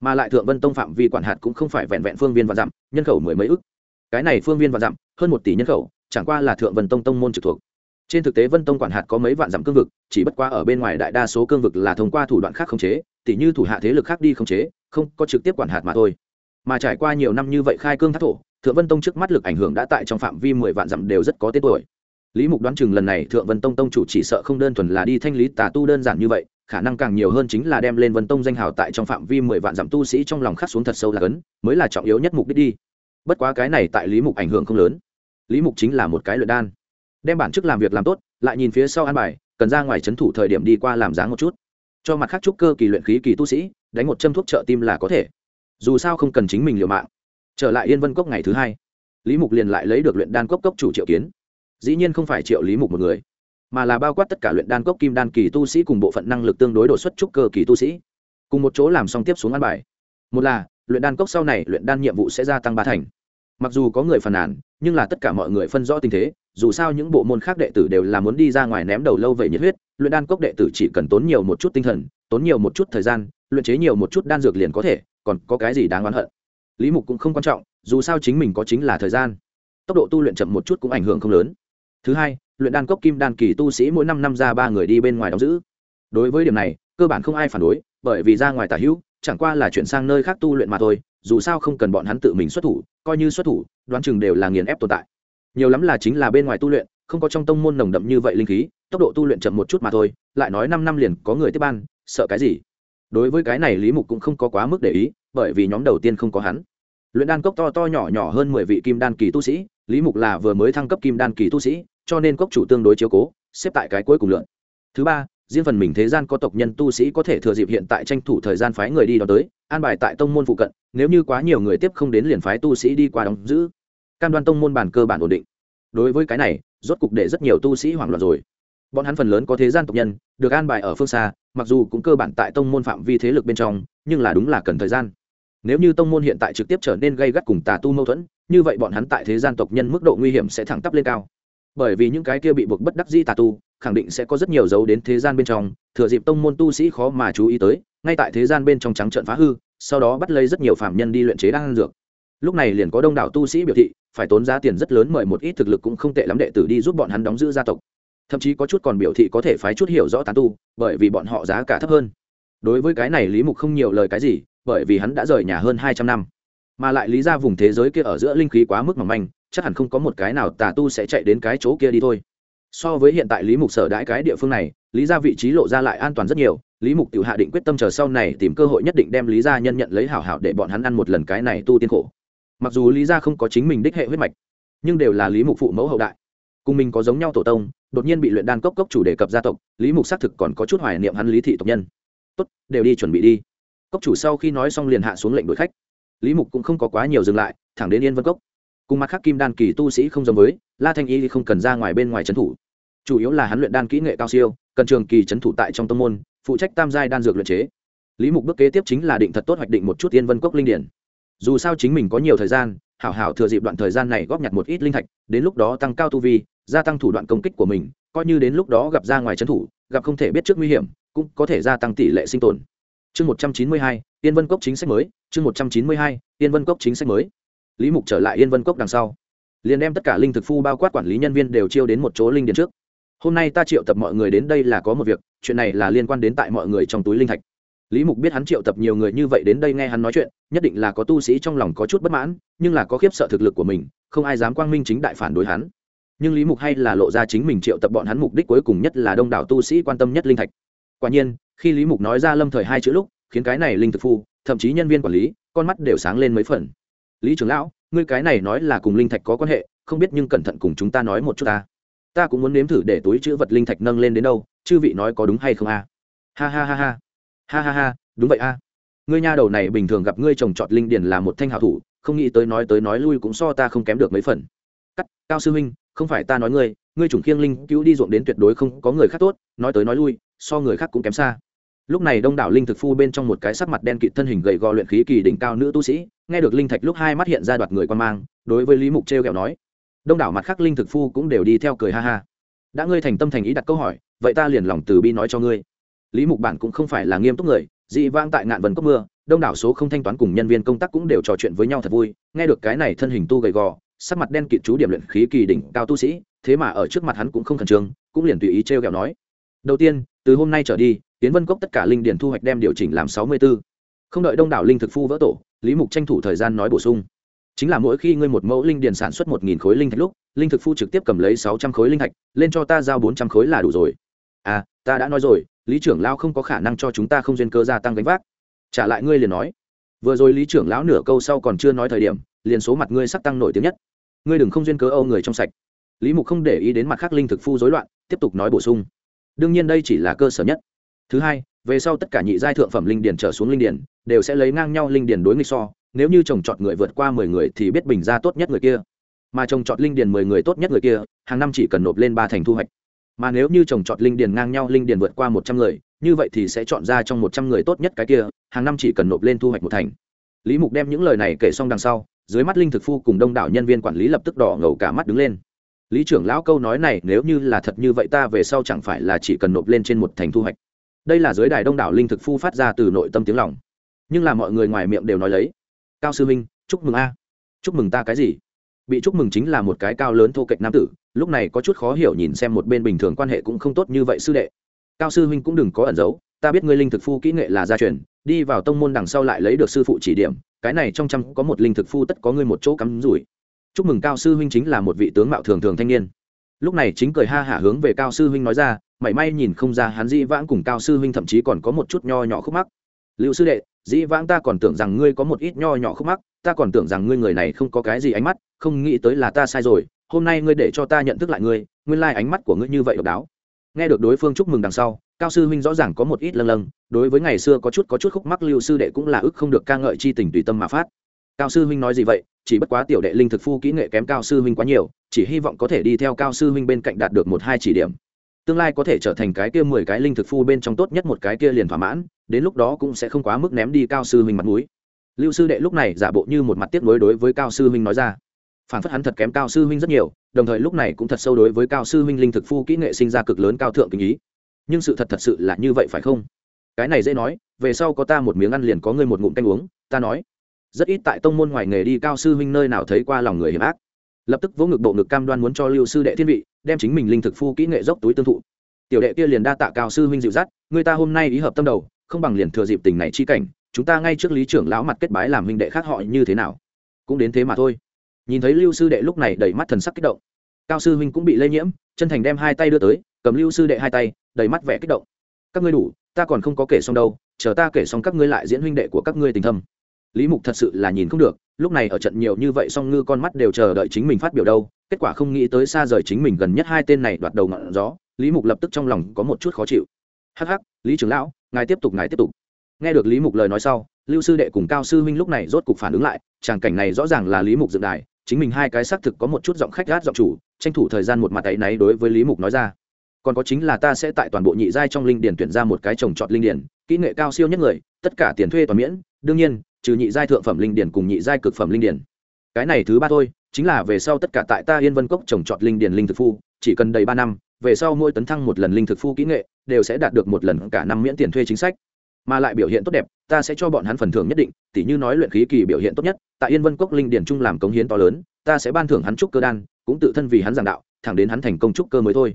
Mà lại thượng vân tông phạm vi quản hạt cũng không phải vẹn vẹn phương viên và dặm, nhân khẩu mười mấy ức. Cái này phương viên và dặm, hơn một tỷ nhân khẩu, chẳng qua là thượng vân tông tông môn trực thuộc. Trên thực tế vân tông quản hạt có mấy vạn dặm cương vực, chỉ bất qua ở bên ngoài đại đa số cương vực là thông qua thủ đoạn khác khống chế tỷ như thủ hạ thế lực khác đi khống chế, không có trực tiếp quản hạt mà thôi. Mà trải qua nhiều năm như vậy khai cương thác thổ thượng vân tông trước mắt lực ảnh hưởng đã tại trong phạm vi mười vạn dặm đều rất có tên tuổi. Lý mục đoán chừng lần này thượng vân tông tông chủ chỉ sợ không đơn thuần là đi thanh lý tà tu đơn giản như vậy, khả năng càng nhiều hơn chính là đem lên vân tông danh hào tại trong phạm vi mười vạn dặm tu sĩ trong lòng khắc xuống thật sâu là cấn, mới là trọng yếu nhất mục đích đi. Bất quá cái này tại lý mục ảnh hưởng không lớn. Lý mục chính là một cái luyện đan. Đem bản chức làm việc làm tốt, lại nhìn phía sau an bài, cần ra ngoài c h ấ n thủ thời điểm đi qua làm dáng một chút. Cho mặt khác trúc cơ kỳ luyện khí kỳ tu sĩ, đánh một châm thuốc trợ tim là có thể. Dù sao không cần chính mình liều mạng trở lại yên vân cốc ngày thứ hai, lý mục liền lại lấy được luyện đan cốc cốc chủ triệu kiến. Dĩ nhiên không phải triệu lý mục một người, mà là bao quát tất cả luyện đan cốc kim đan kỳ tu sĩ cùng bộ phận năng lực tương đối đột xuất trúc cơ kỳ tu sĩ. Cùng một chỗ làm xong tiếp xuống ăn bài. Một là, luyện đan cốc sau này luyện đan nhiệm vụ sẽ gia tăng ba thành. Mặc dù có người phàn nàn, nhưng là tất cả mọi người phân rõ tình thế, dù sao những bộ môn khác đệ tử đều là muốn đi ra ngoài ném đầu lâu vậy nhiệt huyết, luyện đan cốc đệ tử chỉ cần tốn nhiều một chút tinh thần, tốn nhiều một chút thời gian, luyện chế nhiều một chút đan dược liền có thể, còn có cái gì đáng oán hận lý mục cũng không quan trọng, dù sao chính mình có chính là thời gian. Tốc độ tu luyện chậm một chút cũng ảnh hưởng không lớn. Thứ hai, luyện đan cốc kim đan kỳ tu sĩ mỗi năm năm ra ba người đi bên ngoài đóng giữ. Đối với điểm này, cơ bản không ai phản đối, bởi vì ra ngoài tả hữu, chẳng qua là chuyển sang nơi khác tu luyện mà thôi, dù sao không cần bọn hắn tự mình xuất thủ, coi như xuất thủ, đoán chừng đều là nghiền ép tồn tại. Nhiều lắm là chính là bên ngoài tu luyện, không có trong tông môn nồng đậm như vậy linh khí, tốc độ tu luyện chậm một chút mà thôi, lại nói năm năm liền có người tiếp ban, sợ cái gì? Đối với cái này lý mục cũng không có quá mức để ý, bởi vì nhóm đầu tiên không có hắn. Luyện đan cốc to to nhỏ nhỏ hơn mười vị kim đan kỳ tu sĩ, lý mục là vừa mới thăng cấp kim đan kỳ tu sĩ, cho nên cốc chủ tương đối chiếu cố, xếp tại cái cuối cùng lượn. Thứ ba, riêng phần mình thế gian có tộc nhân tu sĩ có thể thừa dịp hiện tại tranh thủ thời gian phái người đi đó tới, an bài tại tông môn phụ cận, nếu như quá nhiều người tiếp không đến liền phái tu sĩ đi qua đóng giữ. Cam đoan tông môn bản cơ bản ổn định. Đối với cái này, rốt cục để rất nhiều tu sĩ hoảng loạn rồi bọn hắn phần lớn có thế gian tộc nhân, được an bài ở phương xa, mặc dù cũng cơ bản tại tông môn phạm vi thế lực bên trong, nhưng là đúng là cần thời gian. Nếu như tông môn hiện tại trực tiếp trở nên gây gắt cùng tà tu mâu thuẫn, như vậy bọn hắn tại thế gian tộc nhân mức độ nguy hiểm sẽ thẳng tắp lên cao. Bởi vì những cái kia bị buộc bất đắc di tà tu, khẳng định sẽ có rất nhiều dấu đến thế gian bên trong, thừa dịp tông môn tu sĩ khó mà chú ý tới, ngay tại thế gian bên trong trắng trận phá hư, sau đó bắt lấy rất nhiều phạm nhân đi luyện chế đan dược. Lúc này liền có đông đảo tu sĩ biểu thị, phải tốn giá tiền rất lớn mời một ít thực lực cũng không tệ lắm đệ tử đi giúp bọn hắn đóng giữ gia tộc thậm chí có chút còn biểu thị có thể phái chút hiểu rõ tán tu, bởi vì bọn họ giá cả thấp hơn. Đối với cái này lý mục không nhiều lời cái gì, bởi vì hắn đã rời nhà hơn hai trăm năm. Mà lại lý ra vùng thế giới kia ở giữa linh khí quá mức mỏng manh, chắc hẳn không có một cái nào tà tu sẽ chạy đến cái chỗ kia đi thôi. So với hiện tại lý mục sở đãi cái địa phương này, lý ra vị trí lộ ra lại an toàn rất nhiều, lý mục tự hạ định quyết tâm chờ sau này tìm cơ hội nhất định đem lý ra nhân nhận lấy hảo hảo để bọn hắn ăn một lần cái này tu tiên khổ. Mặc dù lý ra không có chính mình đích hệ huyết mạch, nhưng đều là lý mục phụ mẫu hậu đại cùng mình có giống nhau tổ tông, đột nhiên bị luyện đan cốc cốc chủ đề cập gia tộc, lý mục xác thực còn có chút hoài niệm hắn lý thị tộc nhân. Tốt, đều đi chuẩn bị đi. Cốc chủ sau khi nói xong liền hạ xuống lệnh đuổi khách. Lý mục cũng không có quá nhiều dừng lại, thẳng đến yên vân cốc. Cùng mặt khác kim đan kỳ tu sĩ không giống với, la thanh y không cần ra ngoài bên ngoài trấn thủ. Chủ yếu là hắn luyện đan kỹ nghệ cao siêu, cần trường kỳ trấn thủ tại trong tâm môn, phụ trách tam giai đan dược luyện chế. Lý mục bước kế tiếp chính là định thật tốt hoạch định một chút yên vân cốc linh điển. Dù sao chính mình có nhiều thời gian, hảo hảo thừa dịp đoạn thời gian này góp nhặt một ít linh thạch, đến lúc đó tăng cao tu vi gia tăng thủ đoạn công kích của mình, coi như đến lúc đó gặp ra ngoài trấn thủ, gặp không thể biết trước nguy hiểm, cũng có thể gia tăng tỷ lệ sinh tồn. Chương một trăm chín mươi hai, yên vân cốc chính sách mới. Chương một trăm chín mươi hai, yên vân cốc chính sách mới. Lý mục trở lại yên vân cốc đằng sau. Liền đem tất cả linh thực phu bao quát quản lý nhân viên đều chiêu đến một chỗ linh điện trước. Hôm nay ta triệu tập mọi người đến đây là có một việc, chuyện này là liên quan đến tại mọi người trong túi linh thạch. Lý mục biết hắn triệu tập nhiều người như vậy đến đây nghe hắn nói chuyện, nhất định là có tu sĩ trong lòng có chút bất mãn, nhưng là có khiếp sợ thực lực của mình, không ai dám quang minh chính đại phản đối hắn nhưng lý mục hay là lộ ra chính mình triệu tập bọn hắn mục đích cuối cùng nhất là đông đảo tu sĩ quan tâm nhất linh thạch. Quả nhiên, khi lý mục nói ra lâm thời hai chữ lúc, khiến cái này linh thực phu, thậm chí nhân viên quản lý, con mắt đều sáng lên mấy phần. Lý trưởng lão, ngươi cái này nói là cùng linh thạch có quan hệ, không biết nhưng cẩn thận cùng chúng ta nói một chút ta. Ta cũng muốn nếm thử để túi chữ vật linh thạch nâng lên đến đâu, chư vị nói có đúng hay không a? Ha ha ha ha. Ha ha ha, đúng vậy a. Ngươi nha đầu này bình thường gặp ngươi trồng trọt linh điền là một thanh hảo thủ, không nghĩ tới nói tới nói lui cũng so ta không kém được mấy phần. Cắt, cao sư huynh không phải ta nói ngươi ngươi chủng khiêng linh cứu đi ruộng đến tuyệt đối không có người khác tốt, nói tới nói lui, so người khác cũng kém xa. Lúc này đông đảo linh thực phu bên trong một cái sắc mặt đen kịt thân hình gầy gò luyện khí kỳ đỉnh cao nữ tu sĩ, nghe được linh thạch lúc hai mắt hiện ra đoạt người quan mang, đối với lý mục t r e o kẹo nói, đông đảo mặt khác linh thực phu cũng đều đi theo cười ha ha. Đã ngươi thành tâm thành ý đặt câu hỏi, vậy ta liền lòng từ bi nói cho ngươi. Lý mục bản cũng không phải là nghiêm túc người, dị vang tại ngạn vần cốc mưa, đông đảo số không thanh toán cùng nhân viên công tác cũng đều trò chuyện với nhau thật vui, nghe được cái này thân hình tu gầy gò sắc mặt đen kịt chú điểm luyện khí kỳ đỉnh cao tu sĩ, thế mà ở trước mặt hắn cũng không khẩn trương, cũng liền tùy ý t r e o kẹo nói. Đầu tiên, từ hôm nay trở đi tiến vân cốc tất cả linh điển thu hoạch đem điều chỉnh làm sáu mươi b ố không đợi đông đảo linh thực phu vỡ tổ, lý mục tranh thủ thời gian nói bổ sung. Chính là mỗi khi ngươi một mẫu linh điền sản xuất một nghìn khối linh thạch lúc, linh thực phu trực tiếp cầm lấy sáu trăm khối linh thạch, lên cho ta giao bốn trăm khối là đủ rồi. À ta đã nói rồi, lý trưởng lão không có khả năng cho chúng ta không duyên cơ gia tăng gánh vác. Trả lại ngươi liền nói. Vừa rồi lý trưởng lão nửa câu sau còn chưa nói thời điểm, liền số mặt ngươi sắp tăng nổi tiếng nhất ngươi đừng không duyên cớ âu người trong sạch. Lý mục không để ý đến mặt khác linh thực phu rối loạn, tiếp tục nói bổ sung. Đương nhiên đây chỉ là cơ sở nhất. Thứ hai, về sau tất cả nhị giai thượng phẩm linh điền trở xuống linh điền đều sẽ lấy ngang nhau linh điền đối nghịch so, nếu như trồng trọt người vượt qua mười người thì biết bình ra tốt nhất người kia. Mà trồng trọt linh điền mười người tốt nhất người kia, hàng năm chỉ cần nộp lên ba thành thu hoạch. Mà nếu như trồng trọt linh điền ngang nhau linh điền vượt qua một trăm người, như vậy thì sẽ chọn ra trong một trăm người tốt nhất cái kia, hàng năm chỉ cần nộp lên thu hoạch một thành. Lý mục đem những lời này kể xong đằng sau dưới mắt linh thực phu cùng đông đảo nhân viên quản lý lập tức đỏ ngầu cả mắt đứng lên. Lý trưởng lão câu nói này nếu như là thật như vậy ta về sau chẳng phải là chỉ cần nộp lên trên một thành thu hoạch. Đây là dưới đài đông đảo linh thực phu phát ra từ nội tâm tiếng lòng. Nhưng là mọi người ngoài miệng đều nói lấy. Cao sư minh chúc mừng a. Chúc mừng ta cái gì? Bị chúc mừng chính là một cái cao lớn thô kệch nam tử, lúc này có chút khó hiểu nhìn xem một bên bình thường quan hệ cũng không tốt như vậy sư đệ. Cao sư huynh cũng đừng có ẩn giấu, ta biết ngươi linh thực phu kỹ nghệ là gia truyền, đi vào tông môn đằng sau lại lấy được sư phụ chỉ điểm cái này trong trăm có một linh thực phu tất có ngươi một chỗ cắm rủi. Chúc mừng cao sư huynh chính là một vị tướng mạo thường thường thanh niên. Lúc này chính cười ha hả hướng về cao sư huynh nói ra, mảy may nhìn không ra hắn dĩ vãng cùng cao sư huynh thậm chí còn có một chút nho nhỏ khúc mắc. Liệu sư đệ, dĩ vãng ta còn tưởng rằng ngươi có một ít nho nhỏ khúc mắc, ta còn tưởng rằng ngươi người này không có cái gì ánh mắt, không nghĩ tới là ta sai rồi, hôm nay ngươi để cho ta nhận thức lại ngươi, nguyên lai、like、ánh mắt của ngươi như vậy độc đáo nghe được đối phương chúc mừng đằng sau, cao sư huynh rõ ràng có một ít lâng lâng, đối với ngày xưa có chút có chút khúc mắc lưu sư đệ cũng là ức không được ca ngợi chi tình tùy tâm mà phát. Cao sư huynh nói gì vậy? Chỉ bất quá tiểu đệ linh thực phu kỹ nghệ kém cao sư huynh quá nhiều, chỉ hy vọng có thể đi theo cao sư huynh bên cạnh đạt được một hai chỉ điểm. Tương lai có thể trở thành cái kia mười cái linh thực phu bên trong tốt nhất một cái kia liền thỏa mãn, đến lúc đó cũng sẽ không quá mức ném đi cao sư huynh mặt mũi. Lưu sư đệ lúc này giả bộ như một mặt tiếp nối đối với cao sư huynh nói ra phản phất hắn thật kém cao sư huynh rất nhiều, đồng thời lúc này cũng thật sâu đối với cao sư huynh linh thực phu kỹ nghệ sinh ra cực lớn cao thượng kinh ý. Nhưng sự thật thật sự là như vậy phải không? Cái này dễ nói, về sau có ta một miếng ăn liền có ngươi một ngụm canh uống, ta nói. Rất ít tại tông môn ngoài nghề đi cao sư huynh nơi nào thấy qua lòng người hiểm ác. Lập tức vỗ ngực bộ ngực cam đoan muốn cho lưu sư đệ thiên vị, đem chính mình linh thực phu kỹ nghệ dốc túi tương thụ. Tiểu đệ kia liền đa tạ cao sư huynh dịu dắt, người ta hôm nay ý hợp tâm đầu, không bằng liền thừa dịp tình này chi cảnh, chúng ta ngay trước lý trưởng lão mặt kết bái làm huynh đệ khác họ như thế nào. Cũng đến thế mà thôi nhìn thấy lưu sư đệ lúc này đầy mắt thần sắc kích động. Cao sư huynh cũng bị lây nhiễm, chân thành đem hai tay đưa tới, cầm lưu sư đệ hai tay, đầy mắt vẻ kích động. Các ngươi đủ, ta còn không có kể xong đâu, chờ ta kể xong các ngươi lại diễn huynh đệ của các ngươi tình thâm. Lý mục thật sự là nhìn không được, lúc này ở trận nhiều như vậy song ngư con mắt đều chờ đợi chính mình phát biểu đâu, kết quả không nghĩ tới xa rời chính mình gần nhất hai tên này đoạt đầu ngọn gió, lý mục lập tức trong lòng có một chút khó chịu. Hắc hắc, lý trưởng lão, ngài tiếp tục, ngài tiếp tục. Nghe được lý mục lời nói sau, lưu sư đệ cùng cao sư huynh lúc này rốt cục phản ứng lại, tràng cảnh này rõ ràng là lý mục dựng đài chính mình hai cái xác thực có một chút giọng khách gát giọng chủ, tranh thủ thời gian một mặt ấy náy đối với lý mục nói ra. Còn có chính là ta sẽ tại toàn bộ nhị giai trong linh điển tuyển ra một cái trồng trọt linh điển, kỹ nghệ cao siêu nhất người, tất cả tiền thuê toàn miễn, đương nhiên, trừ nhị giai thượng phẩm linh điển cùng nhị giai cực phẩm linh điển. Cái này thứ ba thôi, chính là về sau tất cả tại ta yên vân cốc trồng trọt linh điển linh thực phu, chỉ cần đầy ba năm, về sau mỗi tấn thăng một lần linh thực phu kỹ nghệ, đều sẽ đạt được một lần cả năm miễn tiền thuê chính sách mà lại biểu hiện tốt đẹp, ta sẽ cho bọn hắn phần thưởng nhất định, tỉ như nói luyện khí kỳ biểu hiện tốt nhất, tại yên vân cốc linh điển trung làm cống hiến to lớn, ta sẽ ban thưởng hắn trúc cơ đan, cũng tự thân vì hắn giảng đạo, thẳng đến hắn thành công trúc cơ mới thôi.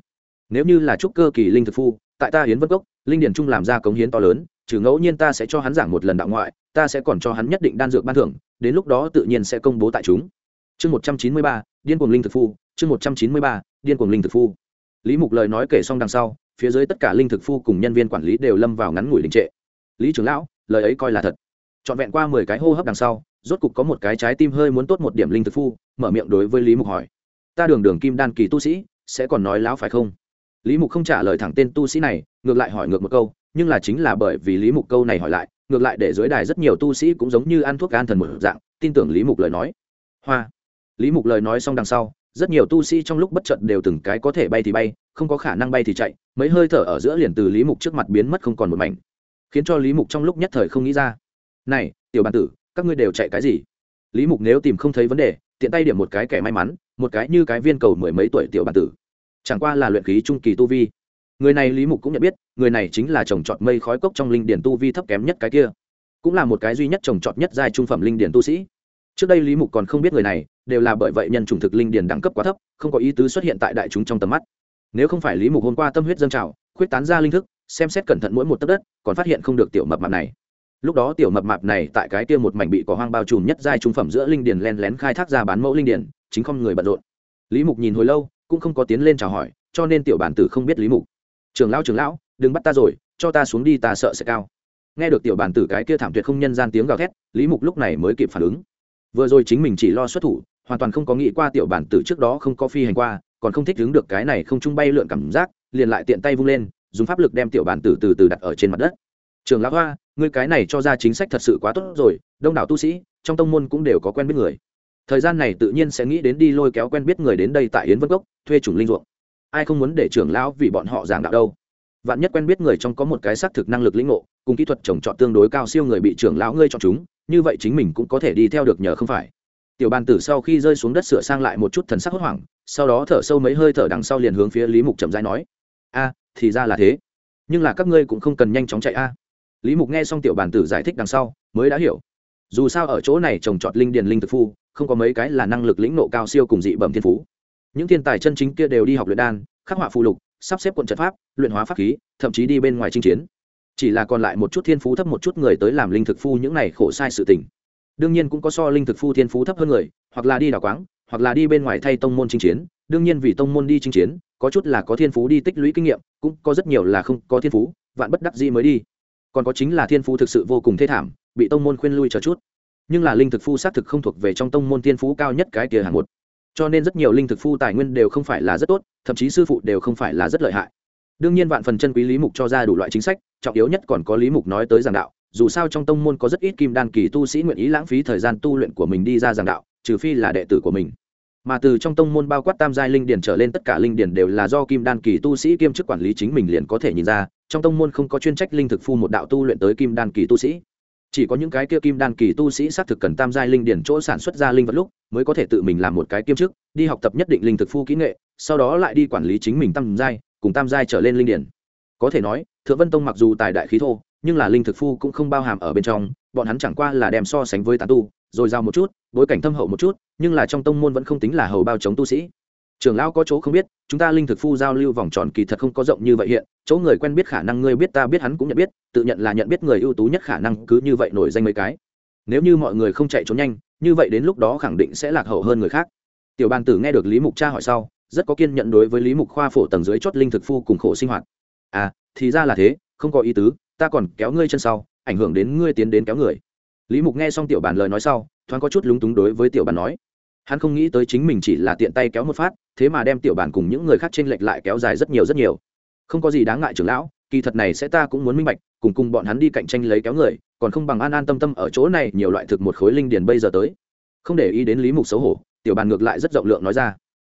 Nếu như là trúc cơ kỳ linh thực phu, tại ta hiến vân cốc linh điển trung làm ra cống hiến to lớn, trừ ngẫu nhiên ta sẽ cho hắn giảng một lần đạo ngoại, ta sẽ còn cho hắn nhất định đan dược ban thưởng, đến lúc đó tự nhiên sẽ công bố tại chúng. Chương một trăm chín mươi ba, điên cuồng linh thực phu, chương một trăm chín mươi ba, điên cuồng linh thực phu. Lý mục lời nói kể xong đằng sau, phía dưới tất cả linh thực phu cùng nhân viên quản lý đều lâm vào ngắn ngủi đình trệ lý trưởng lão, lời ấy coi là thật. Trọn vẹn qua mười cái hô hấp đằng sau, rốt cục có một cái trái tim hơi muốn tốt một điểm linh thực phu, mở miệng đối với lý mục hỏi. Ta đường đường kim đan kỳ tu sĩ, sẽ còn nói lão phải không? Lý mục không trả lời thẳng tên tu sĩ này, ngược lại hỏi ngược một câu, nhưng là chính là bởi vì lý mục câu này hỏi lại, ngược lại để dưới đài rất nhiều tu sĩ cũng giống như ăn thuốc an thần một dạng, tin tưởng lý mục lời nói. Hoa. Lý mục lời nói xong đằng sau, rất nhiều tu sĩ trong lúc bất trận đều từng cái có thể bay thì bay, không có khả năng bay thì chạy, mấy hơi thở ở giữa liền từ lý mục trước mặt biến mất không còn một mảnh khiến cho lý mục trong lúc nhất thời không nghĩ ra. Này, tiểu bàn tử, các ngươi đều chạy cái gì? Lý mục nếu tìm không thấy vấn đề, tiện tay điểm một cái kẻ may mắn, một cái như cái viên cầu mười mấy tuổi tiểu bàn tử. Chẳng qua là luyện khí trung kỳ tu vi. Người này lý mục cũng nhận biết, người này chính là trồng trọt mây khói cốc trong linh điển tu vi thấp kém nhất cái kia. Cũng là một cái duy nhất trồng trọt nhất giai trung phẩm linh điển tu sĩ. Trước đây lý mục còn không biết người này, đều là bởi vậy nhân chủng thực linh điển đẳng cấp quá thấp, không có ý tứ xuất hiện tại đại chúng trong tầm mắt. Nếu không phải lý mục hôm qua tâm huyết dân trào, khuyết tán ra linh thức xem xét cẩn thận mỗi một tấc đất còn phát hiện không được tiểu mập mạp này. Lúc đó tiểu mập mạp này tại cái kia một mảnh bị cỏ hoang bao trùm nhất giai trung phẩm giữa linh điền len lén khai thác ra bán mẫu linh điền, chính không người bận rộn. Lý mục nhìn hồi lâu cũng không có tiến lên chào hỏi cho nên tiểu bản tử không biết lý mục. Trường lão trường lão đừng bắt ta rồi cho ta xuống đi ta sợ sẽ cao. Nghe được tiểu bản tử cái kia thảm tuyệt không nhân gian tiếng gào thét lý mục lúc này mới kịp phản ứng. Vừa rồi chính mình chỉ lo xuất thủ hoàn toàn không có nghĩ qua tiểu bản tử trước đó không có phi hành qua còn không thích đứng được cái này không trung bay lượn cảm giác liền lại tiện tay vung lên dùng pháp lực đem tiểu bản tử từ từ đặt ở trên mặt đất. Trường lão hoa, ngươi cái này cho ra chính sách thật sự quá tốt rồi, đông đảo tu sĩ, trong tông môn cũng đều có quen biết người. Thời gian này tự nhiên sẽ nghĩ đến đi lôi kéo quen biết người đến đây tại yến vân cốc, thuê chủng linh ruộng. Ai không muốn để trưởng lão vì bọn họ giảng đạo đâu? Vạn nhất quen biết người trong có một cái xác thực năng lực lĩnh ngộ, cùng kỹ thuật trồng trọt tương đối cao siêu người bị trưởng lão ngươi chọn chúng, như vậy chính mình cũng có thể đi theo được nhờ không phải. Tiểu bàn tử sau khi rơi xuống đất sửa sang lại một chút thần sắc hốt hoảng, sau đó thở sâu mấy hơi thở đằng sau liền hướng phía lý mục chậm rãi nói, a thì ra là thế. Nhưng là các ngươi cũng không cần nhanh chóng chạy a. Lý mục nghe xong tiểu bản tử giải thích đằng sau, mới đã hiểu. Dù sao ở chỗ này trồng trọt linh điền linh thực phu, không có mấy cái là năng lực lĩnh nộ cao siêu cùng dị bẩm thiên phú. Những thiên tài chân chính kia đều đi học luyện đan, khắc họa phù lục, sắp xếp quận trận pháp, luyện hóa pháp khí, thậm chí đi bên ngoài chinh chiến. Chỉ là còn lại một chút thiên phú thấp một chút người tới làm linh thực phu những này khổ sai sự tình. Đương nhiên cũng có so linh thực phu thiên phú thấp hơn người, hoặc là đi đào quáng, hoặc là đi bên ngoài thay tông môn chinh chiến đương nhiên vì tông môn đi chinh chiến, có chút là có thiên phú đi tích lũy kinh nghiệm, cũng có rất nhiều là không có thiên phú, vạn bất đắc dĩ mới đi. Còn có chính là thiên phú thực sự vô cùng thê thảm, bị tông môn khuyên lui chờ chút. Nhưng là linh thực phu xác thực không thuộc về trong tông môn thiên phú cao nhất cái kia hàng một. Cho nên rất nhiều linh thực phu tài nguyên đều không phải là rất tốt, thậm chí sư phụ đều không phải là rất lợi hại. Đương nhiên vạn phần chân quý lý mục cho ra đủ loại chính sách, trọng yếu nhất còn có lý mục nói tới giảng đạo. Dù sao trong tông môn có rất ít kim đan kỳ tu sĩ nguyện ý lãng phí thời gian tu luyện của mình đi ra giảng đạo, trừ phi là đệ tử của mình mà từ trong tông môn bao quát tam giai linh điển trở lên tất cả linh điển đều là do kim đan kỳ tu sĩ kiêm chức quản lý chính mình liền có thể nhìn ra, trong tông môn không có chuyên trách linh thực phu một đạo tu luyện tới kim đan kỳ tu sĩ. Chỉ có những cái kia kim đan kỳ tu sĩ xác thực cần tam giai linh điển chỗ sản xuất ra linh vật lúc mới có thể tự mình làm một cái kiêm chức, đi học tập nhất định linh thực phu kỹ nghệ, sau đó lại đi quản lý chính mình tam giai, cùng tam giai trở lên linh điển. Có thể nói, thượng vân tông mặc dù tài đại khí thô, nhưng là linh thực phu cũng không bao hàm ở bên trong, bọn hắn chẳng qua là đem so sánh với tán tu rồi giao một chút, bối cảnh thâm hậu một chút, nhưng là trong tông môn vẫn không tính là hầu bao chống tu sĩ. Trưởng lão có chỗ không biết, chúng ta linh thực phu giao lưu vòng tròn kỳ thật không có rộng như vậy hiện, chỗ người quen biết khả năng ngươi biết ta biết hắn cũng nhận biết, tự nhận là nhận biết người ưu tú nhất khả năng cứ như vậy nổi danh mấy cái. Nếu như mọi người không chạy trốn nhanh, như vậy đến lúc đó khẳng định sẽ lạc hậu hơn người khác. Tiểu bàn tử nghe được lý mục cha hỏi sau, rất có kiên nhận đối với lý mục khoa phổ tầng dưới chót linh thực phu cùng khổ sinh hoạt. À thì ra là thế, không có ý tứ, ta còn kéo ngươi chân sau, ảnh hưởng đến ngươi tiến đến kéo người lý mục nghe xong tiểu bàn lời nói sau, thoáng có chút lúng túng đối với tiểu bàn nói. Hắn không nghĩ tới chính mình chỉ là tiện tay kéo một phát, thế mà đem tiểu bàn cùng những người khác t r ê n lệch lại kéo dài rất nhiều rất nhiều. Không có gì đáng ngại trưởng lão, kỳ thật này sẽ ta cũng muốn minh bạch, cùng cùng bọn hắn đi cạnh tranh lấy kéo người, còn không bằng an an tâm tâm ở chỗ này nhiều loại thực một khối linh điền bây giờ tới. Không để ý đến lý mục xấu hổ, tiểu bàn ngược lại rất rộng lượng nói ra.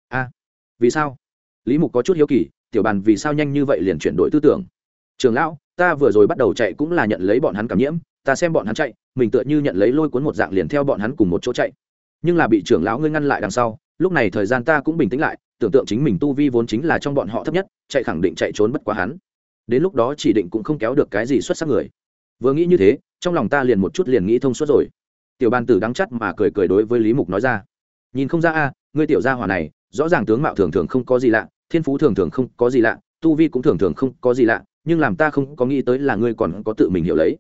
A, vì sao? Lý mục có chút hiếu kỳ, tiểu bàn vì sao nhanh như vậy liền chuyển đổi tư tưởng? Trường lão, ta vừa rồi bắt đầu chạy cũng là nhận lấy bọn hắn cảm nhiễm ta xem bọn hắn chạy, mình tựa như nhận lấy lôi cuốn một dạng liền theo bọn hắn cùng một chỗ chạy. Nhưng là bị trưởng lão ngươi ngăn lại đằng sau, lúc này thời gian ta cũng bình tĩnh lại, tưởng tượng chính mình tu vi vốn chính là trong bọn họ thấp nhất, chạy khẳng định chạy trốn bất quá hắn. Đến lúc đó chỉ định cũng không kéo được cái gì xuất sắc người. Vừa nghĩ như thế, trong lòng ta liền một chút liền nghĩ thông suốt rồi. Tiểu ban tử đắng chắt mà cười cười đối với lý mục nói ra. Nhìn không ra a, ngươi tiểu gia hỏa này, rõ ràng tướng mạo thường thường không có gì lạ, thiên phú thường thường không có gì lạ, tu vi cũng thường thường không có gì lạ, nhưng làm ta không có nghĩ tới là ngươi còn có tự mình hiểu lấy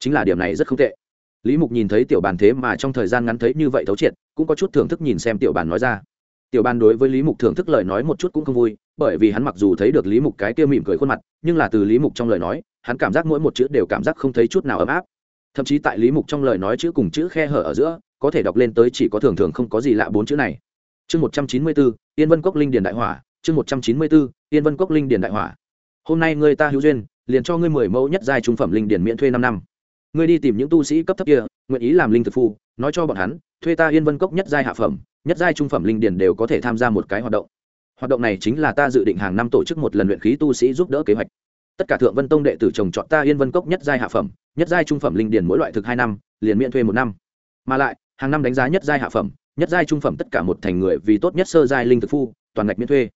chính là điểm này rất không tệ. Lý mục nhìn thấy tiểu bàn thế mà trong thời gian ngắn thấy như vậy thấu triệt, cũng có chút thưởng thức nhìn xem tiểu bàn nói ra. Tiểu bàn đối với lý mục thưởng thức lời nói một chút cũng không vui, bởi vì hắn mặc dù thấy được lý mục cái kia mỉm cười khuôn mặt, nhưng là từ lý mục trong lời nói, hắn cảm giác mỗi một chữ đều cảm giác không thấy chút nào ấm áp. Thậm chí tại lý mục trong lời nói chữ cùng chữ khe hở ở giữa, có thể đọc lên tới chỉ có thường thường không có gì lạ bốn chữ này. Chương một trăm chín mươi bốn, yên vân cốc linh điền đại hỏa, chương một trăm chín mươi bốn, yên vân cốc linh điền đại hỏa. Hôm nay người ta hữu duyên, liền cho ngươi mười mẫu nhất giai trung phẩm linh điền miễn thuê năm năm ngươi đi tìm những tu sĩ cấp thấp kia, nguyện ý làm linh thực phu, nói cho bọn hắn, thuê ta yên vân cốc nhất giai hạ phẩm, nhất giai trung phẩm linh điền đều có thể tham gia một cái hoạt động. Hoạt động này chính là ta dự định hàng năm tổ chức một lần luyện khí tu sĩ giúp đỡ kế hoạch. Tất cả thượng vân tông đệ tử trồng chọn ta yên vân cốc nhất giai hạ phẩm, nhất giai trung phẩm linh điền mỗi loại thực hai năm, liền miễn thuê một năm. Mà lại, hàng năm đánh giá nhất giai hạ phẩm, nhất giai trung phẩm tất cả một thành người vì tốt nhất sơ giai linh thực phu, toàn ngạch miễn thuê.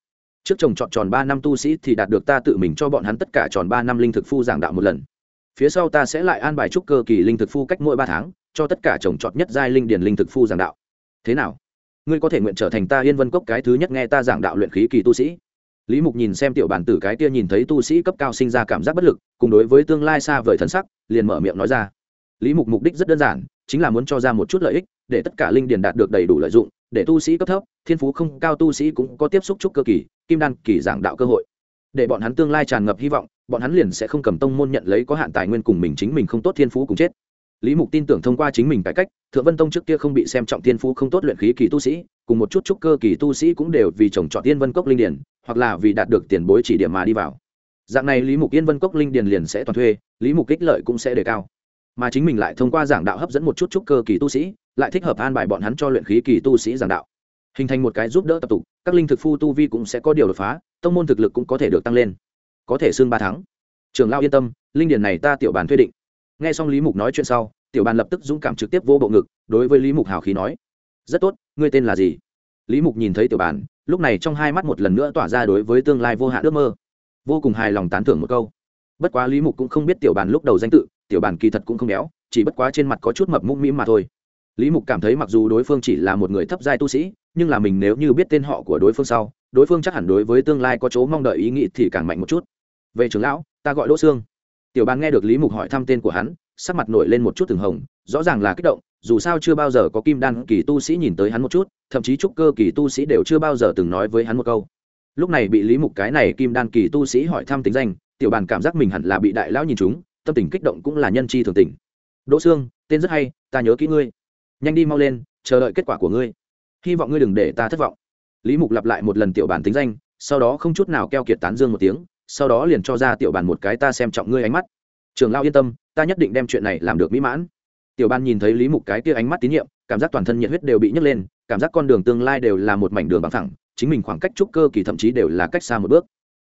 Trước chồng chọn tròn ba năm tu sĩ thì đạt được ta tự mình cho bọn hắn tất cả tròn ba năm linh thực phu giảng đạo một lần phía sau ta sẽ lại an bài trúc cơ kỳ linh thực phu cách mỗi ba tháng, cho tất cả trồng trọt nhất giai linh điền linh thực phu giảng đạo. Thế nào? Ngươi có thể nguyện trở thành ta yên vân cốc cái thứ nhất nghe ta giảng đạo luyện khí kỳ tu sĩ. Lý mục nhìn xem tiểu bản tử cái kia nhìn thấy tu sĩ cấp cao sinh ra cảm giác bất lực, cùng đối với tương lai xa vời thần sắc, liền mở miệng nói ra. Lý mục mục đích rất đơn giản, chính là muốn cho ra một chút lợi ích, để tất cả linh điền đạt được đầy đủ lợi dụng, để tu sĩ cấp thấp, thiên phú không cao tu sĩ cũng có tiếp xúc trúc cơ kỳ, kim đan kỳ giảng đạo cơ hội. Để bọn hắn tương lai tràn ngập hy vọng bọn hắn liền sẽ không cầm tông môn nhận lấy có hạn tài nguyên cùng mình chính mình không tốt thiên phú cùng chết. Lý mục tin tưởng thông qua chính mình cải cách, thượng vân tông trước kia không bị xem trọng thiên phú, không tốt luyện khí kỳ tu sĩ, cùng một chút trúc cơ kỳ tu sĩ cũng đều vì trồng trọt tiên vân cốc linh điển hoặc là vì đạt được tiền bối chỉ điểm mà đi vào. Dạng này lý mục yên vân cốc linh điển liền sẽ toàn thuê, lý mục kích lợi cũng sẽ đề cao. Mà chính mình lại thông qua giảng đạo hấp dẫn một chút trúc cơ kỳ tu sĩ, lại thích hợp an bài bọn hắn cho luyện khí kỳ tu sĩ giảng đạo. Hình thành một cái giúp đỡ tập tục, các linh thực phu tu vi cũng sẽ có điều đột phá, tông môn thực lực cũng có thể được tăng lên có thể xưng ba tháng. Trường lao yên tâm, linh điển này ta tiểu bàn thuê định. Nghe xong lý mục nói chuyện sau, tiểu bàn lập tức dũng cảm trực tiếp vô bộ ngực, đối với lý mục hào khí nói, rất tốt, ngươi tên là gì? Lý mục nhìn thấy tiểu bàn, lúc này trong hai mắt một lần nữa tỏa ra đối với tương lai vô hạn ước mơ. Vô cùng hài lòng tán thưởng một câu. Bất quá lý mục cũng không biết tiểu bàn lúc đầu danh tự, tiểu bàn kỳ thật cũng không béo, chỉ bất quá trên mặt có chút mập mũm mĩm mà thôi. Lý mục cảm thấy mặc dù đối phương chỉ là một người thấp giai tu sĩ, nhưng là mình nếu như biết tên họ của đối phương sau, đối phương chắc hẳn đối với tương lai có chỗ mong đợi ý nghĩ thì càng mạnh một chút về trưởng lão, ta gọi đỗ sương. Tiểu bàn nghe được lý mục hỏi thăm tên của hắn, sắc mặt nổi lên một chút từng hồng, rõ ràng là kích động, dù sao chưa bao giờ có kim đan kỳ tu sĩ nhìn tới hắn một chút, thậm chí trúc cơ kỳ tu sĩ đều chưa bao giờ từng nói với hắn một câu. Lúc này bị lý mục cái này kim đan kỳ tu sĩ hỏi thăm tính danh, tiểu bàn cảm giác mình hẳn là bị đại lão nhìn chúng tâm tình kích động cũng là nhân chi thường tình. Đỗ sương, tên rất hay, ta nhớ kỹ ngươi. Nhanh đi mau lên, chờ đợi kết quả của ngươi. Hy vọng ngươi đừng để ta thất vọng. Lý mục lặp lại một lần tiểu bản tính danh, sau đó không chút nào keo kiệt tán dương một tiếng sau đó liền cho ra tiểu bàn một cái ta xem trọng ngươi ánh mắt. Trường lao yên tâm, ta nhất định đem chuyện này làm được mỹ mãn. Tiểu ban nhìn thấy lý mục cái kia ánh mắt tín nhiệm, cảm giác toàn thân nhiệt huyết đều bị nhấc lên, cảm giác con đường tương lai đều là một mảnh đường bằng thẳng chính mình khoảng cách trúc cơ kỳ thậm chí đều là cách xa một bước.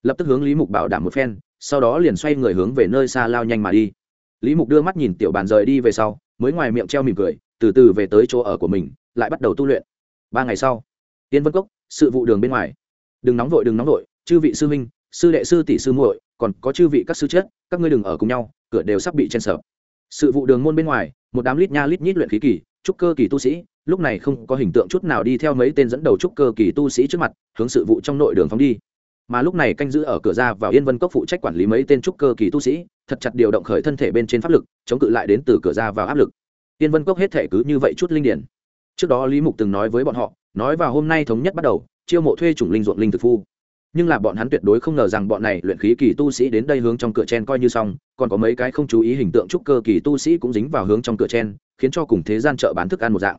Lập tức hướng lý mục bảo đảm một phen, sau đó liền xoay người hướng về nơi xa lao nhanh mà đi. Lý mục đưa mắt nhìn tiểu bàn rời đi về sau, mới ngoài miệng treo mỉm cười, từ từ về tới chỗ ở của mình, lại bắt đầu tu luyện. Ba ngày sau, tiên vân cốc, sự vụ đường bên ngoài. Đừng nóng vội, đừng nóng vội, chư vị sư huynh sư đệ sư tỷ sư muội, còn có chư vị các sư chết các ngươi đừng ở cùng nhau, cửa đều sắp bị chen sợ sự vụ đường môn bên ngoài, một đám lít nha lít nhít luyện khí kỳ, trúc cơ kỳ tu sĩ, lúc này không có hình tượng chút nào đi theo mấy tên dẫn đầu trúc cơ kỳ tu sĩ trước mặt, hướng sự vụ trong nội đường phóng đi. Mà lúc này canh giữ ở cửa ra vào yên vân cốc phụ trách quản lý mấy tên trúc cơ kỳ tu sĩ, thật chặt điều động khởi thân thể bên trên pháp lực, chống cự lại đến từ cửa ra vào áp lực. Yên vân cốc hết thể cứ như vậy chút linh điển. Trước đó lý mục từng nói với bọn họ, nói vào hôm nay thống nhất bắt đầu, chiêu mộ thuê chủng linh ruộng linh thực phu nhưng là bọn hắn tuyệt đối không ngờ rằng bọn này luyện khí kỳ tu sĩ đến đây hướng trong cửa chen coi như xong, còn có mấy cái không chú ý hình tượng trúc cơ kỳ tu sĩ cũng dính vào hướng trong cửa chen, khiến cho cùng thế gian chợ bán thức ăn một dạng.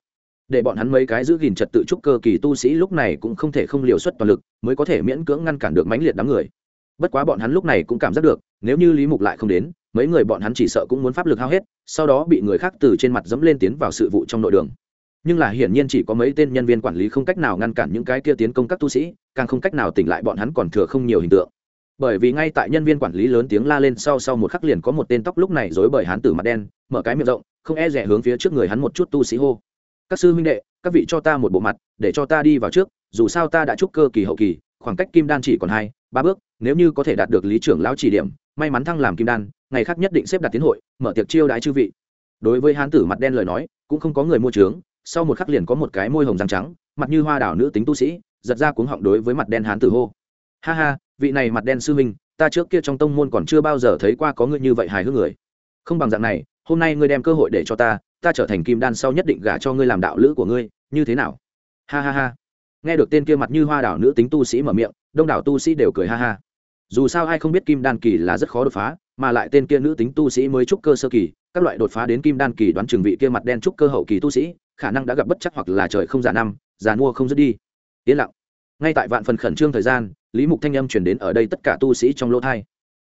Để bọn hắn mấy cái giữ gìn trật tự trúc cơ kỳ tu sĩ lúc này cũng không thể không liều xuất toàn lực, mới có thể miễn cưỡng ngăn cản được mãnh liệt đám người. Bất quá bọn hắn lúc này cũng cảm giác được, nếu như lý mục lại không đến, mấy người bọn hắn chỉ sợ cũng muốn pháp lực hao hết, sau đó bị người khác từ trên mặt dẫm lên tiến vào sự vụ trong nội đường. Nhưng là hiển nhiên chỉ có mấy tên nhân viên quản lý không cách nào ngăn cản những cái kia tiến công các tu sĩ càng không cách nào tỉnh lại bọn hắn còn thừa không nhiều hình tượng. Bởi vì ngay tại nhân viên quản lý lớn tiếng la lên sau sau một khắc liền có một tên tóc lúc này dối bởi hắn tử mặt đen, mở cái miệng rộng, không e rẻ hướng phía trước người hắn một chút tu sĩ hô. Các sư huynh đệ, các vị cho ta một bộ mặt, để cho ta đi vào trước, dù sao ta đã chúc cơ kỳ hậu kỳ, khoảng cách kim đan chỉ còn hai, ba bước, nếu như có thể đạt được lý trưởng lão chỉ điểm, may mắn thăng làm kim đan, ngày khác nhất định xếp đặt tiến hội, mở tiệc chiêu đái chư vị. Đối với hán tử mặt đen lời nói, cũng không có người mua trướng sau một khắc liền có một cái môi hồng răng trắng mặt như hoa đảo nữ tính tu sĩ, giật ra cuống họng đối với mặt đen hán tử hô. Ha ha, vị này mặt đen sư huynh, ta trước kia trong tông môn còn chưa bao giờ thấy qua có người như vậy hài hước người. Không bằng dạng này, hôm nay ngươi đem cơ hội để cho ta ta trở thành kim đan sau nhất định gả cho ngươi làm đạo lữ của ngươi, như thế nào? Ha ha ha. Nghe được tên kia mặt như hoa đảo nữ tính tu sĩ mở miệng, đông đảo tu sĩ đều cười ha ha. Dù sao ai không biết kim đan kỳ là rất khó đột phá, mà lại tên kia nữ tính tu sĩ mới trúc cơ sơ kỳ, các loại đột phá đến kim đan kỳ đoán trường vị kia mặt đen trúc cơ hậu kỳ tu sĩ, khả năng đã gặp bất chắc hoặc là trời không giả năm già mua không dứt đi. Yên lặng. Ngay tại vạn phần khẩn trương thời gian, lý mục thanh âm chuyển đến ở đây tất cả tu sĩ trong lỗ thai.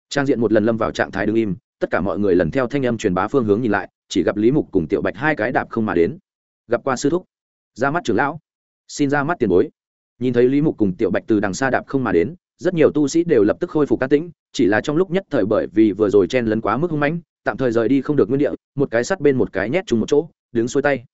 Trang diện một lần lâm vào trạng thái đ ứ n g im, tất cả mọi người lần theo thanh âm truyền bá phương hướng nhìn lại, chỉ gặp lý mục cùng tiểu bạch hai cái đạp không mà đến. Gặp qua sư thúc. Ra mắt trưởng lão. Xin ra mắt tiền bối. Nhìn thấy lý mục cùng tiểu bạch từ đằng xa đạp không mà đến, rất nhiều tu sĩ đều lập tức khôi phục cá tĩnh, chỉ là trong lúc nhất thời bởi vì vừa rồi chen lấn quá mức hung mãnh, tạm thời rời đi không được nguyên địa, một cái sắt bên một cái nhét chung một chỗ, đứng xuôi tay.